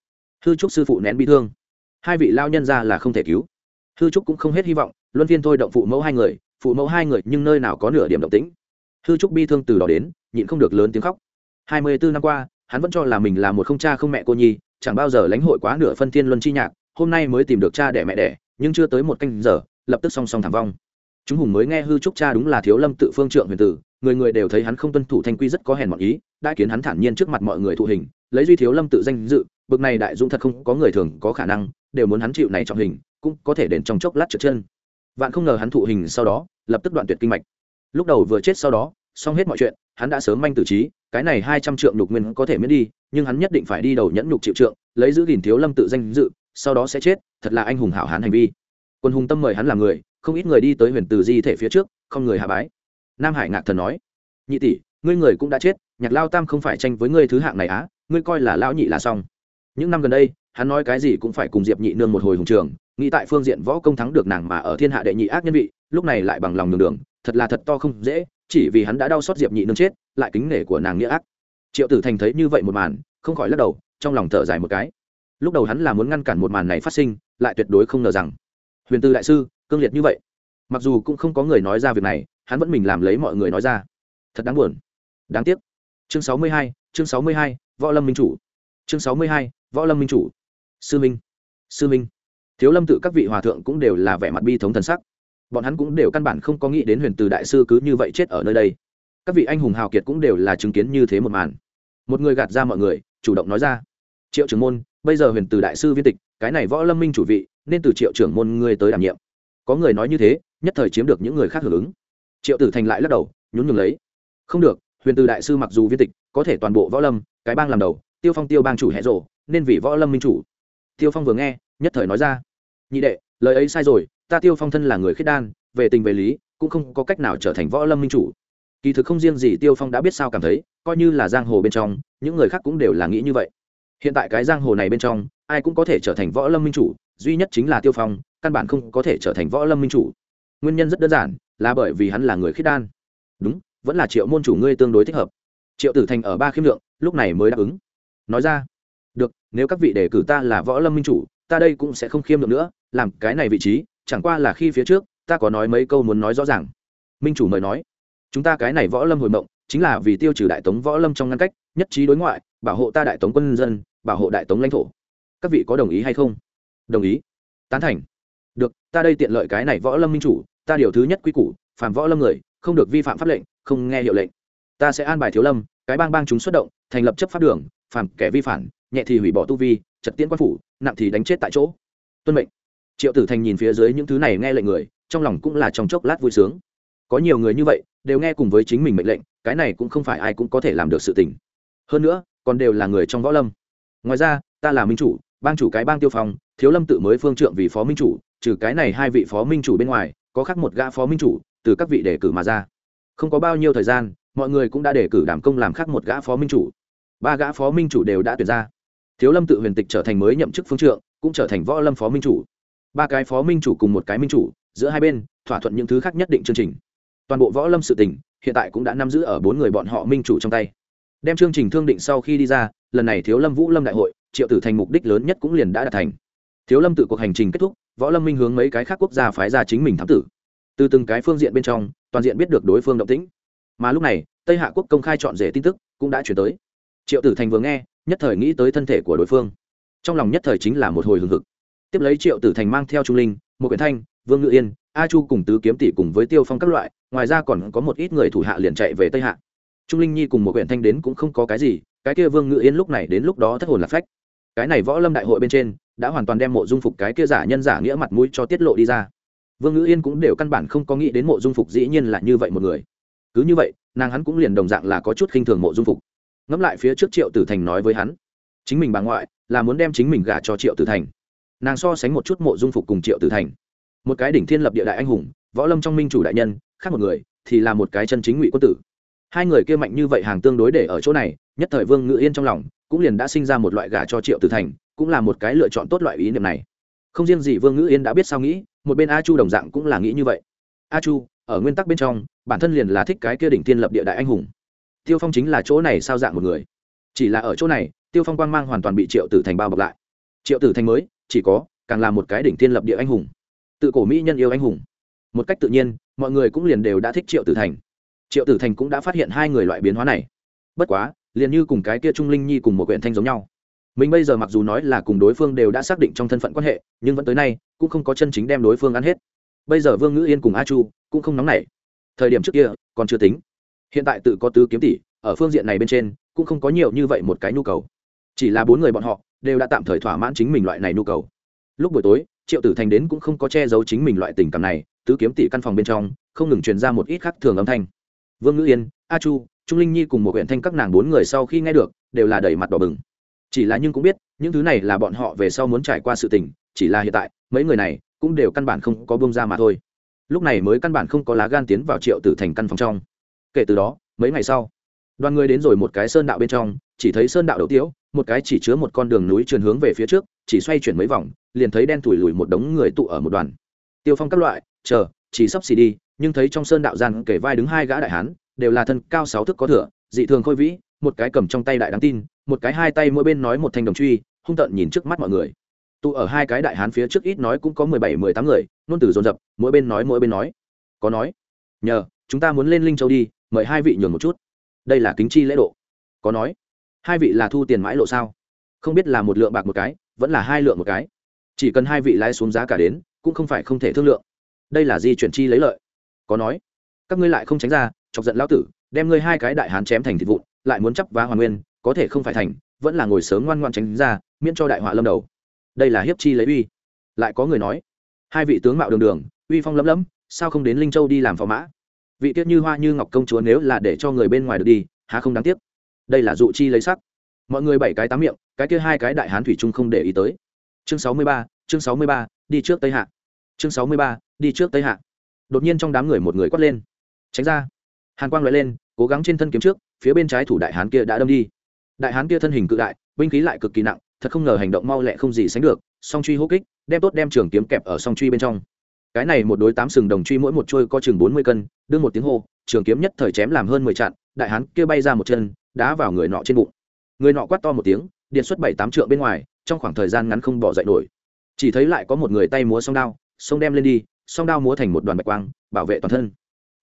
Hư trúc sư phụ nén bi thương. Hai vị lao nhân ra là không thể cứu. Hư trúc cũng không hết hy vọng, luân phiên thôi động phụ mẫu hai người, phụ mẫu hai người nhưng nơi nào có nửa điểm động tĩnh. Hư trúc bi thương từ đó đến, nhịn không được lớn tiếng khóc. Hai mươi bốn năm qua, hắn vẫn cho là mình là một không cha không mẹ cô nhi, chẳng bao giờ lãnh hội quá nửa phân thiên luân chi nhạc, hôm nay mới tìm được cha đẻ mẹ đẻ, nhưng chưa tới một canh giờ, lập tức song song thảm vong. Chúng hùng mới nghe hư trúc cha đúng là thiếu lâm tự phương trượng huyền tử người người đều thấy hắn không tuân thủ thanh quy rất có hèn mọn ý, đã kiến hắn thản nhiên trước mặt mọi người thụ hình, lấy duy thiếu lâm tự danh dự, bực này đại dũng thật không có người thường có khả năng, đều muốn hắn chịu này trọng hình, cũng có thể đến trong chốc lát trượt chân. Vạn không ngờ hắn thụ hình sau đó, lập tức đoạn tuyệt kinh mạch. Lúc đầu vừa chết sau đó, xong hết mọi chuyện, hắn đã sớm manh tử trí, cái này hai trăm trượng nhục nguyên có thể miễn đi, nhưng hắn nhất định phải đi đầu nhẫn nhục chịu trượng, lấy giữ gìn thiếu lâm tự danh dự, sau đó sẽ chết, thật là anh hùng hảo hán hành vi. Quân hùng tâm mời hắn làm người, không ít người đi tới huyền từ di thể phía trước, không người hạ bái nam hải ngạc thần nói, nhị tỷ, ngươi người cũng đã chết, nhạc lao tam không phải tranh với ngươi thứ hạng này á, ngươi coi là lão nhị là xong. Những năm gần đây, hắn nói cái gì cũng phải cùng diệp nhị nương một hồi hùng trường, nghĩ tại phương diện võ công thắng được nàng mà ở thiên hạ đệ nhị ác nhân vị, lúc này lại bằng lòng đường đường, thật là thật to không dễ, chỉ vì hắn đã đau xót diệp nhị nương chết, lại kính nể của nàng nghĩa ác. Triệu tử thành thấy như vậy một màn, không khỏi lắc đầu, trong lòng thở dài một cái. Lúc đầu hắn là muốn ngăn cản một màn này phát sinh, lại tuyệt đối không ngờ rằng, huyền tư đại sư, cương liệt như vậy. Mặc dù cũng không có người nói ra việc này hắn vẫn mình làm lấy mọi người nói ra. Thật đáng buồn. Đáng tiếc. Chương sáu mươi hai, chương sáu mươi hai, võ lâm minh chủ. Chương sáu mươi hai, võ lâm minh chủ. Sư minh. Sư minh. Thiếu lâm tự các vị hòa thượng cũng đều là vẻ mặt bi thống thần sắc. Bọn hắn cũng đều căn bản không có nghĩ đến huyền từ đại sư cứ như vậy chết ở nơi đây. Các vị anh hùng hào kiệt cũng đều là chứng kiến như thế một màn. Một người gạt ra mọi người, chủ động nói ra. Triệu trưởng môn, bây giờ huyền từ đại sư viên tịch, cái này võ lâm minh chủ vị, nên từ triệu trưởng môn ngươi tới đảm nhiệm. Có người nói như thế, nhất thời chiếm được những người khác hưởng ứng triệu tử thành lại lắc đầu, nhún nhường lấy. Không được, huyền từ đại sư mặc dù viên tịch, có thể toàn bộ võ lâm, cái bang làm đầu, tiêu phong tiêu bang chủ hẹ rộ, nên vì võ lâm minh chủ. Tiêu phong vừa nghe, nhất thời nói ra. Nhị đệ, lời ấy sai rồi, ta tiêu phong thân là người khiết đan, về tình về lý, cũng không có cách nào trở thành võ lâm minh chủ. Kỳ thực không riêng gì tiêu phong đã biết sao cảm thấy, coi như là giang hồ bên trong, những người khác cũng đều là nghĩ như vậy. Hiện tại cái giang hồ này bên trong, ai cũng có thể trở thành võ lâm minh chủ, duy nhất chính là tiêu phong, căn bản không có thể trở thành võ lâm minh chủ nguyên nhân rất đơn giản, là bởi vì hắn là người khiết đan. Đúng, vẫn là triệu môn chủ ngươi tương đối thích hợp. Triệu tử thành ở ba khiêm lượng, lúc này mới đáp ứng. Nói ra, được, nếu các vị đề cử ta là võ lâm minh chủ, ta đây cũng sẽ không khiêm lượng nữa, làm cái này vị trí, chẳng qua là khi phía trước, ta có nói mấy câu muốn nói rõ ràng. Minh chủ mời nói, chúng ta cái này võ lâm hồi mộng, chính là vì tiêu trừ đại tống võ lâm trong ngăn cách, nhất trí đối ngoại, bảo hộ ta đại tống quân dân, bảo hộ đại tống lãnh thổ. Các vị có đồng ý hay không? Đồng ý. Tán thành được, ta đây tiện lợi cái này võ lâm minh chủ, ta điều thứ nhất quy củ, phàm võ lâm người, không được vi phạm pháp lệnh, không nghe hiệu lệnh. Ta sẽ an bài thiếu lâm, cái bang bang chúng xuất động, thành lập chấp pháp đường, phàm kẻ vi phản, nhẹ thì hủy bỏ tu vi trật tiễn quan phủ, nặng thì đánh chết tại chỗ. Tuân mệnh. Triệu tử thành nhìn phía dưới những thứ này nghe lệnh người, trong lòng cũng là trong chốc lát vui sướng. Có nhiều người như vậy, đều nghe cùng với chính mình mệnh lệnh, cái này cũng không phải ai cũng có thể làm được sự tình. Hơn nữa, còn đều là người trong võ lâm. Ngoài ra, ta là minh chủ, bang chủ cái bang tiêu phong, thiếu lâm tự mới phương trượng vì phó minh chủ trừ cái này hai vị phó minh chủ bên ngoài, có khác một gã phó minh chủ, từ các vị đề cử mà ra. Không có bao nhiêu thời gian, mọi người cũng đã đề cử đảm công làm khác một gã phó minh chủ. Ba gã phó minh chủ đều đã tuyển ra. Thiếu lâm tự huyền tịch trở thành mới nhậm chức phương trượng, cũng trở thành võ lâm phó minh chủ. Ba cái phó minh chủ cùng một cái minh chủ, giữa hai bên, thỏa thuận những thứ khác nhất định chương trình. Toàn bộ võ lâm sự tỉnh hiện tại cũng đã nắm giữ ở bốn người bọn họ minh chủ trong tay. Đem chương trình thương định sau khi đi ra, lần này thiếu lâm vũ lâm đại hội, triệu tử thành mục đích lớn nhất cũng liền đã đạt thành. Thiếu lâm tự cuộc hành trình kết thúc võ lâm minh hướng mấy cái khác quốc gia phái ra chính mình thám tử. Từ từng cái phương diện bên trong, toàn diện biết được đối phương động tĩnh. Mà lúc này, tây hạ quốc công khai chọn rể tin tức cũng đã chuyển tới. Triệu tử thành vừa nghe, nhất thời nghĩ tới thân thể của đối phương. Trong lòng nhất thời chính là một hồi hừng hực. Tiếp lấy triệu tử thành mang theo trung linh, một quyển thanh, vương ngự yên, a chu cùng tứ kiếm tỷ cùng với tiêu phong các loại, ngoài ra còn có một ít người thủ hạ liền chạy về tây hạ. Trung linh nhi cùng một quyển thanh đến cũng không có cái gì, cái kia vương ngự yên lúc này đến lúc đó thất hồn lạc phách. Cái này võ lâm đại hội bên trên đã hoàn toàn đem mộ dung phục cái kia giả nhân giả nghĩa mặt mũi cho tiết lộ đi ra. Vương ngữ yên cũng đều căn bản không có nghĩ đến mộ dung phục dĩ nhiên là như vậy một người. Cứ như vậy, nàng hắn cũng liền đồng dạng là có chút khinh thường mộ dung phục. Ngẫm lại phía trước triệu tử thành nói với hắn, chính mình bà ngoại là muốn đem chính mình gả cho triệu tử thành. Nàng so sánh một chút mộ dung phục cùng triệu tử thành. Một cái đỉnh thiên lập địa đại anh hùng, võ lâm trong minh chủ đại nhân, khác một người thì là một cái chân chính ngụy quân tử. Hai người kia mạnh như vậy hàng tương đối để ở chỗ này, nhất thời vương ngự yên trong lòng cũng liền đã sinh ra một loại gả cho triệu tử thành cũng là một cái lựa chọn tốt loại ý niệm này. Không riêng gì vương ngữ yên đã biết sao nghĩ, một bên a chu đồng dạng cũng là nghĩ như vậy. A chu, ở nguyên tắc bên trong, bản thân liền là thích cái kia đỉnh tiên lập địa đại anh hùng. Tiêu phong chính là chỗ này sao dạng một người? Chỉ là ở chỗ này, tiêu phong quang mang hoàn toàn bị triệu tử thành bao bọc lại. Triệu tử thành mới, chỉ có, càng là một cái đỉnh tiên lập địa anh hùng. Tự cổ mỹ nhân yêu anh hùng. Một cách tự nhiên, mọi người cũng liền đều đã thích triệu tử thành. Triệu tử thành cũng đã phát hiện hai người loại biến hóa này. Bất quá, liền như cùng cái kia trung linh nhi cùng một quyển thanh giống nhau mình bây giờ mặc dù nói là cùng đối phương đều đã xác định trong thân phận quan hệ, nhưng vẫn tới nay, cũng không có chân chính đem đối phương ăn hết. Bây giờ vương ngữ yên cùng a chu cũng không nóng nảy. Thời điểm trước kia, còn chưa tính. Hiện tại tự có tứ kiếm tỷ, ở phương diện này bên trên, cũng không có nhiều như vậy một cái nhu cầu. Chỉ là bốn người bọn họ, đều đã tạm thời thỏa mãn chính mình loại này nhu cầu. Lúc buổi tối, triệu tử thành đến cũng không có che giấu chính mình loại tình cảm này, tứ kiếm tỷ căn phòng bên trong, không ngừng truyền ra một ít khác thường âm thanh. Vương ngữ yên, a chu, trung linh nhi cùng một huyện thanh các nàng bốn người sau khi nghe được, đều là đẩy mặt đỏ bừng chỉ là nhưng cũng biết, những thứ này là bọn họ về sau muốn trải qua sự tình, chỉ là hiện tại, mấy người này cũng đều căn bản không có bông ra mà thôi. Lúc này mới căn bản không có lá gan tiến vào triệu tử thành căn phòng trong. Kể từ đó, mấy ngày sau, đoàn người đến rồi một cái sơn đạo bên trong, chỉ thấy sơn đạo đầu tiếu, một cái chỉ chứa một con đường núi trườn hướng về phía trước, chỉ xoay chuyển mấy vòng, liền thấy đen thủi lùi một đống người tụ ở một đoàn. Tiêu phong các loại, chờ, chỉ sắp xì đi, nhưng thấy trong sơn đạo gian kể vai đứng hai gã đại hán, đều là thân cao sáu thước có thửa dị thường khôi vĩ một cái cầm trong tay đại đáng tin, một cái hai tay mỗi bên nói một thanh đồng truy, hung tợn nhìn trước mắt mọi người. Tụ ở hai cái đại hán phía trước ít nói cũng có mười bảy, mười tám người, nôn từ dồn dập, mỗi bên nói, mỗi bên nói. Có nói, nhờ, chúng ta muốn lên linh châu đi, mời hai vị nhường một chút. Đây là kính chi lễ độ. Có nói, hai vị là thu tiền mãi lộ sao? Không biết là một lượng bạc một cái, vẫn là hai lượng một cái. Chỉ cần hai vị lái xuống giá cả đến, cũng không phải không thể thương lượng. Đây là di chuyển chi lấy lợi. Có nói, các ngươi lại không tránh ra, chọc giận lão tử, đem ngươi hai cái đại hán chém thành thịt vụn lại muốn chấp vá hoàn nguyên, có thể không phải thành, vẫn là ngồi sớm ngoan ngoan tránh ra, miễn cho đại họa lâm đầu. Đây là hiếp chi lấy uy. Lại có người nói, hai vị tướng mạo đường đường, uy phong lấm lấm sao không đến linh châu đi làm phò mã? Vị tiết như hoa như ngọc công chúa nếu là để cho người bên ngoài được đi, há không đáng tiếc. Đây là dụ chi lấy sắc. Mọi người bảy cái tám miệng, cái kia hai cái đại hán thủy trung không để ý tới. Chương sáu mươi ba, chương sáu mươi ba, đi trước tây hạ. Chương sáu mươi ba, đi trước tây hạ. Đột nhiên trong đám người một người quát lên. Tránh ra. Hàn quang loại lên, cố gắng trên thân kiếm trước phía bên trái thủ đại hán kia đã đâm đi. Đại hán kia thân hình cự đại, binh khí lại cực kỳ nặng, thật không ngờ hành động mau lẹ không gì sánh được, song truy hô kích, đem tốt đem trường kiếm kẹp ở song truy bên trong. Cái này một đối tám sừng đồng truy mỗi một trôi có chừng bốn mươi cân đương một tiếng hô, trường kiếm nhất thời chém làm hơn mười chặn, đại hán kia bay ra một chân, đá vào người nọ trên bụng. Người nọ quát to một tiếng, điện xuất bảy tám trượng bên ngoài, trong khoảng thời gian ngắn không bỏ dậy nổi. Chỉ thấy lại có một người tay múa song đao, song đem lên đi, song đao múa thành một đoàn bạch quang, bảo vệ toàn thân.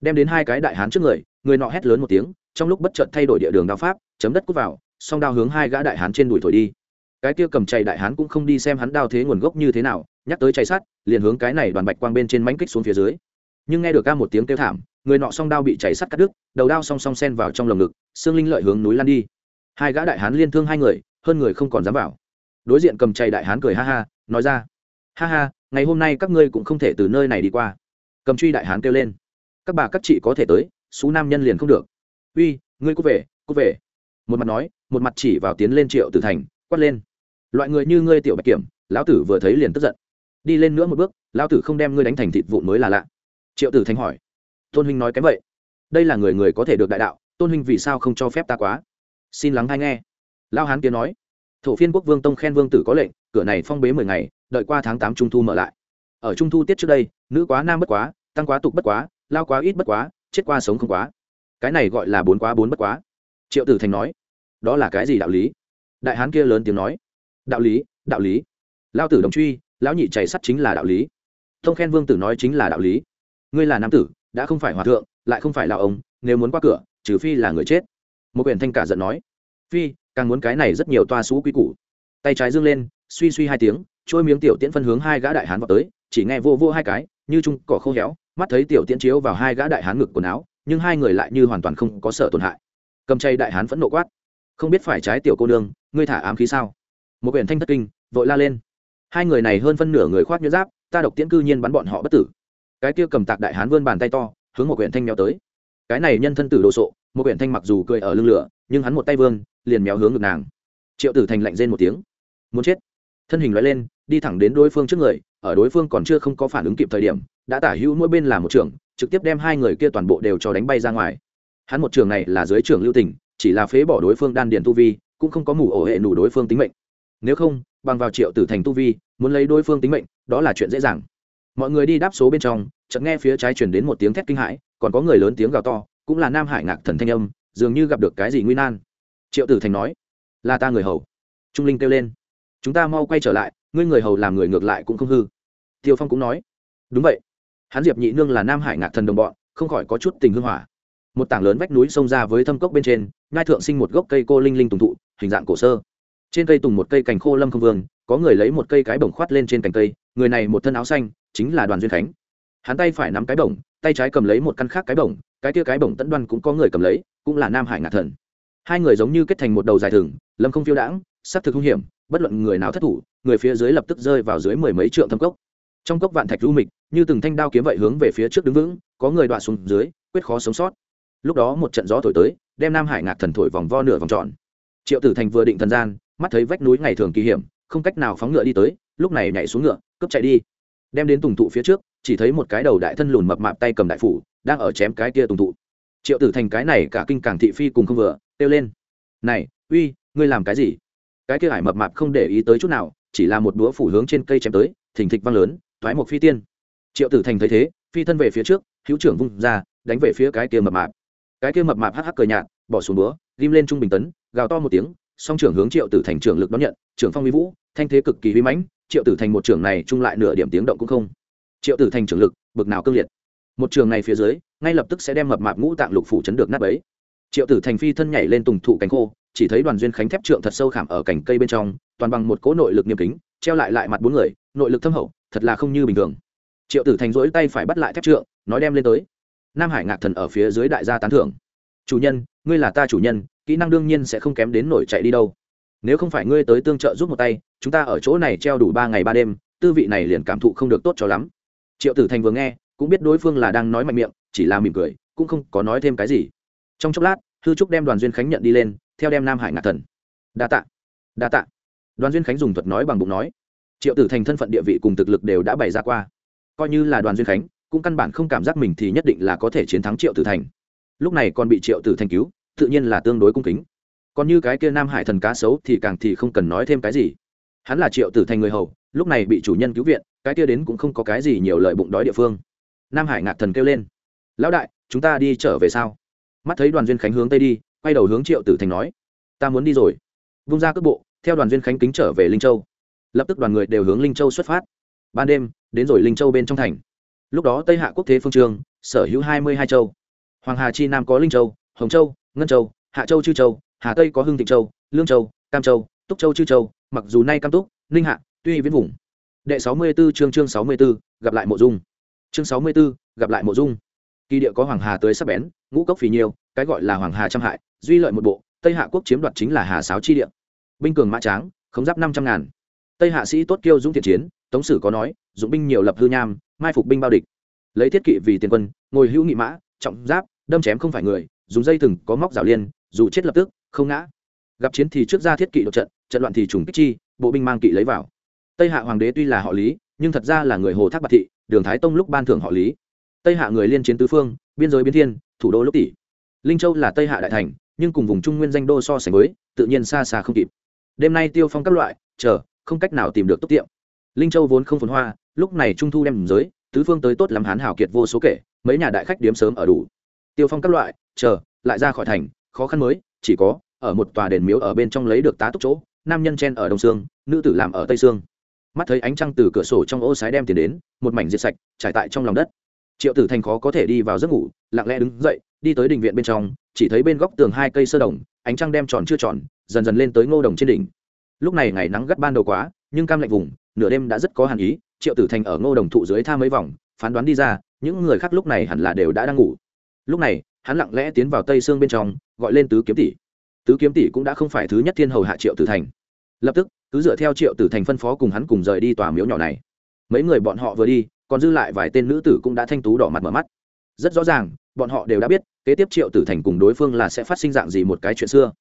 Đem đến hai cái đại hán trước người người nọ hét lớn một tiếng, trong lúc bất chợt thay đổi địa đường đao pháp, chấm đất cút vào, song đao hướng hai gã đại hán trên đùi thổi đi. Cái kia cầm chạy đại hán cũng không đi xem hắn đao thế nguồn gốc như thế nào, nhắc tới chạy sắt, liền hướng cái này đoàn bạch quang bên trên mánh kích xuống phía dưới. Nhưng nghe được ca một tiếng kêu thảm, người nọ song đao bị chảy sắt cắt đứt, đầu đao song song sen vào trong lồng ngực, xương linh lợi hướng núi lan đi. Hai gã đại hán liên thương hai người, hơn người không còn dám vào. Đối diện cầm chạy đại hán cười ha ha, nói ra, ha ha, ngày hôm nay các ngươi cũng không thể từ nơi này đi qua. Cầm truy đại hán kêu lên, các bà các chị có thể tới xú nam nhân liền không được. Uy, ngươi cút về cút về. Một mặt nói, một mặt chỉ vào tiến lên triệu tử thành, quát lên. Loại người như ngươi tiểu bạch kiểm, lão tử vừa thấy liền tức giận. Đi lên nữa một bước, lão tử không đem ngươi đánh thành thịt vụn mới là lạ. Triệu tử thành hỏi. Tôn huynh nói cái vậy. Đây là người người có thể được đại đạo, tôn huynh vì sao không cho phép ta quá? Xin lắng hay nghe. Lao hán kia nói. Thổ phiên quốc vương tông khen vương tử có lệnh, cửa này phong bế mười ngày, đợi qua tháng tám trung thu mở lại. Ở trung thu tiết trước đây, nữ quá nam bất quá, tăng quá tục bất quá, lao quá ít bất quá chết qua sống không quá. Cái này gọi là bốn quá bốn bất quá. Triệu tử thành nói, đó là cái gì đạo lý? Đại hán kia lớn tiếng nói, đạo lý đạo lý. Lao tử đồng truy, lão nhị chảy sắt chính là đạo lý. Thông khen vương tử nói chính là đạo lý. Ngươi là nam tử, đã không phải hòa thượng, lại không phải là ông, nếu muốn qua cửa, trừ phi là người chết. Một quyển thanh cả giận nói, phi, càng muốn cái này rất nhiều toa xú quy củ. Tay trái dương lên, suy suy hai tiếng trôi miếng tiểu tiễn phân hướng hai gã đại hán vào tới, chỉ nghe vô vô hai cái, như chung cỏ khô héo mắt thấy tiểu tiễn chiếu vào hai gã đại hán ngực quần áo, nhưng hai người lại như hoàn toàn không có sợ tổn hại. Cầm chay đại hán vẫn nộ quát, không biết phải trái tiểu cô nương, ngươi thả ám khí sao? Một quyển thanh thất kinh, vội la lên. Hai người này hơn phân nửa người khoác nhuyễn giáp, ta độc tiễn cư nhiên bắn bọn họ bất tử. Cái kia cầm tạc đại hán vươn bàn tay to, hướng một quyển thanh méo tới. Cái này nhân thân tử đồ sộ, một quyển thanh mặc dù cười ở lưng lửa, nhưng hắn một tay vương, liền méo hướng ngực nàng. Triệu tử thành lạnh rên một tiếng. Muốn chết. Thân hình loại lên, đi thẳng đến đối phương trước người, ở đối phương còn chưa không có phản ứng kịp thời điểm đã tả hữu mỗi bên là một trường, trực tiếp đem hai người kia toàn bộ đều cho đánh bay ra ngoài. Hắn một trường này là dưới trường lưu tình, chỉ là phế bỏ đối phương đan điền tu vi, cũng không có mủ ổ hệ nủ đối phương tính mệnh. Nếu không, bằng vào triệu tử thành tu vi, muốn lấy đối phương tính mệnh, đó là chuyện dễ dàng. Mọi người đi đáp số bên trong, chợt nghe phía trái chuyển đến một tiếng thét kinh hãi, còn có người lớn tiếng gào to, cũng là nam hải ngạc thần thanh âm, dường như gặp được cái gì nguy nan. Triệu tử thành nói, là ta người hầu. Trung linh kêu lên, chúng ta mau quay trở lại, ngươi người hầu làm người ngược lại cũng không hư. Tiêu phong cũng nói, đúng vậy hắn diệp nhị nương là nam hải ngạc thần đồng bọn, không khỏi có chút tình hương hỏa. Một tảng lớn vách núi xông ra với thâm cốc bên trên ngai thượng sinh một gốc cây cô linh linh tùng thụ, hình dạng cổ sơ. Trên cây tùng một cây cành khô lâm không vương, có người lấy một cây cái bổng khoát lên trên cành cây, người này một thân áo xanh, chính là đoàn duyên khánh. Hắn tay phải nắm cái bổng, tay trái cầm lấy một căn khác cái bổng, cái kia cái bổng tẫn đoan cũng có người cầm lấy, cũng là nam hải ngạc thần. Hai người giống như kết thành một đầu dài thừng, lâm không phiêu đãng s ắ c thực hung hiểm, bất luận người nào thất thủ, người phía dưới lập tức rơi vào dưới mười mấy trượng thâm cốc. Trong cốc vạn thạch lưu mịch như từng thanh đao kiếm vậy hướng về phía trước đứng vững, có người đoạn xuống dưới, quyết khó sống sót. Lúc đó một trận gió thổi tới, đem nam hải ngạc thần thổi vòng vo nửa vòng tròn. Triệu tử thành vừa định thần gian, mắt thấy vách núi ngày thường kỳ hiểm, không cách nào phóng ngựa đi tới, lúc này nhảy xuống ngựa, cướp chạy đi. Đem đến tùng thụ phía trước, chỉ thấy một cái đầu đại thân lùn mập mạp tay cầm đại phủ, đang ở chém cái kia tùng thụ. Triệu tử thành cái này cả kinh càng thị phi cùng không vừa, kêu lên. Này, uy, ngươi làm cái gì? Cái kia hải mập mạp không để ý tới chút nào, chỉ là một đũa phủ hướng trên cây chém tới, thình thịch văng lớn, thoái một phi tiên triệu tử thành thấy thế, phi thân về phía trước, hữu trưởng vung ra, đánh về phía cái kia mập mạp. Cái kia mập mạp hắc hắc cười nhạt, bỏ xuống búa, ghim lên trung bình tấn, gào to một tiếng, song trưởng hướng triệu tử thành trưởng lực đón nhận, trưởng phong uy vũ, thanh thế cực kỳ uy mãnh, triệu tử thành một trưởng này chung lại nửa điểm tiếng động cũng không. Triệu tử thành trưởng lực, bực nào cương liệt. Một trường này phía dưới, ngay lập tức sẽ đem mập mạp ngũ tạng lục phủ chấn được nát ấy triệu tử thành phi thân nhảy lên tùng thụ cánh khô, chỉ thấy đoàn duyên khánh thép trượng thật sâu khảm ở cành cây bên trong, toàn bằng một cỗ nội lực nghiêm kính, treo lại lại mặt bốn người, nội lực thâm hậu, thật là không như bình thường triệu tử thành rỗi tay phải bắt lại thép trượng, nói đem lên tới. Nam hải ngạc thần ở phía dưới đại gia tán thưởng. Chủ nhân, ngươi là ta chủ nhân, kỹ năng đương nhiên sẽ không kém đến nổi chạy đi đâu. Nếu không phải ngươi tới tương trợ giúp một tay, chúng ta ở chỗ này treo đủ ba ngày ba đêm, tư vị này liền cảm thụ không được tốt cho lắm. Triệu tử thành vừa nghe, cũng biết đối phương là đang nói mạnh miệng, chỉ là mỉm cười, cũng không có nói thêm cái gì. Trong chốc lát hư trúc đem đoàn duyên khánh nhận đi lên, theo đem nam hải ngạc thần. Đa tạ đa tạ. Đoàn duyên khánh dùng thuật nói bằng bụng nói. Triệu tử thành thân phận địa vị cùng thực lực đều đã bày ra qua coi như là đoàn duyên khánh, cũng căn bản không cảm giác mình thì nhất định là có thể chiến thắng triệu tử thành. Lúc này còn bị triệu tử thành cứu, tự nhiên là tương đối cung kính. Còn như cái kia nam hải thần cá sấu thì càng thì không cần nói thêm cái gì. Hắn là triệu tử thành người hầu, lúc này bị chủ nhân cứu viện, cái kia đến cũng không có cái gì nhiều lợi bụng đói địa phương. Nam hải ngạc thần kêu lên, lão đại, chúng ta đi trở về sao? Mắt thấy đoàn duyên khánh hướng tây đi, quay đầu hướng triệu tử thành nói, ta muốn đi rồi. Vung ra cước bộ, theo đoàn duyên khánh kính trở về linh châu. Lập tức đoàn người đều hướng linh châu xuất phát ban đêm đến rồi linh châu bên trong thành. Lúc đó tây hạ quốc thế phương trường sở hữu hai mươi hai châu. Hoàng hà chi nam có linh châu hồng châu ngân châu hạ châu chư châu hà tây có hưng thịnh châu lương châu cam châu túc châu chư châu mặc dù nay cam túc ninh hạ tuy viễn vùng. Đệ sáu mươi 64 chương chương sáu mươi 64, gặp lại mộ dung. Chương sáu mươi 64, gặp lại mộ dung. Kỳ địa có hoàng hà tới sắp bén ngũ cốc phì nhiều cái gọi là hoàng hà trăm hại duy lợi một bộ tây hạ quốc chiếm đoạt chính là hà sáo chi địa. Binh cường mã tráng khống giáp năm trăm ngàn. Tây hạ sĩ tốt kiêu dũng thiện chiến tống sử có nói, dụng binh nhiều lập hư nham, mai phục binh bao địch. Lấy thiết kỵ vì tiền quân, ngồi hữu nghị mã, trọng giáp, đâm chém không phải người, dùng dây thừng có móc rào liên, dù chết lập tức, không ngã. Gặp chiến thì trước ra thiết kỵ đột trận trận loạn thì trùng kích chi, bộ binh mang kỵ lấy vào. Tây hạ hoàng đế tuy là họ lý, nhưng thật ra là người hồ thác bạc thị, đường thái tông lúc ban thưởng họ lý. Tây hạ người liên chiến tứ phương, biên giới biến thiên, thủ đô lúc tỷ. Linh châu là tây hạ đại thành, nhưng cùng vùng trung nguyên danh đô so sánh với, tự nhiên xa xa không kịp. Đêm nay tiêu phong các loại, chờ, không cách nào tìm được tốt tiệm linh châu vốn không phồn hoa, lúc này trung thu đem giới, tứ phương tới tốt lắm hán hảo kiệt vô số kể, mấy nhà đại khách điếm sớm ở đủ. Tiêu phong các loại, chờ, lại ra khỏi thành, khó khăn mới, chỉ có, ở một tòa đền miếu ở bên trong lấy được tá túc chỗ, nam nhân chen ở đông sương nữ tử làm ở tây sương mắt thấy ánh trăng từ cửa sổ trong ô sái đem tiền đến, một mảnh diệt sạch, trải tại trong lòng đất. Triệu tử thành khó có thể đi vào giấc ngủ, lặng lẽ đứng dậy, đi tới đình viện bên trong, chỉ thấy bên góc tường hai cây sơ đồng, ánh trăng đem tròn chưa tròn, dần dần lên tới ngô đồng trên đỉnh. Lúc này ngày nắng gắt ban đầu quá nhưng cam lạnh vùng, nửa đêm đã rất có hàn ý, triệu tử thành ở ngô đồng thụ dưới tha mấy vòng, phán đoán đi ra, những người khác lúc này hẳn là đều đã đang ngủ. Lúc này, hắn lặng lẽ tiến vào tây xương bên trong, gọi lên tứ kiếm tỷ. Tứ kiếm tỷ cũng đã không phải thứ nhất thiên hầu hạ triệu tử thành. Lập tức, cứ dựa theo triệu tử thành phân phó cùng hắn cùng rời đi tòa miếu nhỏ này. Mấy người bọn họ vừa đi, còn dư lại vài tên nữ tử cũng đã thanh tú đỏ mặt mở mắt. Rất rõ ràng, bọn họ đều đã biết, kế tiếp triệu tử thành cùng đối phương là sẽ phát sinh dạng gì một cái chuyện xưa.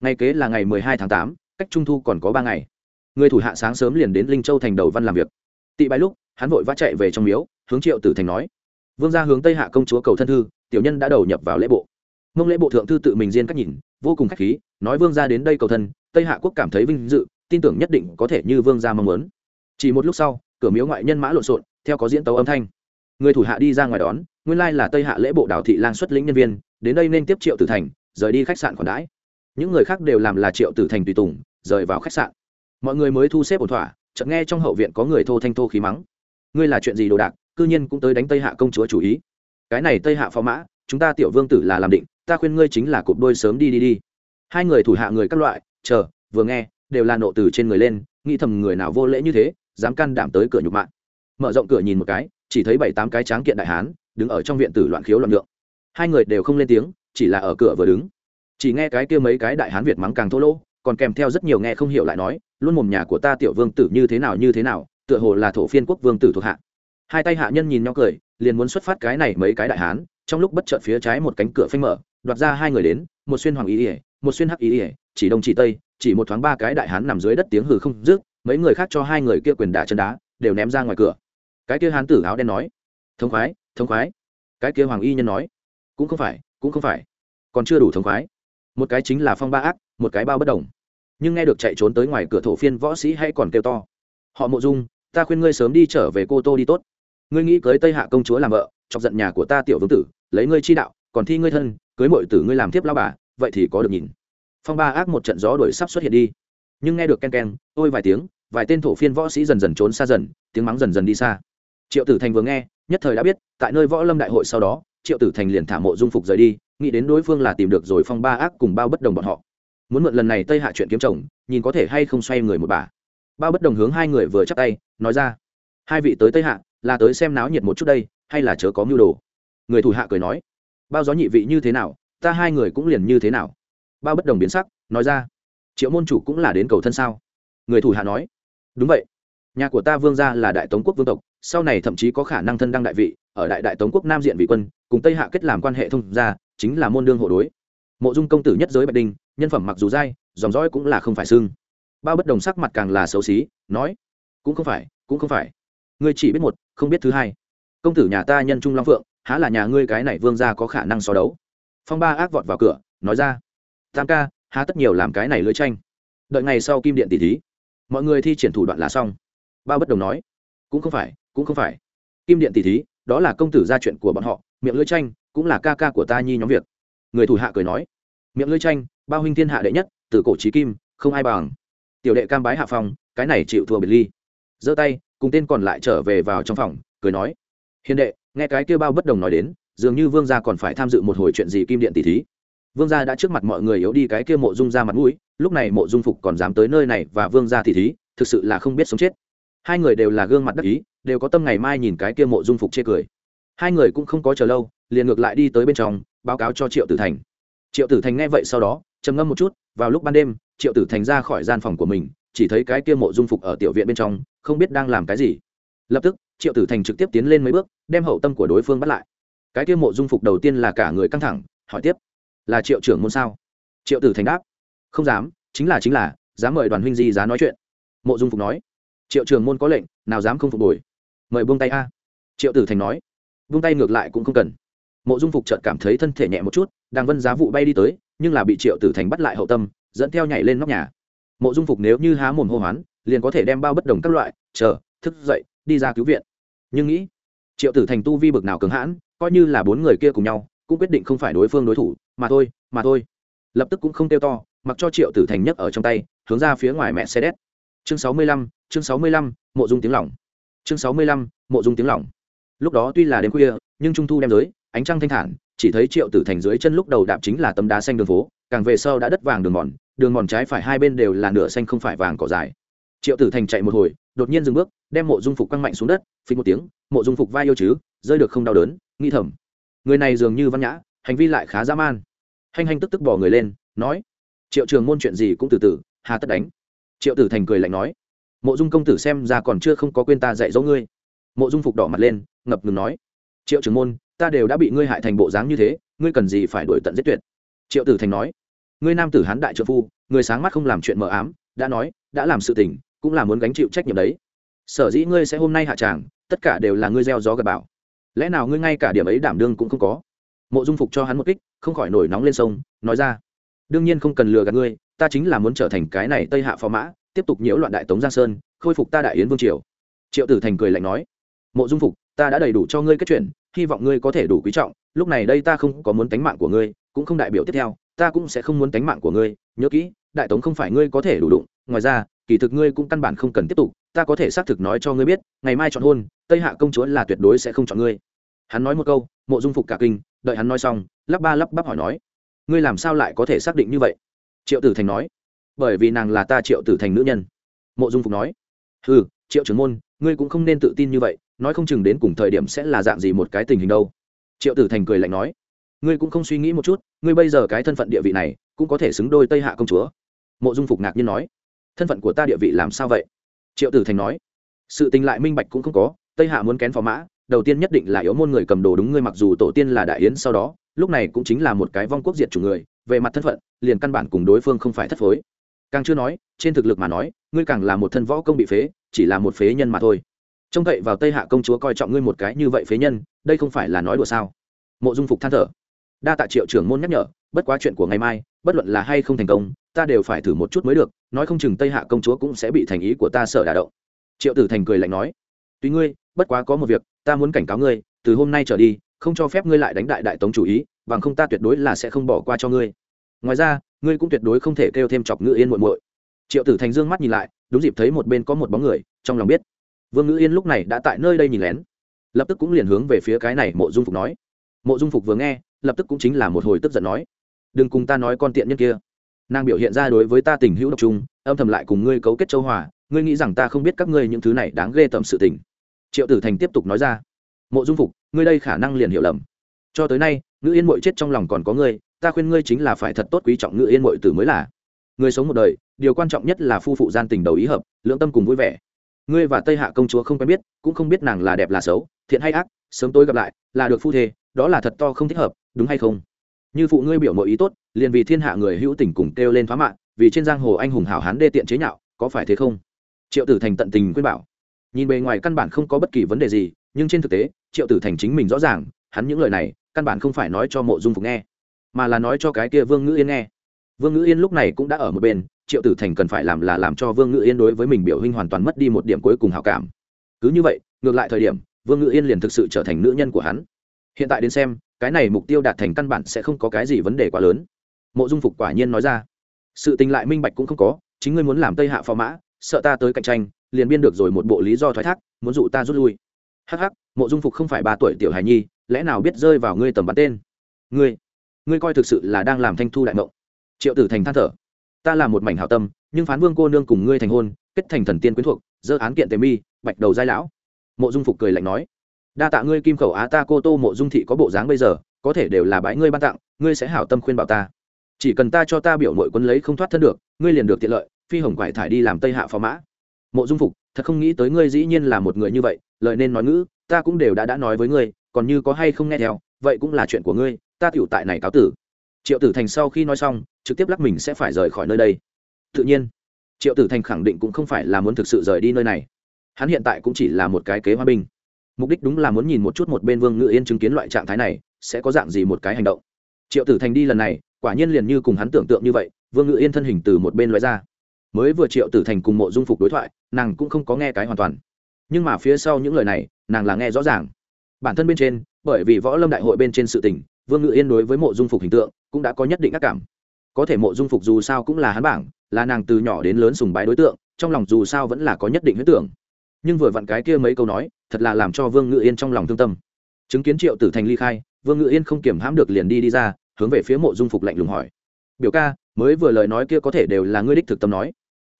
Ngày kế là ngày mười hai tháng tám, cách trung thu còn có ba ngày người thủ hạ sáng sớm liền đến linh châu thành đầu văn làm việc. Tị bài lúc, hắn vội vã chạy về trong miếu, hướng triệu tử thành nói, vương gia hướng tây hạ công chúa cầu thân thư, tiểu nhân đã đầu nhập vào lễ bộ. Mông lễ bộ thượng thư tự mình riêng cách nhìn, vô cùng khách khí, nói vương gia đến đây cầu thân, tây hạ quốc cảm thấy vinh dự, tin tưởng nhất định có thể như vương gia mong muốn. Chỉ một lúc sau, cửa miếu ngoại nhân mã lộn xộn, theo có diễn tấu âm thanh. Người thủ hạ đi ra ngoài đón, nguyên lai là tây hạ lễ bộ đào thị lang xuất lĩnh nhân viên, đến đây nên tiếp triệu tử thành, rời đi khách sạn còn đãi. Những người khác đều làm là triệu tử thành tùy tùng, rời vào khách sạn mọi người mới thu xếp ổn thỏa, chợt nghe trong hậu viện có người thô thanh thô khí mắng. Ngươi là chuyện gì đồ đạc, cư nhiên cũng tới đánh tây hạ công chúa chủ ý. Cái này tây hạ phó mã, chúng ta tiểu vương tử là làm định, ta khuyên ngươi chính là cụp đôi sớm đi đi đi. Hai người thủ hạ người các loại, chờ, vừa nghe, đều là nộ từ trên người lên, nghĩ thầm người nào vô lễ như thế, dám can đảm tới cửa nhục mạng mở rộng cửa nhìn một cái, chỉ thấy bảy tám cái tráng kiện đại hán, đứng ở trong viện tử loạn khiếu loạn lượng hai người đều không lên tiếng, chỉ là ở cửa vừa đứng. Chỉ nghe cái kia mấy cái đại hán việt mắng càng thô lỗ, còn kèm theo rất nhiều nghe không hiểu lại nói luôn mồm nhà của ta tiểu vương tử như thế nào như thế nào, tựa hồ là thổ phiên quốc vương tử thuộc hạ. Hai tay hạ nhân nhìn nhau cười, liền muốn xuất phát cái này mấy cái đại hán, trong lúc bất chợt phía trái một cánh cửa phanh mở, đoạt ra hai người đến, một xuyên hoàng ý ỉa một xuyên hắc ý ỉa chỉ đông chỉ tây, chỉ một thoáng ba cái đại hán nằm dưới đất tiếng hừ không dứt, mấy người khác cho hai người kia quyền đả chân đá, đều ném ra ngoài cửa. Cái kia hán tử áo đen nói, thống khoái thống khoái. Cái kia hoàng y nhân nói, cũng không phải, cũng không phải. Còn chưa đủ thống khoái. Một cái chính là phong ba ác, một cái bao bất đồng nhưng nghe được chạy trốn tới ngoài cửa thổ phiên võ sĩ hay còn kêu to. Họ mộ dung, ta khuyên ngươi sớm đi trở về cô tô đi tốt. Ngươi nghĩ cưới tây hạ công chúa làm vợ, chọc giận nhà của ta tiểu vương tử, lấy ngươi chi đạo, còn thi ngươi thân, cưới mọi tử ngươi làm tiếp lao bà, vậy thì có được nhìn. Phong ba ác một trận gió đổi sắp xuất hiện đi. Nhưng nghe được ken ken, ôi vài tiếng, vài tên thổ phiên võ sĩ dần dần trốn xa dần, tiếng mắng dần dần đi xa. Triệu tử thành vừa nghe, nhất thời đã biết, tại nơi võ lâm đại hội sau đó, triệu tử thành liền thả mộ dung phục rời đi, nghĩ đến đối phương là tìm được rồi phong ba ác cùng bao bất đồng bọn họ muốn mượn lần này tây hạ chuyện kiếm chồng, nhìn có thể hay không xoay người một bà. Bao bất đồng hướng hai người vừa chắc tay, nói ra, hai vị tới tây hạ, là tới xem náo nhiệt một chút đây, hay là chớ có mưu đồ? Người thủ hạ cười nói, bao gió nhị vị như thế nào, ta hai người cũng liền như thế nào. Bao bất đồng biến sắc, nói ra, triệu môn chủ cũng là đến cầu thân sao? Người thủ hạ nói, đúng vậy, nhà của ta vương gia là đại tống quốc vương tộc, sau này thậm chí có khả năng thân đăng đại vị, ở đại đại tống quốc nam diện vị quân, cùng tây hạ kết làm quan hệ thông gia, chính là môn đương hộ đối. Mộ dung công tử nhất giới bạch đinh nhân phẩm mặc dù dai, dòng dõi cũng là không phải xưng bao bất đồng sắc mặt càng là xấu xí, nói, cũng không phải, cũng không phải. Ngươi chỉ biết một, không biết thứ hai. Công tử nhà ta nhân trung long phượng, há là nhà ngươi cái này vương gia có khả năng so đấu? Phong ba ác vọt vào cửa, nói ra, tam ca, há tất nhiều làm cái này lưới tranh. Đợi ngày sau kim điện tỷ thí, mọi người thi triển thủ đoạn là xong. Bao bất đồng nói, cũng không phải, cũng không phải. Kim điện tỷ thí, đó là công tử ra chuyện của bọn họ, miệng lưới tranh cũng là ca ca của ta nhi nhóm việc. Người thủ hạ cười nói miệng lưỡi tranh, bao huynh thiên hạ đệ nhất từ cổ trí kim, không ai bằng. Tiểu đệ cam bái hạ phòng, cái này chịu thua biệt ly. Giơ tay, cùng tên còn lại trở về vào trong phòng, cười nói. Hiền đệ, nghe cái kia bao bất đồng nói đến, dường như vương gia còn phải tham dự một hồi chuyện gì kim điện tỷ thí. Vương gia đã trước mặt mọi người yếu đi cái kia mộ dung ra mặt mũi, lúc này mộ dung phục còn dám tới nơi này và vương gia tỷ thí, thực sự là không biết sống chết. Hai người đều là gương mặt đắc ý, đều có tâm ngày mai nhìn cái kia mộ dung phục chê cười. Hai người cũng không có chờ lâu, liền ngược lại đi tới bên trong, báo cáo cho triệu tử thành triệu tử thành nghe vậy sau đó, trầm ngâm một chút, vào lúc ban đêm, triệu tử thành ra khỏi gian phòng của mình, chỉ thấy cái kia mộ dung phục ở tiểu viện bên trong, không biết đang làm cái gì. Lập tức, triệu tử thành trực tiếp tiến lên mấy bước, đem hậu tâm của đối phương bắt lại. Cái kia mộ dung phục đầu tiên là cả người căng thẳng, hỏi tiếp, là triệu trưởng môn sao? Triệu tử thành đáp, không dám, chính là chính là, dám mời đoàn huynh di giá nói chuyện. Mộ dung phục nói, triệu trưởng môn có lệnh, nào dám không phục hồi mời buông tay a. Triệu tử thành nói, buông tay ngược lại cũng không cần. Mộ dung phục chợt cảm thấy thân thể nhẹ một chút đang vân giá vụ bay đi tới, nhưng là bị triệu tử thành bắt lại hậu tâm, dẫn theo nhảy lên nóc nhà. Mộ dung phục nếu như há mồm hô hoán, liền có thể đem bao bất đồng các loại, chờ, thức dậy, đi ra cứu viện. Nhưng nghĩ, triệu tử thành tu vi bực nào cứng hãn, coi như là bốn người kia cùng nhau, cũng quyết định không phải đối phương đối thủ, mà thôi mà thôi. Lập tức cũng không kêu to, mặc cho triệu tử thành nhấc ở trong tay, hướng ra phía ngoài mẹ xe đét. Chương sáu mươi lăm, chương sáu mươi lăm, mộ dung tiếng lỏng chương sáu mươi lăm, mộ dung tiếng lỏng lúc đó tuy là đêm khuya, nhưng trung thu đem giới, ánh trăng thanh thản chỉ thấy triệu tử thành dưới chân lúc đầu đạp chính là tấm đá xanh đường phố, càng về sau đã đất vàng đường mòn đường mòn trái phải hai bên đều là nửa xanh không phải vàng cỏ dài. Triệu tử thành chạy một hồi, đột nhiên dừng bước, đem mộ dung phục quăng mạnh xuống đất, phình một tiếng, mộ dung phục vai yêu chứ, rơi được không đau đớn nghi thầm. Người này dường như văn nhã, hành vi lại khá dã man. Hành hành tức tức bỏ người lên, nói, triệu trường môn chuyện gì cũng từ từ, hà tất đánh. Triệu tử thành cười lạnh nói, mộ dung công tử xem ra còn chưa không có quên ta dạy dỗ ngươi. Mộ dung phục đỏ mặt lên, ngập ngừng nói, triệu trường môn ta đều đã bị ngươi hại thành bộ dáng như thế, ngươi cần gì phải đổi tận giết tuyệt? Triệu tử thành nói. Ngươi nam tử hán đại trợ phu, người sáng mắt không làm chuyện mờ ám, đã nói, đã làm sự tình, cũng là muốn gánh chịu trách nhiệm đấy. Sở dĩ ngươi sẽ hôm nay hạ tràng, tất cả đều là ngươi gieo gió gặp bảo lẽ nào ngươi ngay cả điểm ấy đảm đương cũng không có? Mộ dung phục cho hắn một kích, không khỏi nổi nóng lên sông, nói ra. Đương nhiên không cần lừa gạt ngươi, ta chính là muốn trở thành cái này tây hạ phò mã, tiếp tục nhiễu loạn đại tống giang sơn, khôi phục ta đại yến vương triều. Triệu tử thành cười lạnh nói. Mộ dung phục, ta đã đầy đủ cho ngươi kết chuyện hy vọng ngươi có thể đủ quý trọng, lúc này đây ta không có muốn tánh mạng của ngươi, cũng không đại biểu tiếp theo, ta cũng sẽ không muốn tánh mạng của ngươi, nhớ kỹ, đại tống không phải ngươi có thể đủ đụng, ngoài ra, kỳ thực ngươi cũng căn bản không cần tiếp tục, ta có thể xác thực nói cho ngươi biết, ngày mai chọn hôn, tây hạ công chúa là tuyệt đối sẽ không chọn ngươi. Hắn nói một câu, mộ dung phục cả kinh, đợi hắn nói xong, lắp ba lắp bắp hỏi nói, ngươi làm sao lại có thể xác định như vậy? Triệu tử thành nói, bởi vì nàng là ta triệu tử thành nữ nhân. Mộ dung phục nói ừ triệu trưởng môn, ngươi cũng không nên tự tin như vậy nói không chừng đến cùng thời điểm sẽ là dạng gì một cái tình hình đâu. Triệu tử thành cười lạnh nói, ngươi cũng không suy nghĩ một chút, ngươi bây giờ cái thân phận địa vị này, cũng có thể xứng đôi tây hạ công chúa. Mộ dung phục ngạc nhiên nói, thân phận của ta địa vị làm sao vậy? Triệu tử thành nói, sự tình lại minh bạch cũng không có, tây hạ muốn kén phò mã, đầu tiên nhất định là yếu môn người cầm đồ đúng ngươi mặc dù tổ tiên là đại yến sau đó, lúc này cũng chính là một cái vong quốc diệt chủ người, về mặt thân phận, liền căn bản cùng đối phương không phải thất phối. Càng chưa nói, trên thực lực mà nói, ngươi càng là một thân võ công bị phế, chỉ là một phế nhân mà thôi trông cậy vào tây hạ công chúa coi trọng ngươi một cái như vậy phế nhân, đây không phải là nói đùa sao? Mộ dung phục than thở. Đa tạ triệu trưởng môn nhắc nhở, bất quá chuyện của ngày mai, bất luận là hay không thành công, ta đều phải thử một chút mới được, nói không chừng tây hạ công chúa cũng sẽ bị thành ý của ta sợ đả động. Triệu tử thành cười lạnh nói. Tuy ngươi, bất quá có một việc, ta muốn cảnh cáo ngươi, từ hôm nay trở đi, không cho phép ngươi lại đánh đại đại tống chủ ý, bằng không ta tuyệt đối là sẽ không bỏ qua cho ngươi. Ngoài ra, ngươi cũng tuyệt đối không thể kêu thêm chọc ngự yên muội muội. Triệu tử thành dương mắt nhìn lại, đúng dịp thấy một bên có một bóng người, trong lòng biết vương ngữ yên lúc này đã tại nơi đây nhìn lén. Lập tức cũng liền hướng về phía cái này mộ dung phục nói. Mộ dung phục vừa nghe, lập tức cũng chính là một hồi tức giận nói. Đừng cùng ta nói con tiện nhân kia. Nàng biểu hiện ra đối với ta tình hữu độc trung âm thầm lại cùng ngươi cấu kết châu hòa, ngươi nghĩ rằng ta không biết các ngươi những thứ này đáng ghê tởm sự tình. Triệu tử thành tiếp tục nói ra. Mộ dung phục, ngươi đây khả năng liền hiểu lầm. Cho tới nay, ngữ yên mội chết trong lòng còn có ngươi, ta khuyên ngươi chính là phải thật tốt quý trọng ngữ yên mội tử mới là. Người sống một đời, điều quan trọng nhất là phu phụ gian tình đầu ý hợp, lưỡng tâm cùng vui vẻ ngươi và tây hạ công chúa không quen biết, cũng không biết nàng là đẹp là xấu, thiện hay ác, sớm tôi gặp lại, là được phu thê, đó là thật to không thích hợp, đúng hay không? Như phụ ngươi biểu mọi ý tốt, liền vì thiên hạ người hữu tình cùng kêu lên phá mạng vì trên giang hồ anh hùng hảo hán đê tiện chế nhạo, có phải thế không? Triệu tử thành tận tình khuyên bảo. Nhìn bề ngoài căn bản không có bất kỳ vấn đề gì, nhưng trên thực tế, triệu tử thành chính mình rõ ràng, hắn những lời này, căn bản không phải nói cho mộ dung phục nghe, mà là nói cho cái kia vương ngữ yên nghe. Vương ngữ yên lúc này cũng đã ở một bên triệu tử thành cần phải làm là làm cho vương ngự yên đối với mình biểu hình hoàn toàn mất đi một điểm cuối cùng hảo cảm. Cứ như vậy, ngược lại thời điểm, vương ngự yên liền thực sự trở thành nữ nhân của hắn. Hiện tại đến xem, cái này mục tiêu đạt thành căn bản sẽ không có cái gì vấn đề quá lớn. Mộ dung phục quả nhiên nói ra. Sự tình lại minh bạch cũng không có, chính ngươi muốn làm tây hạ phò mã, sợ ta tới cạnh tranh, liền biên được rồi một bộ lý do thoái thác, muốn dụ ta rút lui. Hắc hắc, mộ dung phục không phải ba tuổi tiểu hài nhi, lẽ nào biết rơi vào ngươi tầm bắn tên? Ngươi ngươi coi thực sự là đang làm thanh thu đại mộng. Triệu tử thành than thở ta là một mảnh hảo tâm, nhưng phán vương cô nương cùng ngươi thành hôn, kết thành thần tiên quyến thuộc, dơ án kiện tề mi, bạch đầu giai lão. Mộ dung phục cười lạnh nói. Đa tạ ngươi kim khẩu á ta cô tô mộ dung thị có bộ dáng bây giờ, có thể đều là bãi ngươi ban tặng, ngươi sẽ hảo tâm khuyên bảo ta. Chỉ cần ta cho ta biểu mội quân lấy không thoát thân được, ngươi liền được tiện lợi, phi hồng quải thải đi làm tây hạ phó mã. Mộ dung phục, thật không nghĩ tới ngươi dĩ nhiên là một người như vậy lợi nên nói ngữ, ta cũng đều đã đã nói với ngươi, còn như có hay không nghe theo, vậy cũng là chuyện của ngươi, ta tiểu tại này cáo tử triệu tử thành sau khi nói xong trực tiếp lắc mình sẽ phải rời khỏi nơi đây. Tự nhiên triệu tử thành khẳng định cũng không phải là muốn thực sự rời đi nơi này. Hắn hiện tại cũng chỉ là một cái kế hòa bình, mục đích đúng là muốn nhìn một chút một bên vương ngự yên chứng kiến loại trạng thái này sẽ có dạng gì một cái hành động. Triệu tử thành đi lần này quả nhiên liền như cùng hắn tưởng tượng như vậy vương ngự yên thân hình từ một bên loại ra. Mới vừa triệu tử thành cùng mộ dung phục đối thoại nàng cũng không có nghe cái hoàn toàn. Nhưng mà phía sau những lời này nàng là nghe rõ ràng. Bản thân bên trên bởi vì võ lâm đại hội bên trên sự tình vương ngự yên đối với mộ dung phục hình tượng cũng đã có nhất định ác cảm. Có thể mộ dung phục dù sao cũng là hắn bảng, là nàng từ nhỏ đến lớn sùng bái đối tượng, trong lòng dù sao vẫn là có nhất định huyết tưởng. Nhưng vừa vặn cái kia mấy câu nói, thật là làm cho vương ngự yên trong lòng thương tâm. Chứng kiến triệu tử thành ly khai, vương ngự yên không kiểm hãm được liền đi đi ra, hướng về phía mộ dung phục lạnh lùng hỏi. Biểu ca, mới vừa lời nói kia có thể đều là ngươi đích thực tâm nói.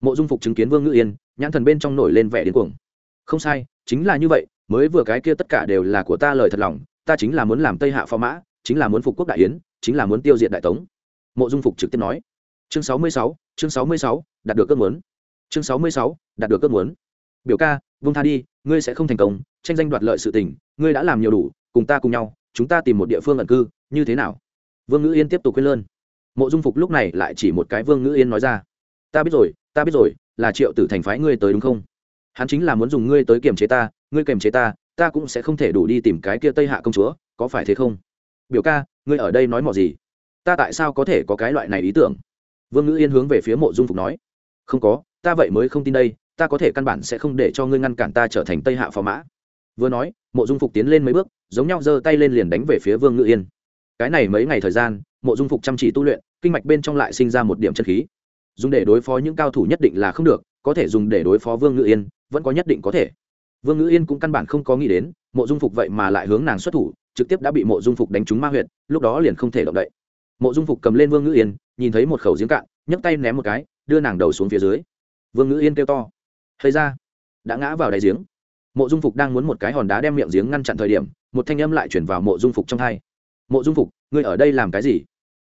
Mộ dung phục chứng kiến vương ngự yên, nhãn thần bên trong nổi lên vẻ điên cuồng. Không sai, chính là như vậy, mới vừa cái kia tất cả đều là của ta lời thật lòng, ta chính là muốn làm tây hạ phò mã chính là muốn phục quốc đại yến, chính là muốn tiêu diệt đại tống. Mộ dung phục trực tiếp nói. Chương sáu mươi sáu, chương sáu mươi sáu, đạt được cơn muốn. Chương sáu mươi sáu, đạt được cơn muốn. Biểu ca vung tha đi, ngươi sẽ không thành công, tranh danh đoạt lợi sự tình, ngươi đã làm nhiều đủ, cùng ta cùng nhau, chúng ta tìm một địa phương ẩn cư, như thế nào? Vương ngữ yên tiếp tục khuyên lơn. Mộ dung phục lúc này lại chỉ một cái vương ngữ yên nói ra. Ta biết rồi, ta biết rồi, là triệu tử thành phái ngươi tới đúng không? Hắn chính là muốn dùng ngươi tới kiềm chế ta, ngươi kiềm chế ta ta cũng sẽ không thể đủ đi tìm cái kia tây hạ công chúa, có phải thế không? Biểu ca, ngươi ở đây nói mò gì? Ta tại sao có thể có cái loại này ý tưởng? Vương ngữ yên hướng về phía mộ dung phục nói. Không có, ta vậy mới không tin đây, ta có thể căn bản sẽ không để cho ngươi ngăn cản ta trở thành tây hạ phò mã. Vừa nói, mộ dung phục tiến lên mấy bước, giống nhau giơ tay lên liền đánh về phía vương ngữ yên. Cái này mấy ngày thời gian, mộ dung phục chăm chỉ tu luyện, kinh mạch bên trong lại sinh ra một điểm chân khí. Dùng để đối phó những cao thủ nhất định là không được, có thể dùng để đối phó vương ngữ yên, vẫn có nhất định có thể. Vương ngữ yên cũng căn bản không có nghĩ đến, mộ dung phục vậy mà lại hướng nàng xuất thủ trực tiếp đã bị mộ dung phục đánh trúng ma huyệt, lúc đó liền không thể động đậy. Mộ dung phục cầm lên vương ngữ yên, nhìn thấy một khẩu giếng cạn, nhấc tay ném một cái, đưa nàng đầu xuống phía dưới. Vương ngữ yên kêu to. Thấy ra, đã ngã vào đáy giếng. Mộ dung phục đang muốn một cái hòn đá đem miệng giếng ngăn chặn thời điểm, một thanh âm lại chuyển vào mộ dung phục trong hai. Mộ dung phục, ngươi ở đây làm cái gì?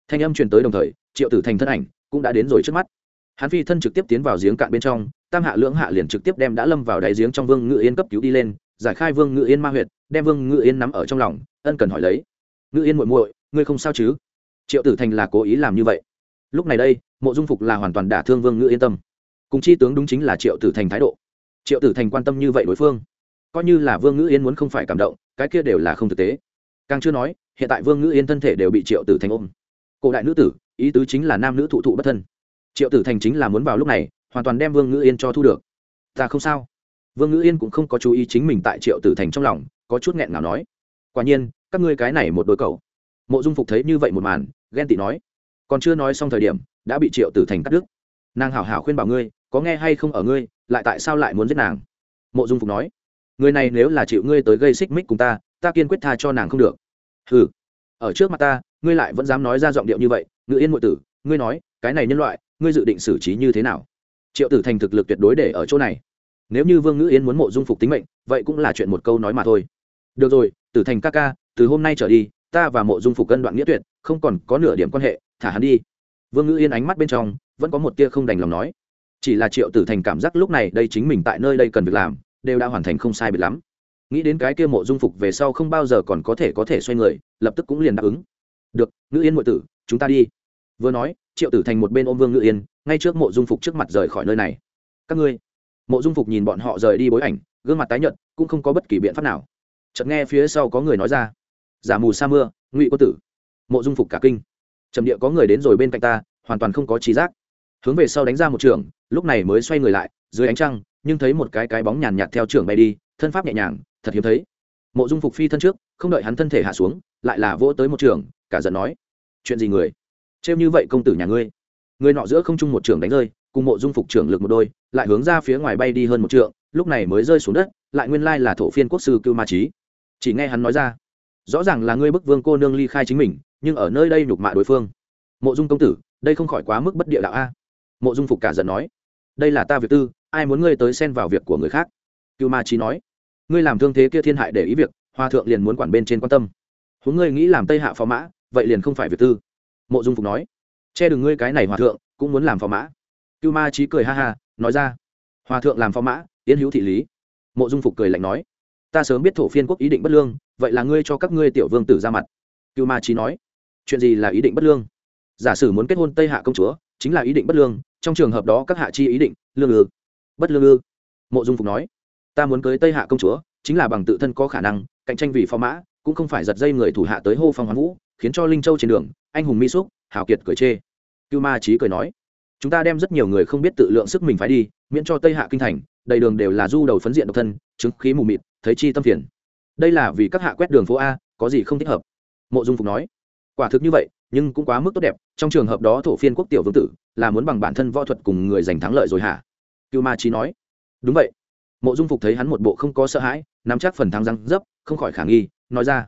Thanh âm truyền tới đồng thời, triệu tử thành thân ảnh cũng đã đến rồi trước mắt. Hắn phi thân trực tiếp tiến vào giếng cạn bên trong, tam hạ lưỡng hạ liền trực tiếp đem đã lâm vào đáy giếng trong vương ngự yên cấp cứu đi lên, giải khai vương ngự yên ma huyệt, đem vương ngự yên nắm ở trong lòng ân cần hỏi lấy. Ngự yên muội muội, ngươi không sao chứ? Triệu tử thành là cố ý làm như vậy. Lúc này đây, mộ dung phục là hoàn toàn đả thương vương ngự yên tâm. Cùng chi tướng đúng chính là triệu tử thành thái độ. Triệu tử thành quan tâm như vậy đối phương, coi như là vương ngữ yên muốn không phải cảm động, cái kia đều là không thực tế. Càng chưa nói, hiện tại vương ngữ yên thân thể đều bị triệu tử thành ôm. Cổ đại nữ tử, ý tứ chính là nam nữ thụ thụ bất thân. Triệu tử thành chính là muốn vào lúc này, hoàn toàn đem vương ngữ yên cho thu được. Ta không sao. Vương ngữ yên cũng không có chú ý chính mình tại triệu tử thành trong lòng, có chút nghẹn nào nói quả nhiên, các ngươi cái này một đôi cầu mộ dung phục thấy như vậy một màn, ghen tị nói, còn chưa nói xong thời điểm, đã bị triệu tử thành cắt đứt. Nàng hảo hảo khuyên bảo ngươi, có nghe hay không ở ngươi, lại tại sao lại muốn giết nàng? Mộ dung phục nói, người này nếu là chịu ngươi tới gây xích mích cùng ta ta kiên quyết tha cho nàng không được. Ừ ở trước mặt ta, ngươi lại vẫn dám nói ra giọng điệu như vậy, ngự yên ngụy tử, ngươi nói, cái này nhân loại, ngươi dự định xử trí như thế nào? Triệu tử thành thực lực tuyệt đối để ở chỗ này. Nếu như vương ngữ yên muốn mộ dung phục tính mệnh, vậy cũng là chuyện một câu nói mà thôi. Được rồi tử thành ca ca, từ hôm nay trở đi, ta và mộ dung phục cân đoạn nghĩa tuyệt, không còn có nửa điểm quan hệ, thả hắn đi. Vương ngữ yên ánh mắt bên trong, vẫn có một tia không đành lòng nói. Chỉ là triệu tử thành cảm giác lúc này đây chính mình tại nơi đây cần việc làm, đều đã hoàn thành không sai biệt lắm. Nghĩ đến cái kia mộ dung phục về sau không bao giờ còn có thể có thể xoay người, lập tức cũng liền đáp ứng. Được, ngữ yên m tử, chúng ta đi. Vừa nói, triệu tử thành một bên ôm vương ngữ yên, ngay trước mộ dung phục trước mặt rời khỏi nơi này. Các ngươi. Mộ dung phục nhìn bọn họ rời đi bối ảnh, gương mặt tái nhợt, cũng không có bất kỳ biện pháp nào chợt nghe phía sau có người nói ra. Giả mù sa mưa, ngụy quân tử. Mộ dung phục cả kinh. Trầm địa có người đến rồi bên cạnh ta, hoàn toàn không có trí giác. Hướng về sau đánh ra một trường, lúc này mới xoay người lại, dưới ánh trăng, nhưng thấy một cái cái bóng nhàn nhạt theo trường bay đi, thân pháp nhẹ nhàng, thật hiếm thấy. Mộ dung phục phi thân trước, không đợi hắn thân thể hạ xuống, lại là vỗ tới một trường, cả giận nói, chuyện gì người? Trêu như vậy công tử nhà ngươi. Người nọ giữa không trung một trường đánh rơi, cùng mộ dung phục trưởng lực một đôi, lại hướng ra phía ngoài bay đi hơn một trượng, lúc này mới rơi xuống đất, lại nguyên lai là thổ phiên quốc sư cưu ma trí chỉ nghe hắn nói ra, rõ ràng là ngươi bức vương cô nương ly khai chính mình, nhưng ở nơi đây nhục mạ đối phương. Mộ dung công tử, đây không khỏi quá mức bất địa đạo a. Mộ dung phục cả giận nói, đây là ta việc tư, ai muốn ngươi tới xen vào việc của người khác? Cưu ma trí nói, ngươi làm thương thế kia thiên hại để ý việc, hoa thượng liền muốn quản bên trên quan tâm. Huống ngươi nghĩ làm tây hạ phó mã, vậy liền không phải việc tư. Mộ dung phục nói, che đừng ngươi cái này hòa thượng, cũng muốn làm phó mã. Cưu ma trí cười ha ha, nói ra hòa thượng làm phó mã, yến hữu thị lý. Mộ dung phục cười lạnh nói ta sớm biết thổ phiên quốc ý định bất lương, vậy là ngươi cho các ngươi tiểu vương tử ra mặt. Cưu ma trí nói, chuyện gì là ý định bất lương? Giả sử muốn kết hôn tây hạ công chúa, chính là ý định bất lương, trong trường hợp đó các hạ chi ý định, lương ư? Bất lương ư? Mộ dung phục nói, ta muốn cưới tây hạ công chúa, chính là bằng tự thân có khả năng, cạnh tranh vì phó mã, cũng không phải giật dây người thủ hạ tới hô phong hoán vũ, khiến cho linh châu trên đường, anh hùng mi xúc, hào kiệt cười chê. Cưu ma trí cười nói, chúng ta đem rất nhiều người không biết tự lượng sức mình phải đi, miễn cho tây hạ kinh thành, đầy đường đều là du đầu phấn diện độc thân, chứng khí mù mịt thấy chi tâm phiền. Đây là vì các hạ quét đường phố a, có gì không thích hợp? Mộ dung phục nói. Quả thực như vậy, nhưng cũng quá mức tốt đẹp, trong trường hợp đó thổ phiên quốc tiểu vương tử, là muốn bằng bản thân võ thuật cùng người giành thắng lợi rồi hả? Cưu ma trí nói. Đúng vậy. Mộ dung phục thấy hắn một bộ không có sợ hãi, nắm chắc phần thắng răng dấp, không khỏi khả nghi, nói ra.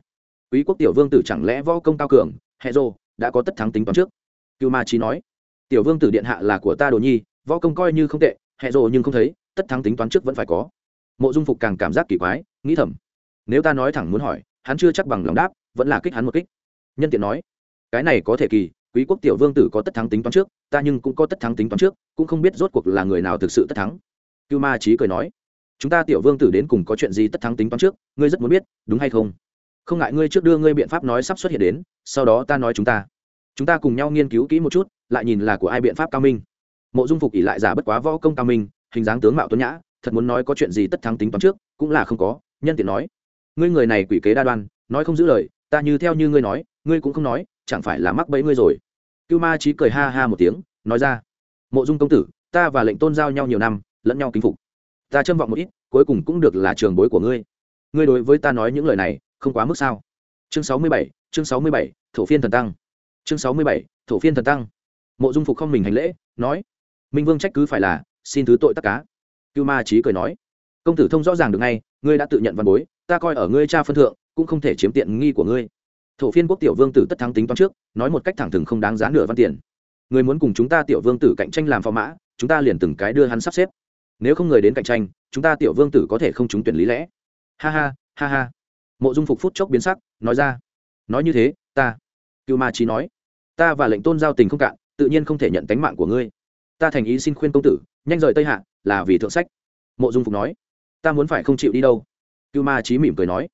Quý quốc tiểu vương tử chẳng lẽ võ công cao cường hệ rô, đã có tất thắng tính toán trước? Cưu ma trí nói. Tiểu vương tử điện hạ là của ta đồ nhi, võ công coi như không tệ hệ rô nhưng không thấy, tất thắng tính toán trước vẫn phải có mộ dung phục càng cảm giác kỳ quái, nghĩ thầm, nếu ta nói thẳng muốn hỏi, hắn chưa chắc bằng lòng đáp, vẫn là kích hắn một kích. Nhân tiện nói, cái này có thể kỳ, quý quốc tiểu vương tử có tất thắng tính toán trước, ta nhưng cũng có tất thắng tính toán trước, cũng không biết rốt cuộc là người nào thực sự tất thắng. Cưu ma trí cười nói, chúng ta tiểu vương tử đến cùng có chuyện gì tất thắng tính toán trước, ngươi rất muốn biết, đúng hay không? Không ngại ngươi trước đưa ngươi biện pháp nói sắp xuất hiện đến, sau đó ta nói chúng ta. Chúng ta cùng nhau nghiên cứu kỹ một chút, lại nhìn là của ai biện pháp cao minh. Mộ dung phục ỉ lại giả bất quá võ công cao minh, hình dáng tướng mạo tuấn nhã thật muốn nói có chuyện gì tất thắng tính toán trước, cũng là không có, nhân tiện nói. Ngươi người này quỷ kế đa đoan, nói không giữ lời, ta như theo như ngươi nói, ngươi cũng không nói, chẳng phải là mắc bẫy ngươi rồi. Cưu ma trí cười ha ha một tiếng, nói ra. Mộ dung công tử, ta và lệnh tôn giao nhau nhiều năm, lẫn nhau kính phục. Ta trân vọng một ít, cuối cùng cũng được là trường bối của ngươi. Ngươi đối với ta nói những lời này, không quá mức sao? Chương sáu mươi bảy, chương sáu mươi bảy, thổ phiên thần tăng. Chương sáu mươi bảy, thổ phiên thần tăng. Mộ dung phục không mình hành lễ, nói. Minh vương trách cứ phải là, xin thứ tội tất cá cưu ma trí cười nói, công tử thông rõ ràng được ngay, ngươi đã tự nhận văn bối, ta coi ở ngươi cha phân thượng, cũng không thể chiếm tiện nghi của ngươi. Thổ phiên quốc tiểu vương tử tất thắng tính toán trước, nói một cách thẳng thừng không đáng giá nửa văn tiền. Người muốn cùng chúng ta tiểu vương tử cạnh tranh làm phò mã, chúng ta liền từng cái đưa hắn sắp xếp. Nếu không người đến cạnh tranh, chúng ta tiểu vương tử có thể không trúng tuyển lý lẽ. Ha ha ha ha. Mộ dung phục phút chốc biến sắc, nói ra, nói như thế, ta. Cưu ma trí nói, ta và lệnh tôn giao tình không cạn, tự nhiên không thể nhận tánh mạng của ngươi. Ta thành ý xin khuyên công tử, nhanh rời tây hạ là vì thượng sách. Mộ dung phục nói, ta muốn phải không chịu đi đâu. Cưu ma trí mỉm cười nói,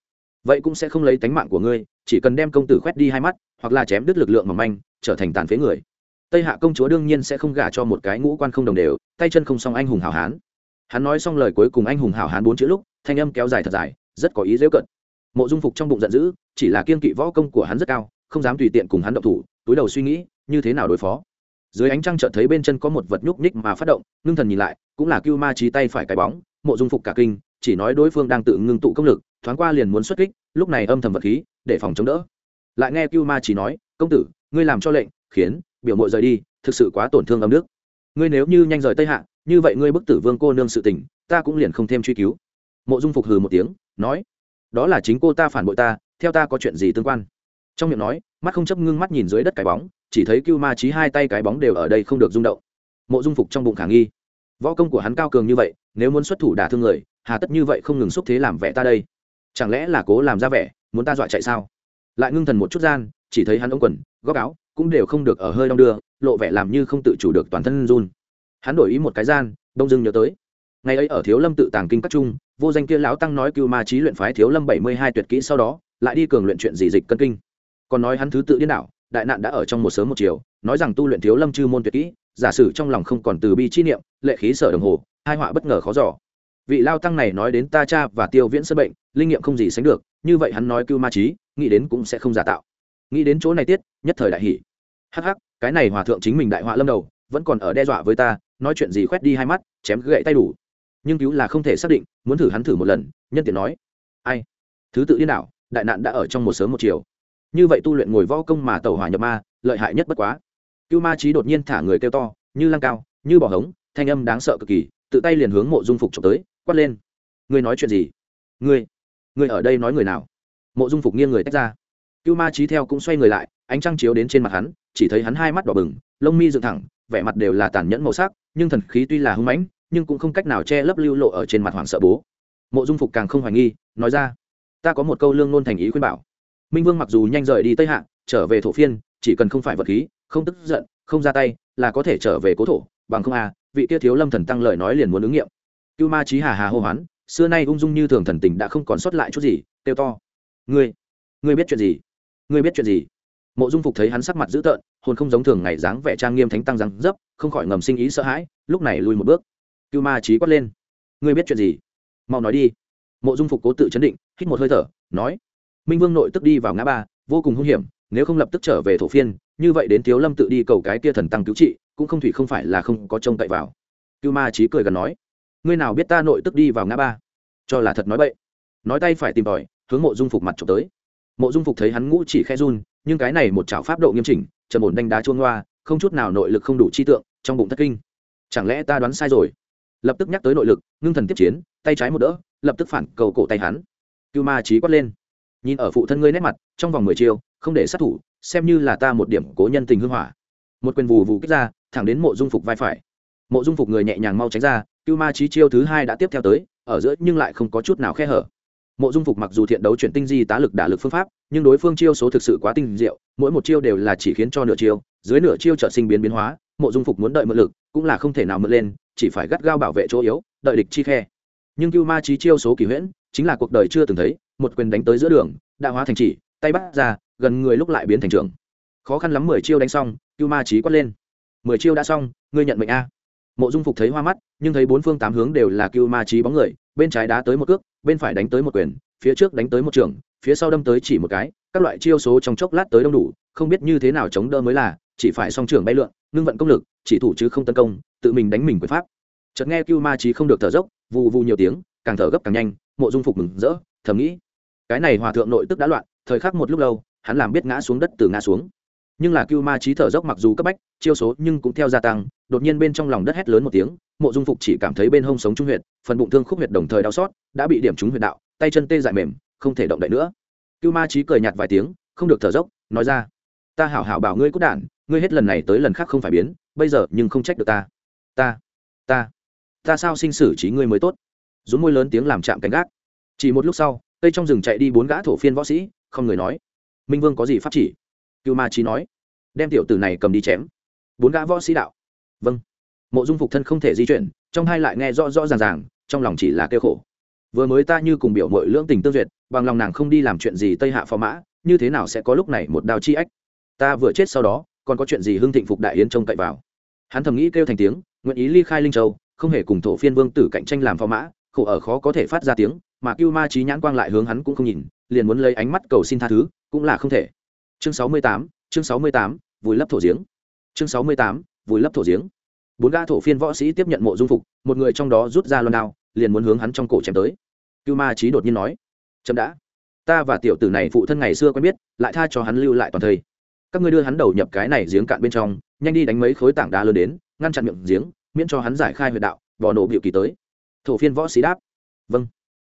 vậy cũng sẽ không lấy tánh mạng của ngươi, chỉ cần đem công tử khoét đi hai mắt, hoặc là chém đứt lực lượng mỏng manh, trở thành tàn phế người. Tây hạ công chúa đương nhiên sẽ không gả cho một cái ngũ quan không đồng đều, tay chân không song anh hùng hảo hán. Hắn nói xong lời cuối cùng anh hùng hảo hán bốn chữ lúc, thanh âm kéo dài thật dài, rất có ý dễu cận. Mộ dung phục trong bụng giận dữ, chỉ là kiên kỵ võ công của hắn rất cao, không dám tùy tiện cùng hắn động thủ, túi đầu suy nghĩ, như thế nào đối phó dưới ánh trăng chợt thấy bên chân có một vật nhúc nhích mà phát động, ngưng thần nhìn lại, cũng là cưu ma trí tay phải cái bóng, mộ dung phục cả kinh, chỉ nói đối phương đang tự ngưng tụ công lực, thoáng qua liền muốn xuất kích, lúc này âm thầm vật khí, để phòng chống đỡ. Lại nghe cưu ma chỉ nói, công tử, ngươi làm cho lệnh, khiến biểu mội rời đi, thực sự quá tổn thương âm nước ngươi nếu như nhanh rời tây hạ, như vậy ngươi bức tử vương cô nương sự tình, ta cũng liền không thêm truy cứu. Mộ dung phục hừ một tiếng, nói, đó là chính cô ta phản bội ta, theo ta có chuyện gì tương quan? Trong miệng nói, mắt không chấp ngưng mắt nhìn dưới đất cái bóng, chỉ thấy cưu ma trí hai tay cái bóng đều ở đây không được rung động. Mộ dung phục trong bụng khả nghi. Võ công của hắn cao cường như vậy, nếu muốn xuất thủ đả thương người, hà tất như vậy không ngừng xúc thế làm vẻ ta đây. Chẳng lẽ là cố làm ra vẻ, muốn ta dọa chạy sao? Lại ngưng thần một chút gian, chỉ thấy hắn ống quần, góc áo cũng đều không được ở hơi đong đưa, lộ vẻ làm như không tự chủ được toàn thân run. Hắn đổi ý một cái gian, đông dưng nhớ tới. Ngày ấy ở thiếu lâm tự tàng kinh các trung, vô danh kia lão tăng nói cưu ma trí luyện phái thiếu lâm bảy mươi hai tuyệt kỹ sau đó, lại đi cường luyện chuyện gì dịch cân kinh còn nói hắn thứ tự điên đảo, đại nạn đã ở trong một sớm một chiều, nói rằng tu luyện thiếu lâm chư môn tuyệt kỹ, giả sử trong lòng không còn từ bi chi niệm, lệ khí sở đồng hồ, hai họa bất ngờ khó giỏ vị lao tăng này nói đến ta cha và tiêu viễn sân bệnh, linh nghiệm không gì sánh được, như vậy hắn nói cưu ma trí, nghĩ đến cũng sẽ không giả tạo. Nghĩ đến chỗ này tiết, nhất thời đại hỷ hắc hắc, cái này hòa thượng chính mình đại họa lâm đầu, vẫn còn ở đe dọa với ta, nói chuyện gì khoét đi hai mắt, chém gậy tay đủ. Nhưng cứu là không thể xác định, muốn thử hắn thử một lần, nhân tiện nói. Ai? Thứ tự điên đảo, đại nạn đã ở trong một sớm một chiều như vậy tu luyện ngồi võ công mà tẩu hỏa nhập ma, lợi hại nhất bất quá. Cưu ma trí đột nhiên thả người kêu to, như lăng cao, như bỏ hống, thanh âm đáng sợ cực kỳ, tự tay liền hướng mộ dung phục trộm tới, quát lên. Ngươi nói chuyện gì? Ngươi ngươi ở đây nói người nào? Mộ dung phục nghiêng người tách ra. Cưu ma trí theo cũng xoay người lại, ánh trăng chiếu đến trên mặt hắn, chỉ thấy hắn hai mắt đỏ bừng, lông mi dựng thẳng, vẻ mặt đều là tàn nhẫn màu sắc, nhưng thần khí tuy là hưng mãnh, nhưng cũng không cách nào che lấp lưu lộ ở trên mặt hoàng sợ bố. Mộ dung phục càng không hoài nghi, nói ra, ta có một câu lương ngôn thành ý khuyên bảo minh vương mặc dù nhanh rời đi tây hạ, trở về thổ phiên, chỉ cần không phải vật khí, không tức giận, không ra tay, là có thể trở về cố thổ. Bằng không à vị kia thiếu lâm thần tăng lời nói liền muốn ứng nghiệm. Cưu ma trí hà hà hô hoán, xưa nay ung dung như thường thần tình đã không còn sót lại chút gì, kêu to. Ngươi ngươi biết chuyện gì? Ngươi biết chuyện gì? Mộ dung phục thấy hắn sắc mặt dữ tợn, hồn không giống thường ngày dáng vẻ trang nghiêm thánh tăng răng dấp, không khỏi ngầm sinh ý sợ hãi, lúc này lùi một bước. Cưu ma trí quát lên. Ngươi biết chuyện gì? Mau nói đi. Mộ dung phục cố tự chấn định, hít một hơi thở, nói minh vương nội tức đi vào ngã ba, vô cùng hung hiểm, nếu không lập tức trở về thổ phiên, như vậy đến thiếu lâm tự đi cầu cái kia thần tăng cứu trị, cũng không thủy không phải là không có trông cậy vào. Cưu ma trí cười gần nói, ngươi nào biết ta nội tức đi vào ngã ba? Cho là thật nói vậy nói tay phải tìm tòi, hướng mộ dung phục mặt trộm tới. Mộ dung phục thấy hắn ngũ chỉ khe run, nhưng cái này một chảo pháp độ nghiêm chỉnh, trầm ổn đánh đá chuông loa, không chút nào nội lực không đủ chi tượng, trong bụng thất kinh. Chẳng lẽ ta đoán sai rồi? Lập tức nhắc tới nội lực, ngưng thần tiếp chiến, tay trái một đỡ, lập tức phản cầu cổ tay hắn. Cưu ma trí quát lên nhìn ở phụ thân ngươi nét mặt, trong vòng mười chiêu, không để sát thủ, xem như là ta một điểm cố nhân tình hưng hỏa. Một quyền vù vù kích ra, thẳng đến mộ dung phục vai phải. Mộ dung phục người nhẹ nhàng mau tránh ra, cưu ma trí chiêu thứ hai đã tiếp theo tới, ở giữa nhưng lại không có chút nào khe hở. Mộ dung phục mặc dù thiện đấu chuyển tinh di tá lực đả lực phương pháp, nhưng đối phương chiêu số thực sự quá tinh diệu, mỗi một chiêu đều là chỉ khiến cho nửa chiêu, dưới nửa chiêu trợ sinh biến biến hóa, mộ dung phục muốn đợi mượn lực, cũng là không thể nào mượn lên, chỉ phải gắt gao bảo vệ chỗ yếu, đợi địch chi khe. Nhưng cưu ma trí chiêu số kỳ huyễn, chính là cuộc đời chưa từng thấy một quyền đánh tới giữa đường, đã hóa thành chỉ, tay bắt ra, gần người lúc lại biến thành trưởng. khó khăn lắm mười chiêu đánh xong, cưu ma trí quát lên. Mười chiêu đã xong, ngươi nhận mệnh a. Mộ dung phục thấy hoa mắt, nhưng thấy bốn phương tám hướng đều là cưu ma trí bóng người, bên trái đá tới một cước, bên phải đánh tới một quyền, phía trước đánh tới một trường, phía sau đâm tới chỉ một cái, các loại chiêu số trong chốc lát tới đông đủ, không biết như thế nào chống đỡ mới là, chỉ phải song trường bay lượn, ngưng vận công lực, chỉ thủ chứ không tấn công, tự mình đánh mình quyền pháp. Chợt nghe cưu ma trí không được thở dốc, vù vù nhiều tiếng, càng thở gấp càng nhanh, mộ dung phục mừng rỡ, thầm nghĩ cái này hòa thượng nội tức đã loạn, thời khắc một lúc lâu, hắn làm biết ngã xuống đất từ ngã xuống. Nhưng là cưu ma trí thở dốc mặc dù cấp bách, chiêu số nhưng cũng theo gia tăng, đột nhiên bên trong lòng đất hét lớn một tiếng, mộ dung phục chỉ cảm thấy bên hông sống trung huyệt, phần bụng thương khúc huyệt đồng thời đau xót, đã bị điểm trúng huyệt đạo, tay chân tê dại mềm, không thể động đậy nữa. Cưu ma trí cười nhạt vài tiếng, không được thở dốc, nói ra, ta hảo hảo bảo ngươi cốt đản ngươi hết lần này tới lần khác không phải biến, bây giờ nhưng không trách được ta. Ta ta ta sao sinh xử trí ngươi mới tốt? Dũng môi lớn tiếng làm chạm cánh gác. Chỉ một lúc sau cây trong rừng chạy đi bốn gã thổ phiên võ sĩ, không người nói. Minh vương có gì pháp chỉ? Cưu ma trí nói. Đem tiểu tử này cầm đi chém. Bốn gã võ sĩ đạo. Vâng. Mộ dung phục thân không thể di chuyển, trong hai lại nghe rõ rõ ràng ràng, trong lòng chỉ là kêu khổ. Vừa mới ta như cùng biểu mội lưỡng tình tương duyệt, bằng lòng nàng không đi làm chuyện gì tây hạ phò mã, như thế nào sẽ có lúc này một đao chi ách? Ta vừa chết sau đó, còn có chuyện gì hưng thịnh phục đại yến trông cậy vào? Hắn thầm nghĩ kêu thành tiếng, nguyện ý ly khai linh châu, không hề cùng thổ phiên vương tử cạnh tranh làm phò mã, khổ ở khó có thể phát ra tiếng mà cưu ma trí nhãn quang lại hướng hắn cũng không nhìn, liền muốn lấy ánh mắt cầu xin tha thứ, cũng là không thể. Chương sáu mươi tám, chương sáu mươi tám, vùi lấp thổ giếng. Chương sáu mươi tám, vùi lấp thổ giếng. Bốn ga thổ phiên võ sĩ tiếp nhận mộ dung phục, một người trong đó rút ra loan đao, liền muốn hướng hắn trong cổ chém tới. Cưu ma trí đột nhiên nói, chậm đã. Ta và tiểu tử này phụ thân ngày xưa quen biết, lại tha cho hắn lưu lại toàn thây các ngươi đưa hắn đầu nhập cái này giếng cạn bên trong, nhanh đi đánh mấy khối tảng đá lớn đến, ngăn chặn miệng giếng, miễn cho hắn giải khai huyệt đạo vò nổ biểu kỳ tới. Thổ phiên võ sĩ đáp vâng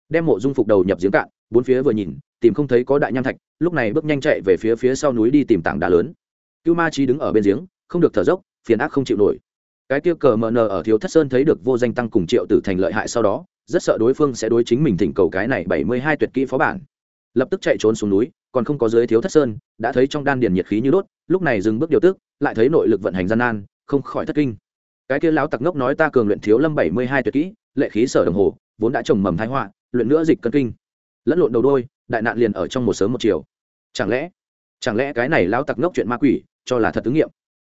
đem mộ dung phục đầu nhập giếng cạn, bốn phía vừa nhìn, tìm không thấy có đại nham thạch, lúc này bước nhanh chạy về phía phía sau núi đi tìm tảng đá lớn. Cưu ma trí đứng ở bên giếng, không được thở dốc, phiền ác không chịu nổi. Cái tiêu cờ mờ nờ ở thiếu thất sơn thấy được vô danh tăng cùng triệu tử thành lợi hại sau đó, rất sợ đối phương sẽ đối chính mình thỉnh cầu cái này bảy mươi hai tuyệt kỹ phó bản. Lập tức chạy trốn xuống núi, còn không có dưới thiếu thất sơn, đã thấy trong đan điền nhiệt khí như đốt, lúc này dừng bước điều tức, lại thấy nội lực vận hành gian nan, không khỏi thất kinh. Cái kia lão tặc ngốc nói ta cường luyện thiếu lâm bảy mươi hai tuyệt kỹ, lệ khí sở đồng hồ, vốn đã trồng mầm thái họa luyện nữa dịch cân kinh. Lẫn lộn đầu đôi, đại nạn liền ở trong một sớm một chiều. Chẳng lẽ chẳng lẽ cái này lão tặc ngốc chuyện ma quỷ, cho là thật ứng nghiệm?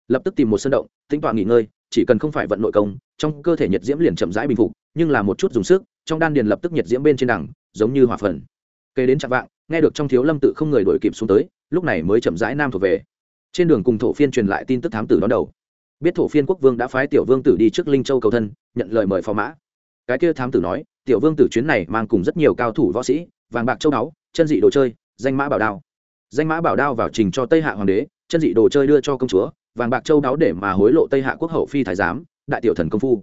Lập tức tìm một sân động tính tọa nghỉ ngơi, chỉ cần không phải vận nội công, trong cơ thể nhiệt diễm liền chậm rãi bình phục, nhưng là một chút dùng sức, trong đan điền lập tức nhiệt diễm bên trên đẳng giống như hòa phần. Kế đến chạm vạng, nghe được trong thiếu lâm tự không người đuổi kịp xuống tới, lúc này mới chậm rãi nam thuộc về. Trên đường cùng thổ phiên truyền lại tin tức thám tử đón đầu. Biết thổ phiên quốc vương đã phái tiểu vương tử đi trước linh châu cầu thân, nhận lời mời phò mã cái kia thám tử nói, tiểu vương tử chuyến này mang cùng rất nhiều cao thủ võ sĩ, vàng bạc châu đáo chân dị đồ chơi, danh mã bảo đao. Danh mã bảo đao vào trình cho tây hạ hoàng đế, chân dị đồ chơi đưa cho công chúa, vàng bạc châu đáo để mà hối lộ tây hạ quốc hậu phi thái giám, đại tiểu thần công phu.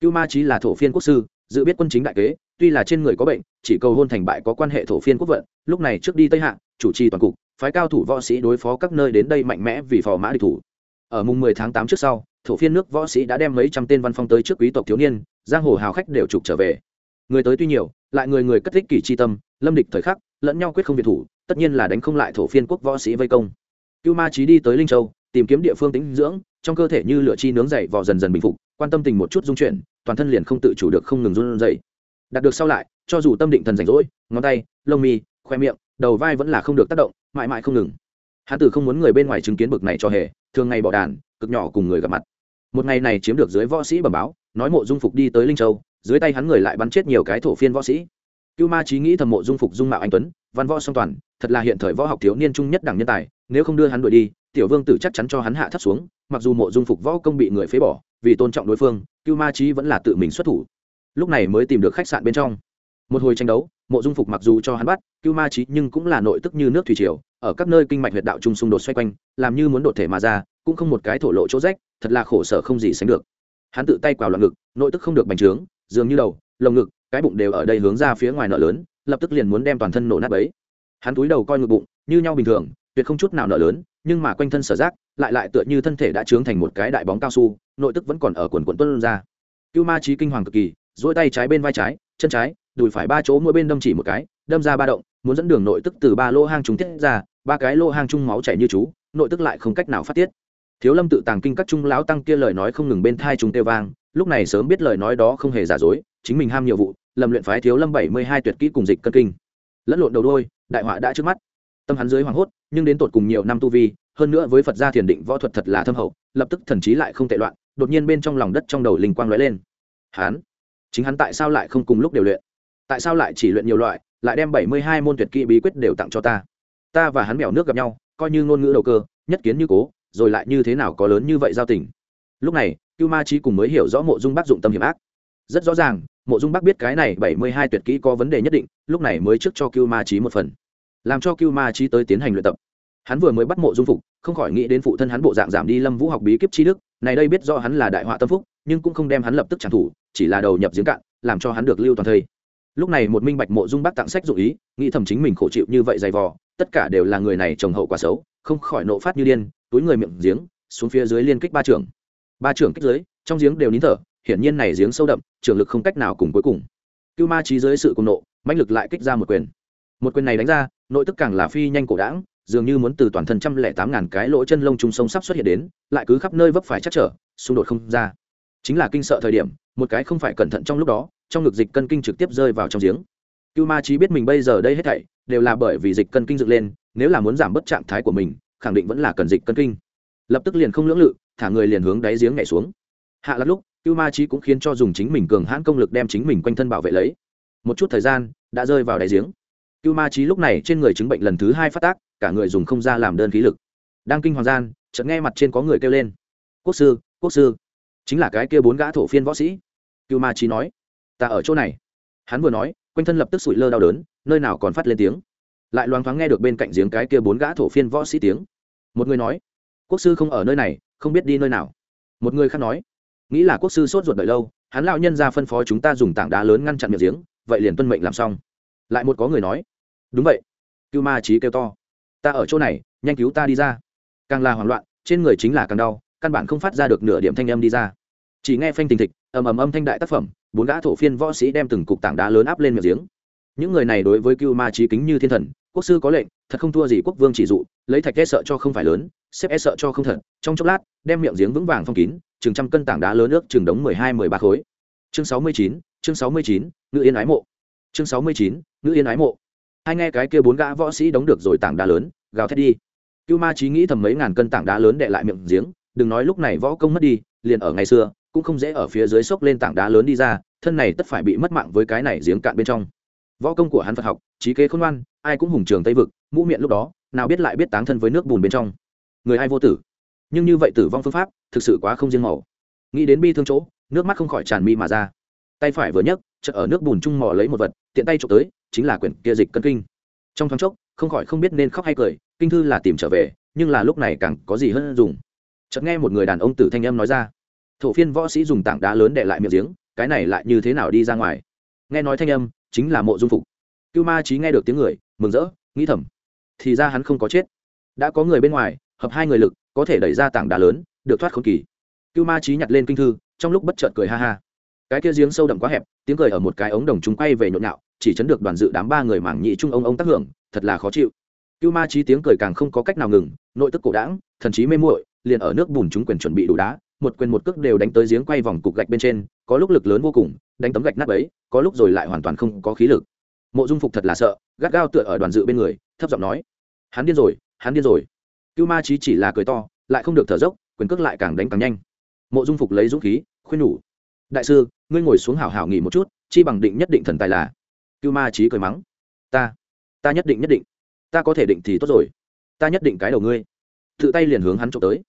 Cưu ma trí là thổ phiên quốc sư, dự biết quân chính đại kế, tuy là trên người có bệnh, chỉ cầu hôn thành bại có quan hệ thổ phiên quốc vận, lúc này trước đi tây hạ, chủ trì toàn cục, phái cao thủ võ sĩ đối phó các nơi đến đây mạnh mẽ vì phò mã địch thủ. Ở mùng 10 tháng 8 trước sau, thổ phiên nước võ sĩ đã đem mấy trăm tên văn phong tới trước quý tộc thiếu niên giang hồ hào khách đều trục trở về. Người tới tuy nhiều, lại người người cất thích kỷ chi tâm, lâm địch thời khắc, lẫn nhau quyết không việt thủ, tất nhiên là đánh không lại thổ phiên quốc võ sĩ vây công. Cưu ma trí đi tới linh châu, tìm kiếm địa phương tĩnh dưỡng, trong cơ thể như lửa chi nướng dậy vò dần dần bình phục, quan tâm tình một chút dung chuyển, toàn thân liền không tự chủ được không ngừng run dậy đạt được sau lại, cho dù tâm định thần rảnh rỗi, ngón tay, lông mi, khoe miệng, đầu vai vẫn là không được tác động, mãi mãi không ngừng. Hán tử không muốn người bên ngoài chứng kiến bực này cho hề, thường ngày bỏ đàn, cực nhỏ cùng người gặp mặt. Một ngày này chiếm được dưới võ sĩ bẩm báo nói mộ dung phục đi tới linh châu, dưới tay hắn người lại bắn chết nhiều cái thổ phiên võ sĩ. Cưu ma trí nghĩ thầm mộ dung phục dung mạo anh tuấn, văn võ song toàn, thật là hiện thời võ học thiếu niên trung nhất đẳng nhân tài, nếu không đưa hắn đuổi đi, tiểu vương tử chắc chắn cho hắn hạ thấp xuống, mặc dù mộ dung phục võ công bị người phế bỏ, vì tôn trọng đối phương, cưu ma trí vẫn là tự mình xuất thủ. Lúc này mới tìm được khách sạn bên trong. Một hồi tranh đấu, mộ dung phục mặc dù cho hắn bắt, cưu ma trí nhưng cũng là nội tức như nước thủy triều, ở các nơi kinh mạch huyệt đạo trung xung đột xoay quanh, làm như muốn đột thể mà ra, cũng không một cái thổ lộ chỗ rách, thật là khổ sở không gì sánh được hắn tự tay quào loạn ngực, nội tức không được bành trướng, dường như đầu, lồng ngực, cái bụng đều ở đây hướng ra phía ngoài nợ lớn, lập tức liền muốn đem toàn thân nổ nát ấy hắn túi đầu coi ngực bụng, như nhau bình thường, tuyệt không chút nào nợ lớn, nhưng mà quanh thân sở giác, lại lại tựa như thân thể đã trướng thành một cái đại bóng cao su, nội tức vẫn còn ở quần quần tuân ra. Cưu ma trí kinh hoàng cực kỳ dỗi tay trái bên vai trái, chân trái, đùi phải ba chỗ mỗi bên đâm chỉ một cái, đâm ra ba động, muốn dẫn đường nội tức từ ba lô hang chúng tiết ra, ba cái lô hang chung máu chảy như chú, nội tức lại không cách nào phát tiết thiếu lâm tự tàng kinh các trung lão tăng kia lời nói không ngừng bên thai chúng têu vang, lúc này sớm biết lời nói đó không hề giả dối, chính mình ham nhiều vụ, lầm luyện phái thiếu lâm bảy mươi hai tuyệt kỹ cùng dịch cân kinh. Lẫn lộn đầu đôi, đại họa đã trước mắt. Tâm hắn dưới hoảng hốt, nhưng đến tột cùng nhiều năm tu vi, hơn nữa với phật gia thiền định võ thuật thật là thâm hậu, lập tức thần trí lại không tệ loạn, đột nhiên bên trong lòng đất trong đầu linh quang lóe lên. Hắn? Chính hắn tại sao lại không cùng lúc đều luyện? Tại sao lại chỉ luyện nhiều loại, lại đem bảy mươi hai môn tuyệt kỹ bí quyết đều tặng cho ta? Ta và hắn mèo nước gặp nhau, coi như ngôn ngữ đầu cơ, nhất kiến như cố rồi lại như thế nào có lớn như vậy giao tình. Lúc này, cưu ma trí cùng mới hiểu rõ mộ dung bác dụng tâm hiểm ác. Rất rõ ràng, mộ dung bác biết cái này bảy mươi hai tuyệt kỹ có vấn đề nhất định, lúc này mới trước cho cưu ma trí một phần. Làm cho cưu ma trí tới tiến hành luyện tập. Hắn vừa mới bắt mộ dung phục, không khỏi nghĩ đến phụ thân hắn bộ dạng giảm đi lâm vũ học bí kíp chi đức, này đây biết do hắn là đại họa tâm phúc, nhưng cũng không đem hắn lập tức trả thủ chỉ là đầu nhập giếng cạn, làm cho hắn được lưu toàn thây. Lúc này một minh bạch mộ dung bác tặng sách dụ ý, nghĩ thầm chính mình khổ chịu như vậy dày vò, tất cả đều là người này trồng hậu quả xấu, không khỏi nộ phát như điên túi người miệng giếng, xuống phía dưới liên kích ba trưởng. Ba trưởng kích dưới, trong giếng đều nín thở, hiển nhiên này giếng sâu đậm trường lực không cách nào cùng cuối cùng. Cưu ma trí dưới sự cùng nộ, mãnh lực lại kích ra một quyền. Một quyền này đánh ra, nội tức càng là phi nhanh cổ đảng dường như muốn từ toàn thân trăm lẻ tám ngàn cái lỗ chân lông trùng sông sắp xuất hiện đến, lại cứ khắp nơi vấp phải chắc trở, xung đột không ra. Chính là kinh sợ thời điểm, một cái không phải cẩn thận trong lúc đó, trong ngực dịch cân kinh trực tiếp rơi vào trong giếng. Cưu ma trí biết mình bây giờ đây hết thảy, đều là bởi vì dịch cân kinh dựng lên, nếu là muốn giảm bớt trạng thái của mình khẳng định vẫn là cần dịch cân kinh. Lập tức liền không lưỡng lự, thả người liền hướng đáy giếng nhảy xuống. Hạ lắm lúc, cưu ma trí cũng khiến cho dùng chính mình cường hãn công lực đem chính mình quanh thân bảo vệ lấy. Một chút thời gian, đã rơi vào đáy giếng. Cưu ma trí lúc này trên người chứng bệnh lần thứ hai phát tác, cả người dùng không ra làm đơn khí lực. Đang kinh hoàng gian, chợt nghe mặt trên có người kêu lên. Quốc sư quốc sư. Chính là cái kia bốn gã thổ phiên võ sĩ. Cưu ma trí nói, ta ở chỗ này. Hắn vừa nói, quanh thân lập tức sụi lơ đau đớn, nơi nào còn phát lên tiếng. Lại loáng thoáng nghe được bên cạnh giếng cái kia bốn gã thổ phiên võ sĩ tiếng một người nói, quốc sư không ở nơi này, không biết đi nơi nào. Một người khác nói, nghĩ là quốc sư sốt ruột đợi lâu, hắn lão nhân ra phân phó chúng ta dùng tảng đá lớn ngăn chặn miệng giếng, vậy liền tuân mệnh làm xong. Lại một có người nói, đúng vậy. Cưu ma trí kêu to, ta ở chỗ này, nhanh cứu ta đi ra. Càng là hoảng loạn, trên người chính là càng đau, căn bản không phát ra được nửa điểm thanh âm đi ra. Chỉ nghe phanh tình thịch, ầm ầm âm thanh đại tác phẩm, bốn gã thổ phiên võ sĩ đem từng cục tảng đá lớn áp lên miệng giếng. Những người này đối với cưu ma trí kính như thiên thần quốc sư có lệnh, thật không thua gì quốc vương chỉ dụ, lấy thạch e sợ cho không phải lớn, xếp e sợ cho không thật. Trong chốc lát, đem miệng giếng vững vàng phong kín, chừng trăm cân tảng đá lớn nước chừng đống mười hai, mười ba khối. Chương sáu mươi chín, chương sáu mươi chín, ngự yên ái mộ. Chương sáu mươi chín, ngự yên ái mộ. Hai nghe cái kia bốn gã võ sĩ đóng được rồi tảng đá lớn, gào thét đi. Cưu ma trí nghĩ thầm mấy ngàn cân tảng đá lớn đệ lại miệng giếng, đừng nói lúc này võ công mất đi, liền ở ngày xưa, cũng không dễ ở phía dưới xốc lên tảng đá lớn đi ra, thân này tất phải bị mất mạng với cái này giếng cạn bên trong võ công của hắn phật học, trí kế khôn ngoan, ai cũng hùng trường tây vực, mũ miệng lúc đó, nào biết lại biết táng thân với nước bùn bên trong. Người ai vô tử? Nhưng như vậy tử vong phương pháp, thực sự quá không riêng màu. Nghĩ đến bi thương chỗ, nước mắt không khỏi tràn mi mà ra. Tay phải vừa nhấc, chợt ở nước bùn chung mò lấy một vật, tiện tay trộm tới, chính là quyển kia dịch cân kinh. Trong thoáng chốc, không khỏi không biết nên khóc hay cười, kinh thư là tìm trở về, nhưng là lúc này càng có gì hơn dùng. Chợt nghe một người đàn ông tử thanh âm nói ra. Thổ phiên võ sĩ dùng tảng đá lớn để lại miệng giếng, cái này lại như thế nào đi ra ngoài? Nghe nói thanh âm chính là mộ dung phục. Cưu ma trí nghe được tiếng người, mừng rỡ, nghĩ thầm, thì ra hắn không có chết. Đã có người bên ngoài, hợp hai người lực, có thể đẩy ra tảng đá lớn, được thoát khốn kỳ. Cưu ma trí nhặt lên kinh thư, trong lúc bất chợt cười ha ha. Cái kia giếng sâu đậm quá hẹp, tiếng cười ở một cái ống đồng chúng quay về nhộn nhạo, chỉ chấn được đoàn dự đám ba người mảng nhị trung ông ông tác hưởng, thật là khó chịu. Cưu ma trí tiếng cười càng không có cách nào ngừng, nội tức cổ đãng, thần trí mê muội, liền ở nước bùn chúng quyền chuẩn bị đủ đá một quyền một cước đều đánh tới giếng quay vòng cục gạch bên trên, có lúc lực lớn vô cùng, đánh tấm gạch nát ấy có lúc rồi lại hoàn toàn không có khí lực. Mộ dung phục thật là sợ, gắt gao tựa ở đoàn dự bên người, thấp giọng nói, hắn điên rồi, hắn điên rồi. Cưu ma trí chỉ là cười to, lại không được thở dốc, quyền cước lại càng đánh càng nhanh. Mộ dung phục lấy dũng khí, khuyên nhủ, đại sư, ngươi ngồi xuống hảo hảo nghỉ một chút, chi bằng định nhất định thần tài là. Cưu ma trí cười mắng, ta ta nhất định nhất định, ta có thể định thì tốt rồi, ta nhất định cái đầu ngươi. Tự tay liền hướng hắn trộm tới.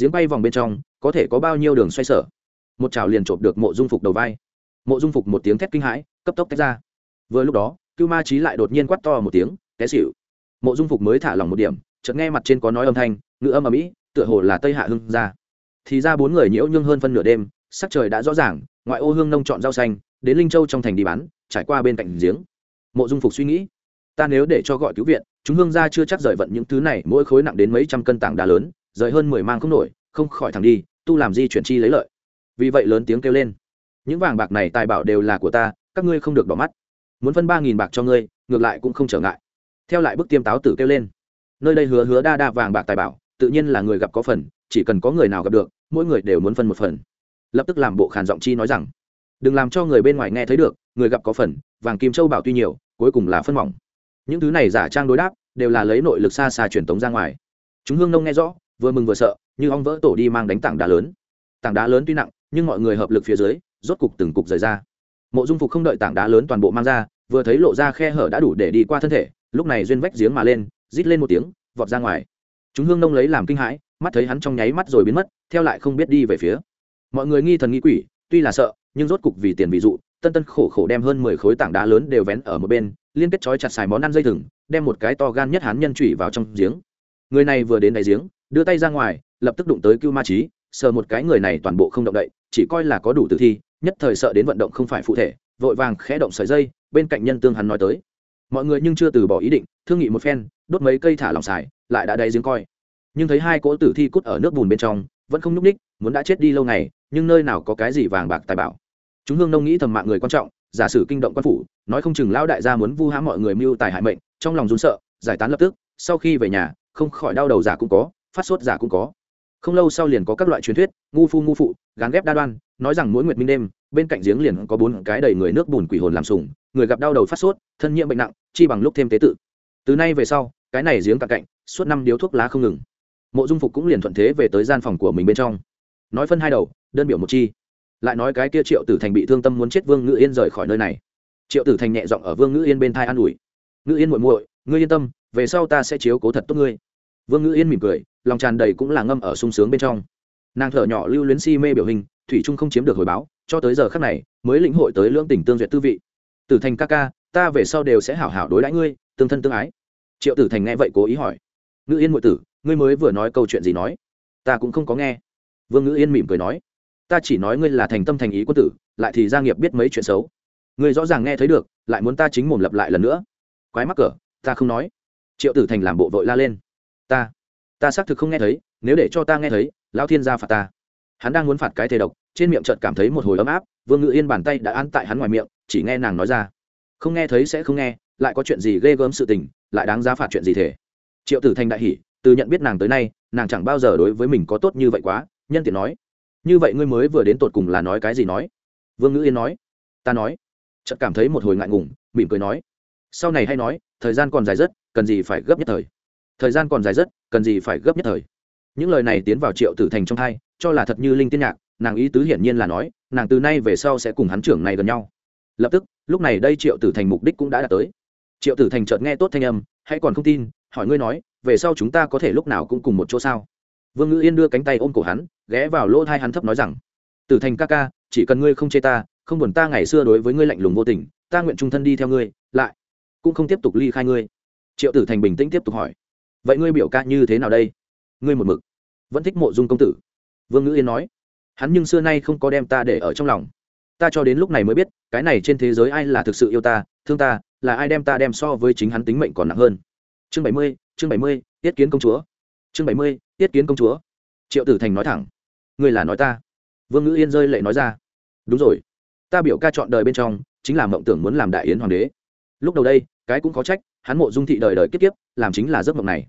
Giếng bay vòng bên trong có thể có bao nhiêu đường xoay sở. Một chảo liền chộp được mộ dung phục đầu vai. Mộ dung phục một tiếng thét kinh hãi, cấp tốc tách ra. Vừa lúc đó, cưu ma trí lại đột nhiên quắt to một tiếng, té xịu mộ dung phục mới thả lỏng một điểm, chợt nghe mặt trên có nói âm thanh, ngữ âm ở mỹ tựa hồ là tây hạ hưng ra. Thì ra bốn người nhiễu nhưng hơn phân nửa đêm, sắc trời đã rõ ràng, ngoại ô hương nông chọn rau xanh, đến linh châu trong thành đi bán, trải qua bên cạnh giếng. Mộ dung phục suy nghĩ, ta nếu để cho gọi cứu viện, chúng hương gia chưa chắc rời vận những thứ này, mỗi khối nặng đến mấy trăm cân tảng đá lớn, rời hơn mười mang không nổi, không khỏi thẳng đi tu làm gì chuyển chi lấy lợi. Vì vậy lớn tiếng kêu lên. Những vàng bạc này tài bảo đều là của ta, các ngươi không được bỏ mắt. Muốn phân ba nghìn bạc cho ngươi, ngược lại cũng không trở ngại. Theo lại bức tiêm táo tử kêu lên. Nơi đây hứa hứa đa đa vàng bạc tài bảo, tự nhiên là người gặp có phần, chỉ cần có người nào gặp được, mỗi người đều muốn phân một phần. Lập tức làm bộ khản giọng chi nói rằng, đừng làm cho người bên ngoài nghe thấy được, người gặp có phần, vàng kim châu bảo tuy nhiều, cuối cùng là phân mỏng. Những thứ này giả trang đối đáp, đều là lấy nội lực xa xa truyền tống ra ngoài. Chúng hương nông nghe rõ vừa mừng vừa sợ, như ong vỡ tổ đi mang đánh tảng đá lớn. Tảng đá lớn tuy nặng, nhưng mọi người hợp lực phía dưới, rốt cục từng cục rời ra. Mộ dung phục không đợi tảng đá lớn toàn bộ mang ra, vừa thấy lộ ra khe hở đã đủ để đi qua thân thể, lúc này duyên vách giếng mà lên, rít lên một tiếng, vọt ra ngoài. Chúng hương nông lấy làm kinh hãi, mắt thấy hắn trong nháy mắt rồi biến mất, theo lại không biết đi về phía. Mọi người nghi thần nghi quỷ, tuy là sợ, nhưng rốt cục vì tiền ví dụ, tân tân khổ khổ đem hơn mười khối tảng đá lớn đều vén ở một bên, liên kết trói chặt xài món ăn dây thừng, đem một cái to gan nhất hắn nhân chủy vào trong giếng. Người này vừa đến đáy giếng đưa tay ra ngoài, lập tức đụng tới cưu ma trí sờ một cái người này toàn bộ không động đậy, chỉ coi là có đủ tử thi, nhất thời sợ đến vận động không phải phụ thể, vội vàng khẽ động sợi dây, bên cạnh nhân tương hắn nói tới. Mọi người nhưng chưa từ bỏ ý định, thương nghị một phen, đốt mấy cây thả lòng xài, lại đã đáy giếng coi. Nhưng thấy hai cỗ tử thi cút ở nước bùn bên trong, vẫn không nhúc ních muốn đã chết đi lâu ngày, nhưng nơi nào có cái gì vàng bạc tài bảo. Chúng hương nông nghĩ thầm mạng người quan trọng, giả sử kinh động quan phủ, nói không chừng lão đại gia muốn vu hãm mọi người mưu tài hại mệnh, trong lòng run sợ, giải tán lập tức, sau khi về nhà, không khỏi đau đầu giả cũng có phát sốt giả cũng có. Không lâu sau liền có các loại truyền thuyết, ngu phu ngu phụ, gán ghép đa đoan, nói rằng mỗi nguyệt minh đêm, bên cạnh giếng liền có bốn cái đầy người nước bùn quỷ hồn làm sùng người gặp đau đầu phát sốt, thân nhiễm bệnh nặng, chi bằng lúc thêm tế tự. Từ nay về sau, cái này giếng cạn cạnh, suốt năm điếu thuốc lá không ngừng. Mộ dung phục cũng liền thuận thế về tới gian phòng của mình bên trong. Nói phân hai đầu, đơn biểu một chi. Lại nói cái kia triệu tử thành bị thương tâm muốn chết vương ngữ yên rời khỏi nơi này. Triệu tử thành nhẹ giọng ở vương ngữ yên bên thai an ủi. Ngữ yên muội muội, ngươi yên tâm, về sau ta sẽ chiếu cố thật tốt ngươi vương ngữ yên mỉm cười, lòng tràn đầy cũng là ngâm ở sung sướng bên trong. Nàng thở nhỏ lưu luyến si mê biểu hình, thủy trung không chiếm được hồi báo, cho tới giờ khác này, mới lĩnh hội tới lưỡng tình tương duyệt tư vị. Tử thành ca ca, ta về sau đều sẽ hảo hảo đối đãi ngươi, tương thân tương ái. Triệu tử thành nghe vậy cố ý hỏi. Ngữ yên muội tử, ngươi mới vừa nói câu chuyện gì nói? Ta cũng không có nghe. Vương ngữ yên mỉm cười nói. Ta chỉ nói ngươi là thành tâm thành ý quân tử, lại thì gia nghiệp biết mấy chuyện xấu. Ngươi rõ ràng nghe thấy được, lại muốn ta chính mồm lập lại lần nữa. Quái mắc cỡ, ta không nói. Triệu tử thành làm bộ vội la lên ta ta xác thực không nghe thấy, nếu để cho ta nghe thấy, lão thiên gia phạt ta. Hắn đang muốn phạt cái thề độc, trên miệng chợt cảm thấy một hồi ấm áp, vương ngự yên bàn tay đã an tại hắn ngoài miệng, chỉ nghe nàng nói ra. Không nghe thấy sẽ không nghe, lại có chuyện gì ghê gớm sự tình, lại đáng giá phạt chuyện gì thể triệu tử thành đại hỉ, từ nhận biết nàng tới nay, nàng chẳng bao giờ đối với mình có tốt như vậy quá, nhân tiện nói. Như vậy ngươi mới vừa đến tột cùng là nói cái gì nói? Vương ngữ yên nói. Ta nói. Chợt cảm thấy một hồi ngại ngùng, mỉm cười nói. Sau này hay nói, thời gian còn dài rất, cần gì phải gấp nhất thời thời gian còn dài rất, cần gì phải gấp nhất thời. Những lời này tiến vào triệu tử thành trong hai cho là thật như linh tiên nhạc, nàng ý tứ hiển nhiên là nói, nàng từ nay về sau sẽ cùng hắn trưởng này gần nhau. Lập tức, lúc này đây triệu tử thành mục đích cũng đã đạt tới. Triệu tử thành chợt nghe tốt thanh âm, hãy còn không tin, hỏi ngươi nói, về sau chúng ta có thể lúc nào cũng cùng một chỗ sao? Vương ngữ yên đưa cánh tay ôm cổ hắn, ghé vào lỗ thai hắn thấp nói rằng, tử thành ca ca, chỉ cần ngươi không chê ta, không buồn ta ngày xưa đối với ngươi lạnh lùng vô tình, ta nguyện trung thân đi theo ngươi, lại cũng không tiếp tục ly khai ngươi. Triệu tử thành bình tĩnh tiếp tục hỏi vậy ngươi biểu ca như thế nào đây? Ngươi một mực vẫn thích mộ dung công tử. Vương ngữ yên nói, hắn nhưng xưa nay không có đem ta để ở trong lòng. Ta cho đến lúc này mới biết, cái này trên thế giới ai là thực sự yêu ta, thương ta, là ai đem ta đem so với chính hắn tính mệnh còn nặng hơn. Chương bảy mươi, chương bảy mươi, tiết kiến công chúa. Chương bảy mươi, tiết kiến công chúa. Triệu tử thành nói thẳng, ngươi là nói ta. Vương ngữ yên rơi lệ nói ra, đúng rồi. Ta biểu ca chọn đời bên trong, chính là mộng tưởng muốn làm đại yến hoàng đế. Lúc đầu đây, cái cũng có trách, hắn mộ dung thị đời đời kiếp kiếp, làm chính là giấc mộng này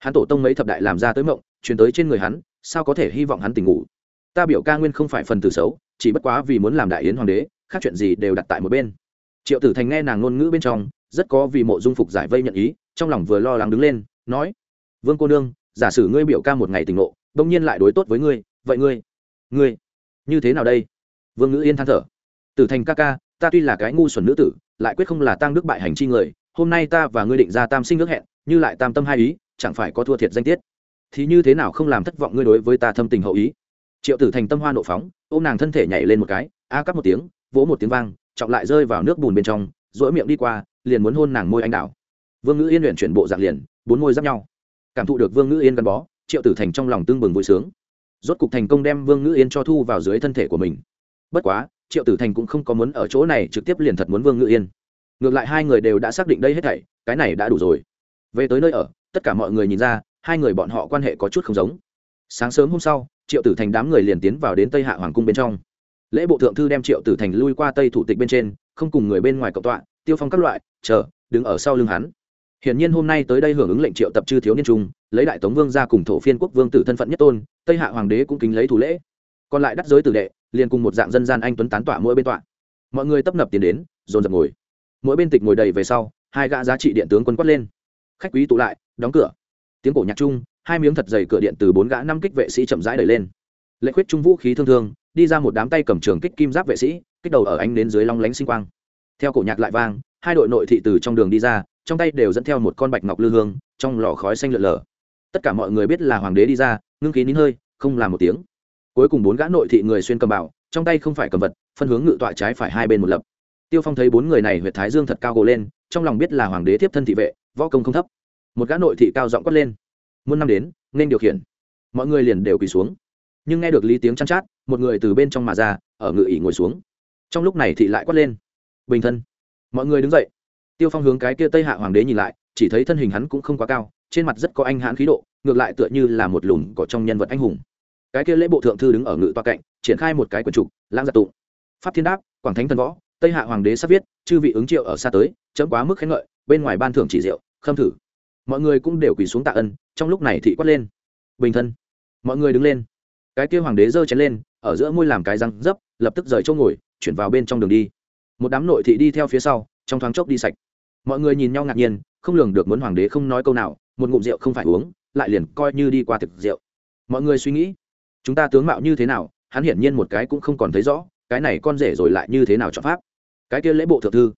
hắn tổ tông mấy thập đại làm ra tới mộng, truyền tới trên người hắn, sao có thể hy vọng hắn tỉnh ngủ? Ta biểu ca nguyên không phải phần tử xấu, chỉ bất quá vì muốn làm đại yến hoàng đế, khác chuyện gì đều đặt tại một bên. Triệu tử thành nghe nàng ngôn ngữ bên trong, rất có vì mộ dung phục giải vây nhận ý, trong lòng vừa lo lắng đứng lên, nói, vương cô nương, giả sử ngươi biểu ca một ngày tỉnh ngộ đông nhiên lại đối tốt với ngươi, vậy ngươi ngươi, như thế nào đây? Vương ngữ yên than thở, tử thành ca ca, ta tuy là cái ngu xuẩn nữ tử, lại quyết không là tăng đức bại hành chi người, hôm nay ta và ngươi định ra tam sinh ước hẹn, như lại tam tâm hai ý chẳng phải có thua thiệt danh tiết. Thì như thế nào không làm thất vọng ngươi đối với ta thâm tình hậu ý? Triệu tử thành tâm hoa nộ phóng, ôm nàng thân thể nhảy lên một cái, a cắp một tiếng, vỗ một tiếng vang, trọng lại rơi vào nước bùn bên trong rỗi miệng đi qua, liền muốn hôn nàng môi anh đào vương ngữ yên luyện chuyển bộ dạng liền, bốn môi giáp nhau. Cảm thụ được vương ngữ yên gắn bó, triệu tử thành trong lòng tương bừng vui sướng. Rốt cục thành công đem vương ngữ yên cho thu vào dưới thân thể của mình. Bất quá, triệu tử thành cũng không có muốn ở chỗ này trực tiếp liền thật muốn vương ngữ yên. Ngược lại hai người đều đã xác định đây hết thảy, cái này đã đủ rồi. Về tới nơi ở tất cả mọi người nhìn ra, hai người bọn họ quan hệ có chút không giống. Sáng sớm hôm sau, triệu tử thành đám người liền tiến vào đến tây hạ hoàng cung bên trong. Lễ bộ thượng thư đem triệu tử thành lui qua tây thủ tịch bên trên, không cùng người bên ngoài cộng tọa, tiêu phong các loại, chờ, đứng ở sau lưng hắn. Hiển nhiên hôm nay tới đây hưởng ứng lệnh triệu tập chư thiếu niên trung, lấy đại tống vương ra cùng thổ phiên quốc vương tử thân phận nhất tôn, tây hạ hoàng đế cũng kính lấy thủ lễ. Còn lại đắc giới tử đệ, liền cùng một dạng dân gian anh tuấn tán tọa mỗi bên tọa. Mọi người tấp nập tiến đến, dồn dập ngồi. Mỗi bên tịch ngồi đầy về sau, hai gã giá trị điện tướng quân quát lên. Khách quý tụ lại đóng cửa. Tiếng cổ nhạc chung, hai miếng thật dày cửa điện từ bốn gã năm kích vệ sĩ chậm rãi đẩy lên. Lệ quyết trung vũ khí thương thương, đi ra một đám tay cầm trường kích kim giáp vệ sĩ, kích đầu ở ánh đến dưới long lánh sinh quang. Theo cổ nhạc lại vang, hai đội nội thị từ trong đường đi ra, trong tay đều dẫn theo một con bạch ngọc lư hương, trong lò khói xanh lượn lờ. Tất cả mọi người biết là hoàng đế đi ra, ngưng khí nín hơi, không làm một tiếng. Cuối cùng bốn gã nội thị người xuyên cầm bảo, trong tay không phải cầm vật, phân hướng ngự tọa trái phải hai bên một lập. Tiêu phong thấy bốn người này huyệt thái dương thật cao gồ lên, trong lòng biết là hoàng đế tiếp thân thị vệ, võ công không thấp một gã nội thị cao giọng quát lên. Muôn năm đến, nên điều khiển. Mọi người liền đều quỳ xuống. Nhưng nghe được lý tiếng chăn chát, một người từ bên trong mà ra, ở ngự ỉ ngồi xuống. Trong lúc này thị lại quát lên. Bình thân. Mọi người đứng dậy. Tiêu phong hướng cái kia tây hạ hoàng đế nhìn lại, chỉ thấy thân hình hắn cũng không quá cao, trên mặt rất có anh hãn khí độ, ngược lại tựa như là một lùm cỏ trong nhân vật anh hùng. Cái kia lễ bộ thượng thư đứng ở ngự toa cạnh, triển khai một cái quần trục, lãng giặt tụng. Pháp thiên đáp, quảng thánh thần võ, tây hạ hoàng đế sắp viết, chư vị ứng triệu ở xa tới, chấm quá mức khen ngợi, bên ngoài ban thưởng chỉ rượu, khâm thử mọi người cũng đều quỳ xuống tạ ân, trong lúc này thị quát lên. Bình thân, mọi người đứng lên. Cái kia hoàng đế giơ chén lên, ở giữa môi làm cái răng dấp, lập tức rời chỗ ngồi, chuyển vào bên trong đường đi. Một đám nội thị đi theo phía sau, trong thoáng chốc đi sạch. Mọi người nhìn nhau ngạc nhiên, không lường được muốn hoàng đế không nói câu nào, một ngụm rượu không phải uống, lại liền coi như đi qua thực rượu. Mọi người suy nghĩ, chúng ta tướng mạo như thế nào, hắn hiển nhiên một cái cũng không còn thấy rõ, cái này con rể rồi lại như thế nào cho pháp. Cái kia lễ bộ thượng thư,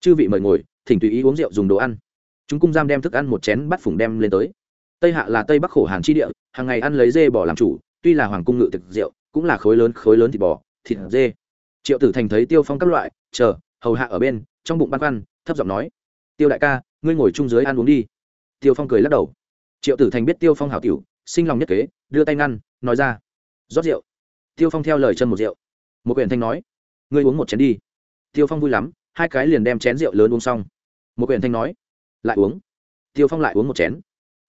chư vị mời ngồi, thỉnh tùy ý uống rượu dùng đồ ăn chúng cung giam đem thức ăn một chén bắt phùng đem lên tới. Tây hạ là tây bắc khổ hàn chi địa, hàng ngày ăn lấy dê bỏ làm chủ, tuy là hoàng cung ngự thực rượu, cũng là khối lớn khối lớn thịt bò, thịt dê. Triệu tử thành thấy tiêu phong các loại, chờ, hầu hạ ở bên, trong bụng băn khoăn, thấp giọng nói, tiêu đại ca, ngươi ngồi chung dưới ăn uống đi. Tiêu phong cười lắc đầu. Triệu tử thành biết tiêu phong hảo cửu sinh lòng nhất kế, đưa tay ngăn, nói ra, rót rượu. Tiêu phong theo lời chân một rượu. Một quyển thanh nói, ngươi uống một chén đi. Tiêu phong vui lắm, hai cái liền đem chén rượu lớn uống xong. Một quyển thanh nói lại uống. Tiêu phong lại uống một chén.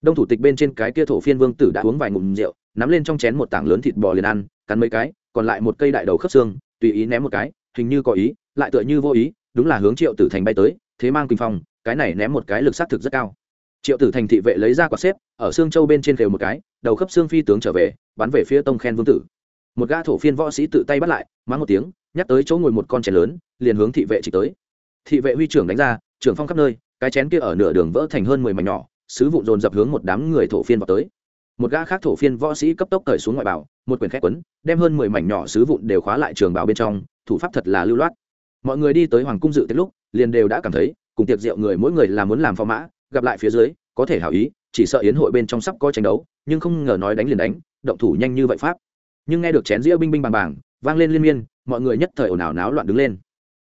Đông thủ tịch bên trên cái kia thổ phiên vương tử đã uống vài ngụm rượu, nắm lên trong chén một tảng lớn thịt bò liền ăn, cắn mấy cái, còn lại một cây đại đầu khớp xương, tùy ý ném một cái, hình như có ý, lại tựa như vô ý, đúng là hướng triệu tử thành bay tới, thế mang kinh phong, cái này ném một cái lực sát thực rất cao. Triệu tử thành thị vệ lấy ra quả xếp, ở xương châu bên trên khều một cái, đầu khớp xương phi tướng trở về, bắn về phía tông khen vương tử. Một gã thổ phiên võ sĩ tự tay bắt lại, mắng một tiếng, nhắc tới chỗ ngồi một con chén lớn, liền hướng thị vệ chỉ tới. Thị vệ huy trưởng đánh ra, trưởng phong khắp nơi cái chén kia ở nửa đường vỡ thành hơn mười mảnh nhỏ, sứ vụn dồn dập hướng một đám người thổ phiên vào tới. Một gã khác thổ phiên võ sĩ cấp tốc cởi xuống ngoại bảo, một quyển khét quấn, đem hơn mười mảnh nhỏ sứ vụn đều khóa lại trường bảo bên trong, thủ pháp thật là lưu loát. Mọi người đi tới hoàng cung dự tiết lúc, liền đều đã cảm thấy, cùng tiệc rượu người mỗi người là muốn làm phò mã, gặp lại phía dưới, có thể hảo ý, chỉ sợ yến hội bên trong sắp có tranh đấu, nhưng không ngờ nói đánh liền đánh, động thủ nhanh như vậy pháp. Nhưng nghe được chén rượu binh binh bàng bàng, vang lên liên miên, mọi người nhất thời ồn ào náo loạn đứng lên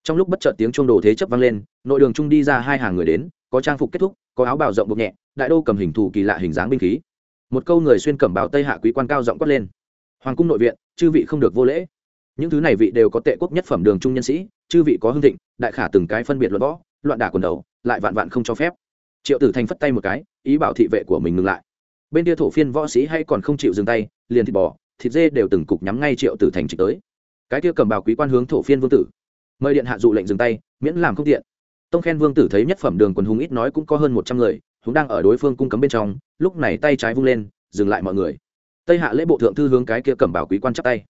trong lúc bất chợt tiếng chuông đồ thế chấp vang lên, nội đường trung đi ra hai hàng người đến, có trang phục kết thúc, có áo bào rộng bục nhẹ, đại đô cầm hình thù kỳ lạ hình dáng binh khí. Một câu người xuyên cẩm bào tây hạ quý quan cao giọng quát lên. Hoàng cung nội viện, chư vị không được vô lễ. Những thứ này vị đều có tệ quốc nhất phẩm đường trung nhân sĩ, chư vị có hưng thịnh, đại khả từng cái phân biệt luận võ, loạn đả quần đầu, lại vạn vạn không cho phép. Triệu tử thành phất tay một cái, ý bảo thị vệ của mình ngừng lại. Bên kia thổ phiên võ sĩ hay còn không chịu dừng tay, liền thịt bò, thịt dê đều từng cục nhắm ngay triệu tử thành trịch tới. Cái kia cầm bào quý quan hướng thổ phiên vương tử mời điện hạ dụ lệnh dừng tay, miễn làm không tiện. Tông khen vương tử thấy nhất phẩm đường quần hùng ít nói cũng có hơn một trăm người hùng đang ở đối phương cung cấm bên trong, lúc này tay trái vung lên, dừng lại mọi người. Tây hạ lễ bộ thượng thư hướng cái kia cầm bảo quý quan chắp tay.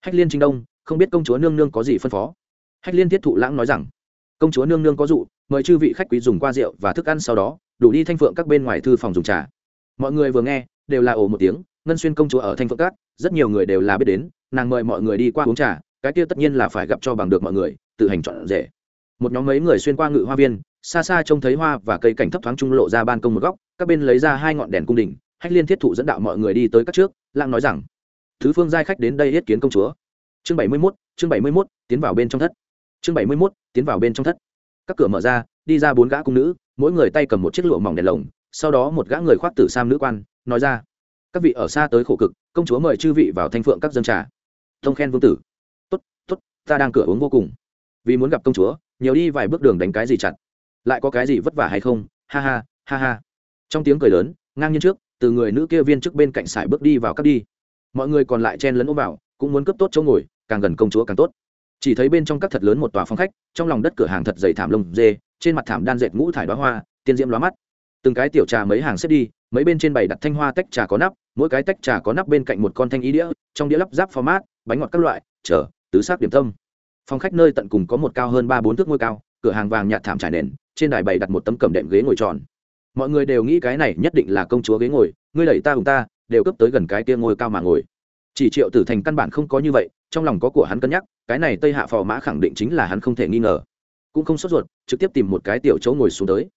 Hách liên trinh đông, không biết công chúa nương nương có gì phân phó? Hách liên thiết thụ lãng nói rằng, công chúa nương nương có dụ, mời chư vị khách quý dùng qua rượu và thức ăn sau đó, đủ đi thanh phượng các bên ngoài thư phòng dùng trà. Mọi người vừa nghe, đều là ồ một tiếng, ngân xuyên công chúa ở thanh phượng các, rất nhiều người đều là biết đến, nàng mời mọi người đi qua uống trà, cái kia tất nhiên là phải gặp cho bằng được mọi người tự hành chọn rể. Một nhóm mấy người xuyên qua ngự hoa viên, xa xa trông thấy hoa và cây cảnh thấp thoáng trung lộ ra ban công một góc, các bên lấy ra hai ngọn đèn cung đình, hách liên thiết thụ dẫn đạo mọi người đi tới các trước lãng nói rằng, thứ phương giai khách đến đây yết kiến công chúa. Chương bảy mươi mốt, chương bảy mươi mốt, tiến vào bên trong thất. Chương bảy mươi mốt, tiến vào bên trong thất. Các cửa mở ra, đi ra bốn gã cung nữ, mỗi người tay cầm một chiếc lụa mỏng đèn lồng, sau đó một gã người khoác tử sam nữ quan, nói ra, các vị ở xa tới khổ cực, công chúa mời chư vị vào thanh phượng các dân trà. Thông khen vương tử, tốt tốt, ta đang cửa uống vô cùng vì muốn gặp công chúa nhiều đi vài bước đường đánh cái gì chặt. Lại có cái gì vất vả hay không? Ha ha ha ha. Trong tiếng cười lớn ngang nhiên trước từ người nữ kia viên trước bên cạnh sải bước đi vào cắt đi. Mọi người còn lại chen lấn ôm vào cũng muốn cướp tốt chỗ ngồi càng gần công chúa càng tốt. Chỉ thấy bên trong các thật lớn một tòa phòng khách trong lòng đất cửa hàng thật dày thảm lông dê trên mặt thảm đan dệt ngũ thải đoá hoa tiên diễm lóa mắt. Từng cái tiểu trà mấy hàng xếp đi mấy bên trên bày đặt thanh hoa tách trà có nắp mỗi cái tách trà có nắp bên cạnh một con thanh ý đĩa trong đĩa lắp ráp format bánh ngọt các loại chờ, tứ sắc điểm tâm phòng khách nơi tận cùng có một cao hơn ba bốn thước ngôi cao, cửa hàng vàng nhạt thảm trải nền, trên đài bày đặt một tấm cầm đệm ghế ngồi tròn. Mọi người đều nghĩ cái này nhất định là công chúa ghế ngồi, ngươi đẩy ta cùng ta, đều cấp tới gần cái kia ngôi cao mà ngồi. Chỉ triệu tử thành căn bản không có như vậy, trong lòng có của hắn cân nhắc, cái này tây hạ phò mã khẳng định chính là hắn không thể nghi ngờ. Cũng không sốt ruột, trực tiếp tìm một cái tiểu chỗ ngồi xuống tới.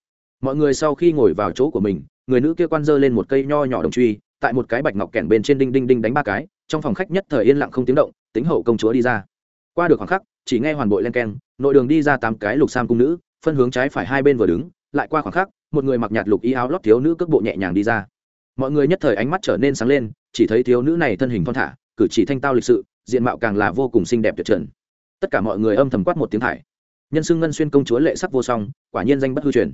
Mọi người sau khi ngồi vào chỗ của mình, người nữ kia quan dơ lên một cây nho nhỏ đồng truy, tại một cái bạch ngọc kèn bên trên đinh đinh đinh đánh ba cái, trong phòng khách nhất thời yên lặng không tiếng động, tính hậu công chúa đi ra qua được khoảng khắc, chỉ nghe hoàn bội len keng, nội đường đi ra tám cái lục sam cung nữ, phân hướng trái phải hai bên vừa đứng, lại qua khoảng khắc, một người mặc nhạt lục y áo lót thiếu nữ cước bộ nhẹ nhàng đi ra. Mọi người nhất thời ánh mắt trở nên sáng lên, chỉ thấy thiếu nữ này thân hình thon thả, cử chỉ thanh tao lịch sự, diện mạo càng là vô cùng xinh đẹp tuyệt trần. Tất cả mọi người âm thầm quát một tiếng thải. Nhân xưng ngân xuyên công chúa lệ sắc vô song, quả nhiên danh bất hư truyền.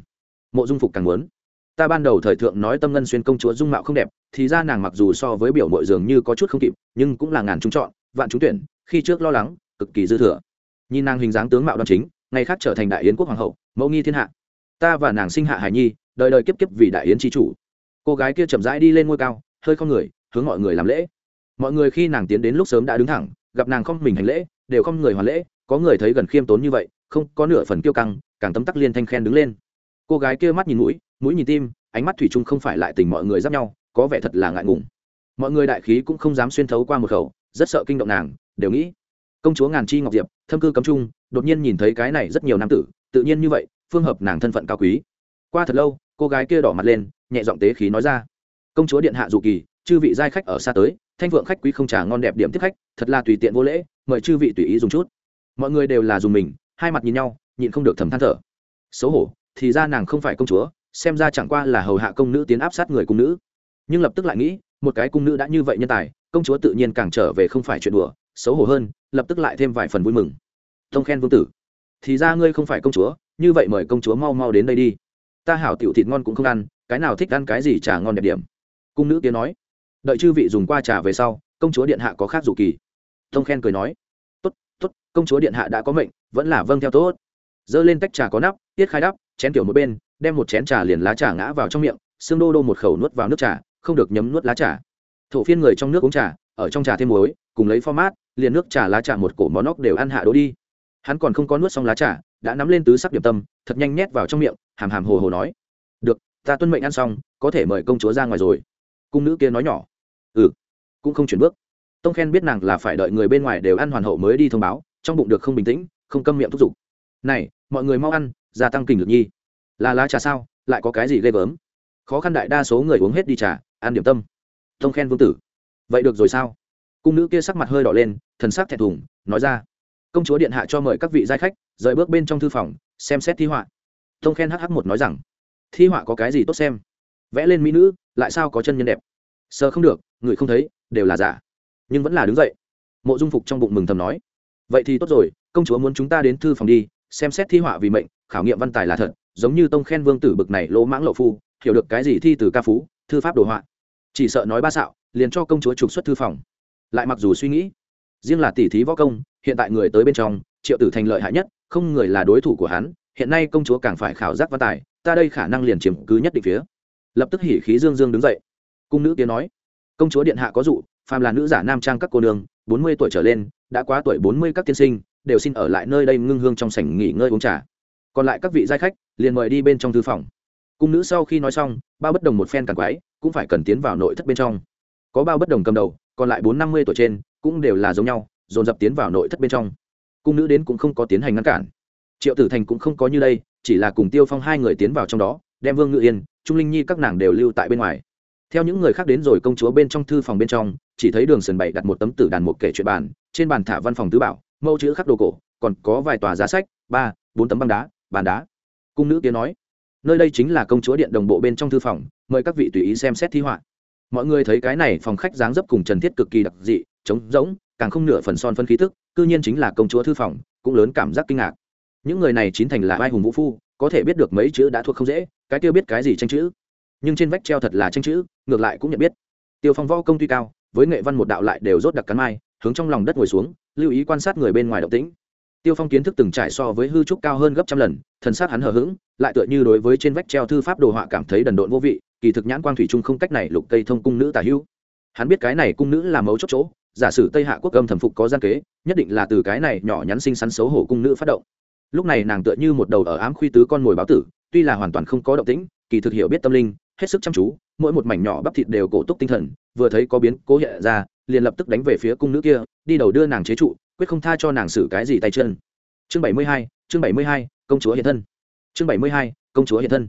Mộ dung phục càng muốn. Ta ban đầu thời thượng nói tâm ngân xuyên công chúa dung mạo không đẹp, thì ra nàng mặc dù so với biểu mội dường như có chút không kịp, nhưng cũng là ngàn trúng chọn, vạn trúng tuyển, khi trước lo lắng cực kỳ dư thừa. Nhìn nàng hình dáng tướng mạo đoan chính, ngày khác trở thành đại yến quốc hoàng hậu, mẫu nghi thiên hạ. Ta và nàng sinh hạ hải nhi, đời đời kiếp kiếp vì đại yến tri chủ. Cô gái kia chậm rãi đi lên ngôi cao, hơi con người, hướng mọi người làm lễ. Mọi người khi nàng tiến đến lúc sớm đã đứng thẳng, gặp nàng không mình hành lễ, đều không người hoàn lễ, có người thấy gần khiêm tốn như vậy, không, có nửa phần kiêu căng, càng tấm tắc liên thanh khen đứng lên. Cô gái kia mắt nhìn mũi mũi nhìn tim, ánh mắt thủy chung không phải lại tình mọi người giáp nhau, có vẻ thật là ngại ngùng. Mọi người đại khí cũng không dám xuyên thấu qua một khẩu, rất sợ kinh động nàng, đều nghĩ công chúa ngàn chi ngọc diệp, thâm cư cấm trung, đột nhiên nhìn thấy cái này rất nhiều nam tử, tự nhiên như vậy, phương hợp nàng thân phận cao quý. Qua thật lâu, cô gái kia đỏ mặt lên, nhẹ giọng tế khí nói ra. Công chúa điện hạ dù kỳ, chư vị giai khách ở xa tới, thanh vượng khách quý không trả ngon đẹp điểm tiếp khách, thật là tùy tiện vô lễ, mời chư vị tùy ý dùng chút. Mọi người đều là dùng mình, hai mặt nhìn nhau, nhịn không được thầm than thở. Xấu hổ, thì ra nàng không phải công chúa, xem ra chẳng qua là hầu hạ công nữ tiến áp sát người cung nữ. Nhưng lập tức lại nghĩ, một cái cung nữ đã như vậy nhân tài, công chúa tự nhiên càng trở về không phải chuyện đùa xấu hổ hơn, lập tức lại thêm vài phần vui mừng. Thông khen vương tử. Thì ra ngươi không phải công chúa, như vậy mời công chúa mau mau đến đây đi. Ta hảo tiểu thịt ngon cũng không ăn, cái nào thích ăn cái gì trà ngon đẹp điểm. Cung nữ kia nói. Đợi chư vị dùng qua trà về sau, công chúa điện hạ có khác dụ kỳ. Thông khen cười nói. Tốt tốt, công chúa điện hạ đã có mệnh, vẫn là vâng theo tốt. Dơ lên tách trà có nắp, tiết khai đắp, chén tiểu một bên, đem một chén trà liền lá trà ngã vào trong miệng, xương đô đô một khẩu nuốt vào nước trà, không được nhấm nuốt lá trà. Thổ phiên người trong nước uống trà, ở trong trà thêm muối cùng lấy format, liền nước trà, lá trà một cổ món óc đều ăn hạ đỗ đi. Hắn còn không có nuốt xong lá trà, đã nắm lên tứ sắc điểm tâm, thật nhanh nhét vào trong miệng, hàm hàm hồ hồ nói. Được, ta tuân mệnh ăn xong, có thể mời công chúa ra ngoài rồi. Cung nữ kia nói nhỏ. Ừ. Cũng không chuyển bước. Tông khen biết nàng là phải đợi người bên ngoài đều ăn hoàn hậu mới đi thông báo, trong bụng được không bình tĩnh, không câm miệng thúc giục. Này, mọi người mau ăn, gia tăng kình lực nhi. Là lá trà sao? Lại có cái gì ghê gớm? Khó khăn đại đa số người uống hết đi trà, ăn điểm tâm. Tông khen vương tử. Vậy được rồi sao? Cung nữ kia sắc mặt hơi đỏ lên, thần sắc thẹn thùng, nói ra, công chúa điện hạ cho mời các vị giai khách, rời bước bên trong thư phòng, xem xét thi họa. Tông khen hh một nói rằng, thi họa có cái gì tốt xem? Vẽ lên mỹ nữ, lại sao có chân nhân đẹp? Sờ không được, người không thấy, đều là giả. Nhưng vẫn là đứng dậy. Mộ dung phục trong bụng mừng thầm nói, vậy thì tốt rồi, công chúa muốn chúng ta đến thư phòng đi, xem xét thi họa vì mệnh, khảo nghiệm văn tài là thật, giống như tông khen vương tử bực này lỗ mãng lộ phu, hiểu được cái gì thi từ ca phú, thư pháp đồ họa. Chỉ sợ nói ba xạo, liền cho công chúa trục xuất thư phòng lại mặc dù suy nghĩ, riêng là tỷ thí võ công, hiện tại người tới bên trong, triệu tử thành lợi hại nhất, không người là đối thủ của hắn, hiện nay công chúa càng phải khảo giác văn tài, ta đây khả năng liền chiếm cứ nhất định phía. Lập tức hỉ khí dương dương đứng dậy. Cung nữ kia nói, công chúa điện hạ có dụ, phàm là nữ giả nam trang các cô nương, bốn mươi tuổi trở lên, đã quá tuổi bốn mươi các tiên sinh, đều xin ở lại nơi đây ngưng hương trong sảnh nghỉ ngơi uống trà. Còn lại các vị giai khách, liền mời đi bên trong thư phòng. Cung nữ sau khi nói xong, bao bất đồng một phen càng quái, cũng phải cần tiến vào nội thất bên trong. Có bao bất đồng cầm đầu còn lại bốn năm mươi tuổi trên, cũng đều là giống nhau, dồn dập tiến vào nội thất bên trong. Cung nữ đến cũng không có tiến hành ngăn cản. Triệu tử thành cũng không có như đây, chỉ là cùng tiêu phong hai người tiến vào trong đó, đem vương ngự yên, trung linh nhi các nàng đều lưu tại bên ngoài. Theo những người khác đến rồi công chúa bên trong thư phòng bên trong, chỉ thấy đường sườn bảy đặt một tấm tử đàn một kể chuyện bàn, trên bàn thả văn phòng tứ bảo, mẫu chữ khắc đồ cổ, còn có vài tòa giá sách, ba, bốn tấm băng đá, bàn đá. Cung nữ tiến nói, nơi đây chính là công chúa điện đồng bộ bên trong thư phòng, mời các vị tùy ý xem xét thi họa mọi người thấy cái này phòng khách dáng dấp cùng trần thiết cực kỳ đặc dị, trống rỗng, càng không nửa phần son phân khí thức cư nhiên chính là công chúa thư phòng, cũng lớn cảm giác kinh ngạc. Những người này chín thành là vai hùng vũ phu, có thể biết được mấy chữ đã thuộc không dễ, cái tiêu biết cái gì tranh chữ. Nhưng trên vách treo thật là tranh chữ, ngược lại cũng nhận biết. Tiêu phong võ công tuy cao, với nghệ văn một đạo lại đều rốt đặc cắn mai, hướng trong lòng đất ngồi xuống, lưu ý quan sát người bên ngoài động tĩnh. Tiêu phong kiến thức từng trải so với hư trúc cao hơn gấp trăm lần, thần sát hắn hờ hững, lại tựa như đối với trên vách treo thư pháp đồ họa cảm thấy đần độn vô vị kỳ thực nhãn quang thủy trung không cách này lục cây thông cung nữ tả hữu. Hắn biết cái này cung nữ là mấu chốt chỗ, giả sử tây hạ quốc âm thẩm phục có gian kế, nhất định là từ cái này nhỏ nhắn xinh xắn xấu hổ cung nữ phát động. Lúc này nàng tựa như một đầu ở ám khuy tứ con mồi báo tử, tuy là hoàn toàn không có động tĩnh, kỳ thực hiểu biết tâm linh, hết sức chăm chú, mỗi một mảnh nhỏ bắp thịt đều cổ túc tinh thần, vừa thấy có biến, cố hiện ra, liền lập tức đánh về phía cung nữ kia, đi đầu đưa nàng chế trụ, quyết không tha cho nàng xử cái gì tay chân. Chương bảy mươi hai, chương bảy mươi hai, công chúa hiện thân. Chương bảy mươi hai, công chúa hiện thân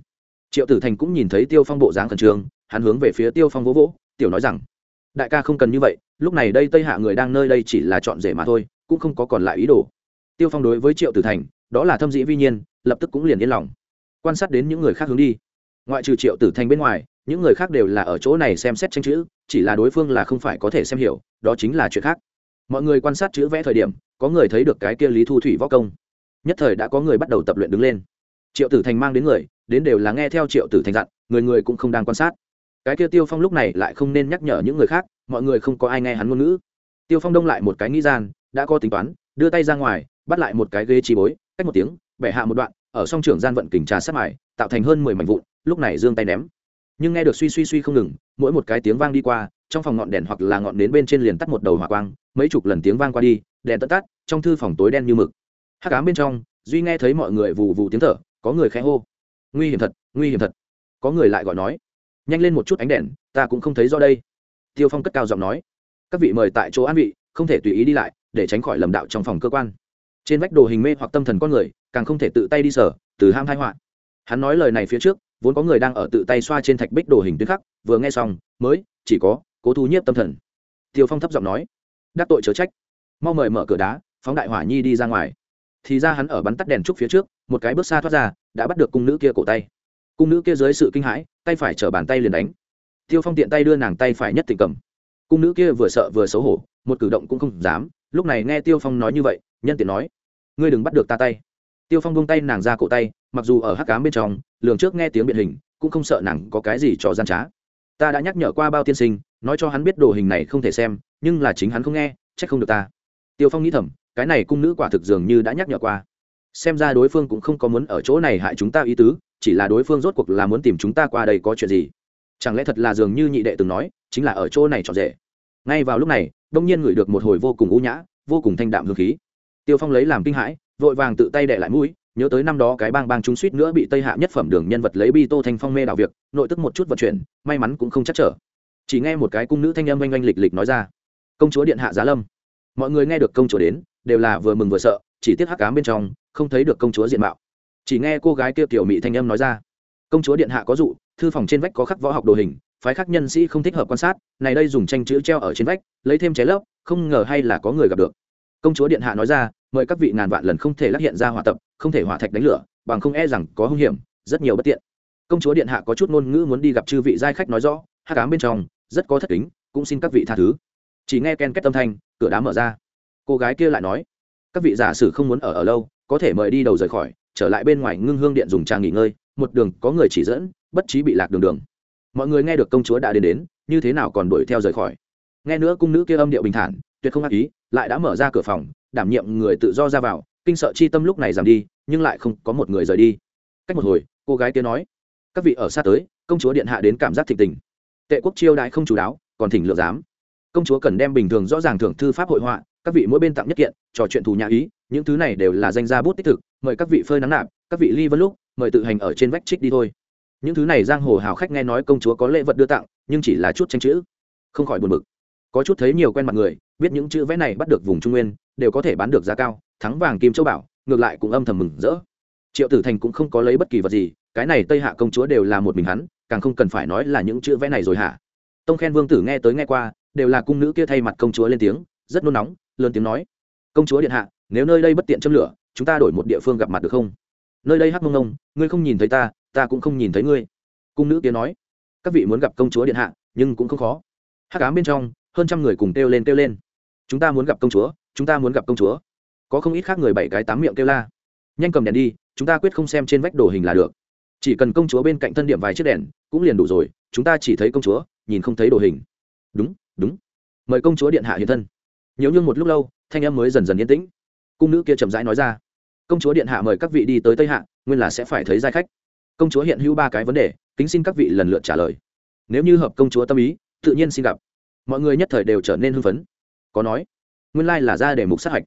triệu tử thành cũng nhìn thấy tiêu phong bộ dáng khẩn trương, hắn hướng về phía tiêu phong vỗ vỗ, tiểu nói rằng, đại ca không cần như vậy, lúc này đây tây hạ người đang nơi đây chỉ là chọn rể mà thôi, cũng không có còn lại ý đồ. Tiêu phong đối với triệu tử thành, đó là thâm dĩ vi nhiên, lập tức cũng liền yên lòng. Quan sát đến những người khác hướng đi. Ngoại trừ triệu tử thành bên ngoài, những người khác đều là ở chỗ này xem xét tranh chữ, chỉ là đối phương là không phải có thể xem hiểu, đó chính là chuyện khác. Mọi người quan sát chữ vẽ thời điểm, có người thấy được cái kia lý thu thủy võ công. Nhất thời đã có người bắt đầu tập luyện đứng lên. Triệu tử thành mang đến người đến đều là nghe theo triệu tử thành dặn, người người cũng không đang quan sát. Cái kia tiêu phong lúc này lại không nên nhắc nhở những người khác, mọi người không có ai nghe hắn ngôn ngữ. Tiêu phong đông lại một cái nghĩ gian, đã có tính toán, đưa tay ra ngoài, bắt lại một cái ghế chi bối, cách một tiếng, bẻ hạ một đoạn, ở song trưởng gian vận kình trà sát mải tạo thành hơn mười mảnh vụn, lúc này giương tay ném. Nhưng nghe được suy suy suy không ngừng, mỗi một cái tiếng vang đi qua, trong phòng ngọn đèn hoặc là ngọn nến bên trên liền tắt một đầu hỏa quang, mấy chục lần tiếng vang qua đi, đèn tận tắt, trong thư phòng tối đen như mực. Hắc ám bên trong, duy nghe thấy mọi người vù vù tiếng thở, có người khẽ hô nguy hiểm thật, nguy hiểm thật. Có người lại gọi nói, nhanh lên một chút ánh đèn, ta cũng không thấy do đây. Tiêu phong cất cao giọng nói, các vị mời tại chỗ an vị, không thể tùy ý đi lại, để tránh khỏi lầm đạo trong phòng cơ quan. Trên vách đồ hình mê hoặc tâm thần con người, càng không thể tự tay đi sở, từ ham thai họa. Hắn nói lời này phía trước, vốn có người đang ở tự tay xoa trên thạch bích đồ hình tuyến khắc, vừa nghe xong, mới, chỉ có, cố thu nhiếp tâm thần. Tiêu phong thấp giọng nói, đắc tội chớ trách. Mau mời mở cửa đá, phóng đại hỏa nhi đi ra ngoài. Thì ra hắn ở bắn tắt đèn trúc phía trước, một cái bước xa thoát ra đã bắt được cung nữ kia cổ tay. Cung nữ kia dưới sự kinh hãi, tay phải chở bàn tay liền đánh. Tiêu phong tiện tay đưa nàng tay phải nhất tình cầm. Cung nữ kia vừa sợ vừa xấu hổ, một cử động cũng không dám. Lúc này nghe tiêu phong nói như vậy, nhân tiện nói, ngươi đừng bắt được ta tay. Tiêu phong bông tay nàng ra cổ tay, mặc dù ở hắc cám bên trong, lường trước nghe tiếng biện hình, cũng không sợ nàng có cái gì cho gian trá. Ta đã nhắc nhở qua bao tiên sinh, nói cho hắn biết đồ hình này không thể xem, nhưng là chính hắn không nghe trách không được ta. Tiêu phong nghĩ thầm, cái này cung nữ quả thực dường như đã nhắc nhở qua xem ra đối phương cũng không có muốn ở chỗ này hại chúng ta ý tứ, chỉ là đối phương rốt cuộc là muốn tìm chúng ta qua đây có chuyện gì. Chẳng lẽ thật là dường như nhị đệ từng nói, chính là ở chỗ này trọn rể. Ngay vào lúc này, đông nhiên ngửi được một hồi vô cùng u nhã, vô cùng thanh đạm hương khí. Tiêu phong lấy làm kinh hãi, vội vàng tự tay đệ lại mũi, nhớ tới năm đó cái bang bang chúng suýt nữa bị tây hạ nhất phẩm đường nhân vật lấy bi tô thanh phong mê đào việc, nội tức một chút vận chuyển, may mắn cũng không chắc trở. Chỉ nghe một cái cung nữ thanh âm oanh oanh lịch lịch nói ra, công chúa điện hạ giá lâm. Mọi người nghe được công chúa đến, đều là vừa mừng vừa sợ, chỉ tiếc hắc cám bên trong không thấy được công chúa diện mạo. Chỉ nghe cô gái kia tiểu mỹ thanh âm nói ra. Công chúa điện hạ có dụ, thư phòng trên vách có khắc võ học đồ hình, phái khắc nhân sĩ không thích hợp quan sát, này đây dùng tranh chữ treo ở trên vách, lấy thêm trái lớp không ngờ hay là có người gặp được. Công chúa điện hạ nói ra, mời các vị ngàn vạn lần không thể lắc hiện ra hỏa tập, không thể hỏa thạch đánh lửa, bằng không e rằng có hung hiểm, rất nhiều bất tiện. Công chúa điện hạ có chút ngôn ngữ muốn đi gặp chư vị giai khách nói rõ, hát cám bên trong, rất có thất kính, cũng xin các vị tha thứ. Chỉ nghe ken kết tâm thanh, cửa đá mở ra. Cô gái kia lại nói, các vị giả sử không muốn ở ở lâu có thể mời đi đầu rời khỏi, trở lại bên ngoài ngưng hương điện dùng trà nghỉ ngơi, một đường có người chỉ dẫn, bất trí bị lạc đường đường. Mọi người nghe được công chúa đã đến đến, như thế nào còn đuổi theo rời khỏi? Nghe nữa cung nữ kia âm điệu bình thản, tuyệt không ác ý, lại đã mở ra cửa phòng, đảm nhiệm người tự do ra vào, kinh sợ chi tâm lúc này giảm đi, nhưng lại không có một người rời đi. Cách một hồi, cô gái kia nói, các vị ở xa tới, công chúa điện hạ đến cảm giác thịnh tình. Tệ quốc chiêu đại không chú đáo, còn thỉnh lựa dám công chúa cần đem bình thường rõ ràng thưởng thư pháp hội họa các vị mỗi bên tặng nhất kiện, trò chuyện thù nhà ý, những thứ này đều là danh gia bút tích thực, mời các vị phơi nắng nạp, các vị ly vân lúc, mời tự hành ở trên vách trích đi thôi. Những thứ này giang hồ hào khách nghe nói công chúa có lễ vật đưa tặng, nhưng chỉ là chút tranh chữ. Không khỏi buồn bực. Có chút thấy nhiều quen mặt người, biết những chữ vẽ này bắt được vùng trung nguyên, đều có thể bán được giá cao, thắng vàng kim châu bảo, ngược lại cũng âm thầm mừng rỡ. Triệu tử thành cũng không có lấy bất kỳ vật gì, cái này tây hạ công chúa đều là một mình hắn, càng không cần phải nói là những chữ vẽ này rồi hả? Tông khen vương tử nghe tới nghe qua, đều là cung nữ kia thay mặt công chúa lên tiếng rất nôn nóng lớn tiếng nói công chúa điện hạ nếu nơi đây bất tiện châm lửa chúng ta đổi một địa phương gặp mặt được không? Nơi đây hắc mông nông, ngươi không nhìn thấy ta ta cũng không nhìn thấy ngươi. Cung nữ kia nói các vị muốn gặp công chúa điện hạ nhưng cũng không khó. Hắc ám bên trong hơn trăm người cùng kêu lên kêu lên chúng ta muốn gặp công chúa chúng ta muốn gặp công chúa. Có không ít khác người bảy cái tám miệng kêu la nhanh cầm đèn đi chúng ta quyết không xem trên vách đồ hình là được. Chỉ cần công chúa bên cạnh thân điểm vài chiếc đèn cũng liền đủ rồi chúng ta chỉ thấy công chúa nhìn không thấy đồ hình. Đúng đúng. Mời công chúa điện hạ hiện thân nhiều như một lúc lâu, thanh em mới dần dần yên tĩnh. Cung nữ kia chậm rãi nói ra, công chúa điện hạ mời các vị đi tới tây hạ, nguyên là sẽ phải thấy giai khách. Công chúa hiện hữu ba cái vấn đề, kính xin các vị lần lượt trả lời. Nếu như hợp công chúa tâm ý, tự nhiên xin gặp. Mọi người nhất thời đều trở nên hưng phấn. Có nói, nguyên lai là ra đề mục sát hạch.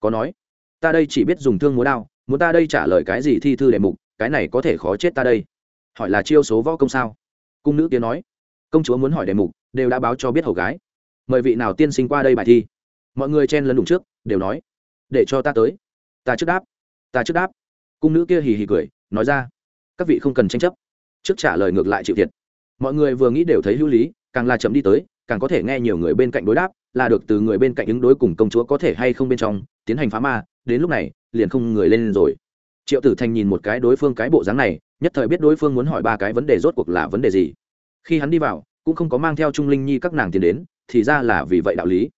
Có nói, ta đây chỉ biết dùng thương múa đao, muốn ta đây trả lời cái gì thi thư đề mục, cái này có thể khó chết ta đây. Hỏi là chiêu số võ công sao? Cung nữ kia nói, công chúa muốn hỏi đề mục, đều đã báo cho biết hầu gái. Mời vị nào tiên sinh qua đây bài thi? Mọi người chen lấn đụng trước, đều nói, để cho ta tới. Ta trước đáp, ta trước đáp. Cung nữ kia hì hì cười, nói ra, các vị không cần tranh chấp. Trước trả lời ngược lại chịu thiệt. Mọi người vừa nghĩ đều thấy hữu lý, càng là chậm đi tới, càng có thể nghe nhiều người bên cạnh đối đáp, là được từ người bên cạnh ứng đối cùng công chúa có thể hay không bên trong, tiến hành phá ma, đến lúc này, liền không người lên rồi. Triệu tử thành nhìn một cái đối phương cái bộ dáng này, nhất thời biết đối phương muốn hỏi ba cái vấn đề rốt cuộc là vấn đề gì. Khi hắn đi vào, cũng không có mang theo trung linh nhi các nàng tiến đến, thì ra là vì vậy đạo lý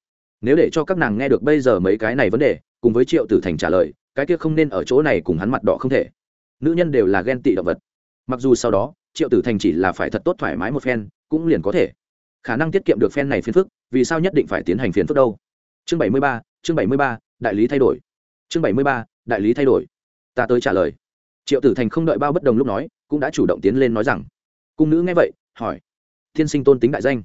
nếu để cho các nàng nghe được bây giờ mấy cái này vấn đề, cùng với triệu tử thành trả lời, cái kia không nên ở chỗ này cùng hắn mặt đỏ không thể. Nữ nhân đều là ghen tị động vật. Mặc dù sau đó, triệu tử thành chỉ là phải thật tốt thoải mái một phen, cũng liền có thể. Khả năng tiết kiệm được phen này phiền phức, vì sao nhất định phải tiến hành phiền phức đâu? Chương bảy mươi ba, chương bảy mươi ba, đại lý thay đổi. Chương bảy mươi ba, đại lý thay đổi. Ta tới trả lời. Triệu tử thành không đợi bao bất đồng lúc nói, cũng đã chủ động tiến lên nói rằng. Cung nữ nghe vậy, hỏi. Thiên sinh tôn tính đại danh.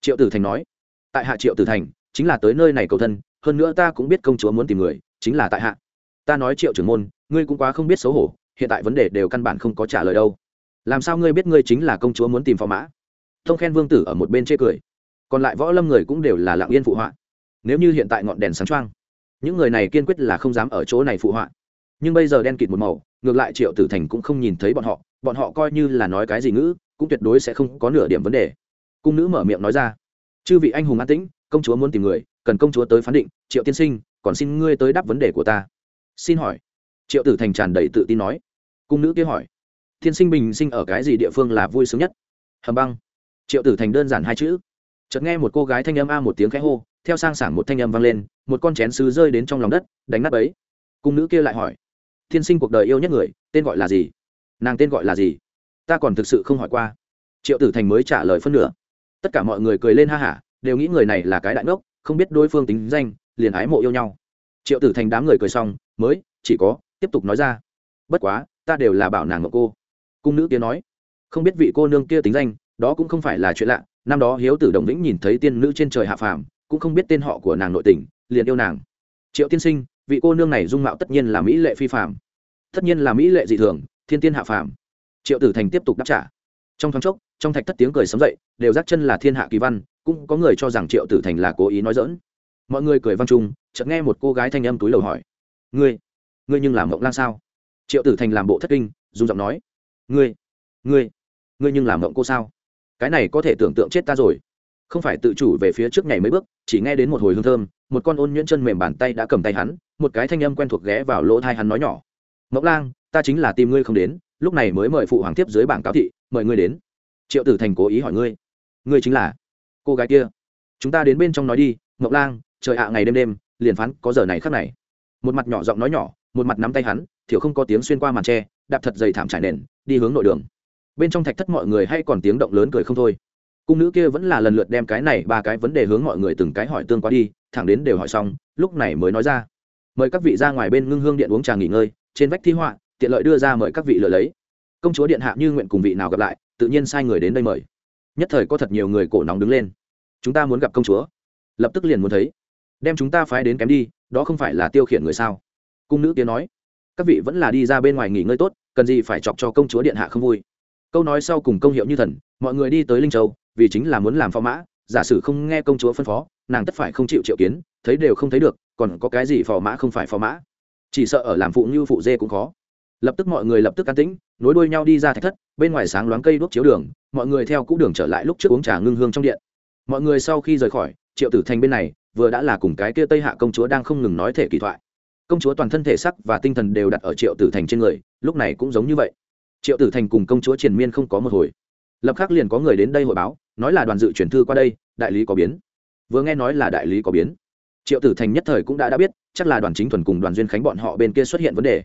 Triệu tử thành nói. Tại hạ triệu tử thành chính là tới nơi này cầu thân, hơn nữa ta cũng biết công chúa muốn tìm người, chính là tại hạ. Ta nói triệu trưởng môn, ngươi cũng quá không biết xấu hổ, hiện tại vấn đề đều căn bản không có trả lời đâu. Làm sao ngươi biết ngươi chính là công chúa muốn tìm phò mã? Thông khen vương tử ở một bên chê cười. Còn lại võ lâm người cũng đều là lặng yên phụ họa. Nếu như hiện tại ngọn đèn sáng trăng những người này kiên quyết là không dám ở chỗ này phụ họa. Nhưng bây giờ đen kịt một màu, ngược lại triệu tử thành cũng không nhìn thấy bọn họ bọn họ coi như là nói cái gì ngữ, cũng tuyệt đối sẽ không có nửa điểm vấn đề. Cung nữ mở miệng nói ra, chư vị anh hùng an tĩnh công chúa muốn tìm người, cần công chúa tới phán định, triệu tiên sinh, còn xin ngươi tới đáp vấn đề của ta. Xin hỏi. Triệu tử thành tràn đầy tự tin nói. Cung nữ kia hỏi. Tiên sinh bình sinh ở cái gì địa phương là vui sướng nhất? Hầm băng. Triệu tử thành đơn giản hai chữ. Chợt nghe một cô gái thanh âm a một tiếng khẽ hô, theo sang sảng một thanh âm vang lên, một con chén sứ rơi đến trong lòng đất, đánh nát ấy cung nữ kia lại hỏi. Tiên sinh cuộc đời yêu nhất người, tên gọi là gì? Nàng tên gọi là gì? Ta còn thực sự không hỏi qua. Triệu tử thành mới trả lời phân nửa. Tất cả mọi người cười lên ha hả đều nghĩ người này là cái đại ngốc, không biết đối phương tính danh, liền ái mộ yêu nhau. Triệu tử thành đám người cười xong, mới, chỉ có, tiếp tục nói ra. Bất quá, ta đều là bảo nàng ngộ cô. Cung nữ kia nói, không biết vị cô nương kia tính danh, đó cũng không phải là chuyện lạ. Năm đó hiếu tử đồng vĩnh nhìn thấy tiên nữ trên trời hạ phàm, cũng không biết tên họ của nàng nội tình, liền yêu nàng. Triệu tiên sinh, vị cô nương này dung mạo tất nhiên là mỹ lệ phi phàm. Tất nhiên là mỹ lệ dị thường, thiên tiên hạ phàm. Triệu tử thành tiếp tục đáp trả. Trong thoáng chốc, trong thạch thất tiếng cười sấm dậy, đều dắt chân là thiên hạ kỳ văn cũng có người cho rằng triệu tử thành là cố ý nói dỡn. Mọi người cười văng chung, chợt nghe một cô gái thanh âm túi lầu hỏi. Ngươi ngươi nhưng làm mộng lang sao? Triệu tử thành làm bộ thất kinh, dùng giọng nói. Ngươi ngươi ngươi nhưng làm mộng cô sao? Cái này có thể tưởng tượng chết ta rồi. Không phải tự chủ về phía trước nhảy mấy bước, chỉ nghe đến một hồi hương thơm, một con ôn nhuyễn chân mềm bàn tay đã cầm tay hắn, một cái thanh âm quen thuộc ghé vào lỗ thai hắn nói nhỏ. Mộng lang, ta chính là tìm ngươi không đến, lúc này mới mời phụ hoàng tiếp dưới bảng cáo thị, mời ngươi đến. Triệu tử thành cố ý hỏi ngươi. Ngươi chính là cô gái kia. Chúng ta đến bên trong nói đi, ngọc lang, trời ạ, ngày đêm đêm, liền phán có giờ này khắc này. Một mặt nhỏ giọng nói nhỏ, một mặt nắm tay hắn, thiểu không có tiếng xuyên qua màn tre, đạp thật dày thảm trải nền, đi hướng nội đường. Bên trong thạch thất mọi người hay còn tiếng động lớn cười không thôi. Cung nữ kia vẫn là lần lượt đem cái này ba cái vấn đề hướng mọi người từng cái hỏi tương qua đi, thẳng đến đều hỏi xong, lúc này mới nói ra. Mời các vị ra ngoài bên ngưng hương điện uống trà nghỉ ngơi, trên vách thi họa, tiện lợi đưa ra mời các vị lựa lấy. Công chúa điện hạ như nguyện cùng vị nào gặp lại, tự nhiên sai người đến đây mời nhất thời có thật nhiều người cổ nóng đứng lên. Chúng ta muốn gặp công chúa. Lập tức liền muốn thấy. Đem chúng ta phái đến kém đi, đó không phải là tiêu khiển người sao? Cung nữ kia nói. Các vị vẫn là đi ra bên ngoài nghỉ ngơi tốt, cần gì phải chọc cho công chúa điện hạ không vui. Câu nói sau cùng công hiệu như thần, mọi người đi tới linh châu, vì chính là muốn làm phò mã, giả sử không nghe công chúa phân phó, nàng tất phải không chịu triệu kiến, thấy đều không thấy được, còn có cái gì phò mã không phải phò mã? Chỉ sợ ở làm phụ như phụ dê cũng khó. Lập tức mọi người lập tức can tĩnh, nối đuôi nhau đi ra thạch thất bên ngoài sáng loáng cây đuốc chiếu đường, mọi người theo cũ đường trở lại lúc trước uống trà ngưng hương trong điện. Mọi người sau khi rời khỏi, triệu tử thành bên này, vừa đã là cùng cái kia tây hạ công chúa đang không ngừng nói thể kỳ thoại. Công chúa toàn thân thể sắc và tinh thần đều đặt ở triệu tử thành trên người, lúc này cũng giống như vậy. Triệu tử thành cùng công chúa triền miên không có một hồi. Lập khắc liền có người đến đây hội báo, nói là đoàn dự chuyển thư qua đây, đại lý có biến. Vừa nghe nói là đại lý có biến. Triệu tử thành nhất thời cũng đã đã biết, chắc là đoàn chính thuần cùng đoàn duyên khánh bọn họ bên kia xuất hiện vấn đề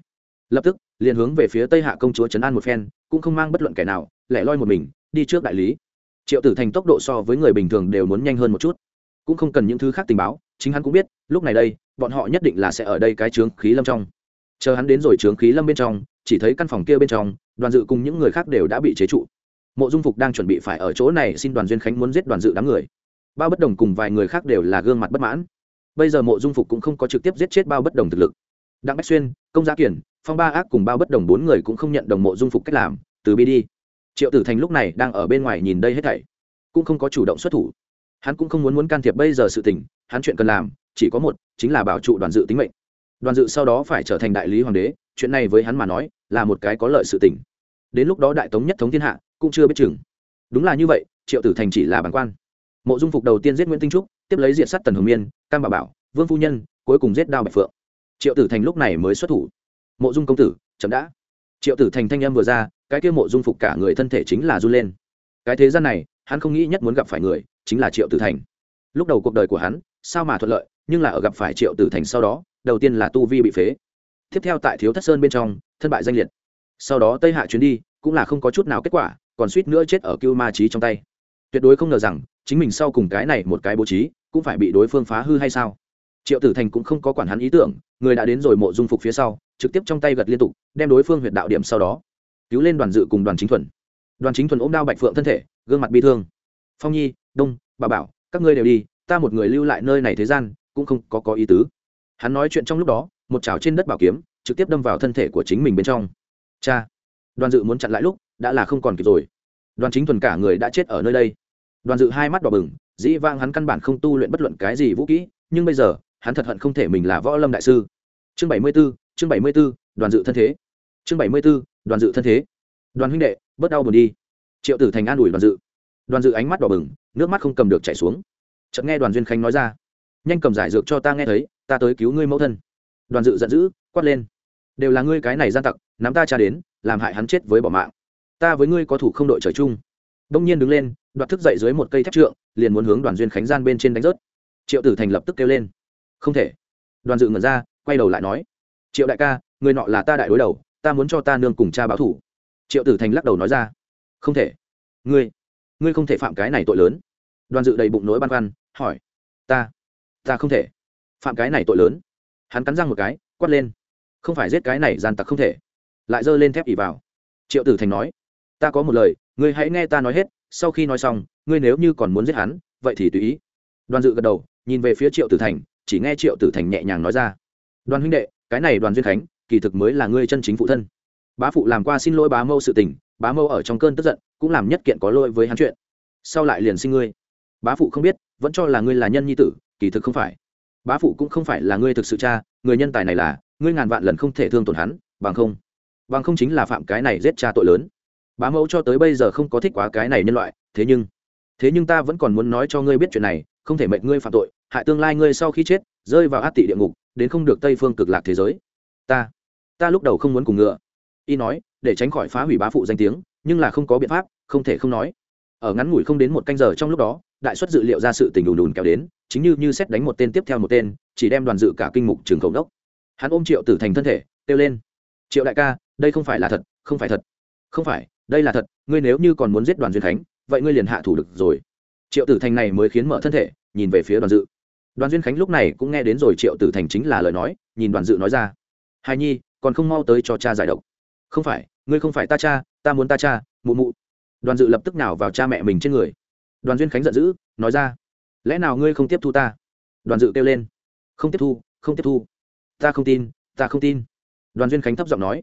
lập tức, liền hướng về phía tây hạ công chúa trấn an một phen, cũng không mang bất luận kẻ nào, lẻ loi một mình, đi trước đại lý. Triệu tử thành tốc độ so với người bình thường đều muốn nhanh hơn một chút. Cũng không cần những thứ khác tình báo, chính hắn cũng biết, lúc này đây, bọn họ nhất định là sẽ ở đây cái trướng khí lâm trong. Chờ hắn đến rồi trướng khí lâm bên trong, chỉ thấy căn phòng kia bên trong, đoàn dự cùng những người khác đều đã bị chế trụ. Mộ dung phục đang chuẩn bị phải ở chỗ này xin đoàn duyên khánh muốn giết đoàn dự đám người. Bao bất đồng cùng vài người khác đều là gương mặt bất mãn. Bây giờ mộ dung phục cũng không có trực tiếp giết chết bao bất đồng thực lực. Đặng bách xuyên, công gia kiển phong ba ác cùng bao bất đồng bốn người cũng không nhận đồng mộ dung phục cách làm, từ bi đi. Triệu tử thành lúc này đang ở bên ngoài nhìn đây hết thảy, cũng không có chủ động xuất thủ. Hắn cũng không muốn muốn can thiệp bây giờ sự tình, hắn chuyện cần làm, chỉ có một, chính là bảo trụ đoàn dự tính mệnh. Đoàn dự sau đó phải trở thành đại lý hoàng đế, chuyện này với hắn mà nói, là một cái có lợi sự tình. Đến lúc đó đại tống nhất thống thiên hạ, cũng chưa biết chừng. Đúng là như vậy, triệu tử thành chỉ là bản quan. Mộ dung phục đầu tiên giết nguyễn tinh trúc, tiếp lấy diện sát tần hồng miên, cam bà bảo, vương phu nhân, cuối cùng giết đao bạch phượng. Triệu tử thành lúc này mới xuất thủ mộ dung công tử, chậm đã. Triệu tử thành thanh âm vừa ra, cái kia mộ dung phục cả người thân thể chính là run lên. Cái thế gian này, hắn không nghĩ nhất muốn gặp phải người, chính là triệu tử thành. Lúc đầu cuộc đời của hắn, sao mà thuận lợi, nhưng là ở gặp phải triệu tử thành sau đó, đầu tiên là tu vi bị phế. Tiếp theo tại thiếu thất sơn bên trong, thân bại danh liệt. Sau đó tây hạ chuyến đi, cũng là không có chút nào kết quả, còn suýt nữa chết ở cưu ma trí trong tay. Tuyệt đối không ngờ rằng, chính mình sau cùng cái này một cái bố trí, cũng phải bị đối phương phá hư hay sao? Triệu tử thành cũng không có quản hắn ý tưởng, người đã đến rồi mộ dung phục phía sau trực tiếp trong tay gật liên tục, đem đối phương huyệt đạo điểm sau đó. Cứu lên đoàn dự cùng đoàn chính thuần. Đoàn chính thuần ôm đao bạch phượng thân thể, gương mặt bi thương. Phong nhi, đông, bà bảo, các ngươi đều đi, ta một người lưu lại nơi này thế gian, cũng không có có ý tứ. Hắn nói chuyện trong lúc đó, một chảo trên đất bảo kiếm, trực tiếp đâm vào thân thể của chính mình bên trong. Cha, đoàn dự muốn chặn lại lúc, đã là không còn kịp rồi. Đoàn chính thuần cả người đã chết ở nơi đây. Đoàn dự hai mắt đỏ bừng, dĩ vang hắn căn bản không tu luyện bất luận cái gì vũ kỹ, nhưng bây giờ, hắn thật hận không thể mình là võ lâm đại sư. Chương bảy mươi b ố chương bảy mươi b ố đoàn dự thân thế. Chương bảy mươi b ố đoàn dự thân thế. Đoàn huynh đệ, bớt đau buồn đi. Triệu tử thành an ủi đoàn dự. Đoàn dự ánh mắt đỏ bừng, nước mắt không cầm được chảy xuống. Chợt nghe đoàn duyên khánh nói ra. Nhanh cầm giải dược cho ta nghe thấy, ta tới cứu ngươi mẫu thân. Đoàn dự giận dữ, quát lên. Đều là ngươi cái này gian tặc, nắm ta tra đến, làm hại hắn chết với bỏ mạng. Ta với ngươi có thủ không đội trời chung. Đông nhiên đứng lên, đoạt thức dậy dưới một cây thép trượng, liền muốn hướng đoàn duyên khánh gian bên trên đánh rớt. Triệu tử thành lập tức kêu lên. Không thể. Đoàn dự ngẩn ra, quay đầu lại nói triệu đại ca, người nọ là ta đại đối đầu, ta muốn cho ta nương cùng cha báo thủ. Triệu tử thành lắc đầu nói ra. Không thể. Ngươi ngươi không thể phạm cái này tội lớn. Đoàn dự đầy bụng nỗi băn khoăn, hỏi. Ta ta không thể phạm cái này tội lớn. Hắn cắn răng một cái, quát lên. Không phải giết cái này gian tặc không thể. Lại giơ lên thép ỉ vào. Triệu tử thành nói. Ta có một lời, ngươi hãy nghe ta nói hết, sau khi nói xong, ngươi nếu như còn muốn giết hắn, vậy thì tùy ý. Đoàn dự gật đầu, nhìn về phía triệu tử thành, chỉ nghe triệu tử thành nhẹ nhàng nói ra. Đoàn huynh đệ cái này đoàn duyên khánh, kỳ thực mới là ngươi chân chính phụ thân. Bá phụ làm qua xin lỗi bá mâu sự tình, bá mâu ở trong cơn tức giận, cũng làm nhất kiện có lỗi với hắn chuyện. Sau lại liền sinh ngươi. Bá phụ không biết, vẫn cho là ngươi là nhân nhi tử, kỳ thực không phải. Bá phụ cũng không phải là ngươi thực sự cha, người nhân tài này là, ngươi ngàn vạn lần không thể thương tổn hắn, bằng không. Bằng không chính là phạm cái này giết cha tội lớn. Bá mẫu cho tới bây giờ không có thích quá cái này nhân loại, thế nhưng thế nhưng ta vẫn còn muốn nói cho ngươi biết chuyện này, không thể mệnh ngươi phạm tội, hại tương lai ngươi sau khi chết, rơi vào át tị địa ngục đến không được tây phương cực lạc thế giới. Ta ta lúc đầu không muốn cùng ngựa. Y nói, để tránh khỏi phá hủy bá phụ danh tiếng, nhưng là không có biện pháp, không thể không nói. Ở ngắn ngủi không đến một canh giờ trong lúc đó, đại xuất dự liệu ra sự tình đùn đùn kéo đến, chính như như xét đánh một tên tiếp theo một tên, chỉ đem đoàn dự cả kinh mục trường khổng đốc. Hắn ôm triệu tử thành thân thể, kêu lên. Triệu đại ca, đây không phải là thật, không phải thật. Không phải, đây là thật, ngươi nếu như còn muốn giết đoàn duyên khánh, vậy ngươi liền hạ thủ được rồi. Triệu tử thành này mới khiến mở thân thể, nhìn về phía đoàn dự đoàn duyên khánh lúc này cũng nghe đến rồi triệu tử thành chính là lời nói, nhìn đoàn dự nói ra. Hài nhi, còn không mau tới cho cha giải độc. Không phải, ngươi không phải ta cha, ta muốn ta cha, mụ mụ. Đoàn dự lập tức nào vào cha mẹ mình trên người. Đoàn duyên khánh giận dữ, nói ra. Lẽ nào ngươi không tiếp thu ta? Đoàn dự kêu lên. Không tiếp thu, không tiếp thu. Ta không tin, ta không tin. Đoàn duyên khánh thấp giọng nói.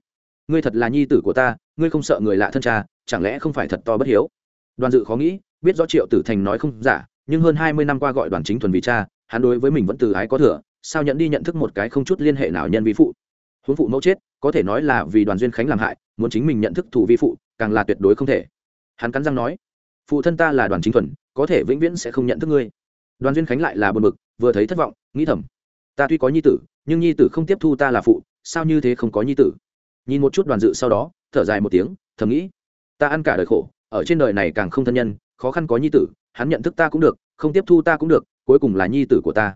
Ngươi thật là nhi tử của ta, ngươi không sợ người lạ thân cha, chẳng lẽ không phải thật to bất hiếu? Đoàn dự khó nghĩ, biết rõ triệu tử thành nói không giả, nhưng hơn hai mươi năm qua gọi đoàn chính thuần vì cha hắn đối với mình vẫn từ ái có thừa, sao nhận đi nhận thức một cái không chút liên hệ nào nhân vi phụ. Huống phụ mẫu chết, có thể nói là vì đoàn duyên khánh làm hại, muốn chính mình nhận thức thủ vi phụ, càng là tuyệt đối không thể. Hắn cắn răng nói, phụ thân ta là đoàn chính thuần, có thể vĩnh viễn sẽ không nhận thức ngươi. Đoàn duyên khánh lại là buồn bực, vừa thấy thất vọng, nghĩ thầm, ta tuy có nhi tử, nhưng nhi tử không tiếp thu ta là phụ, sao như thế không có nhi tử? Nhìn một chút đoàn dự sau đó, thở dài một tiếng, thầm nghĩ, ta ăn cả đời khổ, ở trên đời này càng không thân nhân, khó khăn có nhi tử, hắn nhận thức ta cũng được, không tiếp thu ta cũng được cuối cùng là nhi tử của ta.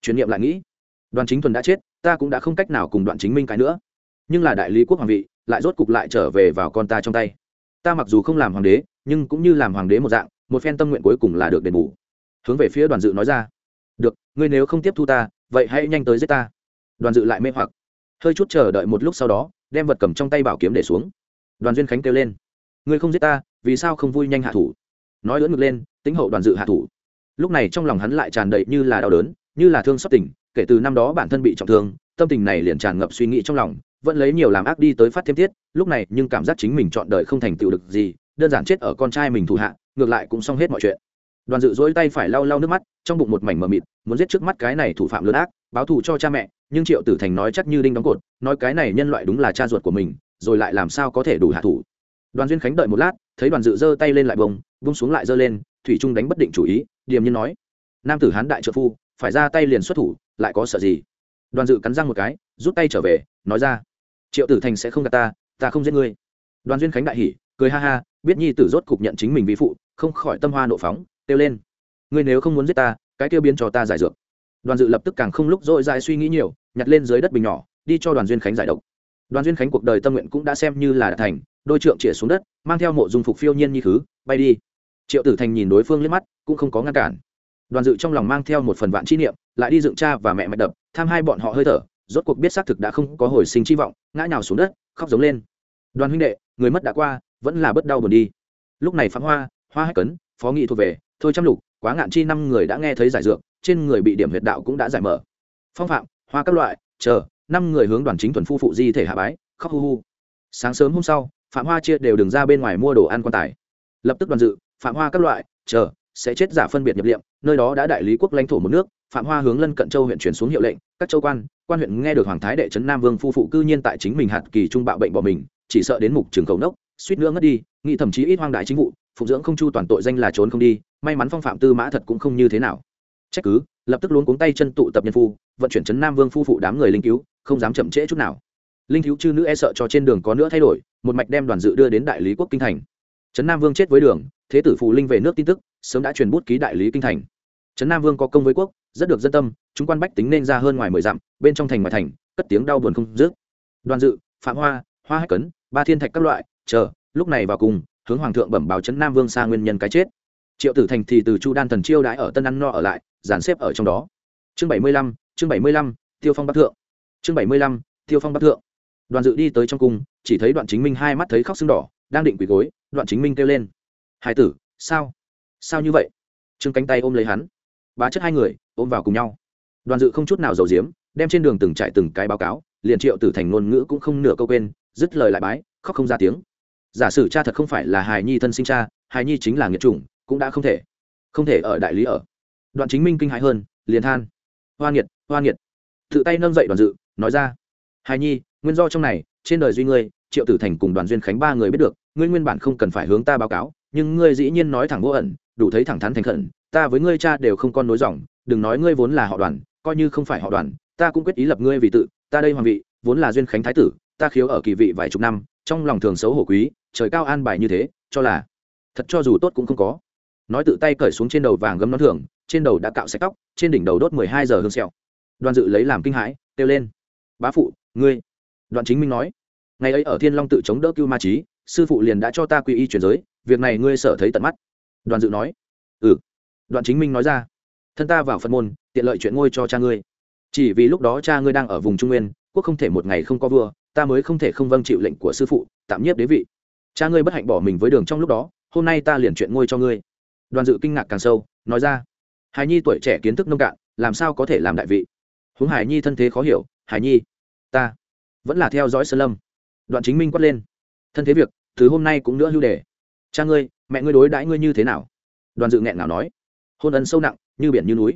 Chuyển niệm lại nghĩ, đoàn chính thuần đã chết, ta cũng đã không cách nào cùng đoạn chính minh cái nữa. Nhưng là đại lý quốc hoàng vị lại rốt cục lại trở về vào con ta trong tay. Ta mặc dù không làm hoàng đế, nhưng cũng như làm hoàng đế một dạng, một phen tâm nguyện cuối cùng là được đền bù. Hướng về phía đoàn dự nói ra, được, ngươi nếu không tiếp thu ta, vậy hãy nhanh tới giết ta. Đoàn dự lại mê hoặc. Hơi chút chờ đợi một lúc sau đó, đem vật cầm trong tay bảo kiếm để xuống. Đoàn duyên khánh kêu lên, ngươi không giết ta, vì sao không vui nhanh hạ thủ? Nói lưỡn ngực lên tính hậu đoàn dự hạ thủ lúc này trong lòng hắn lại tràn đầy như là đau đớn, như là thương xót tình, kể từ năm đó bản thân bị trọng thương, tâm tình này liền tràn ngập suy nghĩ trong lòng, vẫn lấy nhiều làm ác đi tới phát thêm tiết, lúc này nhưng cảm giác chính mình chọn đời không thành tựu được gì, đơn giản chết ở con trai mình thủ hạ, ngược lại cũng xong hết mọi chuyện. Đoàn dự dỗi tay phải lau lau nước mắt, trong bụng một mảnh mờ mịt, muốn giết trước mắt cái này thủ phạm lớn ác, báo thù cho cha mẹ, nhưng triệu tử thành nói chắc như đinh đóng cột, nói cái này nhân loại đúng là cha ruột của mình, rồi lại làm sao có thể đủ hạ thủ. Đoàn duyên khánh đợi một lát, thấy đoàn dự giơ tay lên lại bông vung xuống lại giơ lên, thủy trung đánh bất định chủ ý điềm nhiên nói, nam tử hán đại trợ phu, phải ra tay liền xuất thủ, lại có sợ gì? Đoàn dự cắn răng một cái, rút tay trở về, nói ra, triệu tử thành sẽ không gạt ta ta không giết ngươi. Đoàn duyên khánh đại hỉ, cười ha ha, biết nhi tử rốt cục nhận chính mình vi phụ, không khỏi tâm hoa nộ phóng, kêu lên, ngươi nếu không muốn giết ta, cái kêu biến cho ta giải dược. Đoàn dự lập tức càng không lúc dội dại suy nghĩ nhiều, nhặt lên dưới đất bình nhỏ, đi cho đoàn duyên khánh giải độc. Đoàn duyên khánh cuộc đời tâm nguyện cũng đã xem như là đã thành, đôi trượng chĩa xuống đất, mang theo mộ dung phục phiêu nhiên như khứ, bay đi triệu tử thành nhìn đối phương liếc mắt, cũng không có ngăn cản. Đoàn dự trong lòng mang theo một phần vạn chi niệm, lại đi dựng cha và mẹ mạch đập, tham hai bọn họ hơi thở, rốt cuộc biết xác thực đã không có hồi sinh chi vọng, ngã nhào xuống đất, khóc giống lên. Đoàn huynh đệ, người mất đã qua, vẫn là bất đau buồn đi. Lúc này phạm hoa hoa hách cấn, phó nghị thuộc về, thôi trăm lục, quá ngạn chi năm người đã nghe thấy giải dược, trên người bị điểm huyệt đạo cũng đã giải mở. Phong phạm, hoa các loại, chờ, năm người hướng đoàn chính thuần phu phụ di thể hạ bái, khóc hu hu. Sáng sớm hôm sau, phạm hoa chia đều đường ra bên ngoài mua đồ ăn quan tài. Lập tức đoàn dự phạm hoa các loại, chờ, sẽ chết giả phân biệt nhập liệm, nơi đó đã đại lý quốc lãnh thổ một nước, phạm hoa hướng lân cận châu huyện chuyển xuống hiệu lệnh, các châu quan quan huyện nghe được hoàng thái đệ trấn nam vương phu phụ cư nhiên tại chính mình hạt kỳ trung bạo bệnh bỏ mình, chỉ sợ đến mục trường cầu nốc, suýt nữa ngất đi, nghĩ thậm chí ít hoang đại chính vụ, phụng dưỡng không chu toàn tội danh là trốn không đi, may mắn phong phạm tư mã thật cũng không như thế nào. Trách cứ, lập tức luống cuống tay chân tụ tập nhân phu, vận chuyển trấn nam vương phu phụ đám người linh cứu, không dám chậm trễ chút nào. Linh cứu chư nữ e sợ cho trên đường có nữa thay đổi, một mạch đem đoàn dự đưa đến đại lý quốc kinh thành trấn nam vương chết với đường, thế tử phù linh về nước tin tức, sớm đã truyền bút ký đại lý kinh thành. Trấn nam vương có công với quốc, rất được dân tâm, chúng quan bách tính nên ra hơn ngoài mười dặm, bên trong thành ngoài thành, cất tiếng đau buồn không dứt. Đoàn dự, phạm hoa hoa hách cấn, ba thiên thạch các loại, chờ, lúc này vào cùng, hướng hoàng thượng bẩm báo trấn nam vương xa nguyên nhân cái chết. Triệu tử thành thì từ chu đan thần chiêu đãi ở tân ăn no ở lại, dàn xếp ở trong đó. Chương bảy mươi lăm, chương bảy mươi lăm, tiêu phong bắc thượng. Chương bảy mươi lăm, tiêu phong bắc thượng. Đoàn dự đi tới trong cung, chỉ thấy đoạn chính minh hai mắt thấy khóc sưng đỏ đang định quỳ gối, đoạn chính minh kêu lên. Hải tử, sao? Sao như vậy? Trương cánh tay ôm lấy hắn. Bá chất hai người, ôm vào cùng nhau. Đoàn dự không chút nào giàu diếm đem trên đường từng chạy từng cái báo cáo, liền triệu tử thành ngôn ngữ cũng không nửa câu quên, dứt lời lại bái, khóc không ra tiếng. Giả sử cha thật không phải là hài nhi thân sinh cha hài nhi chính là nghiệt chủng, cũng đã không thể không thể ở đại lý ở. Đoạn chính minh kinh hãi hơn, liền than. Hoa nghiệt hoa nghiệt. Tự tay nâng dậy đoàn dự, nói ra. Hài nhi, nguyên do trong này, trên đời duy ngươi, triệu tử thành cùng đoàn duyên khánh ba người biết được ngươi nguyên bản không cần phải hướng ta báo cáo, nhưng ngươi dĩ nhiên nói thẳng vô ẩn, đủ thấy thẳng thắn thành khẩn, ta với ngươi cha đều không con nối dòng, đừng nói ngươi vốn là họ đoàn, coi như không phải họ đoàn, ta cũng quyết ý lập ngươi vì tự, ta đây hoàng vị, vốn là duyên khánh thái tử, ta khiếu ở kỳ vị vài chục năm, trong lòng thường xấu hổ quý, trời cao an bài như thế, cho là, thật cho dù tốt cũng không có. Nói tự tay cởi xuống trên đầu vàng gấm nón thường, trên đầu đã cạo sạch tóc, trên đỉnh đầu đốt mười hai giờ hương xẹo đoàn dự lấy làm kinh hãi, kêu lên, bá phụ, ngươi. Đoàn chính minh nói, ngày ấy ở thiên long tự chống đỡ cưu ma trí sư phụ liền đã cho ta quy y chuyển giới, việc này ngươi sở thấy tận mắt. Đoàn dự nói. Ừ. Đoàn chính minh nói ra. Thân ta vào phân môn, tiện lợi chuyện ngôi cho cha ngươi. Chỉ vì lúc đó cha ngươi đang ở vùng trung nguyên, quốc không thể một ngày không có vua, ta mới không thể không vâng chịu lệnh của sư phụ, tạm nhiếp đế vị. Cha ngươi bất hạnh bỏ mình với đường trong lúc đó, hôm nay ta liền chuyện ngôi cho ngươi. Đoàn dự kinh ngạc càng sâu, nói ra. Hài nhi tuổi trẻ kiến thức nông cạn, làm sao có thể làm đại vị? Huống hải nhi thân thế khó hiểu. Hải nhi, ta vẫn là theo dõi sơn lâm. Đoạn chính minh quát lên thân thế việc thứ hôm nay cũng nữa hưu đề cha ngươi, mẹ ngươi đối đãi ngươi như thế nào? Đoàn dự nghẹn nào nói. Hôn ân sâu nặng, như biển như núi.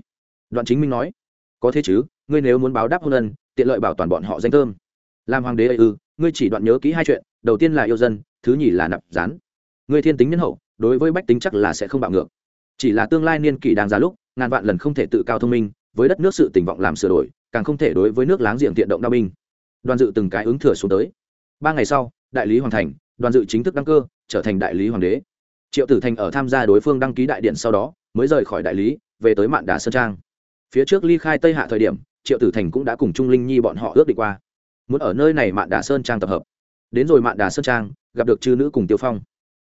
Đoạn chính minh nói. Có thế chứ, ngươi nếu muốn báo đáp hôn ân, tiện lợi bảo toàn bọn họ danh thơm. Làm hoàng đế ấy ư ngươi chỉ đoạn nhớ kỹ hai chuyện, đầu tiên là yêu dân, thứ nhì là nạp gián. Ngươi thiên tính nhân hậu, đối với bách tính chắc là sẽ không bạo ngược. Chỉ là tương lai niên kỷ đang ra lúc, ngàn vạn lần không thể tự cao thông minh, với đất nước sự tình vọng làm sửa đổi, càng không thể đối với nước láng giềng tiện động đao binh. Đoàn dự từng cái ứng thừa xuống tới. Ba ngày sau đại lý hoàn thành, đoàn dự chính thức đăng cơ, trở thành đại lý hoàng đế. Triệu tử thành ở tham gia đối phương đăng ký đại điện sau đó, mới rời khỏi đại lý, về tới mạn đà sơn trang. Phía trước ly khai tây hạ thời điểm, triệu tử thành cũng đã cùng trung linh nhi bọn họ ước đi qua. Muốn ở nơi này mạn đà sơn trang tập hợp. Đến rồi mạn đà sơn trang, gặp được chư nữ cùng tiêu phong.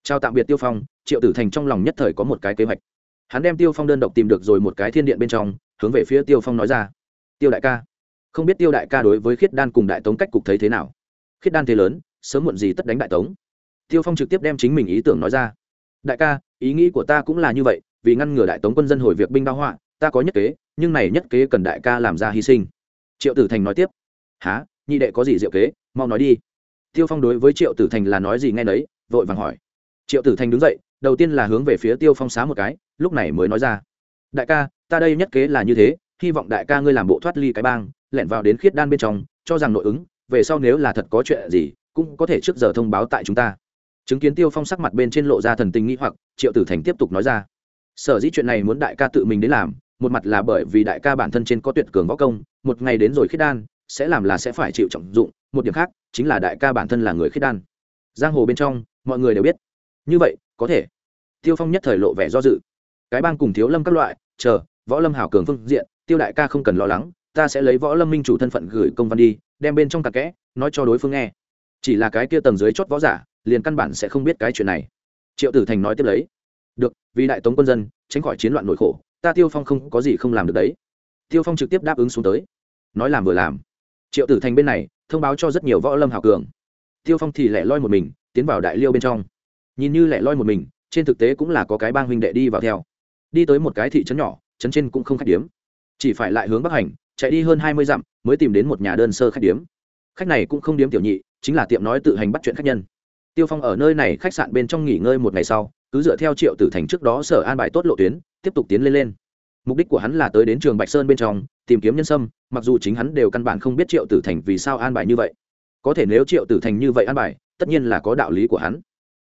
Chào tạm biệt tiêu phong, triệu tử thành trong lòng nhất thời có một cái kế hoạch. Hắn đem tiêu phong đơn độc tìm được rồi một cái thiên điện bên trong, hướng về phía tiêu phong nói ra. Tiêu đại ca, không biết tiêu đại ca đối với khiết đan cùng đại tống cách cục thấy thế nào? Khiết đan thế lớn sớm muộn gì tất đánh đại tống. Tiêu phong trực tiếp đem chính mình ý tưởng nói ra. Đại ca, ý nghĩ của ta cũng là như vậy, vì ngăn ngừa đại tống quân dân hồi việc binh bao họa, ta có nhất kế, nhưng này nhất kế cần đại ca làm ra hy sinh. Triệu tử thành nói tiếp. Há nhị đệ có gì diệu kế? Mau nói đi. Tiêu phong đối với triệu tử thành là nói gì nghe nấy, vội vàng hỏi. Triệu tử thành đứng dậy, đầu tiên là hướng về phía tiêu phong xá một cái, lúc này mới nói ra. Đại ca, ta đây nhất kế là như thế, hy vọng đại ca ngươi làm bộ thoát ly cái bang, lẻn vào đến khiết đan bên trong, cho rằng nội ứng, về sau nếu là thật có chuyện gì cũng có thể trước giờ thông báo tại chúng ta. Chứng kiến tiêu phong sắc mặt bên trên lộ ra thần tình nghĩ hoặc, triệu tử thành tiếp tục nói ra. Sở dĩ chuyện này muốn đại ca tự mình đến làm, một mặt là bởi vì đại ca bản thân trên có tuyệt cường võ công, một ngày đến rồi khiết đan, sẽ làm là sẽ phải chịu trọng dụng, một điểm khác, chính là đại ca bản thân là người khiết đan. Giang hồ bên trong, mọi người đều biết. Như vậy, có thể. Tiêu phong nhất thời lộ vẻ do dự. Cái bang cùng thiếu lâm các loại, chờ, võ lâm hảo cường phương diện, tiêu đại ca không cần lo lắng, ta sẽ lấy võ lâm minh chủ thân phận gửi công văn đi, đem bên trong tạc kẽ, nói cho đối phương nghe chỉ là cái kia tầng dưới chót võ giả, liền căn bản sẽ không biết cái chuyện này. Triệu tử thành nói tiếp lấy. Được, vì đại tống quân dân, tránh khỏi chiến loạn nội khổ, ta tiêu phong không có gì không làm được đấy. Tiêu phong trực tiếp đáp ứng xuống tới. Nói làm vừa làm. Triệu tử thành bên này, thông báo cho rất nhiều võ lâm hào cường. Tiêu phong thì lẻ loi một mình, tiến vào đại liêu bên trong. Nhìn như lẻ loi một mình, trên thực tế cũng là có cái bang huynh đệ đi vào theo. Đi tới một cái thị trấn nhỏ, trấn trên cũng không khách điếm. Chỉ phải lại hướng bắc hành, chạy đi hơn hai mươi dặm, mới tìm đến một nhà đơn sơ khách điếm. Khách này cũng không điếm tiểu nhị chính là tiệm nói tự hành bắt chuyện khách nhân. Tiêu phong ở nơi này khách sạn bên trong nghỉ ngơi một ngày sau, cứ dựa theo triệu tử thành trước đó sở an bài tốt lộ tuyến, tiếp tục tiến lên lên. Mục đích của hắn là tới đến trường bạch sơn bên trong, tìm kiếm nhân sâm, mặc dù chính hắn đều căn bản không biết triệu tử thành vì sao an bài như vậy. Có thể nếu triệu tử thành như vậy an bài, tất nhiên là có đạo lý của hắn.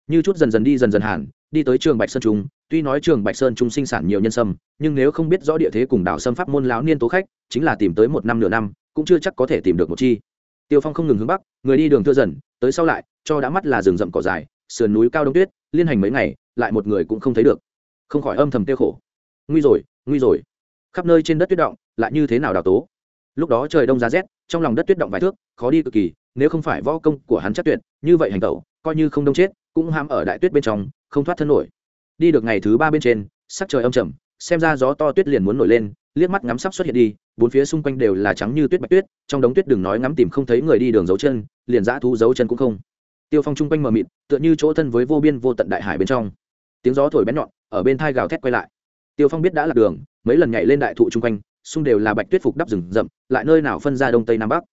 Như chút dần dần đi dần dần hẳn, đi tới trường bạch sơn trung, tuy nói trường bạch sơn trung sinh sản nhiều nhân sâm, nhưng nếu không biết rõ địa thế cùng đạo sâm pháp môn lão niên tố khách, chính là tìm tới một năm nửa năm, cũng chưa chắc có thể tìm được một chi tiêu phong không ngừng hướng bắc, người đi đường thưa dần, tới sau lại, cho đã mắt là rừng rậm cỏ dài, sườn núi cao đông tuyết, liên hành mấy ngày, lại một người cũng không thấy được. Không khỏi âm thầm tiêu khổ. Nguy rồi nguy rồi. Khắp nơi trên đất tuyết động, lại như thế nào đào tố? Lúc đó trời đông giá rét, trong lòng đất tuyết động vài thước, khó đi cực kỳ, nếu không phải võ công của hắn chắc tuyệt, như vậy hành tẩu, coi như không đông chết, cũng ham ở đại tuyết bên trong, không thoát thân nổi. Đi được ngày thứ ba bên trên, sắc trời âm trầm, xem ra gió to tuyết liền muốn nổi lên liếc mắt ngắm sắp xuất hiện đi, bốn phía xung quanh đều là trắng như tuyết bạch tuyết, trong đống tuyết đừng nói ngắm tìm không thấy người đi đường dấu chân, liền dã thú dấu chân cũng không. Tiêu phong chung quanh mờ mịt, tựa như chỗ thân với vô biên vô tận đại hải bên trong. Tiếng gió thổi bén nhọn, ở bên thai gào thét quay lại. Tiêu phong biết đã lạc đường, mấy lần nhảy lên đại thụ chung quanh, xung đều là bạch tuyết phục đắp rừng rậm, lại nơi nào phân ra đông tây nam bắc.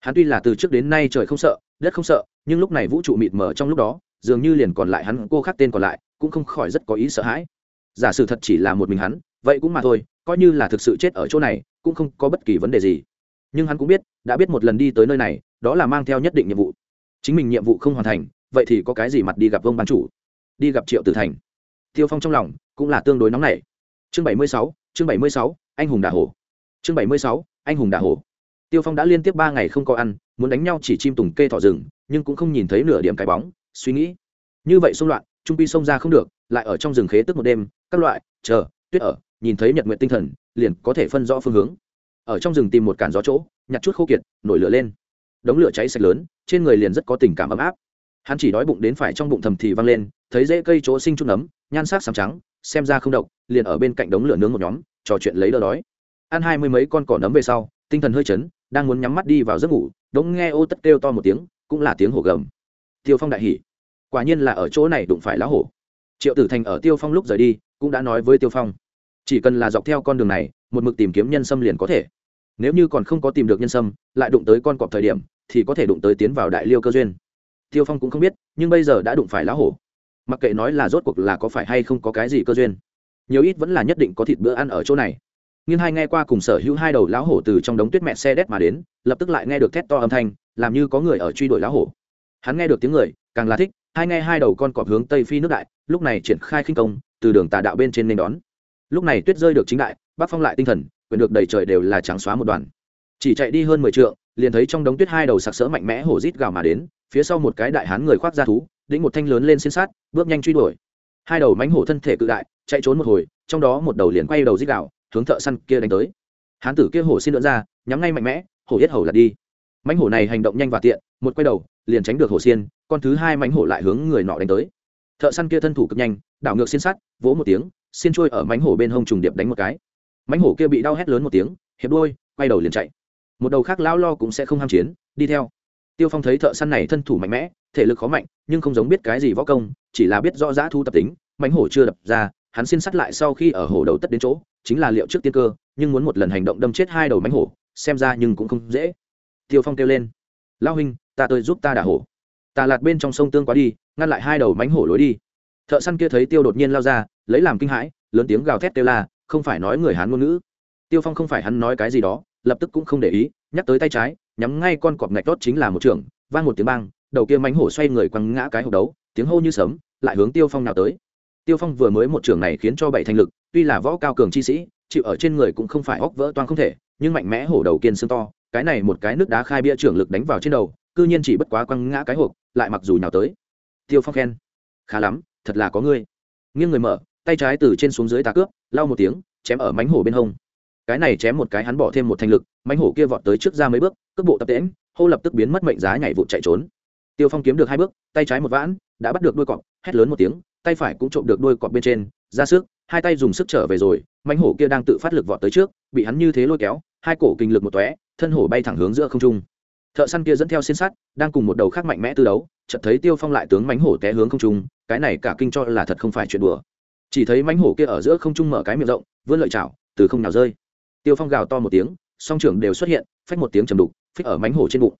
Hắn tuy là từ trước đến nay trời không sợ, đất không sợ, nhưng lúc này vũ trụ mịt mờ trong lúc đó, dường như liền còn lại hắn, cô khác tên còn lại, cũng không khỏi rất có ý sợ hãi. Giả sử thật chỉ là một mình hắn, vậy cũng mà thôi coi như là thực sự chết ở chỗ này, cũng không có bất kỳ vấn đề gì. Nhưng hắn cũng biết, đã biết một lần đi tới nơi này, đó là mang theo nhất định nhiệm vụ. Chính mình nhiệm vụ không hoàn thành, vậy thì có cái gì mặt đi gặp vương ban chủ? Đi gặp triệu tử thành. Tiêu phong trong lòng cũng là tương đối nóng nảy. Chương bảy mươi sáu, chương bảy mươi sáu, anh hùng đà hồ chương bảy mươi sáu, anh hùng đà hồ tiêu phong đã liên tiếp ba ngày không có ăn, muốn đánh nhau chỉ chim tùng kê thỏ rừng, nhưng cũng không nhìn thấy nửa điểm cái bóng, suy nghĩ. Như vậy xung loạn, trung pi xông ra không được, lại ở trong rừng khế tức một đêm, các loại, chờ, tuyết ở nhìn thấy nhật nguyện tinh thần, liền có thể phân rõ phương hướng. Ở trong rừng tìm một cản gió chỗ, nhặt chút khô kiệt, nổi lửa lên. Đống lửa cháy sạch lớn, trên người liền rất có tình cảm ấm áp. Hắn chỉ đói bụng đến phải trong bụng thầm thì văng lên, thấy dễ cây chỗ sinh chút nấm, nhan sắc sàm trắng, xem ra không độc, liền ở bên cạnh đống lửa nướng một nhóm, trò chuyện lấy đỡ đói. Ăn hai mươi mấy con cỏ nấm về sau, tinh thần hơi chấn, đang muốn nhắm mắt đi vào giấc ngủ, đống nghe ô tất kêu to một tiếng, cũng là tiếng hổ gầm. Tiêu phong đại hỉ. Quả nhiên là ở chỗ này đụng phải lá hổ. Triệu tử thành ở tiêu phong lúc rời đi, cũng đã nói với tiêu phong chỉ cần là dọc theo con đường này, một mực tìm kiếm nhân sâm liền có thể. Nếu như còn không có tìm được nhân sâm, lại đụng tới con cọp thời điểm, thì có thể đụng tới tiến vào đại liêu cơ duyên. Tiêu phong cũng không biết, nhưng bây giờ đã đụng phải lá hổ. Mặc kệ nói là rốt cuộc là có phải hay không có cái gì cơ duyên, nhiều ít vẫn là nhất định có thịt bữa ăn ở chỗ này. Nhưng hai nghe qua cùng sở hữu hai đầu lão hổ từ trong đống tuyết mẹ xe đét mà đến, lập tức lại nghe được thét to âm thanh, làm như có người ở truy đuổi lão hổ. Hắn nghe được tiếng người, càng là thích hai nghe hai đầu con cọp hướng tây phi nước đại, lúc này triển khai khinh công, từ đường tà đạo bên trên nên đón lúc này tuyết rơi được chính đại, bác phong lại tinh thần, quyền được đầy trời đều là trắng xóa một đoàn. Chỉ chạy đi hơn mười trượng, liền thấy trong đống tuyết hai đầu sặc sỡ mạnh mẽ hổ rít gào mà đến, phía sau một cái đại hán người khoác ra thú, đĩnh một thanh lớn lên xin sát bước nhanh truy đuổi. Hai đầu mánh hổ thân thể cự đại, chạy trốn một hồi, trong đó một đầu liền quay đầu rít gào, hướng thợ săn kia đánh tới. Hán tử kia hổ xin lượn ra, nhắm ngay mạnh mẽ, hổ yết hầu lật đi. Mánh hổ này hành động nhanh và tiện, một quay đầu, liền tránh được hổ xiên, con thứ hai mánh hổ lại hướng người nọ đánh tới thợ săn kia thân thủ cực nhanh, đảo ngược xiên sắt, vỗ một tiếng, xiên trôi ở mánh hổ bên hông trùng điệp đánh một cái. Mánh hổ kia bị đau hét lớn một tiếng, hiệp đôi, quay đầu liền chạy. Một đầu khác lao lo cũng sẽ không ham chiến, đi theo. Tiêu phong thấy thợ săn này thân thủ mạnh mẽ, thể lực khó mạnh, nhưng không giống biết cái gì võ công, chỉ là biết rõ giã thu tập tính, mánh hổ chưa đập ra, hắn xin sắt lại sau khi ở hổ đầu tất đến chỗ, chính là liệu trước tiên cơ, nhưng muốn một lần hành động đâm chết hai đầu mánh hổ, xem ra nhưng cũng không dễ. Tiêu phong kêu lên lao huynh, ta tới giúp ta đả hổ tà lạt bên trong sông tương quá đi, ngăn lại hai đầu mánh hổ lối đi. Thợ săn kia thấy tiêu đột nhiên lao ra, lấy làm kinh hãi, lớn tiếng gào thét kêu la, không phải nói người hán ngôn ngữ. Tiêu phong không phải hắn nói cái gì đó, lập tức cũng không để ý, nhắc tới tay trái, nhắm ngay con cọp ngạch tốt chính là một trường vang một tiếng bang, đầu kia mánh hổ xoay người quăng ngã cái hộp đấu, tiếng hô như sấm, lại hướng tiêu phong nào tới. Tiêu phong vừa mới một trường này khiến cho bảy thành lực, tuy là võ cao cường chi sĩ, chịu ở trên người cũng không phải óc vỡ toang không thể, nhưng mạnh mẽ hổ đầu kiên xương to, cái này một cái nước đá khai bia trưởng lực đánh vào trên đầu cư nhiên chỉ bất quá quăng ngã cái hộp, lại mặc dù nhào tới. Tiêu phong khen, khá lắm, thật là có ngươi. Nghiêng người mở, tay trái từ trên xuống dưới tà cướp, lau một tiếng, chém ở mánh hổ bên hông. Cái này chém một cái hắn bỏ thêm một thành lực, mánh hổ kia vọt tới trước ra mấy bước, cước bộ tập tễm hô lập tức biến mất mệnh giá nhảy vụ chạy trốn. Tiêu phong kiếm được hai bước, tay trái một vãn, đã bắt được đuôi cọp, hét lớn một tiếng, tay phải cũng trộm được đuôi cọp bên trên, ra sức, hai tay dùng sức trở về rồi, mánh hổ kia đang tự phát lực vọt tới trước, bị hắn như thế lôi kéo, hai cổ kinh lực một tóe, thân hổ bay thẳng hướng giữa không trung thợ săn kia dẫn theo xiên sắt, đang cùng một đầu khác mạnh mẽ tư đấu, chợt thấy tiêu phong lại tướng mánh hổ té hướng không trung, cái này cả kinh cho là thật không phải chuyện đùa. Chỉ thấy mánh hổ kia ở giữa không trung mở cái miệng rộng, vươn lợi chảo, từ không nào rơi. Tiêu phong gào to một tiếng, song trưởng đều xuất hiện, phách một tiếng trầm đục, phích ở mánh hổ trên bụng.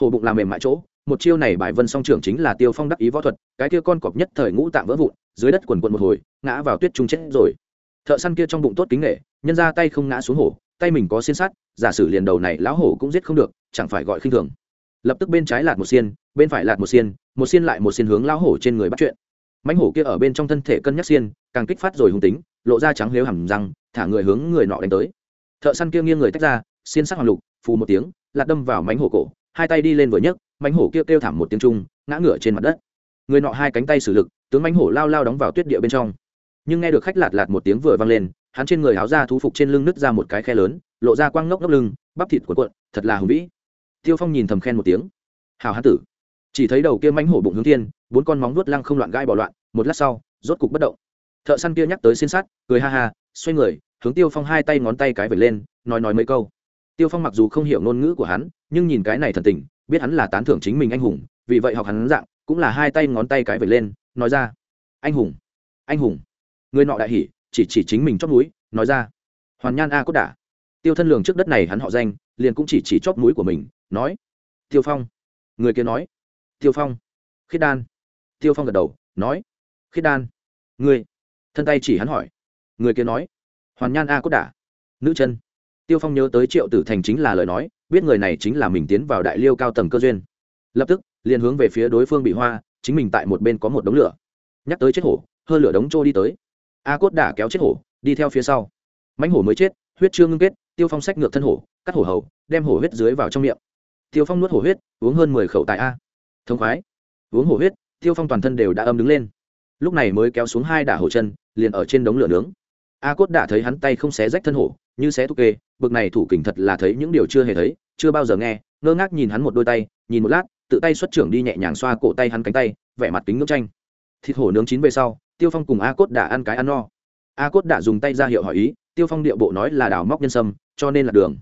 Hổ bụng làm mềm mại chỗ, một chiêu này bài vân song trưởng chính là tiêu phong đắc ý võ thuật, cái kia con cọp nhất thời ngũ tạm vỡ vụn, dưới đất quần quần một hồi, ngã vào tuyết trung chết rồi. Thợ săn kia trong bụng tốt kính nghệ nhân ra tay không ngã xuống hổ tay mình có xiên sắt giả sử liền đầu này lão hổ cũng giết không được chẳng phải gọi khinh thường. Lập tức bên trái lạt một xiên bên phải lạt một xiên một xiên lại một xiên hướng lão hổ trên người bắt chuyện. Mãnh hổ kia ở bên trong thân thể cân nhắc xiên càng kích phát rồi hung tính lộ ra trắng lếu hầm răng thả người hướng người nọ đánh tới. Thợ săn kia nghiêng người tách ra xiên sắc hoàng lục phù một tiếng lạt đâm vào mãnh hổ cổ hai tay đi lên vừa nhấc mãnh hổ kia kêu, kêu thảm một tiếng trung ngã ngửa trên mặt đất. Người nọ hai cánh tay sử lực tướng mãnh hổ lao lao đóng vào tuyết địa bên trong. Nhưng nghe được khách lạt lạt một tiếng vừa vang lên hắn trên người áo da thú phục trên lưng nứt ra một cái khe lớn, lộ ra quang ngốc ngốc lưng, bắp thịt cuộn cuộn, thật là hùng vĩ. Tiêu phong nhìn thầm khen một tiếng. Hào hán tử. Chỉ thấy đầu kia mánh hổ bụng hướng thiên, bốn con móng vuốt lăng không loạn gai bỏ loạn, một lát sau, rốt cục bất động. Thợ săn kia nhắc tới xin sát, cười ha ha, xoay người, hướng tiêu phong hai tay ngón tay cái vẩy lên, nói nói mấy câu. Tiêu phong mặc dù không hiểu ngôn ngữ của hắn, nhưng nhìn cái này thần tình, biết hắn là tán thưởng chính mình anh hùng, vì vậy học hắn dạng, cũng là hai tay ngón tay cái vẩy lên, nói ra. Anh hùng anh hùng, người nọ đại hỉ chỉ chỉ chính mình chót núi nói ra, hoàn nhan a cốt đả. Tiêu thân lường trước đất này hắn họ danh, liền cũng chỉ chỉ chót núi của mình, nói, tiêu phong. Người kia nói, tiêu phong. Khiết đan. Tiêu phong gật đầu, nói, khiết đan. Người thân tay chỉ hắn hỏi. Người kia nói, hoàn nhan a cốt đả. Nữ chân. Tiêu phong nhớ tới triệu tử thành chính là lời nói, biết người này chính là mình tiến vào đại liêu cao tầng cơ duyên. Lập tức, liền hướng về phía đối phương bị hoa, chính mình tại một bên có một đống lửa. Nhắc tới chết hổ hơi lửa đống trô đi tới a cốt đả kéo chết hổ, đi theo phía sau. Mánh hổ mới chết, huyết chưa ngưng kết, tiêu phong sách ngược thân hổ, cắt hổ hầu, đem hổ huyết dưới vào trong miệng. Tiêu phong nuốt hổ huyết, uống hơn mười khẩu tại a. Thống khoái. Uống hổ huyết, tiêu phong toàn thân đều đã âm đứng lên. Lúc này mới kéo xuống hai đả hổ chân, liền ở trên đống lửa nướng. A cốt đã thấy hắn tay không xé rách thân hổ, như xé thúc kê, bực này thủ kình thật là thấy những điều chưa hề thấy, chưa bao giờ nghe, ngơ ngác nhìn hắn một đôi tay, nhìn một lát, tự tay xuất trưởng đi nhẹ nhàng xoa cổ tay hắn cánh tay, vẻ mặt kính ngưỡng tranh. Thịt hổ nướng chín về sau tiêu phong cùng a cốt đã ăn cái ăn no. A cốt đã dùng tay ra hiệu hỏi ý, tiêu phong điệu bộ nói là đào móc nhân sâm, cho nên là đường.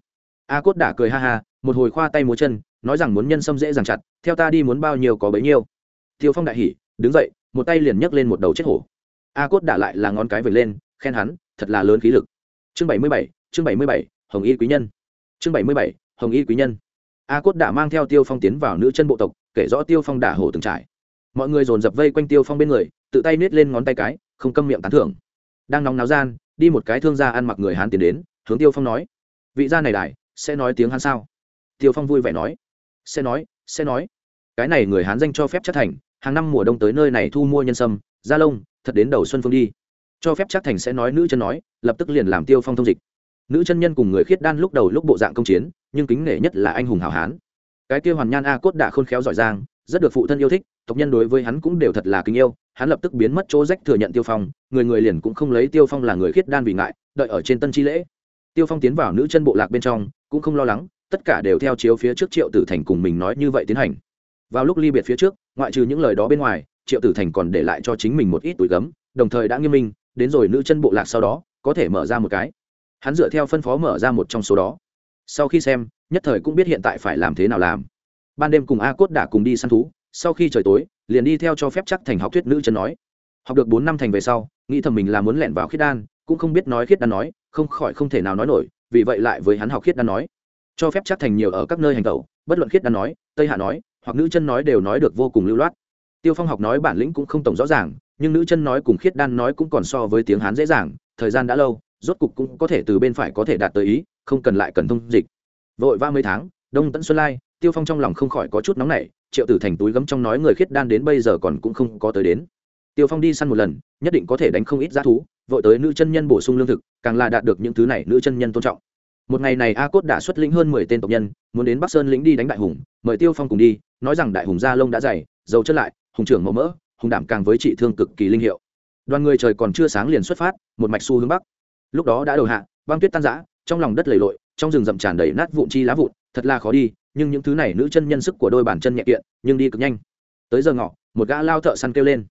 A cốt đã cười ha ha, một hồi khoa tay múa chân, nói rằng muốn nhân sâm dễ dàng chặt, theo ta đi muốn bao nhiêu có bấy nhiêu. Tiêu phong đại hỉ, đứng dậy, một tay liền nhấc lên một đầu chết hổ. A cốt đã lại là ngón cái vẩy lên, khen hắn, thật là lớn khí lực. Chương bảy mươi bảy, chương bảy mươi bảy, hồng y quý nhân. Chương bảy mươi bảy, hồng y quý nhân. A cốt đã mang theo tiêu phong tiến vào nữ chân bộ tộc, kể rõ tiêu phong đả hổ từng trải mọi người dồn dập vây quanh tiêu phong bên người, tự tay nết lên ngón tay cái, không câm miệng tán thưởng. Đang nóng náo gian, đi một cái thương gia ăn mặc người hán tiến đến, hướng tiêu phong nói, vị gia này đại, sẽ nói tiếng hán sao? Tiêu phong vui vẻ nói, sẽ nói sẽ nói. Cái này người hán danh cho phép chất thành, hàng năm mùa đông tới nơi này thu mua nhân sâm, da lông, thật đến đầu xuân phương đi. Cho phép chắc thành sẽ nói nữ chân nói, lập tức liền làm tiêu phong thông dịch. Nữ chân nhân cùng người khiết đan lúc đầu lúc bộ dạng công chiến, nhưng kính nể nhất là anh hùng hảo hán. Cái kia hoàn nhan a cốt đã khôn khéo giỏi giang, rất được phụ thân yêu thích tộc nhân đối với hắn cũng đều thật là kính yêu, hắn lập tức biến mất chỗ rách thừa nhận tiêu phong, người người liền cũng không lấy tiêu phong là người khiết đan vì ngại, đợi ở trên tân chi lễ. Tiêu phong tiến vào nữ chân bộ lạc bên trong, cũng không lo lắng, tất cả đều theo chiếu phía trước triệu tử thành cùng mình nói như vậy tiến hành. Vào lúc ly biệt phía trước, ngoại trừ những lời đó bên ngoài, triệu tử thành còn để lại cho chính mình một ít tuổi gấm, đồng thời đã nghiêm minh, đến rồi nữ chân bộ lạc sau đó, có thể mở ra một cái. Hắn dựa theo phân phó mở ra một trong số đó. Sau khi xem, nhất thời cũng biết hiện tại phải làm thế nào làm. Ban đêm cùng a cốt đã cùng đi săn thú sau khi trời tối, liền đi theo cho phép chắc thành học thuyết nữ chân nói. Học được bốn năm thành về sau, nghĩ thầm mình là muốn lẻn vào khiết đan, cũng không biết nói khiết đan nói, không khỏi không thể nào nói nổi, vì vậy lại với hắn học khiết đan nói. Cho phép chắc thành nhiều ở các nơi hành tẩu, bất luận khiết đan nói, tây hạ nói, hoặc nữ chân nói đều nói được vô cùng lưu loát. Tiêu phong học nói bản lĩnh cũng không tổng rõ ràng, nhưng nữ chân nói cùng khiết đan nói cũng còn so với tiếng hán dễ dàng, thời gian đã lâu, rốt cục cũng có thể từ bên phải có thể đạt tới ý, không cần lại cần thông dịch. Vội va mấy tháng, đông tẫn xuân lai tiêu phong trong lòng không khỏi có chút nóng nảy, triệu tử thành túi gấm trong nói người khiết đan đến bây giờ còn cũng không có tới đến. Tiêu phong đi săn một lần, nhất định có thể đánh không ít giá thú, vội tới nữ chân nhân bổ sung lương thực, càng là đạt được những thứ này nữ chân nhân tôn trọng. Một ngày này a cốt đã xuất lĩnh hơn mười tên tộc nhân, muốn đến bắc sơn lĩnh đi đánh đại hùng, mời tiêu phong cùng đi, nói rằng đại hùng da lông đã dày, dầu chất lại, hùng trưởng mẫu mỡ, hùng đảm càng với trị thương cực kỳ linh hiệu. Đoàn người trời còn chưa sáng liền xuất phát, một mạch xu hướng bắc. Lúc đó đã đầu hạ, băng tuyết tan rã, trong lòng đất lầy lội, trong rừng rậm tràn đầy nát vụn chi lá vụn, thật là khó đi nhưng những thứ này nữ chân nhân sức của đôi bàn chân nhẹ kiện, nhưng đi cực nhanh. Tới giờ ngọ, một gã lao thợ săn kêu lên.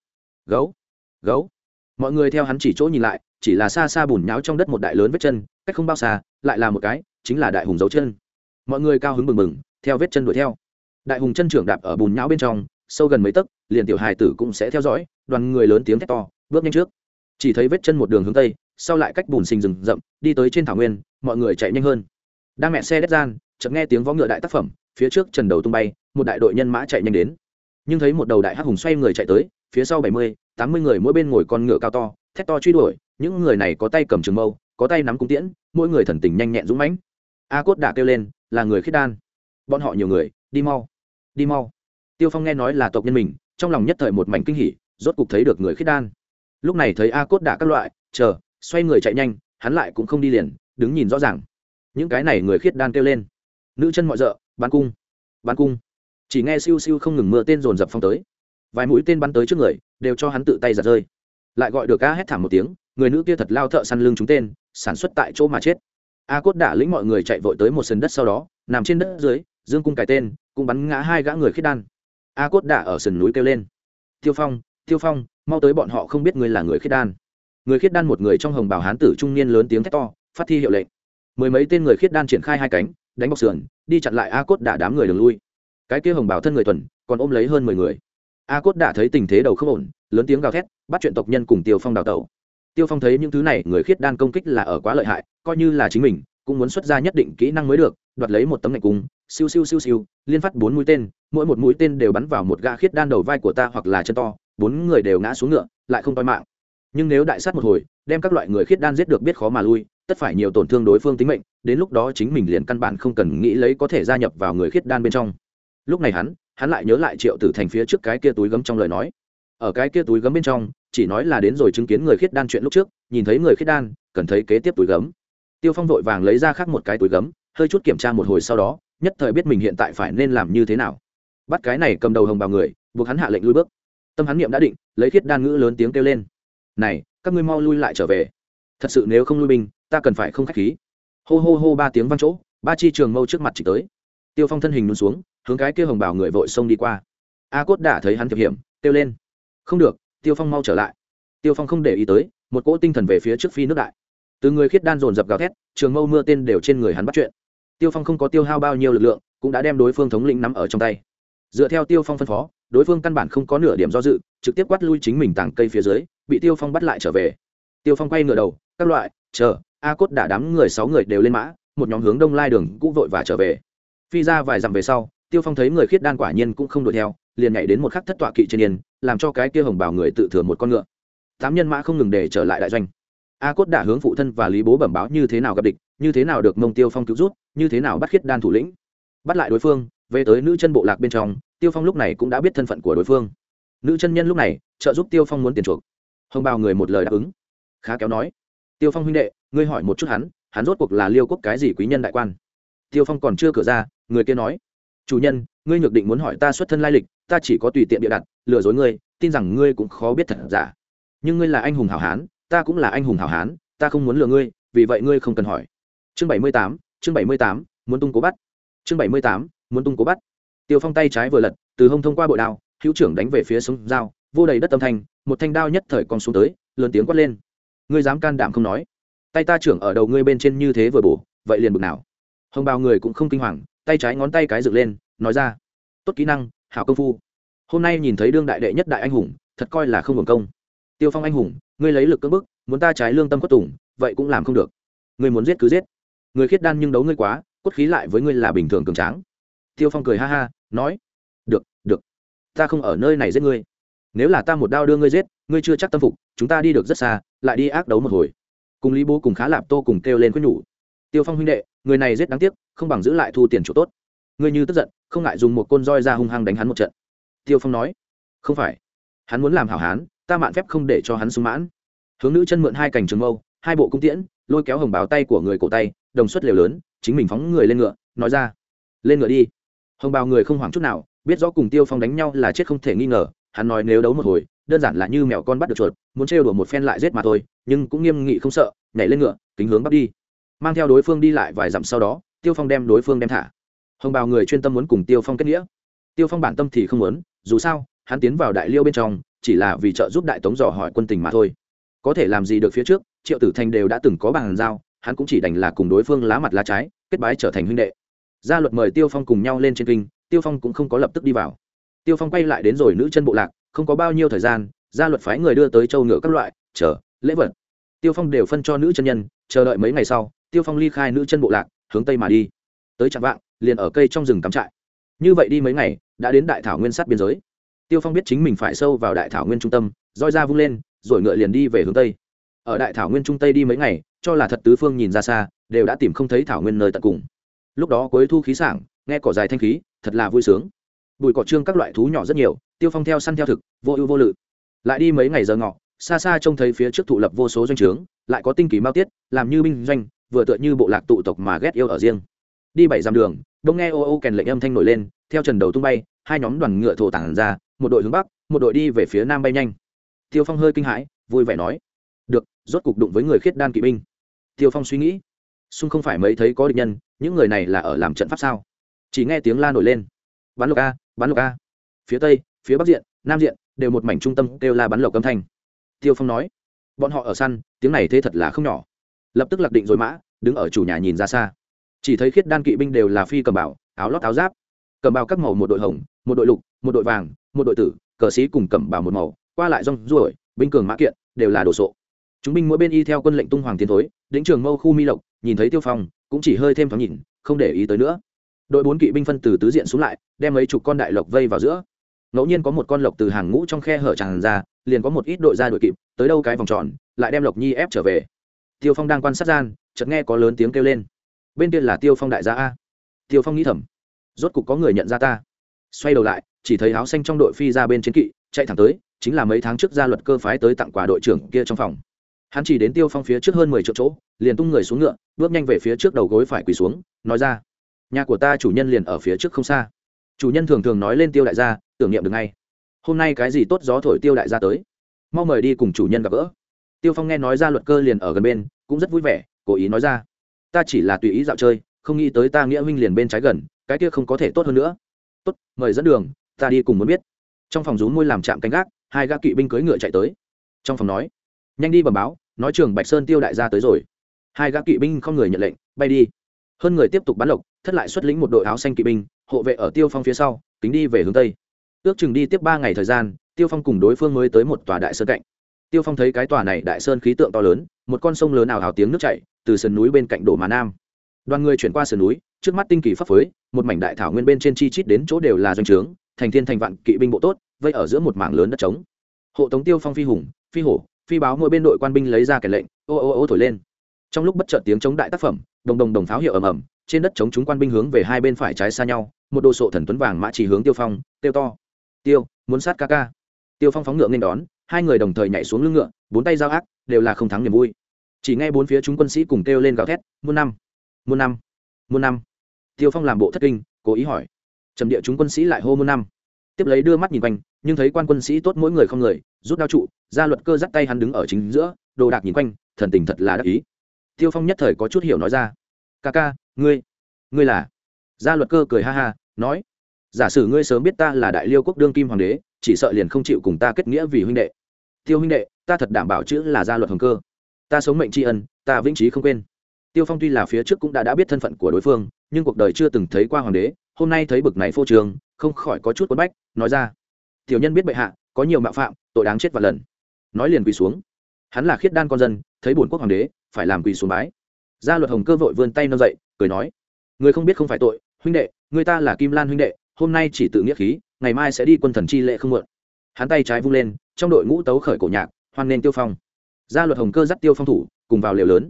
Gấu gấu. Mọi người theo hắn chỉ chỗ nhìn lại, chỉ là xa xa bùn nháo trong đất một đại lớn vết chân, cách không bao xa, lại là một cái, chính là đại hùng dấu chân. Mọi người cao hứng mừng mừng theo vết chân đuổi theo. Đại hùng chân trưởng đạp ở bùn nhão bên trong, sâu gần mấy tấc, liền tiểu hài tử cũng sẽ theo dõi, đoàn người lớn tiếng thét to, bước nhanh trước. Chỉ thấy vết chân một đường hướng tây, sau lại cách bùn sinh rừng rậm, đi tới trên thảo nguyên, mọi người chạy nhanh hơn. Đang mẹ xe đét gian chợt nghe tiếng võ ngựa đại tác phẩm, phía trước trần đầu tung bay, một đại đội nhân mã chạy nhanh đến. Nhưng thấy một đầu đại hắc hùng xoay người chạy tới, phía sau bảy mươi, tám mươi người mỗi bên ngồi con ngựa cao to, thét to truy đuổi, những người này có tay cầm trường mâu, có tay nắm cung tiễn, mỗi người thần tình nhanh nhẹn dũng mãnh. A cốt đã kêu lên, là người khiết đan. Bọn họ nhiều người, đi mau đi mau. Tiêu phong nghe nói là tộc nhân mình, trong lòng nhất thời một mảnh kinh hỉ, rốt cục thấy được người khiết đan. Lúc này thấy a cốt đã các loại, chờ, xoay người chạy nhanh, hắn lại cũng không đi liền, đứng nhìn rõ ràng. Những cái này người khiết đan kêu lên nữ chân mọi d ợ bắn cung. Bắn cung. Chỉ nghe siêu siêu không ngừng mưa tên dồn dập phong tới. Vài mũi tên bắn tới trước người, đều cho hắn tự tay giật rơi. Lại gọi được a hét thảm một tiếng, người nữ kia thật lao thợ săn lưng chúng tên, sản xuất tại chỗ mà chết. A cốt đả lĩnh mọi người chạy vội tới một sân đất sau đó, nằm trên đất dưới, dương cung cài tên, cũng bắn ngã hai gã người khiết đan. A cốt đả ở sườn núi kêu lên. Tiêu phong tiêu phong, mau tới bọn họ không biết ngươi là người khiết đan. Người khiết đan một người trong hồng bào hán tử trung niên lớn tiếng thét to, phát thi hiệu lệnh. Mười mấy tên người khiết đan triển khai hai cánh đánh bọc sườn, đi chặn lại a cốt đả đám người đường lui. Cái kia hồng Bảo thân người tuần còn ôm lấy hơn mười người. A cốt đả thấy tình thế đầu không ổn, lớn tiếng gào thét, bắt chuyện tộc nhân cùng tiêu phong đào tẩu. Tiêu phong thấy những thứ này, người khiết đan công kích là ở quá lợi hại, coi như là chính mình, cũng muốn xuất ra nhất định kỹ năng mới được, đoạt lấy một tấm ngạch cung, siêu siêu siêu siêu, liên phát bốn mũi tên, mỗi một mũi tên đều bắn vào một gã khiết đan đầu vai của ta hoặc là chân to, bốn người đều ngã xuống ngựa, lại không toi mạng. Nhưng nếu đại sát một hồi, đem các loại người khiết đan giết được biết khó mà lui tất phải nhiều tổn thương đối phương tính mệnh, đến lúc đó chính mình liền căn bản không cần nghĩ lấy có thể gia nhập vào người khiết đan bên trong. Lúc này hắn hắn lại nhớ lại triệu tử thành phía trước cái kia túi gấm trong lời nói. Ở cái kia túi gấm bên trong, chỉ nói là đến rồi chứng kiến người khiết đan chuyện lúc trước, nhìn thấy người khiết đan, cần thấy kế tiếp túi gấm. Tiêu phong vội vàng lấy ra khác một cái túi gấm, hơi chút kiểm tra một hồi sau đó, nhất thời biết mình hiện tại phải nên làm như thế nào. Bắt cái này cầm đầu hồng bào người, buộc hắn hạ lệnh lui bước. Tâm hắn niệm đã định, lấy khiết đan ngữ lớn tiếng kêu lên. Này, các ngươi mau lui lại trở về thật sự nếu không lui binh, ta cần phải không khách khí. Hô hô hô ba tiếng vang chỗ, ba chi trường mâu trước mặt chỉ tới. Tiêu phong thân hình nôn xuống, hướng cái kia hồng bảo người vội xông đi qua. A cốt đã thấy hắn thiệp hiểm, kêu lên. Không được, tiêu phong mau trở lại. Tiêu phong không để ý tới, một cỗ tinh thần về phía trước phi nước đại. Từ người khiết đan dồn dập gào thét, trường mâu mưa tên đều trên người hắn bắt chuyện. Tiêu phong không có tiêu hao bao nhiêu lực lượng, cũng đã đem đối phương thống lĩnh nắm ở trong tay. Dựa theo tiêu phong phân phó, đối phương căn bản không có nửa điểm do dự, trực tiếp quát lui chính mình tảng cây phía dưới, bị tiêu phong bắt lại trở về. Tiêu phong quay ngựa đầu các loại, chờ, a cốt đã đám người sáu người đều lên mã, một nhóm hướng đông lai đường cũ vội và trở về. Phi ra vài dặm về sau, tiêu phong thấy người khiết đan quả nhiên cũng không đuổi theo, liền nhảy đến một khắc thất tọa kỵ trên yên, làm cho cái kia hồng bảo người tự thừa một con ngựa. Tám nhân mã không ngừng để trở lại đại doanh. A cốt đã hướng phụ thân và lý bố bẩm báo như thế nào gặp địch, như thế nào được mông tiêu phong cứu rút như thế nào bắt khiết đan thủ lĩnh. Bắt lại đối phương, về tới nữ chân bộ lạc bên trong, tiêu phong lúc này cũng đã biết thân phận của đối phương. Nữ chân nhân lúc này, trợ giúp tiêu phong muốn tiền chuộc. Hồng bào người một lời đáp ứng. Khá kéo nói tiêu phong huynh đệ, ngươi hỏi một chút hắn hắn rốt cuộc là liêu quốc cái gì quý nhân đại quan? Tiêu phong còn chưa cửa ra, người kia nói, chủ nhân, ngươi nhược định muốn hỏi ta xuất thân lai lịch, ta chỉ có tùy tiện địa đặt, lừa dối ngươi, tin rằng ngươi cũng khó biết thật giả. Nhưng ngươi là anh hùng hảo hán, ta cũng là anh hùng hảo hán, ta không muốn lừa ngươi, vì vậy ngươi không cần hỏi. Chương bảy mươi tám, chương bảy mươi tám, muốn tung cố bắt. Chương bảy mươi tám, muốn tung cố bắt. Tiêu phong tay trái vừa lật, từ hông thông qua bội đao, hữu trưởng đánh về phía sông dao vô đầy đất âm thanh, một thanh đao nhất thời còn xuống tới, lớn tiếng quát lên ngươi dám can đảm không nói. Tay ta trưởng ở đầu ngươi bên trên như thế vừa bổ, vậy liền bực nào. Hồng bào người cũng không kinh hoàng, tay trái ngón tay cái dựng lên, nói ra. Tốt kỹ năng, hảo công phu. Hôm nay nhìn thấy đương đại đệ nhất đại anh hùng, thật coi là không hưởng công. Tiêu phong anh hùng, ngươi lấy lực cưỡng bức, muốn ta trái lương tâm quất tùng, vậy cũng làm không được. Ngươi muốn giết cứ giết. Người khiết đan nhưng đấu ngươi quá, cốt khí lại với ngươi là bình thường cường tráng. Tiêu phong cười ha ha, nói. Được được. Ta không ở nơi này giết ngươi. Nếu là ta một đao đưa ngươi giết, ngươi chưa chắc tâm phục, chúng ta đi được rất xa lại đi ác đấu một hồi. Cùng lý bố cùng khá lạp tô cùng kêu lên quyết nhủ. Tiêu phong huynh đệ, người này giết đáng tiếc, không bằng giữ lại thu tiền chỗ tốt. Người như tức giận, không ngại dùng một côn roi ra hung hăng đánh hắn một trận. Tiêu phong nói, không phải. Hắn muốn làm hảo hán, ta mạn phép không để cho hắn sung mãn. Hướng nữ chân mượn hai cành trường mâu, hai bộ cung tiễn, lôi kéo hồng báo tay của người cổ tay, đồng suất liều lớn, chính mình phóng người lên ngựa, nói ra, lên ngựa đi. Hồng bào người không hoảng chút nào, biết rõ cùng tiêu phong đánh nhau là chết không thể nghi ngờ hắn nói nếu đấu một hồi, đơn giản là như mèo con bắt được chuột, muốn trêu đùa một phen lại giết mà thôi, nhưng cũng nghiêm nghị không sợ, nhảy lên ngựa, kính hướng bắt đi. Mang theo đối phương đi lại vài dặm sau đó, tiêu phong đem đối phương đem thả. Hồng bào người chuyên tâm muốn cùng tiêu phong kết nghĩa. Tiêu phong bản tâm thì không muốn, dù sao, hắn tiến vào đại liêu bên trong, chỉ là vì trợ giúp đại tống dò hỏi quân tình mà thôi. Có thể làm gì được phía trước, triệu tử thành đều đã từng có bàn giao, hắn cũng chỉ đành là cùng đối phương lá mặt lá trái, kết bái trở thành huynh đệ. Gia luật mời tiêu phong cùng nhau lên trên kinh, tiêu phong cũng không có lập tức đi vào tiêu phong quay lại đến rồi nữ chân bộ lạc, không có bao nhiêu thời gian, gia luật phái người đưa tới châu ngựa các loại, chờ, lễ vật. Tiêu phong đều phân cho nữ chân nhân, chờ đợi mấy ngày sau, tiêu phong ly khai nữ chân bộ lạc, hướng tây mà đi. Tới chặng vạng, liền ở cây trong rừng cắm trại. Như vậy đi mấy ngày, đã đến đại thảo nguyên sát biên giới. Tiêu phong biết chính mình phải sâu vào đại thảo nguyên trung tâm, roi ra vung lên, rồi ngựa liền đi về hướng tây. Ở đại thảo nguyên trung tây đi mấy ngày, cho là thật tứ phương nhìn ra xa, đều đã tìm không thấy thảo nguyên nơi tận cùng. Lúc đó cuối thu khí sảng, nghe cỏ dài thanh khí, thật là vui sướng bụi cỏ trương các loại thú nhỏ rất nhiều, tiêu phong theo săn theo thực, vô ưu vô lự. Lại đi mấy ngày giờ ngọ, xa xa trông thấy phía trước thụ lập vô số doanh trướng, lại có tinh kỳ mao tiết, làm như binh doanh, vừa tựa như bộ lạc tụ tộc mà ghét yêu ở riêng. Đi bảy dặm đường, đông nghe ô ô kèn lệnh âm thanh nổi lên, theo trần đầu tung bay, hai nhóm đoàn ngựa thổ tản ra, một đội hướng bắc, một đội đi về phía nam bay nhanh. Tiêu phong hơi kinh hãi, vui vẻ nói, được, rốt cục đụng với người khiết đan kỵ binh. Tiêu phong suy nghĩ, xung không phải mấy thấy có địch nhân, những người này là ở làm trận pháp sao? Chỉ nghe tiếng la nổi lên bắn lộc a bắn lộc a. Phía tây, phía bắc diện, nam diện, đều một mảnh trung tâm kêu la bắn lộc âm thanh. Tiêu phong nói, bọn họ ở săn, tiếng này thế thật là không nhỏ. Lập tức lạc định rồi mã, đứng ở chủ nhà nhìn ra xa. Chỉ thấy khiết đan kỵ binh đều là phi cầm bảo áo lót áo giáp. Cầm bào các màu một đội hồng, một đội lục, một đội vàng, một đội tử, cờ sĩ cùng cầm bào một màu, qua lại rong ruổi, binh cường mã kiện, đều là đồ sộ. Chúng binh mỗi bên y theo quân lệnh tung hoàng tiến thối đĩnh trường mâu khu mi lộc, nhìn thấy tiêu phong, cũng chỉ hơi thêm thoáng nhìn, không để ý tới nữa đội bốn kỵ binh phân từ tứ diện xuống lại, đem mấy chục con đại lộc vây vào giữa. Ngẫu nhiên có một con lộc từ hàng ngũ trong khe hở tràn ra, liền có một ít đội ra đội kịp, tới đâu cái vòng tròn, lại đem lộc nhi ép trở về. Tiêu phong đang quan sát gian, chợt nghe có lớn tiếng kêu lên. Bên kia là tiêu phong đại gia a. Tiêu phong nghĩ thầm, rốt cục có người nhận ra ta. Xoay đầu lại, chỉ thấy áo xanh trong đội phi ra bên chiến kỵ, chạy thẳng tới, chính là mấy tháng trước gia luật cơ phái tới tặng quà đội trưởng kia trong phòng. Hắn chỉ đến tiêu phong phía trước hơn mười triệu chỗ, liền tung người xuống ngựa, bước nhanh về phía trước đầu gối phải quỳ xuống, nói ra nhà của ta chủ nhân liền ở phía trước không xa. Chủ nhân thường thường nói lên tiêu đại gia, tưởng niệm được ngay. Hôm nay cái gì tốt gió thổi tiêu đại gia tới. Mau mời đi cùng chủ nhân gặp gỡ. Tiêu phong nghe nói ra luật cơ liền ở gần bên, cũng rất vui vẻ, cố ý nói ra. Ta chỉ là tùy ý dạo chơi, không nghĩ tới ta nghĩa huynh liền bên trái gần, cái kia không có thể tốt hơn nữa. Tốt, mời dẫn đường, ta đi cùng muốn biết. Trong phòng rú môi làm chạm canh gác, hai gác kỵ binh cưỡi ngựa chạy tới. Trong phòng nói, nhanh đi bẩm báo, nói trường bạch sơn tiêu đại gia tới rồi. Hai gác kỵ binh không người nhận lệnh, bay đi. Hơn người tiếp tục bắn lộc thất lại xuất lĩnh một đội áo xanh kỵ binh, hộ vệ ở tiêu phong phía sau tính đi về hướng tây. Ước chừng đi tiếp ba ngày thời gian, tiêu phong cùng đối phương mới tới một tòa đại sơn cạnh. Tiêu phong thấy cái tòa này đại sơn khí tượng to lớn, một con sông lớn ảo hào tiếng nước chảy, từ sườn núi bên cạnh đổ mà nam. Đoàn người chuyển qua sườn núi, trước mắt tinh kỳ pháp phới, một mảnh đại thảo nguyên bên trên chi chít đến chỗ đều là doanh trướng, thành thiên thành vạn kỵ binh bộ tốt, vây ở giữa một mảng lớn đất trống. Hộ tống tiêu phong phi hùng, phi hổ, phi báo mỗi bên đội quan binh lấy ra kẻ lệnh, ô ô ô thổi lên. Trong lúc bất chợt tiếng chống đại tác phẩm, đồng đồng đồng pháo hiệu ầm ầm trên đất chống chúng quan binh hướng về hai bên phải trái xa nhau, một đồ sộ thần tuấn vàng mã chỉ hướng tiêu phong, tiêu to. Tiêu, muốn sát ca ca. Tiêu phong phóng ngựa nên đón, hai người đồng thời nhảy xuống lưng ngựa, bốn tay giao ác, đều là không thắng niềm vui. Chỉ nghe bốn phía chúng quân sĩ cùng kêu lên gào thét, muôn năm muôn năm muôn năm. Tiêu phong làm bộ thất kinh, cố ý hỏi. Trầm địa chúng quân sĩ lại hô muôn năm. Tiếp lấy đưa mắt nhìn quanh, nhưng thấy quan quân sĩ tốt mỗi người không người, rút đao trụ, ra luật cơ dắt tay hắn đứng ở chính giữa, đồ đạc nhìn quanh, thần tình thật là đắc ý. Tiêu phong nhất thời có chút hiểu nói ra ca ca, ngươi ngươi là? Gia luật cơ cười ha ha, nói, giả sử ngươi sớm biết ta là đại liêu quốc đương kim hoàng đế, chỉ sợ liền không chịu cùng ta kết nghĩa vì huynh đệ. Tiêu huynh đệ, ta thật đảm bảo chữ là gia luật hồng cơ. Ta sống mệnh tri ân, ta vĩnh trí không quên. Tiêu phong tuy là phía trước cũng đã đã biết thân phận của đối phương, nhưng cuộc đời chưa từng thấy qua hoàng đế, hôm nay thấy bực này phô trường không khỏi có chút quấn bách, nói ra, tiểu nhân biết bệ hạ, có nhiều mạo phạm, tội đáng chết và lần. Nói liền quỳ xuống. Hắn là khiết đan con dân, thấy bổn quốc hoàng đế, phải làm quỳ xuống bái gia luật hồng cơ vội vươn tay nâng dậy, cười nói, người không biết không phải tội, huynh đệ, người ta là kim lan huynh đệ, hôm nay chỉ tự nghĩa khí, ngày mai sẽ đi quân thần chi lệ không mượn hắn tay trái vung lên, trong đội ngũ tấu khởi cổ nhạc, hoan nên tiêu phong. Gia luật hồng cơ dắt tiêu phong thủ, cùng vào liều lớn.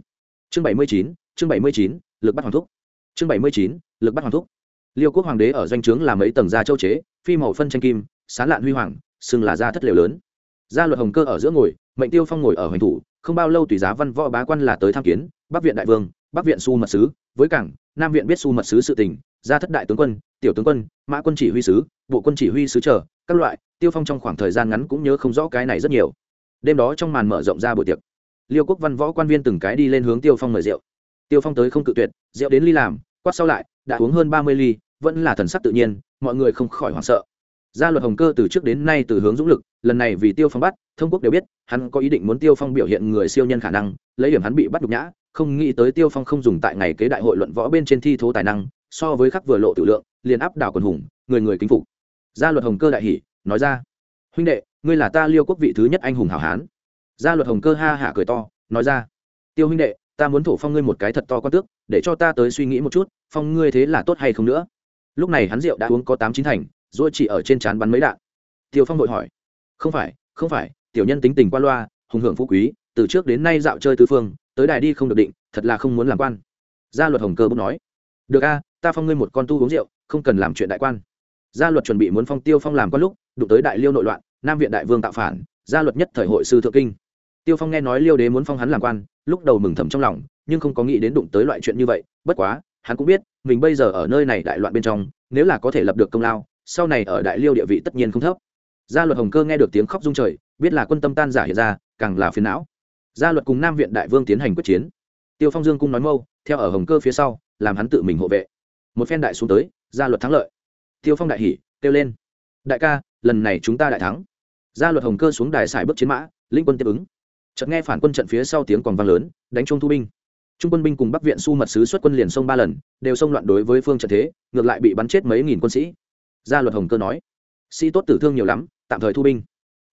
Chương bảy mươi chín, chương bảy mươi chín, lực bắt hoàng thúc. Chương bảy mươi chín, lực bắt hoàng thúc. Liêu quốc hoàng đế ở doanh trướng làm mấy tầng gia châu chế, phi màu phân tranh kim, sán lạn huy hoàng, xưng là gia thất liều lớn. Gia luật hồng cơ ở giữa ngồi mệnh tiêu phong ngồi ở hoành thủ, không bao lâu tùy giá văn võ bá quan là tới tham kiến, bắc viện đại vương, bắc viện su mật sứ, với cảng, nam viện biết su mật sứ sự tình, gia thất đại tướng quân, tiểu tướng quân, mã quân chỉ huy sứ, bộ quân chỉ huy sứ trở các loại, tiêu phong trong khoảng thời gian ngắn cũng nhớ không rõ cái này rất nhiều. Đêm đó trong màn mở rộng ra buổi tiệc, liêu quốc văn võ quan viên từng cái đi lên hướng tiêu phong mời rượu. Tiêu phong tới không cự tuyệt, rượu đến ly làm, quát sau lại, đã uống hơn ba mươi ly, vẫn là thần sắc tự nhiên, mọi người không khỏi hoảng sợ gia luật hồng cơ từ trước đến nay từ hướng dũng lực, lần này vì tiêu phong bắt, thông quốc đều biết, hắn có ý định muốn tiêu phong biểu hiện người siêu nhân khả năng, lấy điểm hắn bị bắt nhục nhã, không nghĩ tới tiêu phong không dùng tại ngày kế đại hội luận võ bên trên thi thố tài năng, so với khắc vừa lộ tự lượng, liền áp đảo quần hùng, người người kính phục. Gia luật hồng cơ đại hỷ nói ra, huynh đệ, ngươi là ta liêu quốc vị thứ nhất anh hùng hảo hán. Gia luật hồng cơ ha hả cười to, nói ra, tiêu huynh đệ, ta muốn thổ phong ngươi một cái thật to quan tước, để cho ta tới suy nghĩ một chút, phong ngươi thế là tốt hay không nữa? Lúc này hắn rượu đã uống có tám chín thành rồi chỉ ở trên trán bắn mấy đạn. Tiêu phong vội hỏi, không phải không phải, tiểu nhân tính tình qua loa, hùng hưởng phú quý, từ trước đến nay dạo chơi tứ phương, tới đài đi không được định, thật là không muốn làm quan. Gia luật hồng cơ bốc nói, được a, ta phong ngươi một con tu uống rượu, không cần làm chuyện đại quan. Gia luật chuẩn bị muốn phong tiêu phong làm quan lúc, đụng tới đại liêu nội loạn, nam viện đại vương tạo phản, gia luật nhất thời hội sư thượng kinh. Tiêu phong nghe nói liêu đế muốn phong hắn làm quan, lúc đầu mừng thầm trong lòng, nhưng không có nghĩ đến đụng tới loại chuyện như vậy, bất quá, hắn cũng biết, mình bây giờ ở nơi này đại loạn bên trong, nếu là có thể lập được công lao sau này ở đại liêu địa vị tất nhiên không thấp. Gia luật hồng cơ nghe được tiếng khóc rung trời, biết là quân tâm tan giả hiện ra, càng là phiền não. Gia luật cùng nam viện đại vương tiến hành quyết chiến. Tiêu phong dương cung nói mâu, theo ở hồng cơ phía sau, làm hắn tự mình hộ vệ. Một phen đại xuống tới, gia luật thắng lợi. Tiêu phong đại hỉ, kêu lên. Đại ca, lần này chúng ta đại thắng. Gia luật hồng cơ xuống đài xài bước chiến mã, linh quân tiếp ứng. Chợt nghe phản quân trận phía sau tiếng còn vang lớn, đánh trung thu binh. Trung quân binh cùng bắc viện su mật sứ xuất quân liền sông ba lần, đều xông loạn đối với phương trận thế, ngược lại bị bắn chết mấy nghìn quân sĩ gia luật hồng cơ nói, sĩ tốt tử thương nhiều lắm, tạm thời thu binh.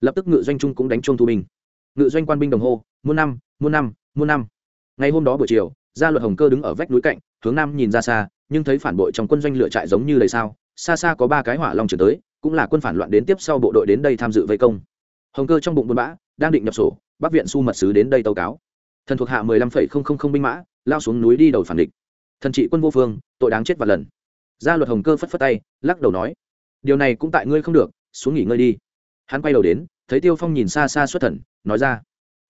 Lập tức ngự doanh trung cũng đánh chuông thu binh. Ngự doanh quan binh đồng hô, muôn năm muôn năm muôn năm. Ngày hôm đó buổi chiều, gia luật hồng cơ đứng ở vách núi cạnh, hướng nam nhìn ra xa, nhưng thấy phản bội trong quân doanh lựa trại giống như lời sao, xa xa có ba cái hỏa long chuyển tới, cũng là quân phản loạn đến tiếp sau bộ đội đến đây tham dự vây công. Hồng cơ trong bụng buôn bã, đang định nhập sổ, bắc viện su mật sứ đến đây tâu cáo. Thần thuộc hạ mười lăm phẩy không không không binh mã, lao xuống núi đi đầu phản địch. Thần trị quân vô phương, tội đáng chết và lần gia luật hồng cơ phất phất tay, lắc đầu nói, điều này cũng tại ngươi không được, xuống nghỉ ngơi đi. Hắn quay đầu đến, thấy tiêu phong nhìn xa xa xuất thần, nói ra,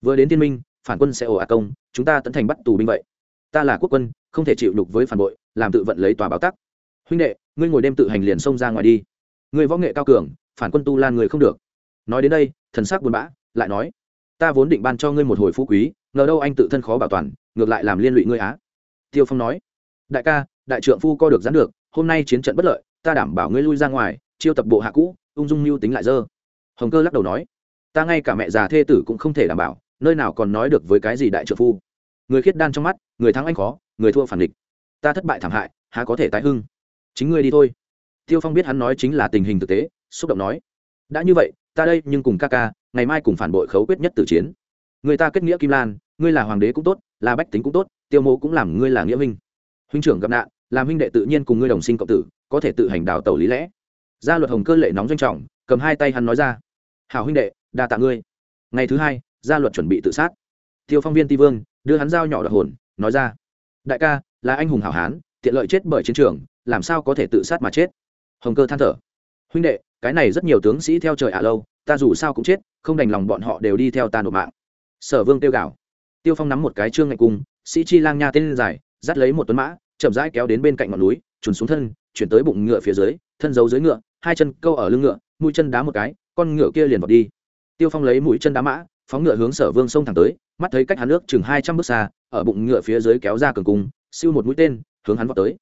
vừa đến tiên minh, phản quân sẽ ồ ạt công, chúng ta tận thành bắt tù binh vậy. Ta là quốc quân, không thể chịu đục với phản bội, làm tự vận lấy tòa báo tắc. Huynh đệ, ngươi ngồi đêm tự hành liền xông ra ngoài đi. Ngươi võ nghệ cao cường, phản quân tu lan người không được. Nói đến đây, thần sắc buồn bã, lại nói, ta vốn định ban cho ngươi một hồi phú quý, ngờ đâu anh tự thân khó bảo toàn, ngược lại làm liên lụy ngươi á. Tiêu phong nói, đại ca, đại trượng phu co được gián được hôm nay chiến trận bất lợi, ta đảm bảo ngươi lui ra ngoài, chiêu tập bộ hạ cũ, ung dung mưu tính lại dơ. Hồng cơ lắc đầu nói, ta ngay cả mẹ già thê tử cũng không thể đảm bảo, nơi nào còn nói được với cái gì đại trợ phu. Người khiết đan trong mắt, người thắng anh khó, người thua phản địch. Ta thất bại thảm hại, há có thể tái hưng? Chính ngươi đi thôi. Tiêu phong biết hắn nói chính là tình hình thực tế, xúc động nói, đã như vậy, ta đây nhưng cùng ca ca, ngày mai cùng phản bội khấu quyết nhất tử chiến. Người ta kết nghĩa kim lan, ngươi là hoàng đế cũng tốt, là bách tính cũng tốt, tiêu mô cũng làm ngươi là nghĩa huynh. Huynh trưởng gặp nạn làm huynh đệ tự nhiên cùng ngươi đồng sinh cộng tử, có thể tự hành đào tẩu lý lẽ. Gia luật hồng cơ lệ nóng doanh trọng, cầm hai tay hắn nói ra, hảo huynh đệ, đa tạ ngươi. Ngày thứ hai, gia luật chuẩn bị tự sát. Tiêu phong viên ti vương đưa hắn dao nhỏ đ hồn, nói ra, đại ca, là anh hùng hảo hán, tiện lợi chết bởi chiến trường, làm sao có thể tự sát mà chết? Hồng cơ than thở, huynh đệ, cái này rất nhiều tướng sĩ theo trời à lâu, ta dù sao cũng chết, không đành lòng bọn họ đều đi theo ta nộp mạng. Sở vương tiêu gạo tiêu phong nắm một cái trương ngạch cung, sĩ chi lang nha tên dài, dắt lấy một tuấn mã chậm rãi kéo đến bên cạnh ngọn núi, trùn xuống thân, chuyển tới bụng ngựa phía dưới, thân giấu dưới ngựa, hai chân câu ở lưng ngựa, mũi chân đá một cái, con ngựa kia liền vọt đi. Tiêu phong lấy mũi chân đá mã, phóng ngựa hướng sở vương sông thẳng tới, mắt thấy cách hắn nước chừng hai trăm bước xa, ở bụng ngựa phía dưới kéo ra cường cung, siêu một mũi tên, hướng hắn vọt tới.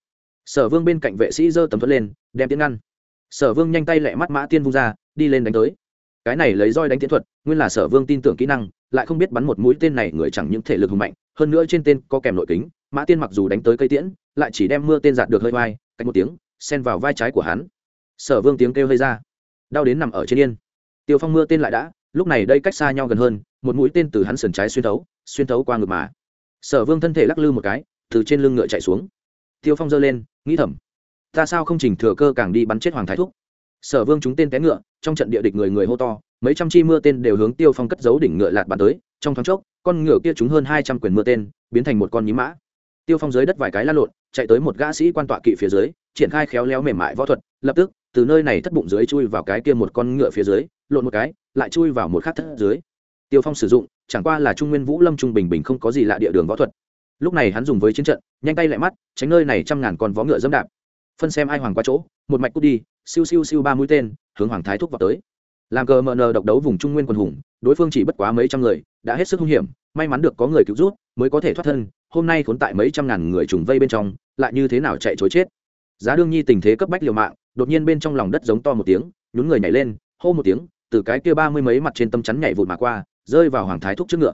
Sở vương bên cạnh vệ sĩ giơ tấm thuẫn lên, đem tiến ngăn. Sở vương nhanh tay lẹ mắt mã tiên vung ra, đi lên đánh tới cái này lấy roi đánh tiến thuật, nguyên là sở vương tin tưởng kỹ năng, lại không biết bắn một mũi tên này người chẳng những thể lực hùng mạnh, hơn nữa trên tên có kèm nội kính, mã tiên mặc dù đánh tới cây tiễn, lại chỉ đem mưa tên giạt được hơi vai cách một tiếng, xen vào vai trái của hắn. Sở vương tiếng kêu hơi ra. Đau đến nằm ở trên yên. Tiêu phong mưa tên lại đã, lúc này đây cách xa nhau gần hơn, một mũi tên từ hắn sườn trái xuyên thấu xuyên thấu qua ngực mà. Sở vương thân thể lắc lư một cái, từ trên lưng ngựa chạy xuống. Tiêu phong giơ lên, nghĩ thầm, ta sao không chỉnh thừa cơ càng đi bắn chết hoàng thái thúc? Sở vương chúng tên té ngựa, trong trận địa địch người người hô to, mấy trăm chi mưa tên đều hướng tiêu phong cất giấu đỉnh ngựa lạt bàn tới, trong thoáng chốc, con ngựa kia trúng hơn hai trăm quyền mưa tên, biến thành một con nhím mã. Tiêu phong dưới đất vài cái la lộn, chạy tới một gã sĩ quan tọa kỵ phía dưới, triển khai khéo léo mềm mại võ thuật, lập tức, từ nơi này thất bụng dưới chui vào cái kia một con ngựa phía dưới, lộn một cái, lại chui vào một khát thất dưới. Tiêu phong sử dụng, chẳng qua là trung nguyên vũ lâm trung bình bình không có gì lạ địa đường võ thuật. Lúc này hắn dùng với chiến trận, nhanh tay lại mắt, tránh nơi này trăm ngàn con vó ngựa dẫm đạp. Phân xem ai hoàng qua chỗ, một mạch cút đi siêu siêu siêu ba mũi tên, hướng hoàng thái thúc vào tới. Làm cờ mờ nờ độc đấu vùng trung nguyên quần hùng, đối phương chỉ bất quá mấy trăm người, đã hết sức hung hiểm, may mắn được có người cứu rút, mới có thể thoát thân, hôm nay khốn tại mấy trăm ngàn người trùng vây bên trong, lại như thế nào chạy chối chết. Giá đương nhi tình thế cấp bách liều mạng, đột nhiên bên trong lòng đất giống to một tiếng, nhún người nhảy lên, hô một tiếng, từ cái kia ba mươi mấy mặt trên tâm chắn nhảy vụt mà qua, rơi vào hoàng thái thúc trước ngựa.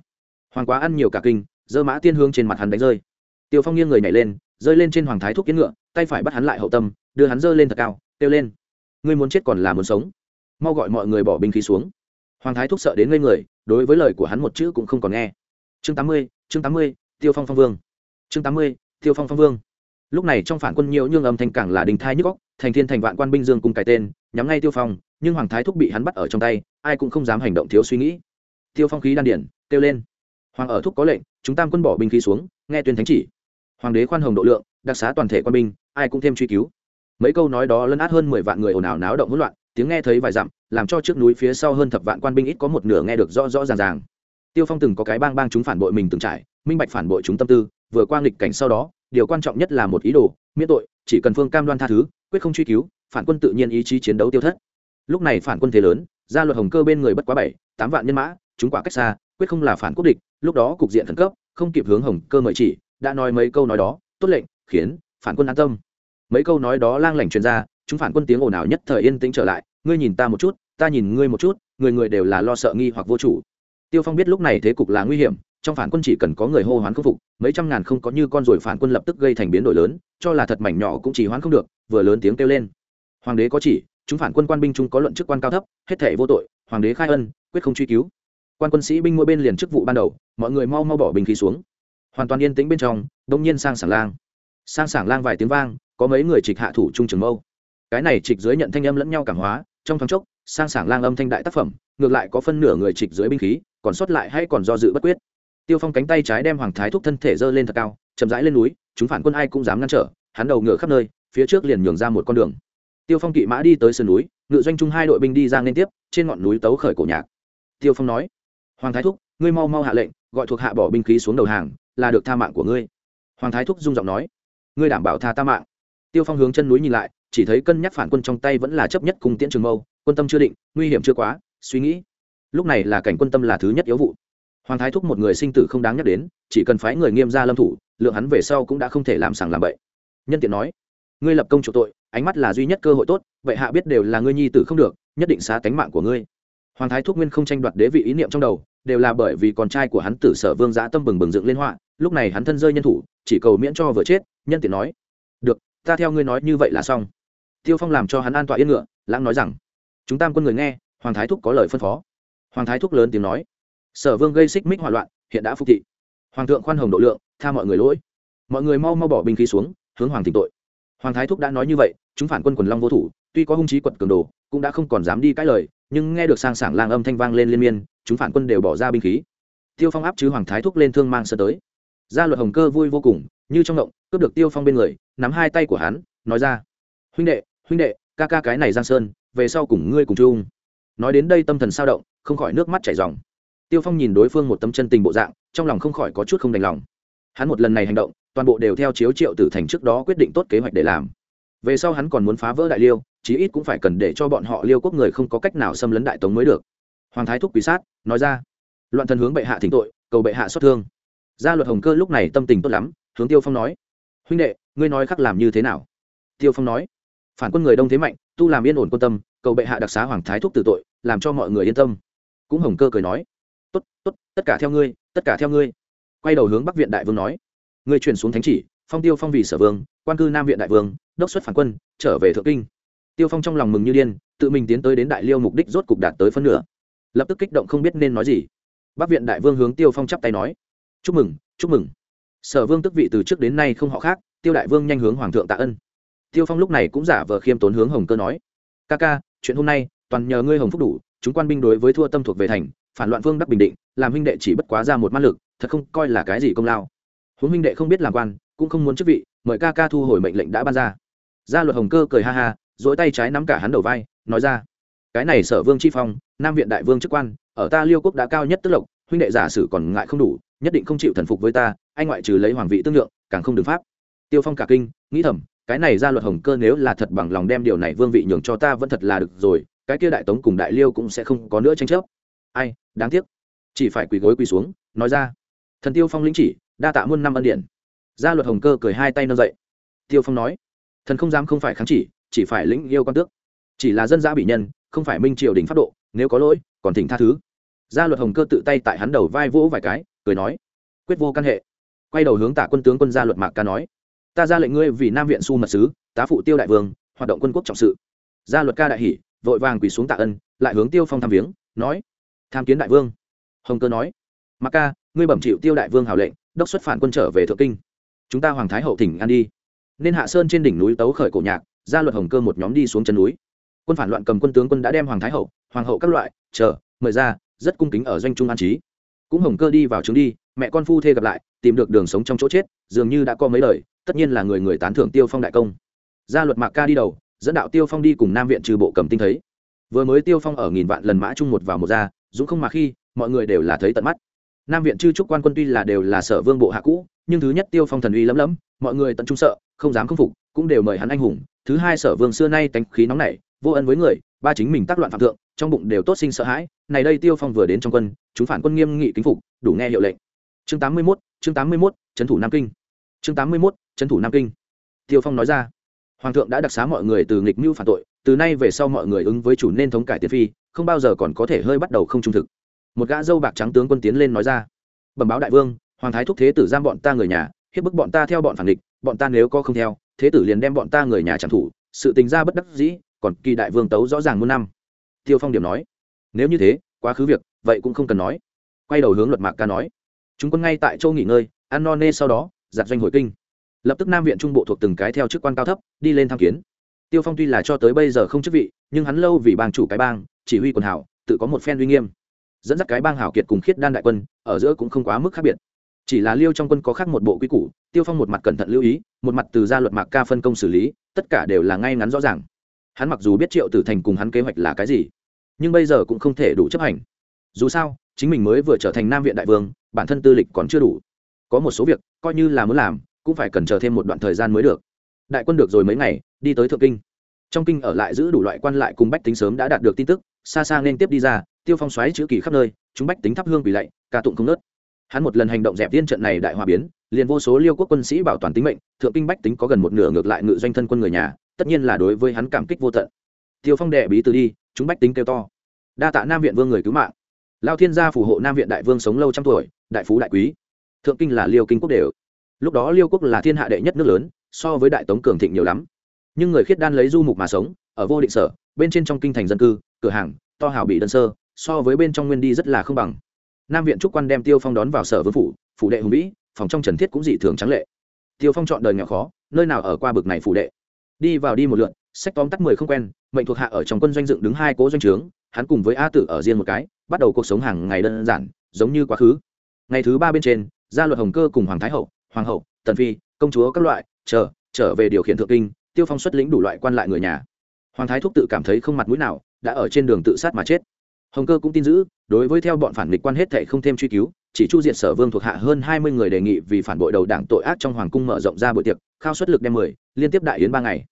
Hoàng quá ăn nhiều cả kinh dơ mã tiên hương trên mặt hắn đánh rơi. Tiêu phong nghiêng người nhảy lên, rơi lên trên hoàng thái thúc kiến ngựa, tay phải bắt hắn lại hậu tâm, đưa hắn dơ lên thật cao, kêu lên ngươi muốn chết còn là muốn sống. Mau gọi mọi người bỏ binh khí xuống. Hoàng thái thúc sợ đến ngây người, đối với lời của hắn một chữ cũng không còn nghe. Chương tám mươi, chương tám mươi, tiêu phong phong vương. Chương tám mươi, tiêu phong phong vương. Lúc này trong phản quân nhiều nhương âm thanh càng là đình thai nhức góc thành thiên thành vạn quan binh dương cùng cái tên, nhắm ngay tiêu phong, nhưng hoàng thái thúc bị hắn bắt ở trong tay, ai cũng không dám hành động thiếu suy nghĩ. Tiêu phong khí đan điển, kêu lên. Hoàng ở thúc có lệnh, chúng tam quân bỏ binh khí xuống, nghe tuyên thánh chỉ. Hoàng đế khoan hồng độ lượng, đặc xá toàn thể quan binh, ai cũng thêm truy cứu mấy câu nói đó lấn át hơn mười vạn người ồn ào náo động hỗn loạn, tiếng nghe thấy vài dặm, làm cho trước núi phía sau hơn thập vạn quan binh ít có một nửa nghe được rõ rõ ràng ràng. Tiêu phong từng có cái bang bang chúng phản bội mình từng trải, minh bạch phản bội chúng tâm tư, vừa qua nghịch cảnh sau đó, điều quan trọng nhất là một ý đồ, miễn tội, chỉ cần phương cam đoan tha thứ, quyết không truy cứu, phản quân tự nhiên ý chí chiến đấu tiêu thất. Lúc này phản quân thế lớn, gia luật hồng cơ bên người bất quá bảy, tám vạn nhân mã, chúng quả cách xa, quyết không là phản quốc địch, lúc đó cục diện khẩn cấp, không kịp hướng hồng cơ mời chỉ, đã nói mấy câu nói đó, tốt lệnh, khiến phản quân an tâm mấy câu nói đó lang lảnh truyền ra, chúng phản quân tiếng ồn ào nhất thời yên tĩnh trở lại, ngươi nhìn ta một chút, ta nhìn ngươi một chút, người người đều là lo sợ nghi hoặc vô chủ. Tiêu phong biết lúc này thế cục là nguy hiểm, trong phản quân chỉ cần có người hô hoán khắc phục, mấy trăm ngàn không có như con rồi phản quân lập tức gây thành biến đổi lớn, cho là thật mảnh nhỏ cũng chỉ hoán không được, vừa lớn tiếng kêu lên. Hoàng đế có chỉ, chúng phản quân quan binh chung có luận chức quan cao thấp, hết thể vô tội, hoàng đế khai ân, quyết không truy cứu. Quan quân sĩ binh mỗi bên liền chức vụ ban đầu, mọi người mau mau bỏ bình khí xuống. Hoàn toàn yên tĩnh bên trong, đông nhiên sang sảng lang. Sang sảng lang vài tiếng vang có mấy người trịch hạ thủ trung trường mâu. Cái này trịch dưới nhận thanh âm lẫn nhau cảm hóa, trong thoáng chốc, sang sảng lang âm thanh đại tác phẩm, ngược lại có phân nửa người trịch dưới binh khí, còn sót lại hay còn do dự bất quyết. Tiêu phong cánh tay trái đem hoàng thái thúc thân thể dơ lên thật cao, chậm rãi lên núi, chúng phản quân ai cũng dám ngăn trở, hắn đầu ngựa khắp nơi, phía trước liền nhường ra một con đường. Tiêu phong kỵ mã đi tới sườn núi, ngự doanh chung hai đội binh đi ra liên tiếp, trên ngọn núi tấu khởi cổ nhạc. Tiêu phong nói, hoàng thái thúc, ngươi mau mau hạ lệnh, gọi thuộc hạ bỏ binh khí xuống đầu hàng, là được tha mạng của ngươi. Hoàng thái thúc dung giọng nói, ngươi đảm bảo tha ta mạng tiêu phong hướng chân núi nhìn lại, chỉ thấy cân nhắc phản quân trong tay vẫn là chấp nhất cùng tiễn trường mâu, quân tâm chưa định, nguy hiểm chưa quá, suy nghĩ. Lúc này là cảnh quân tâm là thứ nhất yếu vụ. Hoàng thái thúc một người sinh tử không đáng nhắc đến, chỉ cần phái người nghiêm ra lâm thủ, lượng hắn về sau cũng đã không thể làm sàng làm bậy. Nhân tiện nói, ngươi lập công chủ tội, ánh mắt là duy nhất cơ hội tốt, vậy hạ biết đều là ngươi nhi tử không được, nhất định xá tánh mạng của ngươi. Hoàng thái thúc nguyên không tranh đoạt đế vị ý niệm trong đầu, đều là bởi vì con trai của hắn tử sở vương giã tâm bừng bừng dựng lên họa, lúc này hắn thân rơi nhân thủ, chỉ cầu miễn cho vừa chết, nhân tiện nói, được ta theo ngươi nói như vậy là xong. Tiêu phong làm cho hắn an tọa yên ngựa, lãng nói rằng, chúng tam quân người nghe, hoàng thái thúc có lời phân phó. Hoàng thái thúc lớn tiếng nói, sở vương gây xích mích hoạn loạn, hiện đã phục thị. Hoàng thượng khoan hồng độ lượng, tha mọi người lỗi. Mọi người mau mau bỏ binh khí xuống, hướng hoàng thỉnh tội. Hoàng thái thúc đã nói như vậy, chúng phản quân quần long vô thủ, tuy có hung trí quật cường đồ, cũng đã không còn dám đi cãi lời, nhưng nghe được sang sảng lang âm thanh vang lên liên miên, chúng phản quân đều bỏ ra binh khí. Tiêu phong áp chứ hoàng thái thúc lên thương mang sơ tới gia luật hồng cơ vui vô cùng, như trong động cướp được tiêu phong bên người, nắm hai tay của hắn, nói ra, huynh đệ huynh đệ, ca ca cái này giang sơn, về sau cùng ngươi cùng chung. Nói đến đây tâm thần sao động, không khỏi nước mắt chảy ròng tiêu phong nhìn đối phương một tấm chân tình bộ dạng, trong lòng không khỏi có chút không đành lòng. Hắn một lần này hành động, toàn bộ đều theo chiếu triệu tử thành trước đó quyết định tốt kế hoạch để làm. Về sau hắn còn muốn phá vỡ đại liêu, chí ít cũng phải cần để cho bọn họ liêu quốc người không có cách nào xâm lấn đại tống mới được. Hoàng thái thúc quý sát, nói ra, loạn thần hướng bệ hạ thỉnh tội, cầu bệ hạ xuất thương gia luật hồng cơ lúc này tâm tình tốt lắm, hướng tiêu phong nói. Huynh đệ, ngươi nói khắc làm như thế nào? Tiêu phong nói. Phản quân người đông thế mạnh, tu làm yên ổn quân tâm, cầu bệ hạ đặc xá hoàng thái thúc tử tội, làm cho mọi người yên tâm. Cũng hồng cơ cười nói. Tốt tốt, tất cả theo ngươi, tất cả theo ngươi. Quay đầu hướng bắc viện đại vương nói. Ngươi truyền xuống thánh chỉ, phong tiêu phong vì sở vương, quan cư nam viện đại vương, đốc xuất phản quân, trở về thượng kinh. Tiêu phong trong lòng mừng như điên, tự mình tiến tới đến đại liêu mục đích rốt cục đạt tới phân nửa. Lập tức kích động không biết nên nói gì. Bắc viện đại vương hướng tiêu phong chắp tay nói chúc mừng chúc mừng. Sở vương tức vị từ trước đến nay không họ khác, tiêu đại vương nhanh hướng hoàng thượng tạ ân. Tiêu phong lúc này cũng giả vờ khiêm tốn hướng hồng cơ nói, ca ca, chuyện hôm nay, toàn nhờ ngươi hồng phúc đủ, chúng quan binh đối với thua tâm thuộc về thành, phản loạn vương đắc bình định, làm huynh đệ chỉ bất quá ra một mắt lực, thật không coi là cái gì công lao. Huống huynh đệ không biết làm quan, cũng không muốn chức vị, mời ca ca thu hồi mệnh lệnh đã ban ra. Gia luật hồng cơ cười ha ha dỗi tay trái nắm cả hắn đầu vai, nói ra, cái này sở vương chi phong, nam viện đại vương chức quan, ở ta liêu quốc đã cao nhất tức lộc, huynh đệ giả sử còn ngại không đủ nhất định không chịu thần phục với ta anh ngoại trừ lấy hoàng vị tương lượng, càng không được pháp. Tiêu phong cả kinh, nghĩ thầm, cái này ra luật hồng cơ nếu là thật bằng lòng đem điều này vương vị nhường cho ta vẫn thật là được rồi, cái kia đại tống cùng đại liêu cũng sẽ không có nữa tranh chấp. Ai, đáng tiếc. Chỉ phải quỳ gối quỳ xuống, nói ra. Thần tiêu phong lĩnh chỉ, đa tạ muôn năm ân điển. Gia luật hồng cơ cười hai tay nâng dậy. Tiêu phong nói, thần không dám không phải kháng chỉ chỉ phải lĩnh yêu quan tước. Chỉ là dân giã bị nhân, không phải minh triều đình pháp độ, nếu có lỗi, còn thỉnh tha thứ. Gia luật hồng cơ tự tay tại hắn đầu vai vỗ vài cái cười nói, quyết vô căn hệ. Quay đầu hướng tả quân tướng quân gia luật mạc ca nói, ta ra lệnh ngươi vì nam viện su mật sứ, tá phụ tiêu đại vương, hoạt động quân quốc trọng sự. Gia luật ca đại hỷ, vội vàng quỳ xuống tạ ân, lại hướng tiêu phong tham viếng, nói, tham kiến đại vương. Hồng cơ nói, mạc ca, ngươi bẩm chịu tiêu đại vương hào lệnh, đốc xuất phản quân trở về thượng kinh. Chúng ta hoàng thái hậu thỉnh an đi. Nên hạ sơn trên đỉnh núi tấu khởi cổ nhạc, gia luật hồng cơ một nhóm đi xuống chân núi. Quân phản loạn cầm quân tướng quân đã đem hoàng thái hậu, hoàng hậu các loại, chờ, mời ra, rất cung kính ở doanh trung an trí cũng hồng cơ đi vào trứng đi, mẹ con phu thê gặp lại, tìm được đường sống trong chỗ chết, dường như đã có mấy lời tất nhiên là người người tán thưởng tiêu phong đại công. Gia luật mạc ca đi đầu, dẫn đạo tiêu phong đi cùng nam viện trừ bộ cầm tinh thấy. Vừa mới tiêu phong ở nghìn vạn lần mã chung một vào một ra, dũng không mà khi, mọi người đều là thấy tận mắt. Nam viện chư trúc quan quân tuy là đều là sở vương bộ hạ cũ, nhưng thứ nhất tiêu phong thần uy lấm lấm mọi người tận trung sợ, không dám không phục, cũng đều mời hắn anh hùng. Thứ hai sở vương xưa nay tánh khí nóng nảy, vô ân với người, ba chính mình tác loạn phạm thượng trong bụng đều tốt sinh sợ hãi này đây tiêu phong vừa đến trong quân chúng phản quân nghiêm nghị kính phục đủ nghe hiệu lệnh. Chương tám mươi 81, chương tám mươi 81, trấn thủ nam kinh. Chương tám mươi 81, trấn thủ nam kinh. Tiêu phong nói ra hoàng thượng đã đặc xá mọi người từ nghịch mưu phản tội từ nay về sau mọi người ứng với chủ nên thống cải tiến phi không bao giờ còn có thể hơi bắt đầu không trung thực. Một gã dâu bạc trắng tướng quân tiến lên nói ra bẩm báo đại vương hoàng thái thúc thế tử giam bọn ta người nhà hiếp bức bọn ta theo bọn phản địch bọn ta nếu có không theo thế tử liền đem bọn ta người nhà trảm thủ sự tình ra bất đắc dĩ còn kỳ đại vương tấu rõ ràng muôn năm tiêu phong điểm nói. Nếu như thế, quá khứ việc, vậy cũng không cần nói. Quay đầu hướng luật mạc ca nói. Chúng quân ngay tại châu nghỉ ngơi, ăn no nê sau đó giặt doanh hồi kinh. Lập tức nam viện trung bộ thuộc từng cái theo chức quan cao thấp, đi lên tham kiến. Tiêu phong tuy là cho tới bây giờ không chức vị, nhưng hắn lâu vì bang chủ cái bang, chỉ huy quần hảo tự có một phen uy nghiêm. Dẫn dắt cái bang hảo kiệt cùng khiết đan đại quân, ở giữa cũng không quá mức khác biệt. Chỉ là liêu trong quân có khác một bộ quy củ, tiêu phong một mặt cẩn thận lưu ý, một mặt từ gia luật mạc ca phân công xử lý, tất cả đều là ngay ngắn rõ ràng hắn mặc dù biết triệu tử thành cùng hắn kế hoạch là cái gì, nhưng bây giờ cũng không thể đủ chấp hành. Dù sao, chính mình mới vừa trở thành nam viện đại vương, bản thân tư lịch còn chưa đủ. Có một số việc, coi như là muốn làm, cũng phải cần chờ thêm một đoạn thời gian mới được. Đại quân được rồi mấy ngày, đi tới thượng kinh. Trong kinh ở lại giữ đủ loại quan lại cùng bách tính sớm đã đạt được tin tức, xa xa nên tiếp đi ra, tiêu phong xoáy chữ kỳ khắp nơi, chúng bách tính thắp hương vì lạy, ca tụng không nớt. Hắn một lần hành động dẹp tiên trận này đại hòa biến, liền vô số liêu quốc quân sĩ bảo toàn tính mệnh, thượng kinh bách tính có gần một nửa ngược lại ngự doanh thân quân người nhà tất nhiên là đối với hắn cảm kích vô tận. Tiêu phong đệ bí từ đi, chúng bách tính kêu to. Đa tạ nam viện vương người cứu mạng. Lao thiên gia phù hộ nam viện đại vương sống lâu trăm tuổi, đại phú đại quý. Thượng kinh là liêu kinh quốc đều. Lúc đó liêu quốc là thiên hạ đệ nhất nước lớn, so với đại tống cường thịnh nhiều lắm. Nhưng người khiết đan lấy du mục mà sống, ở vô định sở, bên trên trong kinh thành dân cư, cửa hàng, to hào bị đơn sơ, so với bên trong nguyên đi rất là không bằng. Nam viện trúc quan đem tiêu phong đón vào sở vương phủ phủ đệ hùng vĩ, phòng trong trần thiết cũng dị thường trắng lệ. Tiêu phong chọn đời nghèo khó, nơi nào ở qua bực này phủ đệ? Đi vào đi một lượn, sách tóm tắt mười không quen, mệnh thuộc hạ ở trong quân doanh dựng đứng hai cố doanh trướng, hắn cùng với a tử ở riêng một cái, bắt đầu cuộc sống hàng ngày đơn giản, giống như quá khứ. Ngày thứ ba bên trên, gia luật hồng cơ cùng hoàng thái hậu, hoàng hậu, tần phi, công chúa các loại, chờ, trở về điều khiển thượng kinh, tiêu phong xuất lĩnh đủ loại quan lại người nhà. Hoàng thái thúc tự cảm thấy không mặt mũi nào, đã ở trên đường tự sát mà chết. Hồng cơ cũng tin giữ, đối với theo bọn phản nghịch quan hết thệ không thêm truy cứu, chỉ chu diệt sở vương thuộc hạ hơn hai mươi người đề nghị vì phản bội đầu đảng tội ác trong hoàng cung mở rộng ra buổi tiệc, khao xuất lực đem mười, liên tiếp đại yến ba ngày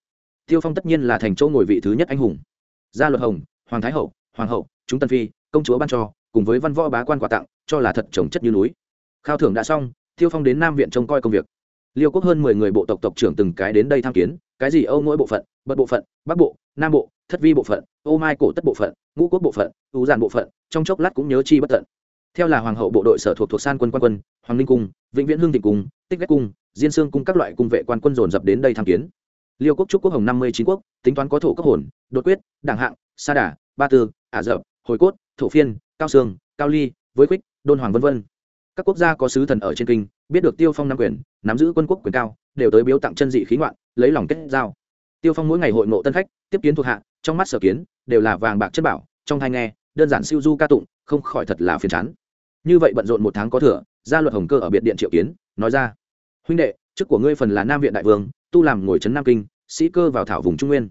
tiêu phong tất nhiên là thành châu ngồi vị thứ nhất anh hùng. Gia luật hồng, hoàng thái hậu, hoàng hậu, chúng tân phi, công chúa ban cho, cùng với văn võ bá quan quà tặng, cho là thật trồng chất như núi. Khao thưởng đã xong, tiêu phong đến nam viện trông coi công việc. Liêu quốc hơn mười người bộ tộc tộc trưởng từng cái đến đây tham kiến, cái gì âu mỗi bộ phận, bật bộ phận, bắc bộ, nam bộ, thất vi bộ phận, ô mai cổ tất bộ phận, ngũ quốc bộ phận ưu giản bộ phận, trong chốc lát cũng nhớ chi bất tận. Theo là hoàng hậu bộ đội sở thuộc thuộc san quân quan quân, hoàng ninh cung, vĩnh viễn hương thịnh cung, tích ghét cung, diên sương cung các loại cung vệ quan quân dồn dập đến đây tham kiến liêu quốc trúc quốc hồng năm mươi chín quốc, tính toán có thổ cấp hồn, đột quyết, đảng hạng, sa đà, ba tư, ả rập, hồi cốt, thổ phiên, cao sương, cao ly, với khuyết đôn hoàng v v các quốc gia có sứ thần ở trên kinh, biết được tiêu phong nam quyền, nắm giữ quân quốc quyền cao, đều tới biếu tặng chân dị khí ngoạn, lấy lòng kết giao. Tiêu phong mỗi ngày hội ngộ tân khách, tiếp kiến thuộc hạ, trong mắt sở kiến, đều là vàng bạc chất bảo, trong hai nghe, đơn giản siêu du ca tụng, không khỏi thật là phiền chán. Như vậy bận rộn một tháng có thừa, gia luật hồng cơ ở biệt điện triệu kiến, nói ra, huynh đệ, chức của ngươi phần là nam viện đại vương tu làm ngồi trấn nam kinh, sĩ cơ vào thảo vùng trung nguyên.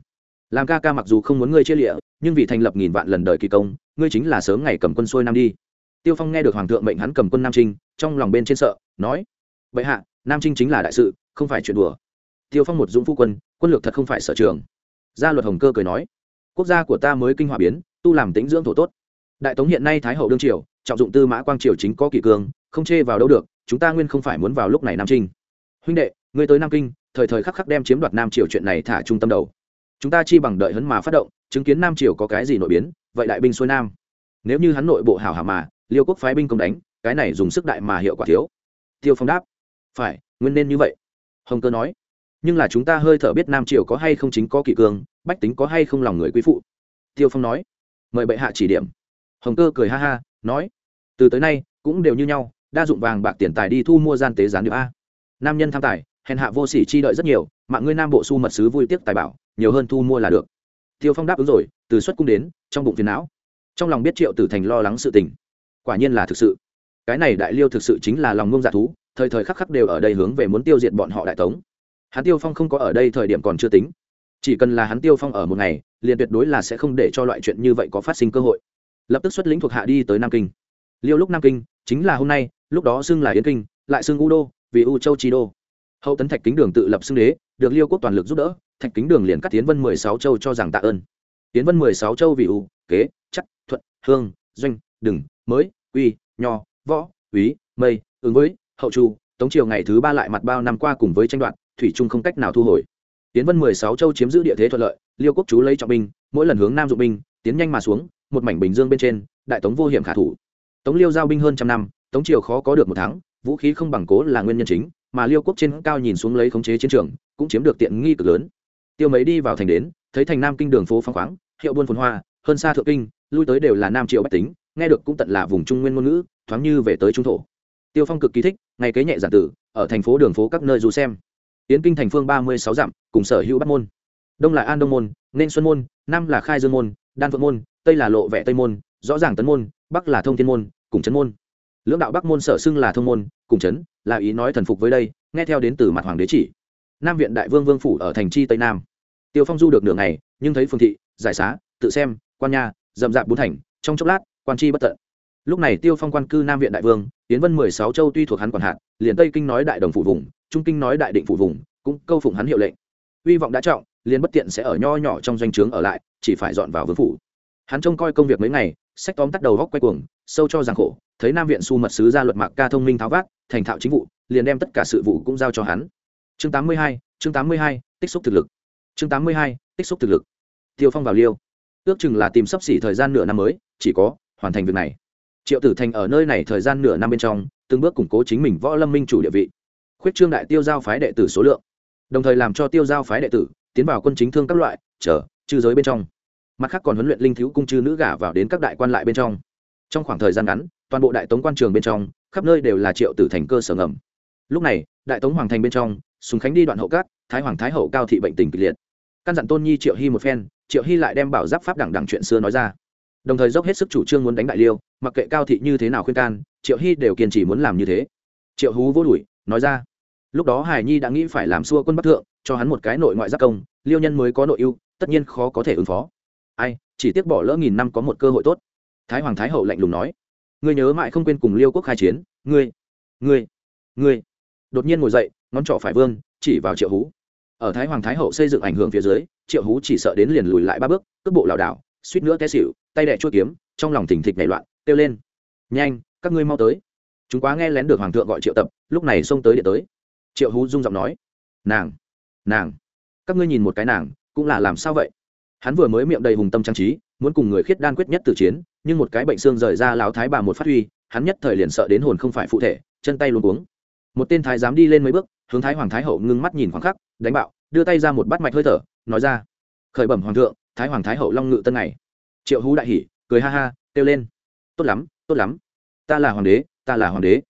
Làm ca ca mặc dù không muốn ngươi chia lịa, nhưng vì thành lập nghìn vạn lần đời kỳ công, ngươi chính là sớm ngày cầm quân xuôi nam đi. Tiêu phong nghe được hoàng thượng mệnh hắn cầm quân nam trinh, trong lòng bên trên sợ, nói vậy hạ, nam trinh chính là đại sự, không phải chuyện đùa. Tiêu phong một dũng phu quân quân lược thật không phải sở trường. Gia luật hồng cơ cười nói, quốc gia của ta mới kinh hòa biến, tu làm tính dưỡng thổ tốt. Đại tống hiện nay thái hậu đương triều, trọng dụng tư mã quang triều chính có kỷ cương, không chê vào đâu được, chúng ta nguyên không phải muốn vào lúc này nam trinh. Huynh đệ, ngươi tới nam kinh thời thời khắc khắc đem chiếm đoạt nam triều chuyện này thả trung tâm đầu. Chúng ta chi bằng đợi hấn mà phát động, chứng kiến nam triều có cái gì nội biến, vậy đại binh xuôi nam. Nếu như hắn nội bộ hảo hảo mà, liêu quốc phái binh công đánh, cái này dùng sức đại mà hiệu quả thiếu. Tiêu phong đáp, phải, nguyên nên như vậy. Hồng cơ nói, nhưng là chúng ta hơi thở biết nam triều có hay không chính có kỷ cương, bách tính có hay không lòng người quý phụ. Tiêu phong nói, mời bệ hạ chỉ điểm. Hồng cơ cười ha ha, nói, từ tới nay, cũng đều như nhau, đa dụng vàng bạc tiền tài đi thu mua gian tế gián điệp a. Nam nhân tham tài hèn hạ vô sỉ chi đợi rất nhiều, mạng ngươi nam bộ su mật sứ vui tiếc tài bảo, nhiều hơn thu mua là được. Tiêu phong đáp ứng rồi, từ xuất cung đến, trong bụng phiền não. Trong lòng biết triệu tử thành lo lắng sự tình. Quả nhiên là thực sự. Cái này đại liêu thực sự chính là lòng ngông dạ thú, thời thời khắc khắc đều ở đây hướng về muốn tiêu diệt bọn họ đại tống. Hắn tiêu phong không có ở đây thời điểm còn chưa tính. Chỉ cần là hắn tiêu phong ở một ngày, liền tuyệt đối là sẽ không để cho loại chuyện như vậy có phát sinh cơ hội. Lập tức xuất lĩnh thuộc hạ đi tới nam kinh. Liêu lúc nam kinh, chính là hôm nay, lúc đó xưng là yến kinh, lại xưng u đô, vì u châu chi đô hậu tấn thạch kính đường tự lập xưng đế, được liêu quốc toàn lực giúp đỡ, thạch kính đường liền cắt tiến vân mười sáu châu cho rằng tạ ơn. Tiến vân mười sáu châu vì u kế, chắc, thuận, hương, doanh, đừng, mới, uy, nho, võ, úy, mây, ứng với, hậu chu, tống triều ngày thứ ba lại mặt bao năm qua cùng với tranh đoạt, thủy trung không cách nào thu hồi. Tiến vân mười sáu châu chiếm giữ địa thế thuận lợi, liêu quốc chú lấy trọng binh, mỗi lần hướng nam dụng binh, tiến nhanh mà xuống, một mảnh bình dương bên trên, đại tống vô hiểm khả thủ. Tống liêu giao binh hơn trăm năm, tống triều khó có được một tháng, vũ khí không bằng cố là nguyên nhân chính mà liêu quốc trên cao nhìn xuống lấy khống chế chiến trường, cũng chiếm được tiện nghi cực lớn. Tiêu mấy đi vào thành đến, thấy thành nam kinh đường phố phong khoáng, hiệu buôn phồn hoa, hơn xa thượng kinh, lui tới đều là nam triều bách tính, nghe được cũng tận là vùng trung nguyên ngôn ngữ, thoáng như về tới trung thổ. Tiêu phong cực kỳ thích, ngày kế nhẹ giản tử, ở thành phố đường phố các nơi du xem. Yến kinh thành phương ba mươi sáu dặm, cùng sở hữu bắc môn. Đông là an đông môn, nên xuân môn, nam là khai dương môn, đan phượng môn, tây là lộ vệ tây môn, rõ ràng tấn môn, bắc là thông thiên môn, cùng trấn môn lưỡng đạo bắc môn sở xưng là thông môn, cùng chấn, là ý nói thần phục với đây, nghe theo đến từ mặt hoàng đế chỉ. Nam viện đại vương vương phủ ở thành chi tây nam. Tiêu phong du được nửa ngày, nhưng thấy phương thị, giải xá, tự xem, quan nha dậm dạp bốn thành, trong chốc lát, quan chi bất tận. Lúc này tiêu phong quan cư nam viện đại vương tiến vân mười sáu châu tuy thuộc hắn quản hạt, liền tây kinh nói đại đồng phủ vùng, trung kinh nói đại định phủ vùng, cũng câu phụng hắn hiệu lệnh. Hy vọng đã trọng, liền bất tiện sẽ ở nho nhỏ trong doanh trướng ở lại, chỉ phải dọn vào vương phủ. Hắn trông coi công việc mấy ngày sách tóm tắt đầu góc quay cuồng, sâu cho giảng khổ, thấy nam viện su mật sứ ra luật mạc ca thông minh tháo vát thành thạo chính vụ, liền đem tất cả sự vụ cũng giao cho hắn. Chương tám mươi hai, chương tám mươi hai, tích xúc thực lực. Chương tám mươi hai, tích xúc thực lực. Tiêu phong vào liêu. Ước chừng là tìm sắp xỉ thời gian nửa năm mới, chỉ có hoàn thành việc này. Triệu tử thành ở nơi này thời gian nửa năm bên trong, từng bước củng cố chính mình võ lâm minh chủ địa vị. Khuyết trương đại tiêu giao phái đệ tử số lượng, đồng thời làm cho tiêu giao phái đệ tử tiến vào quân chính thương các loại, chờ, chư giới bên trong mặt khác còn huấn luyện linh thiếu cung chư nữ gả vào đến các đại quan lại bên trong. Trong khoảng thời gian ngắn, toàn bộ đại tống quan trường bên trong, khắp nơi đều là triệu tử thành cơ sở ngầm. Lúc này, đại tống hoàng thành bên trong, sùng khánh đi đoạn hậu cát thái hoàng thái hậu cao thị bệnh tình kịch liệt. Căn dặn tôn nhi triệu hy một phen, triệu hy lại đem bảo giáp pháp đẳng đẳng chuyện xưa nói ra. Đồng thời dốc hết sức chủ trương muốn đánh đại liêu, mặc kệ cao thị như thế nào khuyên can, triệu hy đều kiên trì muốn làm như thế. Triệu hú vô đuổi, nói ra. Lúc đó hải nhi đã nghĩ phải làm xua quân bắc thượng, cho hắn một cái nội ngoại giác công, liêu nhân mới có nội ưu, tất nhiên khó có thể ứng phó ai, chỉ tiếc bỏ lỡ nghìn năm có một cơ hội tốt. Thái hoàng thái hậu lạnh lùng nói. Ngươi nhớ mãi không quên cùng liêu quốc khai chiến. Ngươi ngươi ngươi. Đột nhiên ngồi dậy, ngón trỏ phải vương chỉ vào triệu hú. Ở thái hoàng thái hậu xây dựng ảnh hưởng phía dưới, triệu hú chỉ sợ đến liền lùi lại ba bước, cước bộ lảo đảo, suýt nữa té xỉu, tay đẻ chua kiếm, trong lòng thỉnh thịch nảy loạn, kêu lên. Nhanh, các ngươi mau tới. Chúng quá nghe lén được hoàng thượng gọi triệu tập, lúc này xông tới điện tới. Triệu hú rung giọng nói. Nàng nàng, các ngươi nhìn một cái nàng, cũng là làm sao vậy? Hắn vừa mới miệng đầy hùng tâm trang trí, muốn cùng người khiết đan quyết nhất từ chiến, nhưng một cái bệnh xương rời ra láo thái bà một phát huy, hắn nhất thời liền sợ đến hồn không phải phụ thể, chân tay luôn cuống. Một tên thái dám đi lên mấy bước, hướng thái hoàng thái hậu ngưng mắt nhìn khoảng khắc, đánh bạo, đưa tay ra một bát mạch hơi thở, nói ra, khởi bẩm hoàng thượng, thái hoàng thái hậu long ngự tân này. Triệu hú đại hỉ, cười ha ha, kêu lên, tốt lắm tốt lắm. Ta là hoàng đế, ta là hoàng đế.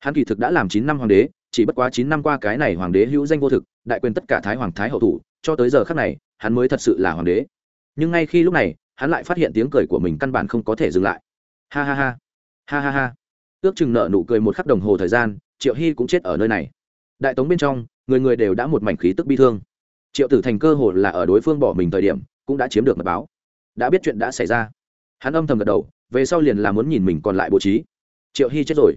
Hắn kỳ thực đã làm chín năm hoàng đế, chỉ bất quá chín năm qua cái này hoàng đế hữu danh vô thực, đại quyền tất cả thái hoàng thái hậu thủ, cho tới giờ khắc này, hắn mới thật sự là hoàng đế nhưng ngay khi lúc này, hắn lại phát hiện tiếng cười của mình căn bản không có thể dừng lại. Ha ha ha. Ha ha ha. Ước chừng nợ nụ cười một khắc đồng hồ thời gian, triệu hy cũng chết ở nơi này. Đại tống bên trong, người người đều đã một mảnh khí tức bi thương. Triệu tử thành cơ hồ là ở đối phương bỏ mình thời điểm, cũng đã chiếm được mật báo. Đã biết chuyện đã xảy ra. Hắn âm thầm gật đầu, về sau liền là muốn nhìn mình còn lại bố trí. Triệu hy chết rồi.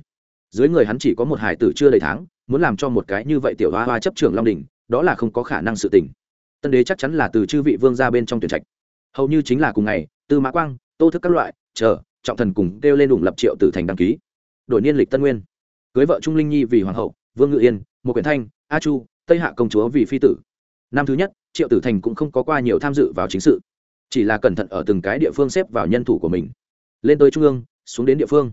Dưới người hắn chỉ có một hải tử chưa đầy tháng, muốn làm cho một cái như vậy tiểu hoa hoa chấp trưởng long đình đó là không có khả năng sự tình. Tân đế chắc chắn là từ chư vị vương ra bên trong tuyển trạch hầu như chính là cùng ngày, tư mã quang, tô thức các loại, chờ, trọng thần cùng kêu lên đủng lập triệu tử thành đăng ký. Đổi niên lịch tân nguyên. Cưới vợ trung linh nhi vì hoàng hậu, vương ngự yên, một quyển thanh, a chu, tây hạ công chúa vì phi tử. Năm thứ nhất, triệu tử thành cũng không có qua nhiều tham dự vào chính sự. Chỉ là cẩn thận ở từng cái địa phương xếp vào nhân thủ của mình. Lên tới trung ương, xuống đến địa phương.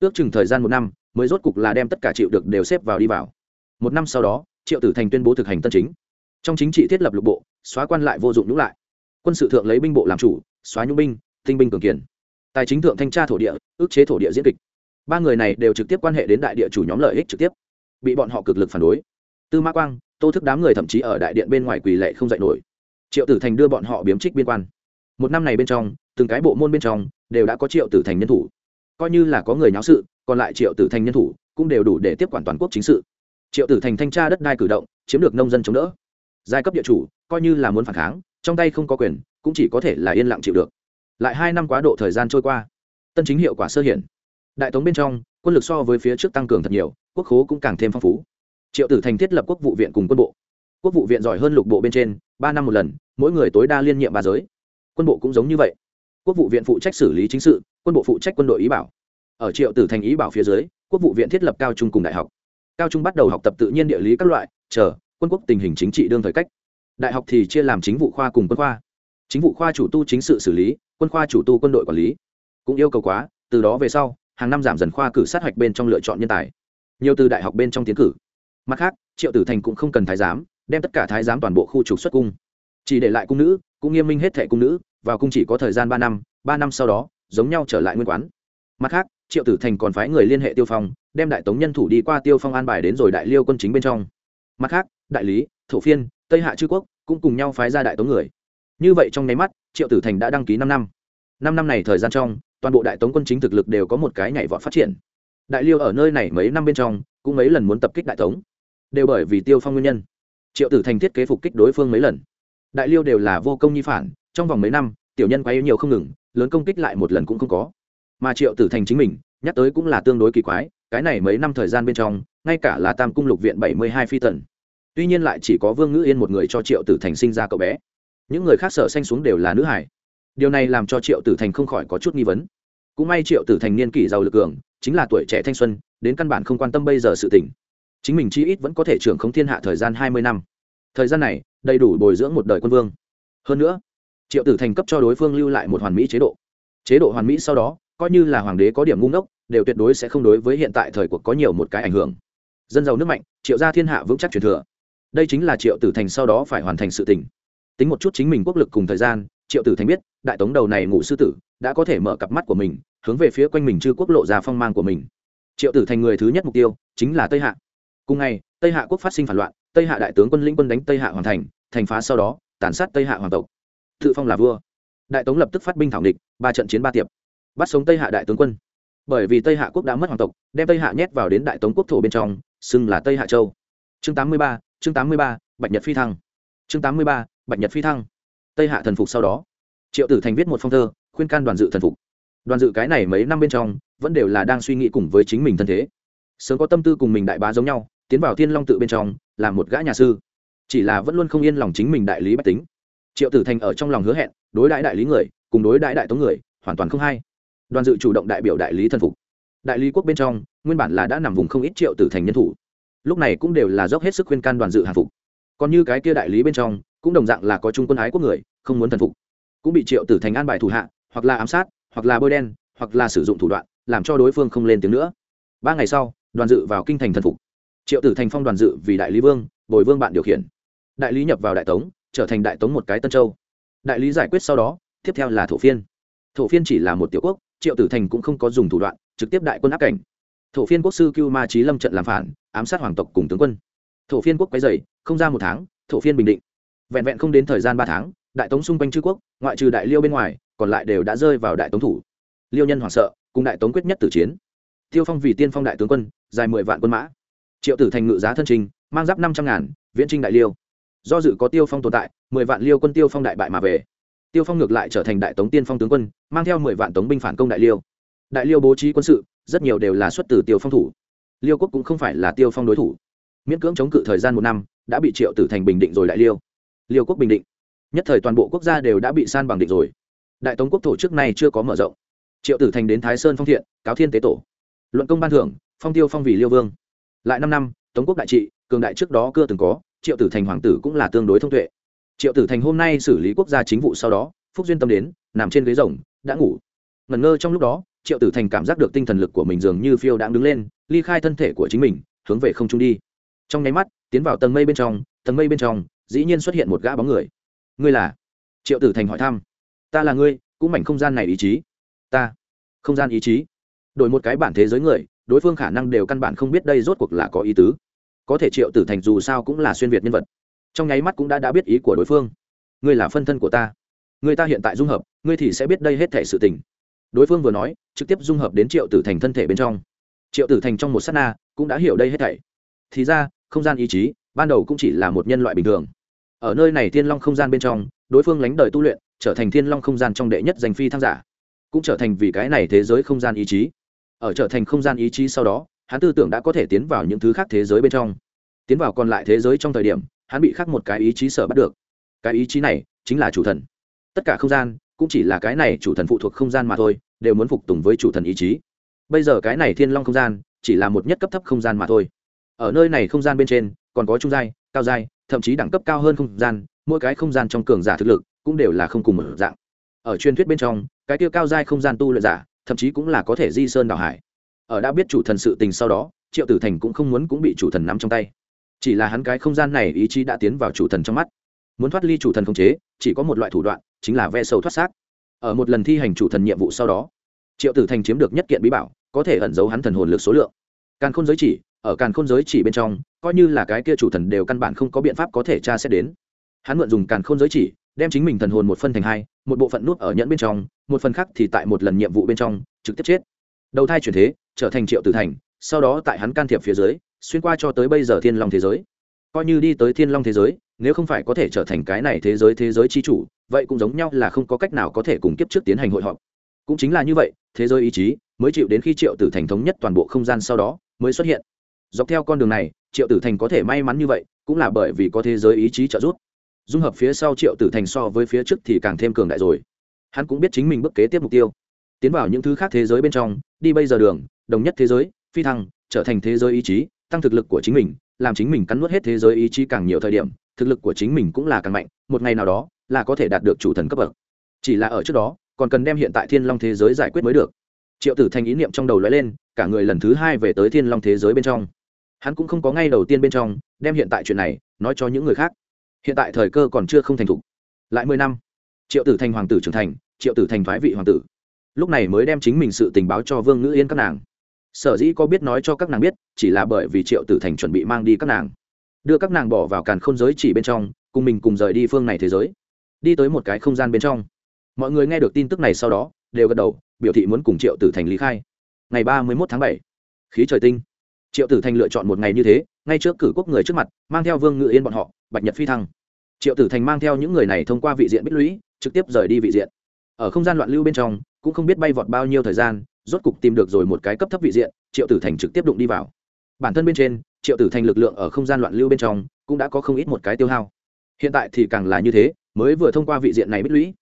Ước chừng thời gian một năm, mới rốt cục là đem tất cả triệu được đều xếp vào đi vào. Một năm sau đó, triệu tử thành tuyên bố thực hành tân chính. Trong chính trị thiết lập lục bộ, xóa quan lại vô dụng nhũng lại quân sự thượng lấy binh bộ làm chủ, xóa nhung binh, tinh binh cường kiển tài chính thượng thanh tra thổ địa, ước chế thổ địa diễn kịch. Ba người này đều trực tiếp quan hệ đến đại địa chủ nhóm lợi ích trực tiếp. Bị bọn họ cực lực phản đối. Tư mã quang, tô thức đám người thậm chí ở đại điện bên ngoài quỳ lệ không dạy nổi. Triệu tử thành đưa bọn họ biếm trích biên quan. Một năm này bên trong, từng cái bộ môn bên trong, đều đã có triệu tử thành nhân thủ. Coi như là có người nháo sự, còn lại triệu tử thành nhân thủ cũng đều đủ để tiếp quản toàn quốc chính sự. Triệu tử thành thanh tra đất đai cử động, chiếm được nông dân chống đỡ. Giai cấp địa chủ, coi như là muốn phản kháng trong tay không có quyền, cũng chỉ có thể là yên lặng chịu được. Lại hai năm quá độ thời gian trôi qua, tân chính hiệu quả sơ hiển đại tống bên trong, quân lực so với phía trước tăng cường thật nhiều, quốc khố cũng càng thêm phong phú. Triệu tử thành thiết lập quốc vụ viện cùng quân bộ. Quốc vụ viện giỏi hơn lục bộ bên trên, ba năm một lần, mỗi người tối đa liên nhiệm ba giới. Quân bộ cũng giống như vậy. Quốc vụ viện phụ trách xử lý chính sự, quân bộ phụ trách quân đội ý bảo. Ở triệu tử thành ý bảo phía dưới, quốc vụ viện thiết lập cao trung cùng đại học. Cao trung bắt đầu học tập tự nhiên địa lý các loại, chờ, quân quốc tình hình chính trị đương thời cách đại học thì chia làm chính vụ khoa cùng quân khoa. Chính vụ khoa chủ tu chính sự xử lý, quân khoa chủ tu quân đội quản lý. Cũng yêu cầu quá, từ đó về sau, hàng năm giảm dần khoa cử sát hạch bên trong lựa chọn nhân tài. Nhiều từ đại học bên trong tiến cử. Mặt khác, triệu tử thành cũng không cần thái giám, đem tất cả thái giám toàn bộ khu trục xuất cung. Chỉ để lại cung nữ, cũng nghiêm minh hết thẻ cung nữ, vào cung chỉ có thời gian ba năm ba năm sau đó, giống nhau trở lại nguyên quán. Mặt khác, triệu tử thành còn phái người liên hệ tiêu phong, đem đại tống nhân thủ đi qua tiêu phong an bài đến rồi đại liêu quân chính bên trong. Mặt khác, đại lý, thổ phiên tây hạ chư quốc cũng cùng nhau phái ra đại tống người. Như vậy trong nháy mắt, triệu tử thành đã đăng ký năm năm. Năm năm này thời gian trong, toàn bộ đại tống quân chính thực lực đều có một cái nhảy vọt phát triển. Đại liêu ở nơi này mấy năm bên trong, cũng mấy lần muốn tập kích đại tống. Đều bởi vì tiêu phong nguyên nhân. Triệu tử thành thiết kế phục kích đối phương mấy lần. Đại liêu đều là vô công nhi phản, trong vòng mấy năm, tiểu nhân quay nhiều không ngừng, lớn công kích lại một lần cũng không có. Mà triệu tử thành chính mình, nhắc tới cũng là tương đối kỳ quái, cái này mấy năm thời gian bên trong, ngay cả là tam cung lục viện bảy mươi hai phi tần tuy nhiên lại chỉ có vương ngữ yên một người cho triệu tử thành sinh ra cậu bé. Những người khác sở sanh xuống đều là nữ hải điều này làm cho triệu tử thành không khỏi có chút nghi vấn. Cũng may triệu tử thành niên kỷ giàu lực cường, chính là tuổi trẻ thanh xuân, đến căn bản không quan tâm bây giờ sự tỉnh chính mình chi ít vẫn có thể trưởng không thiên hạ thời gian hai mươi năm. Thời gian này, đầy đủ bồi dưỡng một đời quân vương. Hơn nữa, triệu tử thành cấp cho đối phương lưu lại một hoàn mỹ chế độ. Chế độ hoàn mỹ sau đó, coi như là hoàng đế có điểm ngu ngốc, đều tuyệt đối sẽ không đối với hiện tại thời cuộc có nhiều một cái ảnh hưởng. Dân giàu nước mạnh, triệu gia thiên hạ vững chắc truyền thừa đây chính là triệu tử thành sau đó phải hoàn thành sự tỉnh tính một chút chính mình quốc lực cùng thời gian, triệu tử thành biết, đại tống đầu này ngủ sư tử, đã có thể mở cặp mắt của mình, hướng về phía quanh mình chư quốc lộ ra phong mang của mình. Triệu tử thành người thứ nhất mục tiêu, chính là tây hạ. Cùng ngày, tây hạ quốc phát sinh phản loạn, tây hạ đại tướng quân lĩnh quân đánh tây hạ hoàn thành thành phá sau đó, tàn sát tây hạ hoàng tộc. Tự phong là vua. Đại tống lập tức phát binh thảo địch ba trận chiến ba tiệp, bắt sống tây hạ đại tướng quân. Bởi vì tây hạ quốc đã mất hoàng tộc, đem tây hạ nhét vào đến đại tống quốc thổ bên trong, xưng là tây hạ châu. Chương tám mươi ba chương tám mươi ba, bạch nhật phi thăng. Chương tám mươi ba, bạch nhật phi thăng. Tây hạ thần phục sau đó. Triệu tử thành viết một phong thơ, khuyên can đoàn dự thần phục. Đoàn dự cái này mấy năm bên trong, vẫn đều là đang suy nghĩ cùng với chính mình thân thế. Sớm có tâm tư cùng mình đại bá giống nhau, tiến vào thiên long tự bên trong làm một gã nhà sư. Chỉ là vẫn luôn không yên lòng chính mình đại lý bách tính. Triệu tử thành ở trong lòng hứa hẹn, đối đãi đại lý người, cùng đối đãi đại tống người, hoàn toàn không hay. Đoàn dự chủ động đại biểu đại lý thần phục. Đại lý quốc bên trong, nguyên bản là đã nằm vùng không ít triệu tử thành nhân thủ lúc này cũng đều là dốc hết sức khuyên can đoàn dự hàng phục. Còn như cái kia đại lý bên trong, cũng đồng dạng là có trung quân ái quốc người, không muốn thần phục. Cũng bị triệu tử thành an bài thủ hạ, hoặc là ám sát, hoặc là bôi đen, hoặc là sử dụng thủ đoạn, làm cho đối phương không lên tiếng nữa. Ba ngày sau, đoàn dự vào kinh thành thần phục. Triệu tử thành phong đoàn dự vì đại lý vương, bồi vương bạn điều khiển. Đại lý nhập vào đại tống, trở thành đại tống một cái tân châu. Đại lý giải quyết sau đó, tiếp theo là thổ phiên. Thổ phiên chỉ là một tiểu quốc, triệu tử thành cũng không có dùng thủ đoạn, trực tiếp đại quân áp cảnh thổ phiên quốc sư cưu ma trí lâm trận làm phản, ám sát hoàng tộc cùng tướng quân. Thổ phiên quốc quay dày không ra một tháng, thổ phiên bình định. Vẹn vẹn không đến thời gian ba tháng, đại tống xung quanh chư quốc, ngoại trừ đại liêu bên ngoài, còn lại đều đã rơi vào đại tống thủ. Liêu nhân hoảng sợ, cùng đại tống quyết nhất tử chiến. Tiêu phong vì tiên phong đại tướng quân, dài mười vạn quân mã. Triệu tử thành ngự giá thân trình, mang giáp năm trăm ngàn, viễn trinh đại liêu. Do dự có tiêu phong tồn tại, mười vạn liêu quân tiêu phong đại bại mà về. Tiêu phong ngược lại trở thành đại tống tiên phong tướng quân, mang theo mười vạn tống binh phản công đại liêu đại liêu bố trí quân sự, rất nhiều đều là xuất từ tiêu phong thủ. Liêu quốc cũng không phải là tiêu phong đối thủ. Miễn cưỡng chống cự thời gian một năm, đã bị triệu tử thành bình định rồi đại liêu. Liêu quốc bình định. Nhất thời toàn bộ quốc gia đều đã bị san bằng định rồi. Đại tống quốc thổ trước này chưa có mở rộng. Triệu tử thành đến thái sơn phong thiện, cáo thiên tế tổ. Luận công ban thưởng, phong tiêu phong vì liêu vương. Lại năm năm, tống quốc đại trị, cường đại trước đó cưa từng có, triệu tử thành hoàng tử cũng là tương đối thông tuệ. Triệu tử thành hôm nay xử lý quốc gia chính vụ sau đó, phúc duyên tâm đến, nằm trên ghế rồng, đã ngủ. Ngẩn ngơ trong lúc đó triệu tử thành cảm giác được tinh thần lực của mình dường như phiêu đang đứng lên, ly khai thân thể của chính mình, hướng về không trung đi. Trong nháy mắt, tiến vào tầng mây bên trong, tầng mây bên trong, dĩ nhiên xuất hiện một gã bóng người. Ngươi là? Triệu tử thành hỏi thăm. Ta là ngươi, cũng mảnh không gian này ý chí. Ta, không gian ý chí? Đổi một cái bản thế giới người, đối phương khả năng đều căn bản không biết đây rốt cuộc là có ý tứ. Có thể triệu tử thành dù sao cũng là xuyên việt nhân vật. Trong nháy mắt cũng đã đã biết ý của đối phương. Ngươi là phân thân của ta. Người ta hiện tại dung hợp, ngươi thì sẽ biết đây hết thể sự tình đối phương vừa nói, trực tiếp dung hợp đến triệu tử thành thân thể bên trong. Triệu tử thành trong một s á t na cũng đã hiểu đây hết thảy. Thì ra, không gian ý chí, ban đầu cũng chỉ là một nhân loại bình thường. Ở nơi này thiên long không gian bên trong, đối phương lánh đời tu luyện, trở thành thiên long không gian trong đệ nhất danh phi tham giả. Cũng trở thành vì cái này thế giới không gian ý chí. Ở trở thành không gian ý chí sau đó, hắn tư tưởng đã có thể tiến vào những thứ khác thế giới bên trong. Tiến vào còn lại thế giới trong thời điểm, hắn bị khắc một cái ý chí sở bắt được. Cái ý chí này chính là chủ thần. Tất cả không gian cũng chỉ là cái này chủ thần phụ thuộc không gian mà thôi, đều muốn phục tùng với chủ thần ý chí. Bây giờ cái này thiên long không gian, chỉ là một nhất cấp thấp không gian mà thôi. Ở nơi này không gian bên trên, còn có trung giai, cao giai, thậm chí đẳng cấp cao hơn không gian, mỗi cái không gian trong cường giả thực lực cũng đều là không cùng một dạng. Ở truyền thuyết bên trong, cái tiêu cao giai không gian tu luyện giả, thậm chí cũng là có thể di sơn đảo hải. Ở đã biết chủ thần sự tình sau đó, triệu tử thành cũng không muốn cũng bị chủ thần nắm trong tay. Chỉ là hắn cái không gian này ý chí đã tiến vào chủ thần trong mắt. Muốn thoát ly chủ thần khống chế, chỉ có một loại thủ đoạn chính là ve sâu thoát xác. Ở một lần thi hành chủ thần nhiệm vụ sau đó, triệu tử thành chiếm được nhất kiện bí bảo, có thể ẩn giấu hắn thần hồn lực số lượng. Càn khôn giới chỉ, ở càn khôn giới chỉ bên trong, coi như là cái kia chủ thần đều căn bản không có biện pháp có thể tra xét đến. Hắn mượn dùng càn khôn giới chỉ, đem chính mình thần hồn một phân thành hai, một bộ phận nuốt ở nhẫn bên trong, một phần khác thì tại một lần nhiệm vụ bên trong, trực tiếp chết. Đầu thai chuyển thế, trở thành triệu tử thành, sau đó tại hắn can thiệp phía dưới, xuyên qua cho tới bây giờ thiên long thế giới. Coi như đi tới thiên long thế giới, nếu không phải có thể trở thành cái này thế giới thế giới chi chủ vậy cũng giống nhau là không có cách nào có thể cùng kiếp trước tiến hành hội họp. Cũng chính là như vậy, thế giới ý chí mới chịu đến khi triệu tử thành thống nhất toàn bộ không gian sau đó mới xuất hiện. Dọc theo con đường này, triệu tử thành có thể may mắn như vậy, cũng là bởi vì có thế giới ý chí trợ giúp. Dung hợp phía sau triệu tử thành so với phía trước thì càng thêm cường đại rồi. Hắn cũng biết chính mình bước kế tiếp mục tiêu. Tiến vào những thứ khác thế giới bên trong, đi bây giờ đường, đồng nhất thế giới, phi thăng, trở thành thế giới ý chí, tăng thực lực của chính mình, làm chính mình cắn nuốt hết thế giới ý chí càng nhiều thời điểm, thực lực của chính mình cũng là càng mạnh, một ngày nào đó là có thể đạt được chủ thần cấp bậc. Chỉ là ở trước đó, còn cần đem hiện tại thiên long thế giới giải quyết mới được. Triệu tử thành ý niệm trong đầu lóe lên, cả người lần thứ hai về tới thiên long thế giới bên trong. Hắn cũng không có ngay đầu tiên bên trong, đem hiện tại chuyện này nói cho những người khác. Hiện tại thời cơ còn chưa không thành thục. Lại mười năm. Triệu tử thành hoàng tử trưởng thành, triệu tử thành thoái vị hoàng tử. Lúc này mới đem chính mình sự tình báo cho vương ngữ yên các nàng. Sở dĩ có biết nói cho các nàng biết, chỉ là bởi vì triệu tử thành chuẩn bị mang đi các nàng. Đưa các nàng bỏ vào càn khôn giới chỉ bên trong, cùng mình cùng rời đi phương này thế giới đi tới một cái không gian bên trong. Mọi người nghe được tin tức này sau đó, đều gật đầu, biểu thị muốn cùng triệu tử thành lý khai. Ngày ba mươi một tháng bảy, khí trời tinh. Triệu tử thành lựa chọn một ngày như thế, ngay trước cử quốc người trước mặt, mang theo vương ngự yên bọn họ, bạch nhật phi thăng. Triệu tử thành mang theo những người này thông qua vị diện bích lũy, trực tiếp rời đi vị diện. Ở không gian loạn lưu bên trong, cũng không biết bay vọt bao nhiêu thời gian, rốt cục tìm được rồi một cái cấp thấp vị diện, triệu tử thành trực tiếp đụng đi vào. Bản thân bên trên, triệu tử thành lực lượng ở không gian loạn lưu bên trong, cũng đã có không ít một cái tiêu hao. Hiện tại thì càng là như thế mới vừa thông qua vị diện này bích lũy.